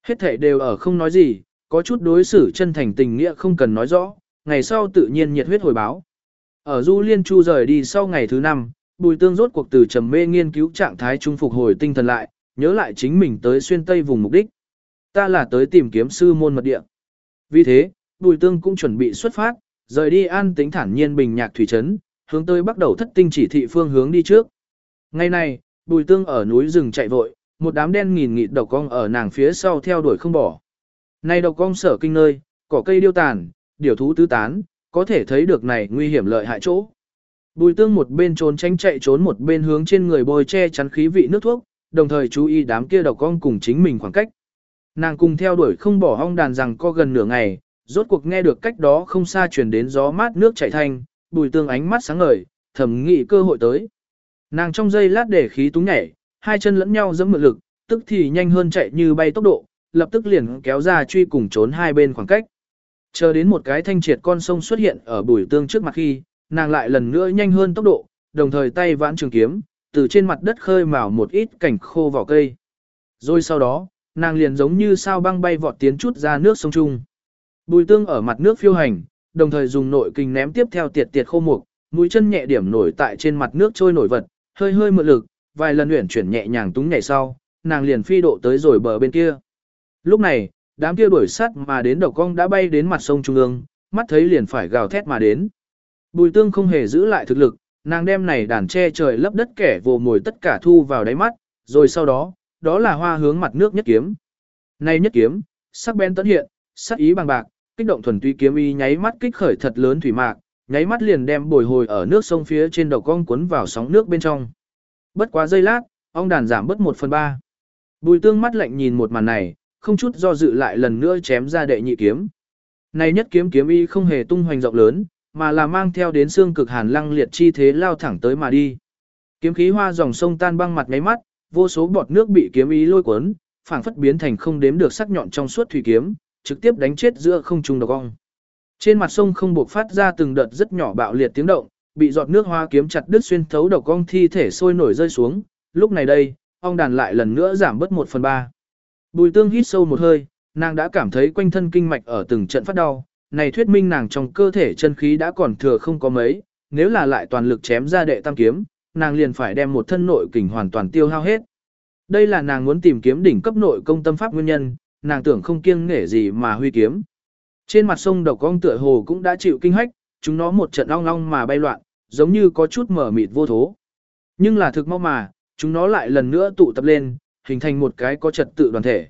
Hết thảy đều ở không nói gì, có chút đối xử chân thành tình nghĩa không cần nói rõ, ngày sau tự nhiên nhiệt huyết hồi báo. Ở Du Liên Chu rời đi sau ngày thứ năm, Bùi Tương rốt cuộc từ trầm mê nghiên cứu trạng thái trung phục hồi tinh thần lại, nhớ lại chính mình tới xuyên tây vùng mục đích. Ta là tới tìm kiếm sư môn mật địa. Vì thế, Bùi Tương cũng chuẩn bị xuất phát, rời đi an tính thản nhiên bình nhạc thủy trấn, hướng tới bắt đầu thất tinh chỉ thị phương hướng đi trước. Ngày này, Bùi Tương ở núi rừng chạy vội, một đám đen nghìn nghịt độc cong ở nàng phía sau theo đuổi không bỏ. Này độc cong sở kinh nơi, cỏ cây điêu tàn, điều thú tứ tán, có thể thấy được này nguy hiểm lợi hại chỗ. Bùi tương một bên trốn tránh chạy trốn một bên hướng trên người bôi che chắn khí vị nước thuốc, đồng thời chú ý đám kia độc cong cùng chính mình khoảng cách. Nàng cùng theo đuổi không bỏ hong đàn rằng co gần nửa ngày, rốt cuộc nghe được cách đó không xa truyền đến gió mát nước chảy thanh, bùi tương ánh mắt sáng ngời, thầm nghĩ cơ hội tới. Nàng trong giây lát để khí túng nhảy, hai chân lẫn nhau dẫm mượn lực, tức thì nhanh hơn chạy như bay tốc độ, lập tức liền kéo ra truy cùng trốn hai bên khoảng cách. Chờ đến một cái thanh triệt con sông xuất hiện ở bùi tương trước mặt khi, nàng lại lần nữa nhanh hơn tốc độ, đồng thời tay vãn trường kiếm, từ trên mặt đất khơi mào một ít cảnh khô vỏ cây. Rồi sau đó, nàng liền giống như sao băng bay vọt tiến chút ra nước sông Trung. Bùi tương ở mặt nước phiêu hành, đồng thời dùng nội kinh ném tiếp theo tiệt tiệt khô mục, mũi chân nhẹ điểm nổi tại trên mặt nước trôi nổi vật, hơi hơi mượn lực, vài lần uyển chuyển nhẹ nhàng túng nhảy sau, nàng liền phi độ tới rồi bờ bên kia. Lúc này, đám kia đuổi sát mà đến độc cong đã bay đến mặt sông trung ương, mắt thấy liền phải gào thét mà đến. Bùi tương không hề giữ lại thực lực, nàng đem này đàn che trời lấp đất kẻ vồ mồi tất cả thu vào đáy mắt, rồi sau đó, đó là hoa hướng mặt nước nhất kiếm. Này nhất kiếm, sắc bén tấn hiện, sắc ý bằng bạc, kích động thuần túy kiếm y nháy mắt kích khởi thật lớn thủy mạc, nháy mắt liền đem bồi hồi ở nước sông phía trên đầu cong cuốn vào sóng nước bên trong. Bất quá giây lát, ong đàn giảm bớt một phần ba. Bùi tương mắt lạnh nhìn một màn này, không chút do dự lại lần nữa chém ra đệ nhị kiếm. Này nhất kiếm kiếm y không hề tung hoành rộng lớn, mà là mang theo đến xương cực hàn lăng liệt chi thế lao thẳng tới mà đi. Kiếm khí hoa dòng sông tan băng mặt ngáy mắt, vô số bọt nước bị kiếm ý lôi cuốn, phảng phất biến thành không đếm được sắc nhọn trong suốt thủy kiếm, trực tiếp đánh chết giữa không trung độc ong. Trên mặt sông không buộc phát ra từng đợt rất nhỏ bạo liệt tiếng động, bị giọt nước hoa kiếm chặt đứt xuyên thấu độc ong thi thể sôi nổi rơi xuống, lúc này đây, ong đàn lại lần nữa giảm bớt một phần ba. Bùi tương hít sâu một hơi, nàng đã cảm thấy quanh thân kinh mạch ở từng trận phát đau, này thuyết minh nàng trong cơ thể chân khí đã còn thừa không có mấy, nếu là lại toàn lực chém ra đệ tam kiếm, nàng liền phải đem một thân nội kình hoàn toàn tiêu hao hết. Đây là nàng muốn tìm kiếm đỉnh cấp nội công tâm pháp nguyên nhân, nàng tưởng không kiêng nể gì mà huy kiếm. Trên mặt sông độc cong tựa hồ cũng đã chịu kinh hách, chúng nó một trận ong ong mà bay loạn, giống như có chút mở mịt vô thố. Nhưng là thực mau mà, chúng nó lại lần nữa tụ tập lên, hình thành một cái có trật tự đoàn thể.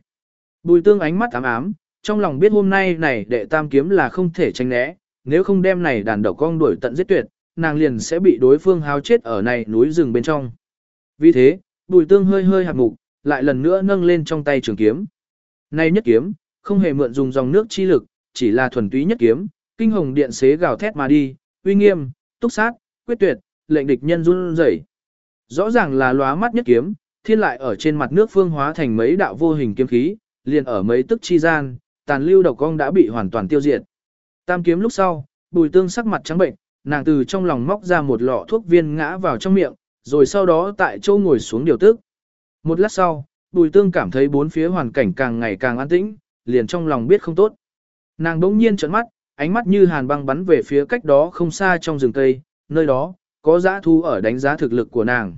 Bùi tương ánh mắt ám ám, trong lòng biết hôm nay này đệ tam kiếm là không thể tránh né, nếu không đem này đàn độc cong đuổi tận giết tuyệt, nàng liền sẽ bị đối phương hao chết ở này núi rừng bên trong. Vì thế, bùi tương hơi hơi hạt mục, lại lần nữa nâng lên trong tay trường kiếm. Này nhất kiếm, không hề mượn dùng dòng nước chi lực, chỉ là thuần túy nhất kiếm, kinh hồng điện xế gào thét mà đi, uy nghiêm, túc sát, quyết tuyệt, lệnh địch nhân run rẩy. Rõ ràng là lóa mắt nhất kiếm, thiên lại ở trên mặt nước phương hóa thành mấy đạo vô hình kiếm khí, liền ở mấy tức chi gian, tàn lưu độc cong đã bị hoàn toàn tiêu diệt. Tam kiếm lúc sau, bùi tương sắc mặt trắng bệnh, nàng từ trong lòng móc ra một lọ thuốc viên ngã vào trong miệng, rồi sau đó tại chỗ ngồi xuống điều tức. Một lát sau, bùi tương cảm thấy bốn phía hoàn cảnh càng ngày càng an tĩnh, liền trong lòng biết không tốt. Nàng đỗng nhiên trợn mắt, ánh mắt như hàn băng bắn về phía cách đó không xa trong rừng cây, nơi đó, có giã thu ở đánh giá thực lực của nàng.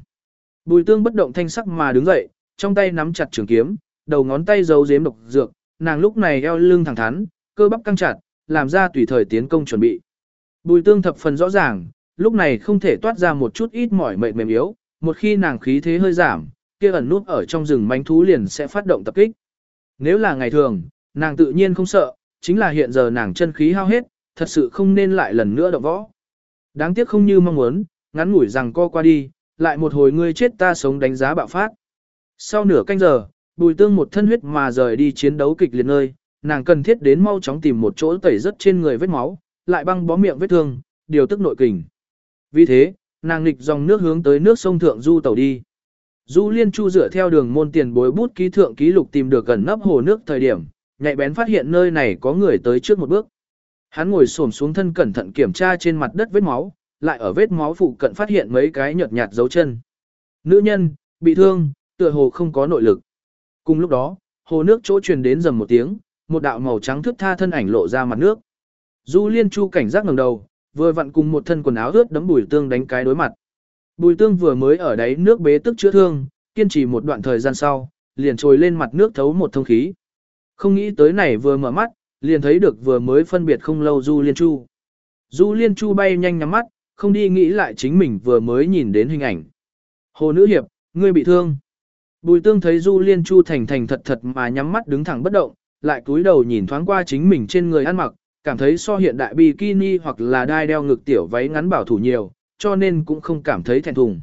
Bùi tương bất động thanh sắc mà đứng dậy, trong tay nắm chặt trường kiếm, đầu ngón tay giấu giếm độc dược, nàng lúc này eo lưng thẳng thắn, cơ bắp căng chặt, làm ra tùy thời tiến công chuẩn bị. Bùi tương thập phần rõ ràng, lúc này không thể toát ra một chút ít mỏi mệt mềm yếu, một khi nàng khí thế hơi giảm, kia ẩn nút ở trong rừng manh thú liền sẽ phát động tập kích. Nếu là ngày thường, nàng tự nhiên không sợ, chính là hiện giờ nàng chân khí hao hết, thật sự không nên lại lần nữa động võ. Đáng tiếc không như mong muốn, ngắn ngủi rằng co qua đi, lại một hồi ngươi chết ta sống đánh giá bạo phát. Sau nửa canh giờ, bùi tương một thân huyết mà rời đi chiến đấu kịch liệt nơi, nàng cần thiết đến mau chóng tìm một chỗ tẩy rất trên người vết máu, lại băng bó miệng vết thương, điều tức nội kình. Vì thế, nàng nghịch dòng nước hướng tới nước sông Thượng Du tàu đi. Du Liên Chu dựa theo đường môn tiền bối bút ký thượng ký lục tìm được gần nấp hồ nước thời điểm, nhạy bén phát hiện nơi này có người tới trước một bước. Hắn ngồi xổm xuống thân cẩn thận kiểm tra trên mặt đất vết máu, lại ở vết máu phụ cận phát hiện mấy cái nhợt nhạt dấu chân. Nữ nhân, bị thương, tựa hồ không có nội lực. Cùng lúc đó, hồ nước chỗ truyền đến rầm một tiếng, một đạo màu trắng thước tha thân ảnh lộ ra mặt nước. Du Liên Chu cảnh giác ngẩng đầu, vừa vặn cùng một thân quần áo ướt đấm Bùi Tương đánh cái đối mặt. Bùi Tương vừa mới ở đáy nước bế tức chữa thương, kiên trì một đoạn thời gian sau, liền trồi lên mặt nước thấu một thông khí. Không nghĩ tới này vừa mở mắt, liền thấy được vừa mới phân biệt không lâu Du Liên Chu. Du Liên Chu bay nhanh nhắm mắt, không đi nghĩ lại chính mình vừa mới nhìn đến hình ảnh. Hồ Nữ Hiệp, ngươi bị thương. Bùi Tương thấy Du Liên Chu thành thành thật thật mà nhắm mắt đứng thẳng bất động, lại cúi đầu nhìn thoáng qua chính mình trên người ăn mặc, cảm thấy so hiện đại bikini hoặc là đai đeo ngực tiểu váy ngắn bảo thủ nhiều, cho nên cũng không cảm thấy thẹn thùng.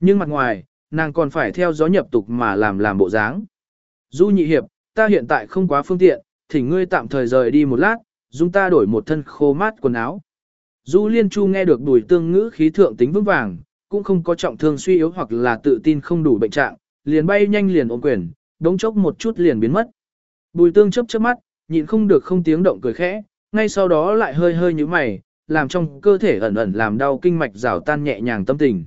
Nhưng mặt ngoài, nàng còn phải theo gió nhập tục mà làm làm bộ dáng. Du nhị hiệp, ta hiện tại không quá phương tiện, thỉnh ngươi tạm thời rời đi một lát, dùng ta đổi một thân khô mát quần áo. Du liên chu nghe được đùi tương ngữ khí thượng tính vững vàng, cũng không có trọng thương suy yếu hoặc là tự tin không đủ bệnh trạng, liền bay nhanh liền ôm quyền, đống chốc một chút liền biến mất. Bùi tương chớp chớp mắt, nhịn không được không tiếng động cười khẽ, ngay sau đó lại hơi hơi như mày, làm trong cơ thể ẩn ẩn làm đau kinh mạch rào tan nhẹ nhàng tâm tình.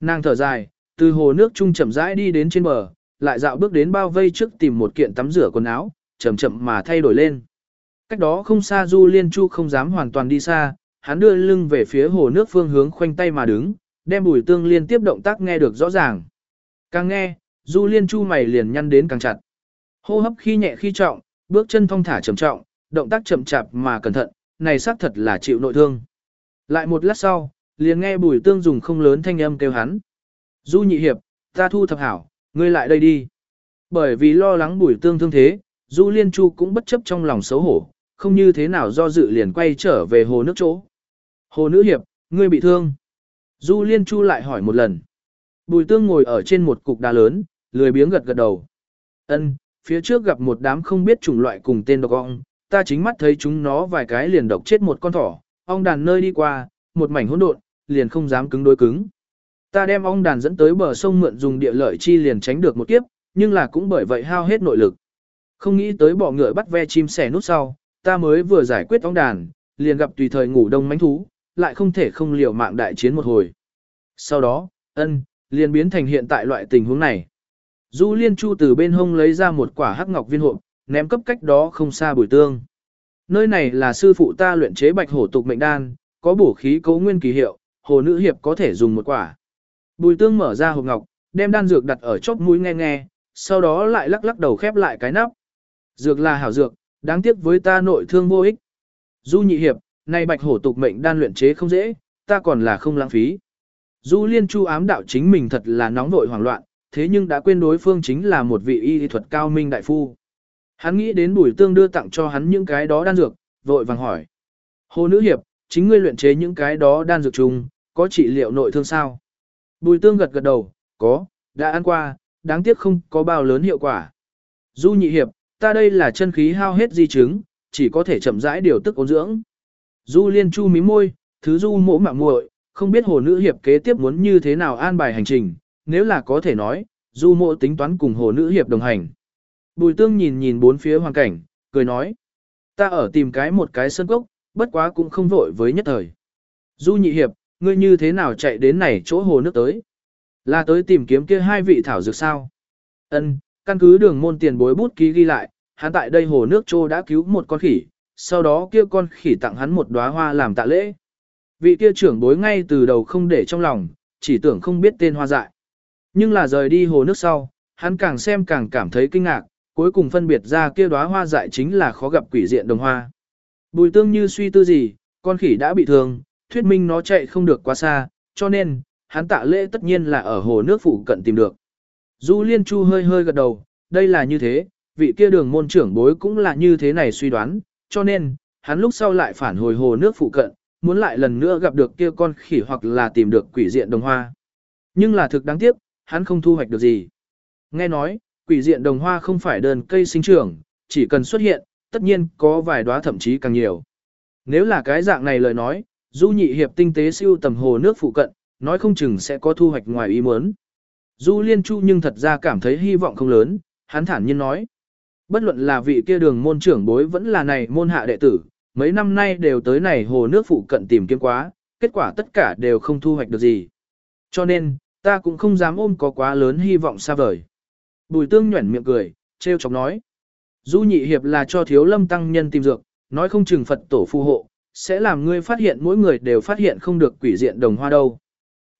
Nàng thở dài, từ hồ nước trung chậm rãi đi đến trên bờ, lại dạo bước đến bao vây trước tìm một kiện tắm rửa quần áo, chậm chậm mà thay đổi lên. Cách đó không xa Du Liên Chu không dám hoàn toàn đi xa, hắn đưa lưng về phía hồ nước phương hướng khoanh tay mà đứng, đem bùi tương liên tiếp động tác nghe được rõ ràng. Càng nghe, Du Liên Chu mày liền nhăn đến càng chặt. Hô hấp khi nhẹ khi trọng, bước chân thong thả trầm trọng, động tác chậm chạp mà cẩn thận, này xác thật là chịu nội thương. Lại một lát sau, liền nghe bùi tương dùng không lớn thanh âm kêu hắn. Du nhị hiệp, ta thu thập hảo, ngươi lại đây đi. Bởi vì lo lắng bùi tương thương thế, Du Liên Chu cũng bất chấp trong lòng xấu hổ, không như thế nào do dự liền quay trở về hồ nước chỗ. Hồ nữ hiệp, ngươi bị thương. Du Liên Chu lại hỏi một lần. Bùi tương ngồi ở trên một cục đá lớn, lười biếng gật gật đầu. Ân, phía trước gặp một đám không biết chủng loại cùng tên độc ong, ta chính mắt thấy chúng nó vài cái liền độc chết một con thỏ, ong đàn nơi đi qua, một mảnh hỗn độn, liền không dám cứng đối cứng. Ta đem ong đàn dẫn tới bờ sông mượn dùng địa lợi chi liền tránh được một kiếp, nhưng là cũng bởi vậy hao hết nội lực. Không nghĩ tới bỏ ngựa bắt ve chim sẻ nút sau, ta mới vừa giải quyết ong đàn, liền gặp tùy thời ngủ đông mánh thú, lại không thể không liều mạng đại chiến một hồi. Sau đó, ân, liền biến thành hiện tại loại tình huống này. Du Liên Chu từ bên hông lấy ra một quả hắc ngọc viên hộp, ném cấp cách đó không xa bùi tương. Nơi này là sư phụ ta luyện chế bạch hổ tục mệnh đan, có bổ khí cấu nguyên kỳ hiệu, hồ nữ hiệp có thể dùng một quả. Bùi tương mở ra hộp ngọc, đem đan dược đặt ở chóp mũi nghe nghe, sau đó lại lắc lắc đầu khép lại cái nắp. Dược là hảo dược, đáng tiếc với ta nội thương vô ích. Du nhị hiệp, này bạch hổ tục mệnh đan luyện chế không dễ, ta còn là không lãng phí. Du liên chu ám đạo chính mình thật là nóng vội hoảng loạn, thế nhưng đã quên đối phương chính là một vị y thuật cao minh đại phu. Hắn nghĩ đến bùi tương đưa tặng cho hắn những cái đó đan dược, vội vàng hỏi. Hồ nữ hiệp, chính ngươi luyện chế những cái đó đan dược chung, có trị liệu nội thương sao? Bùi tương gật gật đầu, có, đã ăn qua, đáng tiếc không có bao lớn hiệu quả. Du nhị hiệp, ta đây là chân khí hao hết di chứng, chỉ có thể chậm rãi điều tức ôn dưỡng. Du liên chu mí môi, thứ du mỗ mạng muội, không biết hồ nữ hiệp kế tiếp muốn như thế nào an bài hành trình, nếu là có thể nói, du mộ tính toán cùng hồ nữ hiệp đồng hành. Bùi tương nhìn nhìn bốn phía hoàn cảnh, cười nói. Ta ở tìm cái một cái sân cốc, bất quá cũng không vội với nhất thời. Du nhị hiệp, ngươi như thế nào chạy đến này chỗ hồ nước tới? Là tới tìm kiếm kia hai vị thảo dược sao? Ân, căn cứ đường môn tiền bối bút ký ghi lại, hắn tại đây hồ nước trô đã cứu một con khỉ, sau đó kia con khỉ tặng hắn một đóa hoa làm tạ lễ. Vị kia trưởng bối ngay từ đầu không để trong lòng, chỉ tưởng không biết tên hoa dại. Nhưng là rời đi hồ nước sau, hắn càng xem càng cảm thấy kinh ngạc, cuối cùng phân biệt ra kia đóa hoa dại chính là khó gặp quỷ diện đồng hoa. Bùi tương như suy tư gì, con khỉ đã bị thương, thuyết minh nó chạy không được quá xa, cho nên, hắn tạ lễ tất nhiên là ở hồ nước phụ cận tìm được. Du Liên Chu hơi hơi gật đầu, đây là như thế, vị kia đường môn trưởng bối cũng là như thế này suy đoán, cho nên, hắn lúc sau lại phản hồi hồ nước phụ cận, muốn lại lần nữa gặp được kia con khỉ hoặc là tìm được quỷ diện đồng hoa. Nhưng là thực đáng tiếc, hắn không thu hoạch được gì. Nghe nói, quỷ diện đồng hoa không phải đơn cây sinh trưởng, chỉ cần xuất hiện, tất nhiên có vài đóa thậm chí càng nhiều. Nếu là cái dạng này lời nói, du nhị hiệp tinh tế siêu tầm hồ nước phụ cận, nói không chừng sẽ có thu hoạch ngoài ý muốn. Du liên chu nhưng thật ra cảm thấy hy vọng không lớn, hắn thản nhiên nói. Bất luận là vị kia đường môn trưởng bối vẫn là này môn hạ đệ tử, mấy năm nay đều tới này hồ nước phụ cận tìm kiếm quá, kết quả tất cả đều không thu hoạch được gì. Cho nên, ta cũng không dám ôm có quá lớn hy vọng xa vời. Bùi tương nhuẩn miệng cười, treo chọc nói. Du nhị hiệp là cho thiếu lâm tăng nhân tìm dược, nói không chừng Phật tổ phù hộ, sẽ làm ngươi phát hiện mỗi người đều phát hiện không được quỷ diện đồng hoa đâu.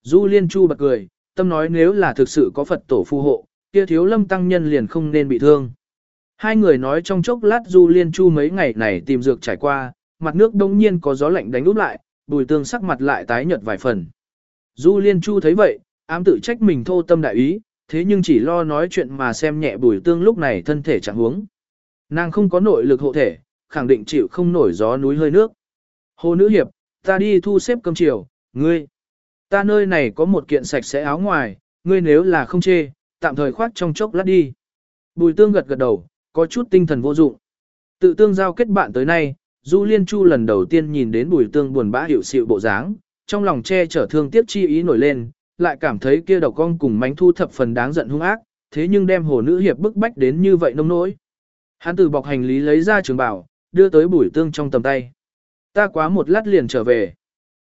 Du liên chu bật cười, tâm nói nếu là thực sự có Phật tổ phù hộ, kia thiếu lâm tăng nhân liền không nên bị thương. Hai người nói trong chốc lát Du liên chu mấy ngày này tìm dược trải qua, mặt nước đông nhiên có gió lạnh đánh úp lại, bùi tương sắc mặt lại tái nhợt vài phần. Du liên chu thấy vậy, ám tự trách mình thô tâm đại ý, thế nhưng chỉ lo nói chuyện mà xem nhẹ bùi tương lúc này thân thể chẳng huống. Nàng không có nội lực hộ thể, khẳng định chịu không nổi gió núi hơi nước. Hồ nữ hiệp, ta đi thu xếp cơm chiều, ngươi. Ta nơi này có một kiện sạch sẽ áo ngoài, ngươi nếu là không chê, tạm thời khoác trong chốc lát đi. Bùi tương gật gật đầu, có chút tinh thần vô dụng. Tự tương giao kết bạn tới nay, Du Liên Chu lần đầu tiên nhìn đến bùi tương buồn bã hiểu sự bộ dáng, trong lòng che chở thương tiếc chi ý nổi lên, lại cảm thấy kia độc con cùng mánh thu thập phần đáng giận hung ác, thế nhưng đem hồ nữ hiệp bức bách đến như vậy nông nỗi. Hắn từ bọc hành lý lấy ra trường bảo, đưa tới bùi tương trong tầm tay. Ta quá một lát liền trở về.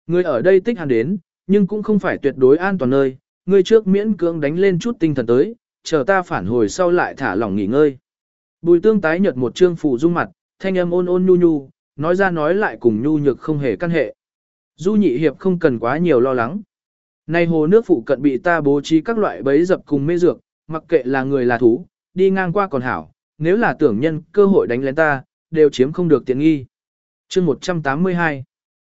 Người ở đây tích hắn đến, nhưng cũng không phải tuyệt đối an toàn nơi, người trước miễn cưỡng đánh lên chút tinh thần tới, chờ ta phản hồi sau lại thả lỏng nghỉ ngơi. Bùi tương tái nhợt một trương phủ dung mặt, thanh âm ôn ôn nhu nhu, nói ra nói lại cùng nhu nhược không hề căn hệ. Du nhị hiệp không cần quá nhiều lo lắng. Nay hồ nước phụ cận bị ta bố trí các loại bẫy dập cùng mê dược, mặc kệ là người là thú, đi ngang qua còn hảo, nếu là tưởng nhân cơ hội đánh lén ta, đều chiếm không được tiện nghi. chương 182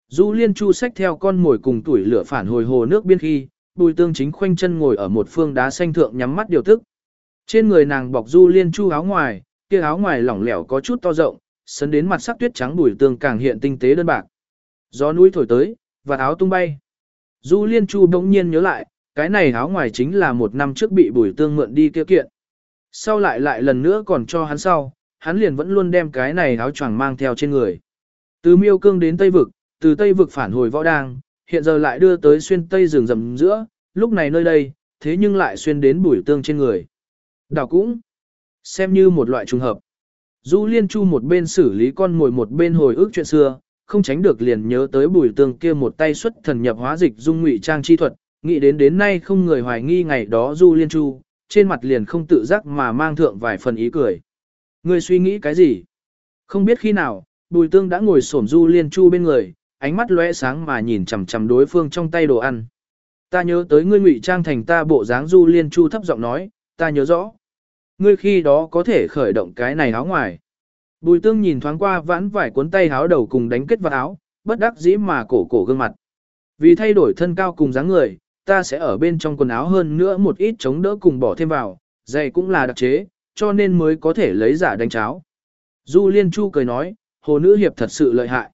Du liên chu sách theo con mồi cùng tuổi lửa phản hồi hồ nước biên khi, bùi tương chính khoanh chân ngồi ở một phương đá xanh thượng nhắm mắt điều tức. Trên người nàng bọc du liên chu áo ngoài, kia áo ngoài lỏng lẻo có chút to rộng, sấn đến mặt sắc tuyết trắng bùi tương càng hiện tinh tế đơn bạc. Gió núi thổi tới, và áo tung bay. Du liên chu bỗng nhiên nhớ lại, cái này áo ngoài chính là một năm trước bị bùi tương mượn đi kia kiện. Sau lại lại lần nữa còn cho hắn sau, hắn liền vẫn luôn đem cái này áo choàng mang theo trên người. Từ miêu cương đến Tây Vực, từ Tây Vực phản hồi võ đang, hiện giờ lại đưa tới xuyên Tây rừng rầm giữa, lúc này nơi đây, thế nhưng lại xuyên đến bùi tương trên người. Đảo cũng, xem như một loại trùng hợp. Du Liên Chu một bên xử lý con ngồi một bên hồi ức chuyện xưa, không tránh được liền nhớ tới bùi tương kia một tay xuất thần nhập hóa dịch dung ngụy trang chi thuật, nghĩ đến đến nay không người hoài nghi ngày đó Du Liên Chu, trên mặt liền không tự giác mà mang thượng vài phần ý cười. Người suy nghĩ cái gì? Không biết khi nào, bùi tương đã ngồi xổm Du Liên Chu bên người, ánh mắt lóe sáng mà nhìn chằm chằm đối phương trong tay đồ ăn. Ta nhớ tới ngươi ngụy trang thành ta bộ dáng Du Liên Chu thấp giọng nói, ta nhớ rõ. Ngươi khi đó có thể khởi động cái này áo ngoài. Bùi tương nhìn thoáng qua vãn vải cuốn tay áo đầu cùng đánh kết vào áo, bất đắc dĩ mà cổ cổ gương mặt. Vì thay đổi thân cao cùng dáng người, ta sẽ ở bên trong quần áo hơn nữa một ít chống đỡ cùng bỏ thêm vào, giày cũng là đặc chế, cho nên mới có thể lấy giả đánh cháo. Du Liên Chu cười nói, hồ nữ hiệp thật sự lợi hại.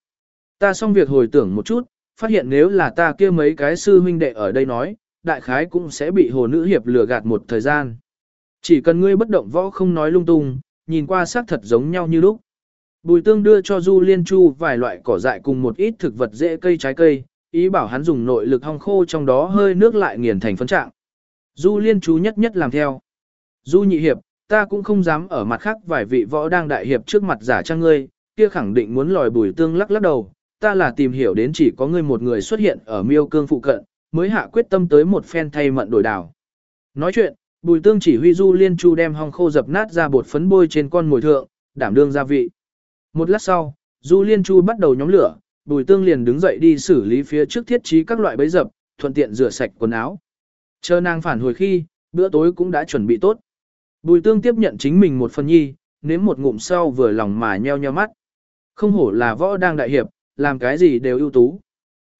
Ta xong việc hồi tưởng một chút, phát hiện nếu là ta kia mấy cái sư huynh đệ ở đây nói, đại khái cũng sẽ bị hồ nữ hiệp lừa gạt một thời gian. Chỉ cần ngươi bất động võ không nói lung tung, nhìn qua xác thật giống nhau như lúc. Bùi tương đưa cho Du Liên Chu vài loại cỏ dại cùng một ít thực vật dễ cây trái cây, ý bảo hắn dùng nội lực hong khô trong đó hơi nước lại nghiền thành phấn trạng. Du Liên Chu nhất nhất làm theo. Du nhị hiệp, ta cũng không dám ở mặt khác vài vị võ đang đại hiệp trước mặt giả trang ngươi, kia khẳng định muốn lòi bùi tương lắc lắc đầu, ta là tìm hiểu đến chỉ có ngươi một người xuất hiện ở miêu cương phụ cận, mới hạ quyết tâm tới một phen thay mận đổi đảo. Nói chuyện, bùi tương chỉ huy du liên chu đem hong khô dập nát ra bột phấn bôi trên con mồi thượng, đảm đương gia vị. Một lát sau, du liên chu bắt đầu nhóm lửa, bùi tương liền đứng dậy đi xử lý phía trước thiết trí các loại bấy dập, thuận tiện rửa sạch quần áo. Chờ nàng phản hồi khi, bữa tối cũng đã chuẩn bị tốt. Bùi tương tiếp nhận chính mình một phần nhi, nếm một ngụm sau vừa lòng mà nheo nheo mắt. Không hổ là võ đang đại hiệp, làm cái gì đều ưu tú.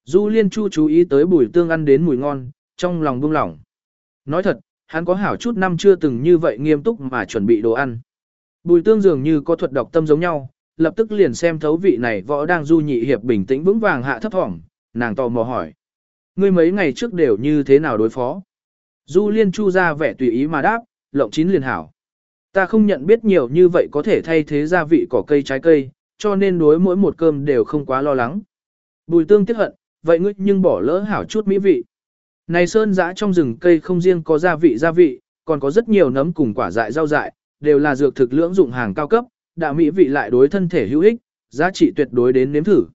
Du Liên Chu chú ý tới bùi tương ăn đến mùi ngon, trong lòng buông lỏng. Nói thật, hắn có hảo chút năm chưa từng như vậy nghiêm túc mà chuẩn bị đồ ăn. Bùi tương dường như có thuật đọc tâm giống nhau, lập tức liền xem thấu vị này võ đang du nhị hiệp bình tĩnh vững vàng hạ thấp thỏm, nàng tò mò hỏi. Ngươi mấy ngày trước đều như thế nào đối phó? Du Liên Chu ra vẻ tùy ý mà đáp, lộng chín liền hảo. Ta không nhận biết nhiều như vậy có thể thay thế gia vị cỏ cây trái cây, cho nên đối mỗi một cơm đều không quá lo lắng. Bùi tương tiếc hận, vậy ngươi nhưng bỏ lỡ hảo chút mỹ vị. Này sơn dã trong rừng cây không riêng có gia vị gia vị, còn có rất nhiều nấm cùng quả dại rau dại, đều là dược thực lưỡng dụng hàng cao cấp, đạ mỹ vị lại đối thân thể hữu ích, giá trị tuyệt đối đến nếm thử.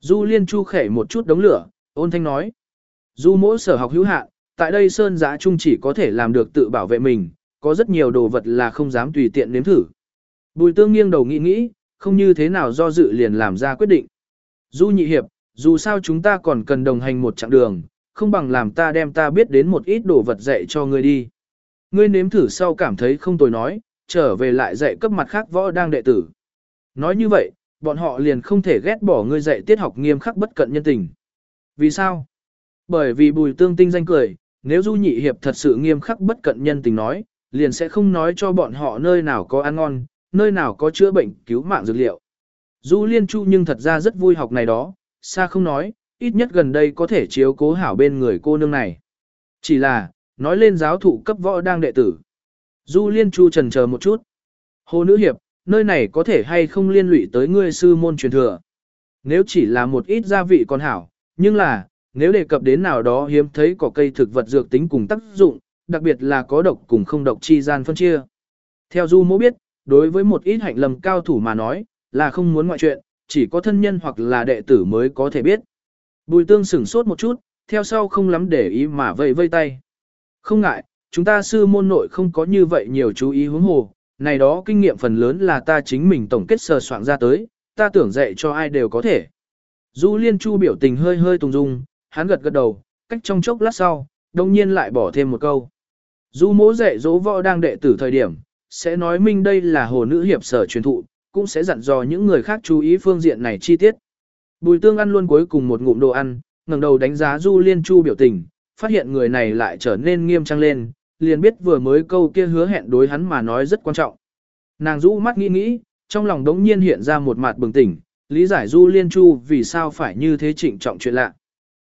Du Liên Chu khẽ một chút đống lửa, ôn thanh nói. Du mỗi sở học hữu hạn, tại đây sơn giã trung chỉ có thể làm được tự bảo vệ mình, có rất nhiều đồ vật là không dám tùy tiện nếm thử. Bùi tương nghiêng đầu nghĩ nghĩ, không như thế nào do dự liền làm ra quyết định. Du nhị hiệp, dù sao chúng ta còn cần đồng hành một chặng đường, không bằng làm ta đem ta biết đến một ít đồ vật dạy cho ngươi đi. Ngươi nếm thử sau cảm thấy không tồi nói, trở về lại dạy cấp mặt khác võ đang đệ tử. Nói như vậy, bọn họ liền không thể ghét bỏ ngươi dạy tiết học nghiêm khắc bất cận nhân tình. Vì sao? Bởi vì bùi tương tinh danh cười, nếu du nhị hiệp thật sự nghiêm khắc bất cận nhân tình nói, liền sẽ không nói cho bọn họ nơi nào có ăn ngon, nơi nào có chữa bệnh cứu mạng dược liệu. Du liên chu nhưng thật ra rất vui học này đó, xa không nói, ít nhất gần đây có thể chiếu cố hảo bên người cô nương này. Chỉ là, nói lên giáo thụ cấp võ đang đệ tử. Du liên chu trần chờ một chút. Hồ nữ hiệp, nơi này có thể hay không liên lụy tới ngươi sư môn truyền thừa. Nếu chỉ là một ít gia vị còn hảo, nhưng là, nếu đề cập đến nào đó hiếm thấy có cây thực vật dược tính cùng tác dụng, đặc biệt là có độc cùng không độc chi gian phân chia. Theo Du mô biết, đối với một ít hạnh lầm cao thủ mà nói, là không muốn ngoại chuyện, chỉ có thân nhân hoặc là đệ tử mới có thể biết. Bùi tương sửng sốt một chút, theo sau không lắm để ý mà vây vây tay. Không ngại, chúng ta sư môn nội không có như vậy nhiều chú ý hướng hồ, này đó kinh nghiệm phần lớn là ta chính mình tổng kết sơ soạn ra tới, ta tưởng dạy cho ai đều có thể. Du Liên Chu biểu tình hơi hơi tùng dung, hắn gật gật đầu, cách trong chốc lát sau, đồng nhiên lại bỏ thêm một câu. Du mỗ dạy dỗ võ đang đệ tử thời điểm, sẽ nói minh đây là hồ nữ hiệp sở truyền thụ, cũng sẽ dặn dò những người khác chú ý phương diện này chi tiết. Bùi tương ăn luôn cuối cùng một ngụm đồ ăn, ngẩng đầu đánh giá Du Liên Chu biểu tình, phát hiện người này lại trở nên nghiêm trang lên, liền biết vừa mới câu kia hứa hẹn đối hắn mà nói rất quan trọng. Nàng rũ mắt nghĩ nghĩ, trong lòng đống nhiên hiện ra một mặt bừng tỉnh, lý giải Du Liên Chu vì sao phải như thế trịnh trọng chuyện lạ.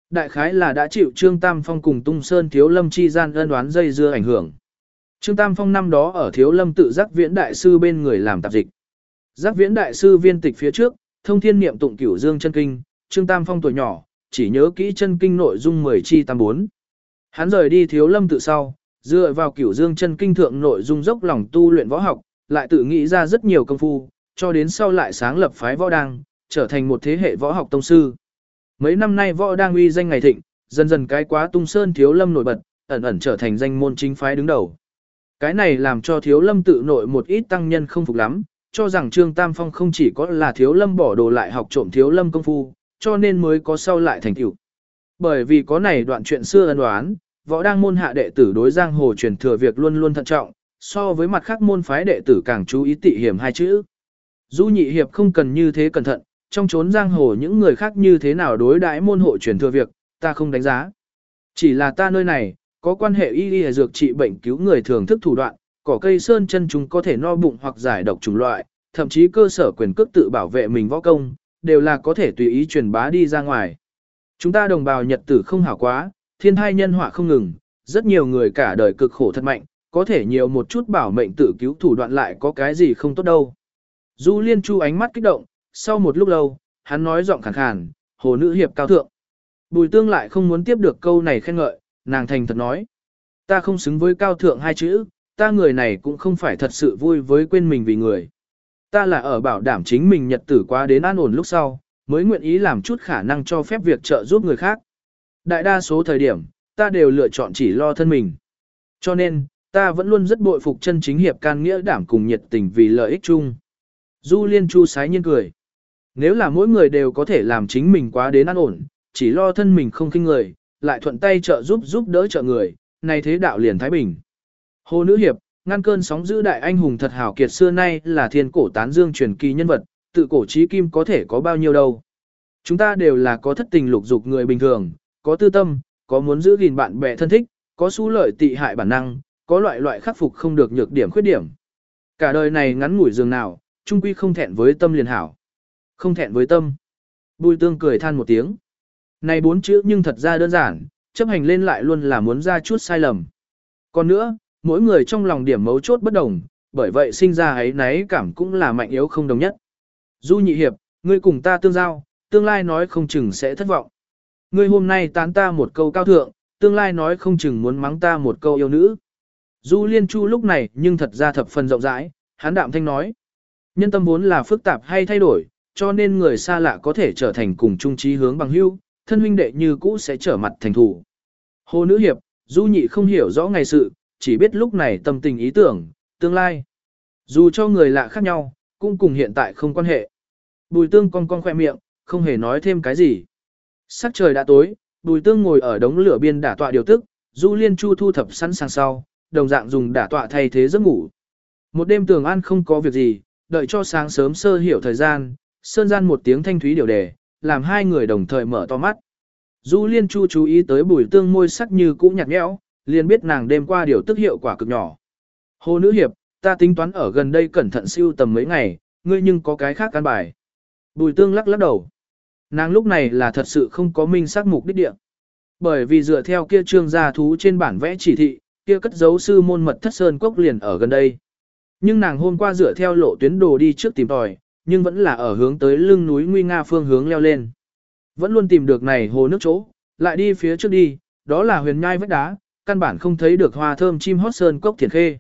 Đại khái là đã chịu Trương Tam Phong cùng Tung Sơn Thiếu Lâm chi gian ân đoán dây dưa ảnh hưởng. Trương Tam Phong năm đó ở Thiếu Lâm tự giác viễn đại sư bên người làm tạp dịch. Giác viễn đại sư viên tịch phía trước, thông thiên niệm tụng cửu dương chân kinh, Trương Tam Phong tuổi nhỏ, chỉ nhớ kỹ chân kinh nội dung 10 chi tam bốn. Hắn rời đi Thiếu Lâm tự sau, dựa vào cửu dương chân kinh thượng nội dung dốc lòng tu luyện võ học, lại tự nghĩ ra rất nhiều công phu, cho đến sau lại sáng lập phái võ đang, trở thành một thế hệ võ học tông sư. Mấy năm nay võ đang uy danh ngày thịnh, dần dần cái quá tung sơn thiếu lâm nổi bật, ẩn ẩn trở thành danh môn chính phái đứng đầu. Cái này làm cho thiếu lâm tự nội một ít tăng nhân không phục lắm, cho rằng Trương Tam Phong không chỉ có là thiếu lâm bỏ đồ lại học trộm thiếu lâm công phu, cho nên mới có sau lại thành tựu. Bởi vì có này đoạn chuyện xưa ân đoán, võ đang môn hạ đệ tử đối giang hồ truyền thừa việc luôn luôn thận trọng, so với mặt khác môn phái đệ tử càng chú ý tị hiểm hai chữ. Du nhị hiệp không cần như thế cẩn thận, trong chốn giang hồ những người khác như thế nào đối đãi môn hộ truyền thừa việc, ta không đánh giá. Chỉ là ta nơi này, có quan hệ y y dược trị bệnh cứu người thường thức thủ đoạn, cỏ cây sơn chân chúng có thể no bụng hoặc giải độc chủng loại, thậm chí cơ sở quyền cước tự bảo vệ mình võ công, đều là có thể tùy ý truyền bá đi ra ngoài. Chúng ta đồng bào Nhật tử không hảo quá, thiên thai nhân họa không ngừng, rất nhiều người cả đời cực khổ thật mạnh, có thể nhiều một chút bảo mệnh tự cứu thủ đoạn lại có cái gì không tốt đâu. Du Liên Chu ánh mắt kích động, sau một lúc lâu, hắn nói giọng khàn khàn, hồ nữ hiệp cao thượng. Bùi tương lại không muốn tiếp được câu này khen ngợi, nàng thành thật nói. Ta không xứng với cao thượng hai chữ, ta người này cũng không phải thật sự vui với quên mình vì người. Ta là ở bảo đảm chính mình nhật tử quá đến an ổn lúc sau, mới nguyện ý làm chút khả năng cho phép việc trợ giúp người khác. Đại đa số thời điểm, ta đều lựa chọn chỉ lo thân mình. Cho nên, ta vẫn luôn rất bội phục chân chính hiệp can nghĩa đảm cùng nhiệt tình vì lợi ích chung. Du Liên Chu sái nhiên cười. Nếu là mỗi người đều có thể làm chính mình quá đến an ổn, chỉ lo thân mình không khinh người, lại thuận tay trợ giúp giúp đỡ trợ người, này thế đạo liền Thái Bình. Hồ Nữ Hiệp, ngăn cơn sóng giữ đại anh hùng thật hảo kiệt xưa nay là thiên cổ tán dương truyền kỳ nhân vật, tự cổ trí kim có thể có bao nhiêu đâu. Chúng ta đều là có thất tình lục dục người bình thường, có tư tâm, có muốn giữ gìn bạn bè thân thích, có xu lợi tị hại bản năng, có loại loại khắc phục không được nhược điểm khuyết điểm. Cả đời này ngắn ngủi dường nào, trung quy không thẹn với tâm liền hảo. Không thẹn với tâm. Bùi tương cười than một tiếng. Này bốn chữ nhưng thật ra đơn giản, chấp hành lên lại luôn là muốn ra chút sai lầm. Còn nữa, mỗi người trong lòng điểm mấu chốt bất đồng, bởi vậy sinh ra ấy náy cảm cũng là mạnh yếu không đồng nhất. Du nhị hiệp, ngươi cùng ta tương giao, tương lai nói không chừng sẽ thất vọng. Ngươi hôm nay tán ta một câu cao thượng, tương lai nói không chừng muốn mắng ta một câu yêu nữ. Du liên chu lúc này nhưng thật ra thập phần rộng rãi, hán đạm thanh nói. Nhân tâm vốn là phức tạp hay thay đổi, cho nên người xa lạ có thể trở thành cùng chung trí hướng bằng hữu, thân huynh đệ như cũ sẽ trở mặt thành thủ. Hồ nữ hiệp, du nhị không hiểu rõ ngày sự, chỉ biết lúc này tâm tình ý tưởng, tương lai. Dù cho người lạ khác nhau, cũng cùng hiện tại không quan hệ. Bùi tương con con khoe miệng, không hề nói thêm cái gì. Sắc trời đã tối, bùi tương ngồi ở đống lửa biên đả tọa điều tức, du liên chu thu thập sẵn sàng sau, đồng dạng dùng đả tọa thay thế giấc ngủ. Một đêm tường an không có việc gì, đợi cho sáng sớm sơ hiểu thời gian, sơn gian một tiếng thanh thúy điều đề, làm hai người đồng thời mở to mắt. Du liên chu chú ý tới bùi tương môi sắc như cũ nhạt nhẽo, liền biết nàng đêm qua điều tức hiệu quả cực nhỏ. Hồ nữ hiệp, ta tính toán ở gần đây cẩn thận siêu tầm mấy ngày, ngươi nhưng có cái khác căn bài. Bùi tương lắc lắc đầu. Nàng lúc này là thật sự không có minh xác mục đích địa. Bởi vì dựa theo kia trương gia thú trên bản vẽ chỉ thị, kia cất giấu sư môn mật thất sơn cốc liền ở gần đây. Nhưng nàng hôm qua dựa theo lộ tuyến đồ đi trước tìm tòi, nhưng vẫn là ở hướng tới lưng núi Nguy Nga phương hướng leo lên. Vẫn luôn tìm được này hồ nước chỗ, lại đi phía trước đi, đó là huyền nhai vách đá, căn bản không thấy được hoa thơm chim hót sơn cốc thiền khê.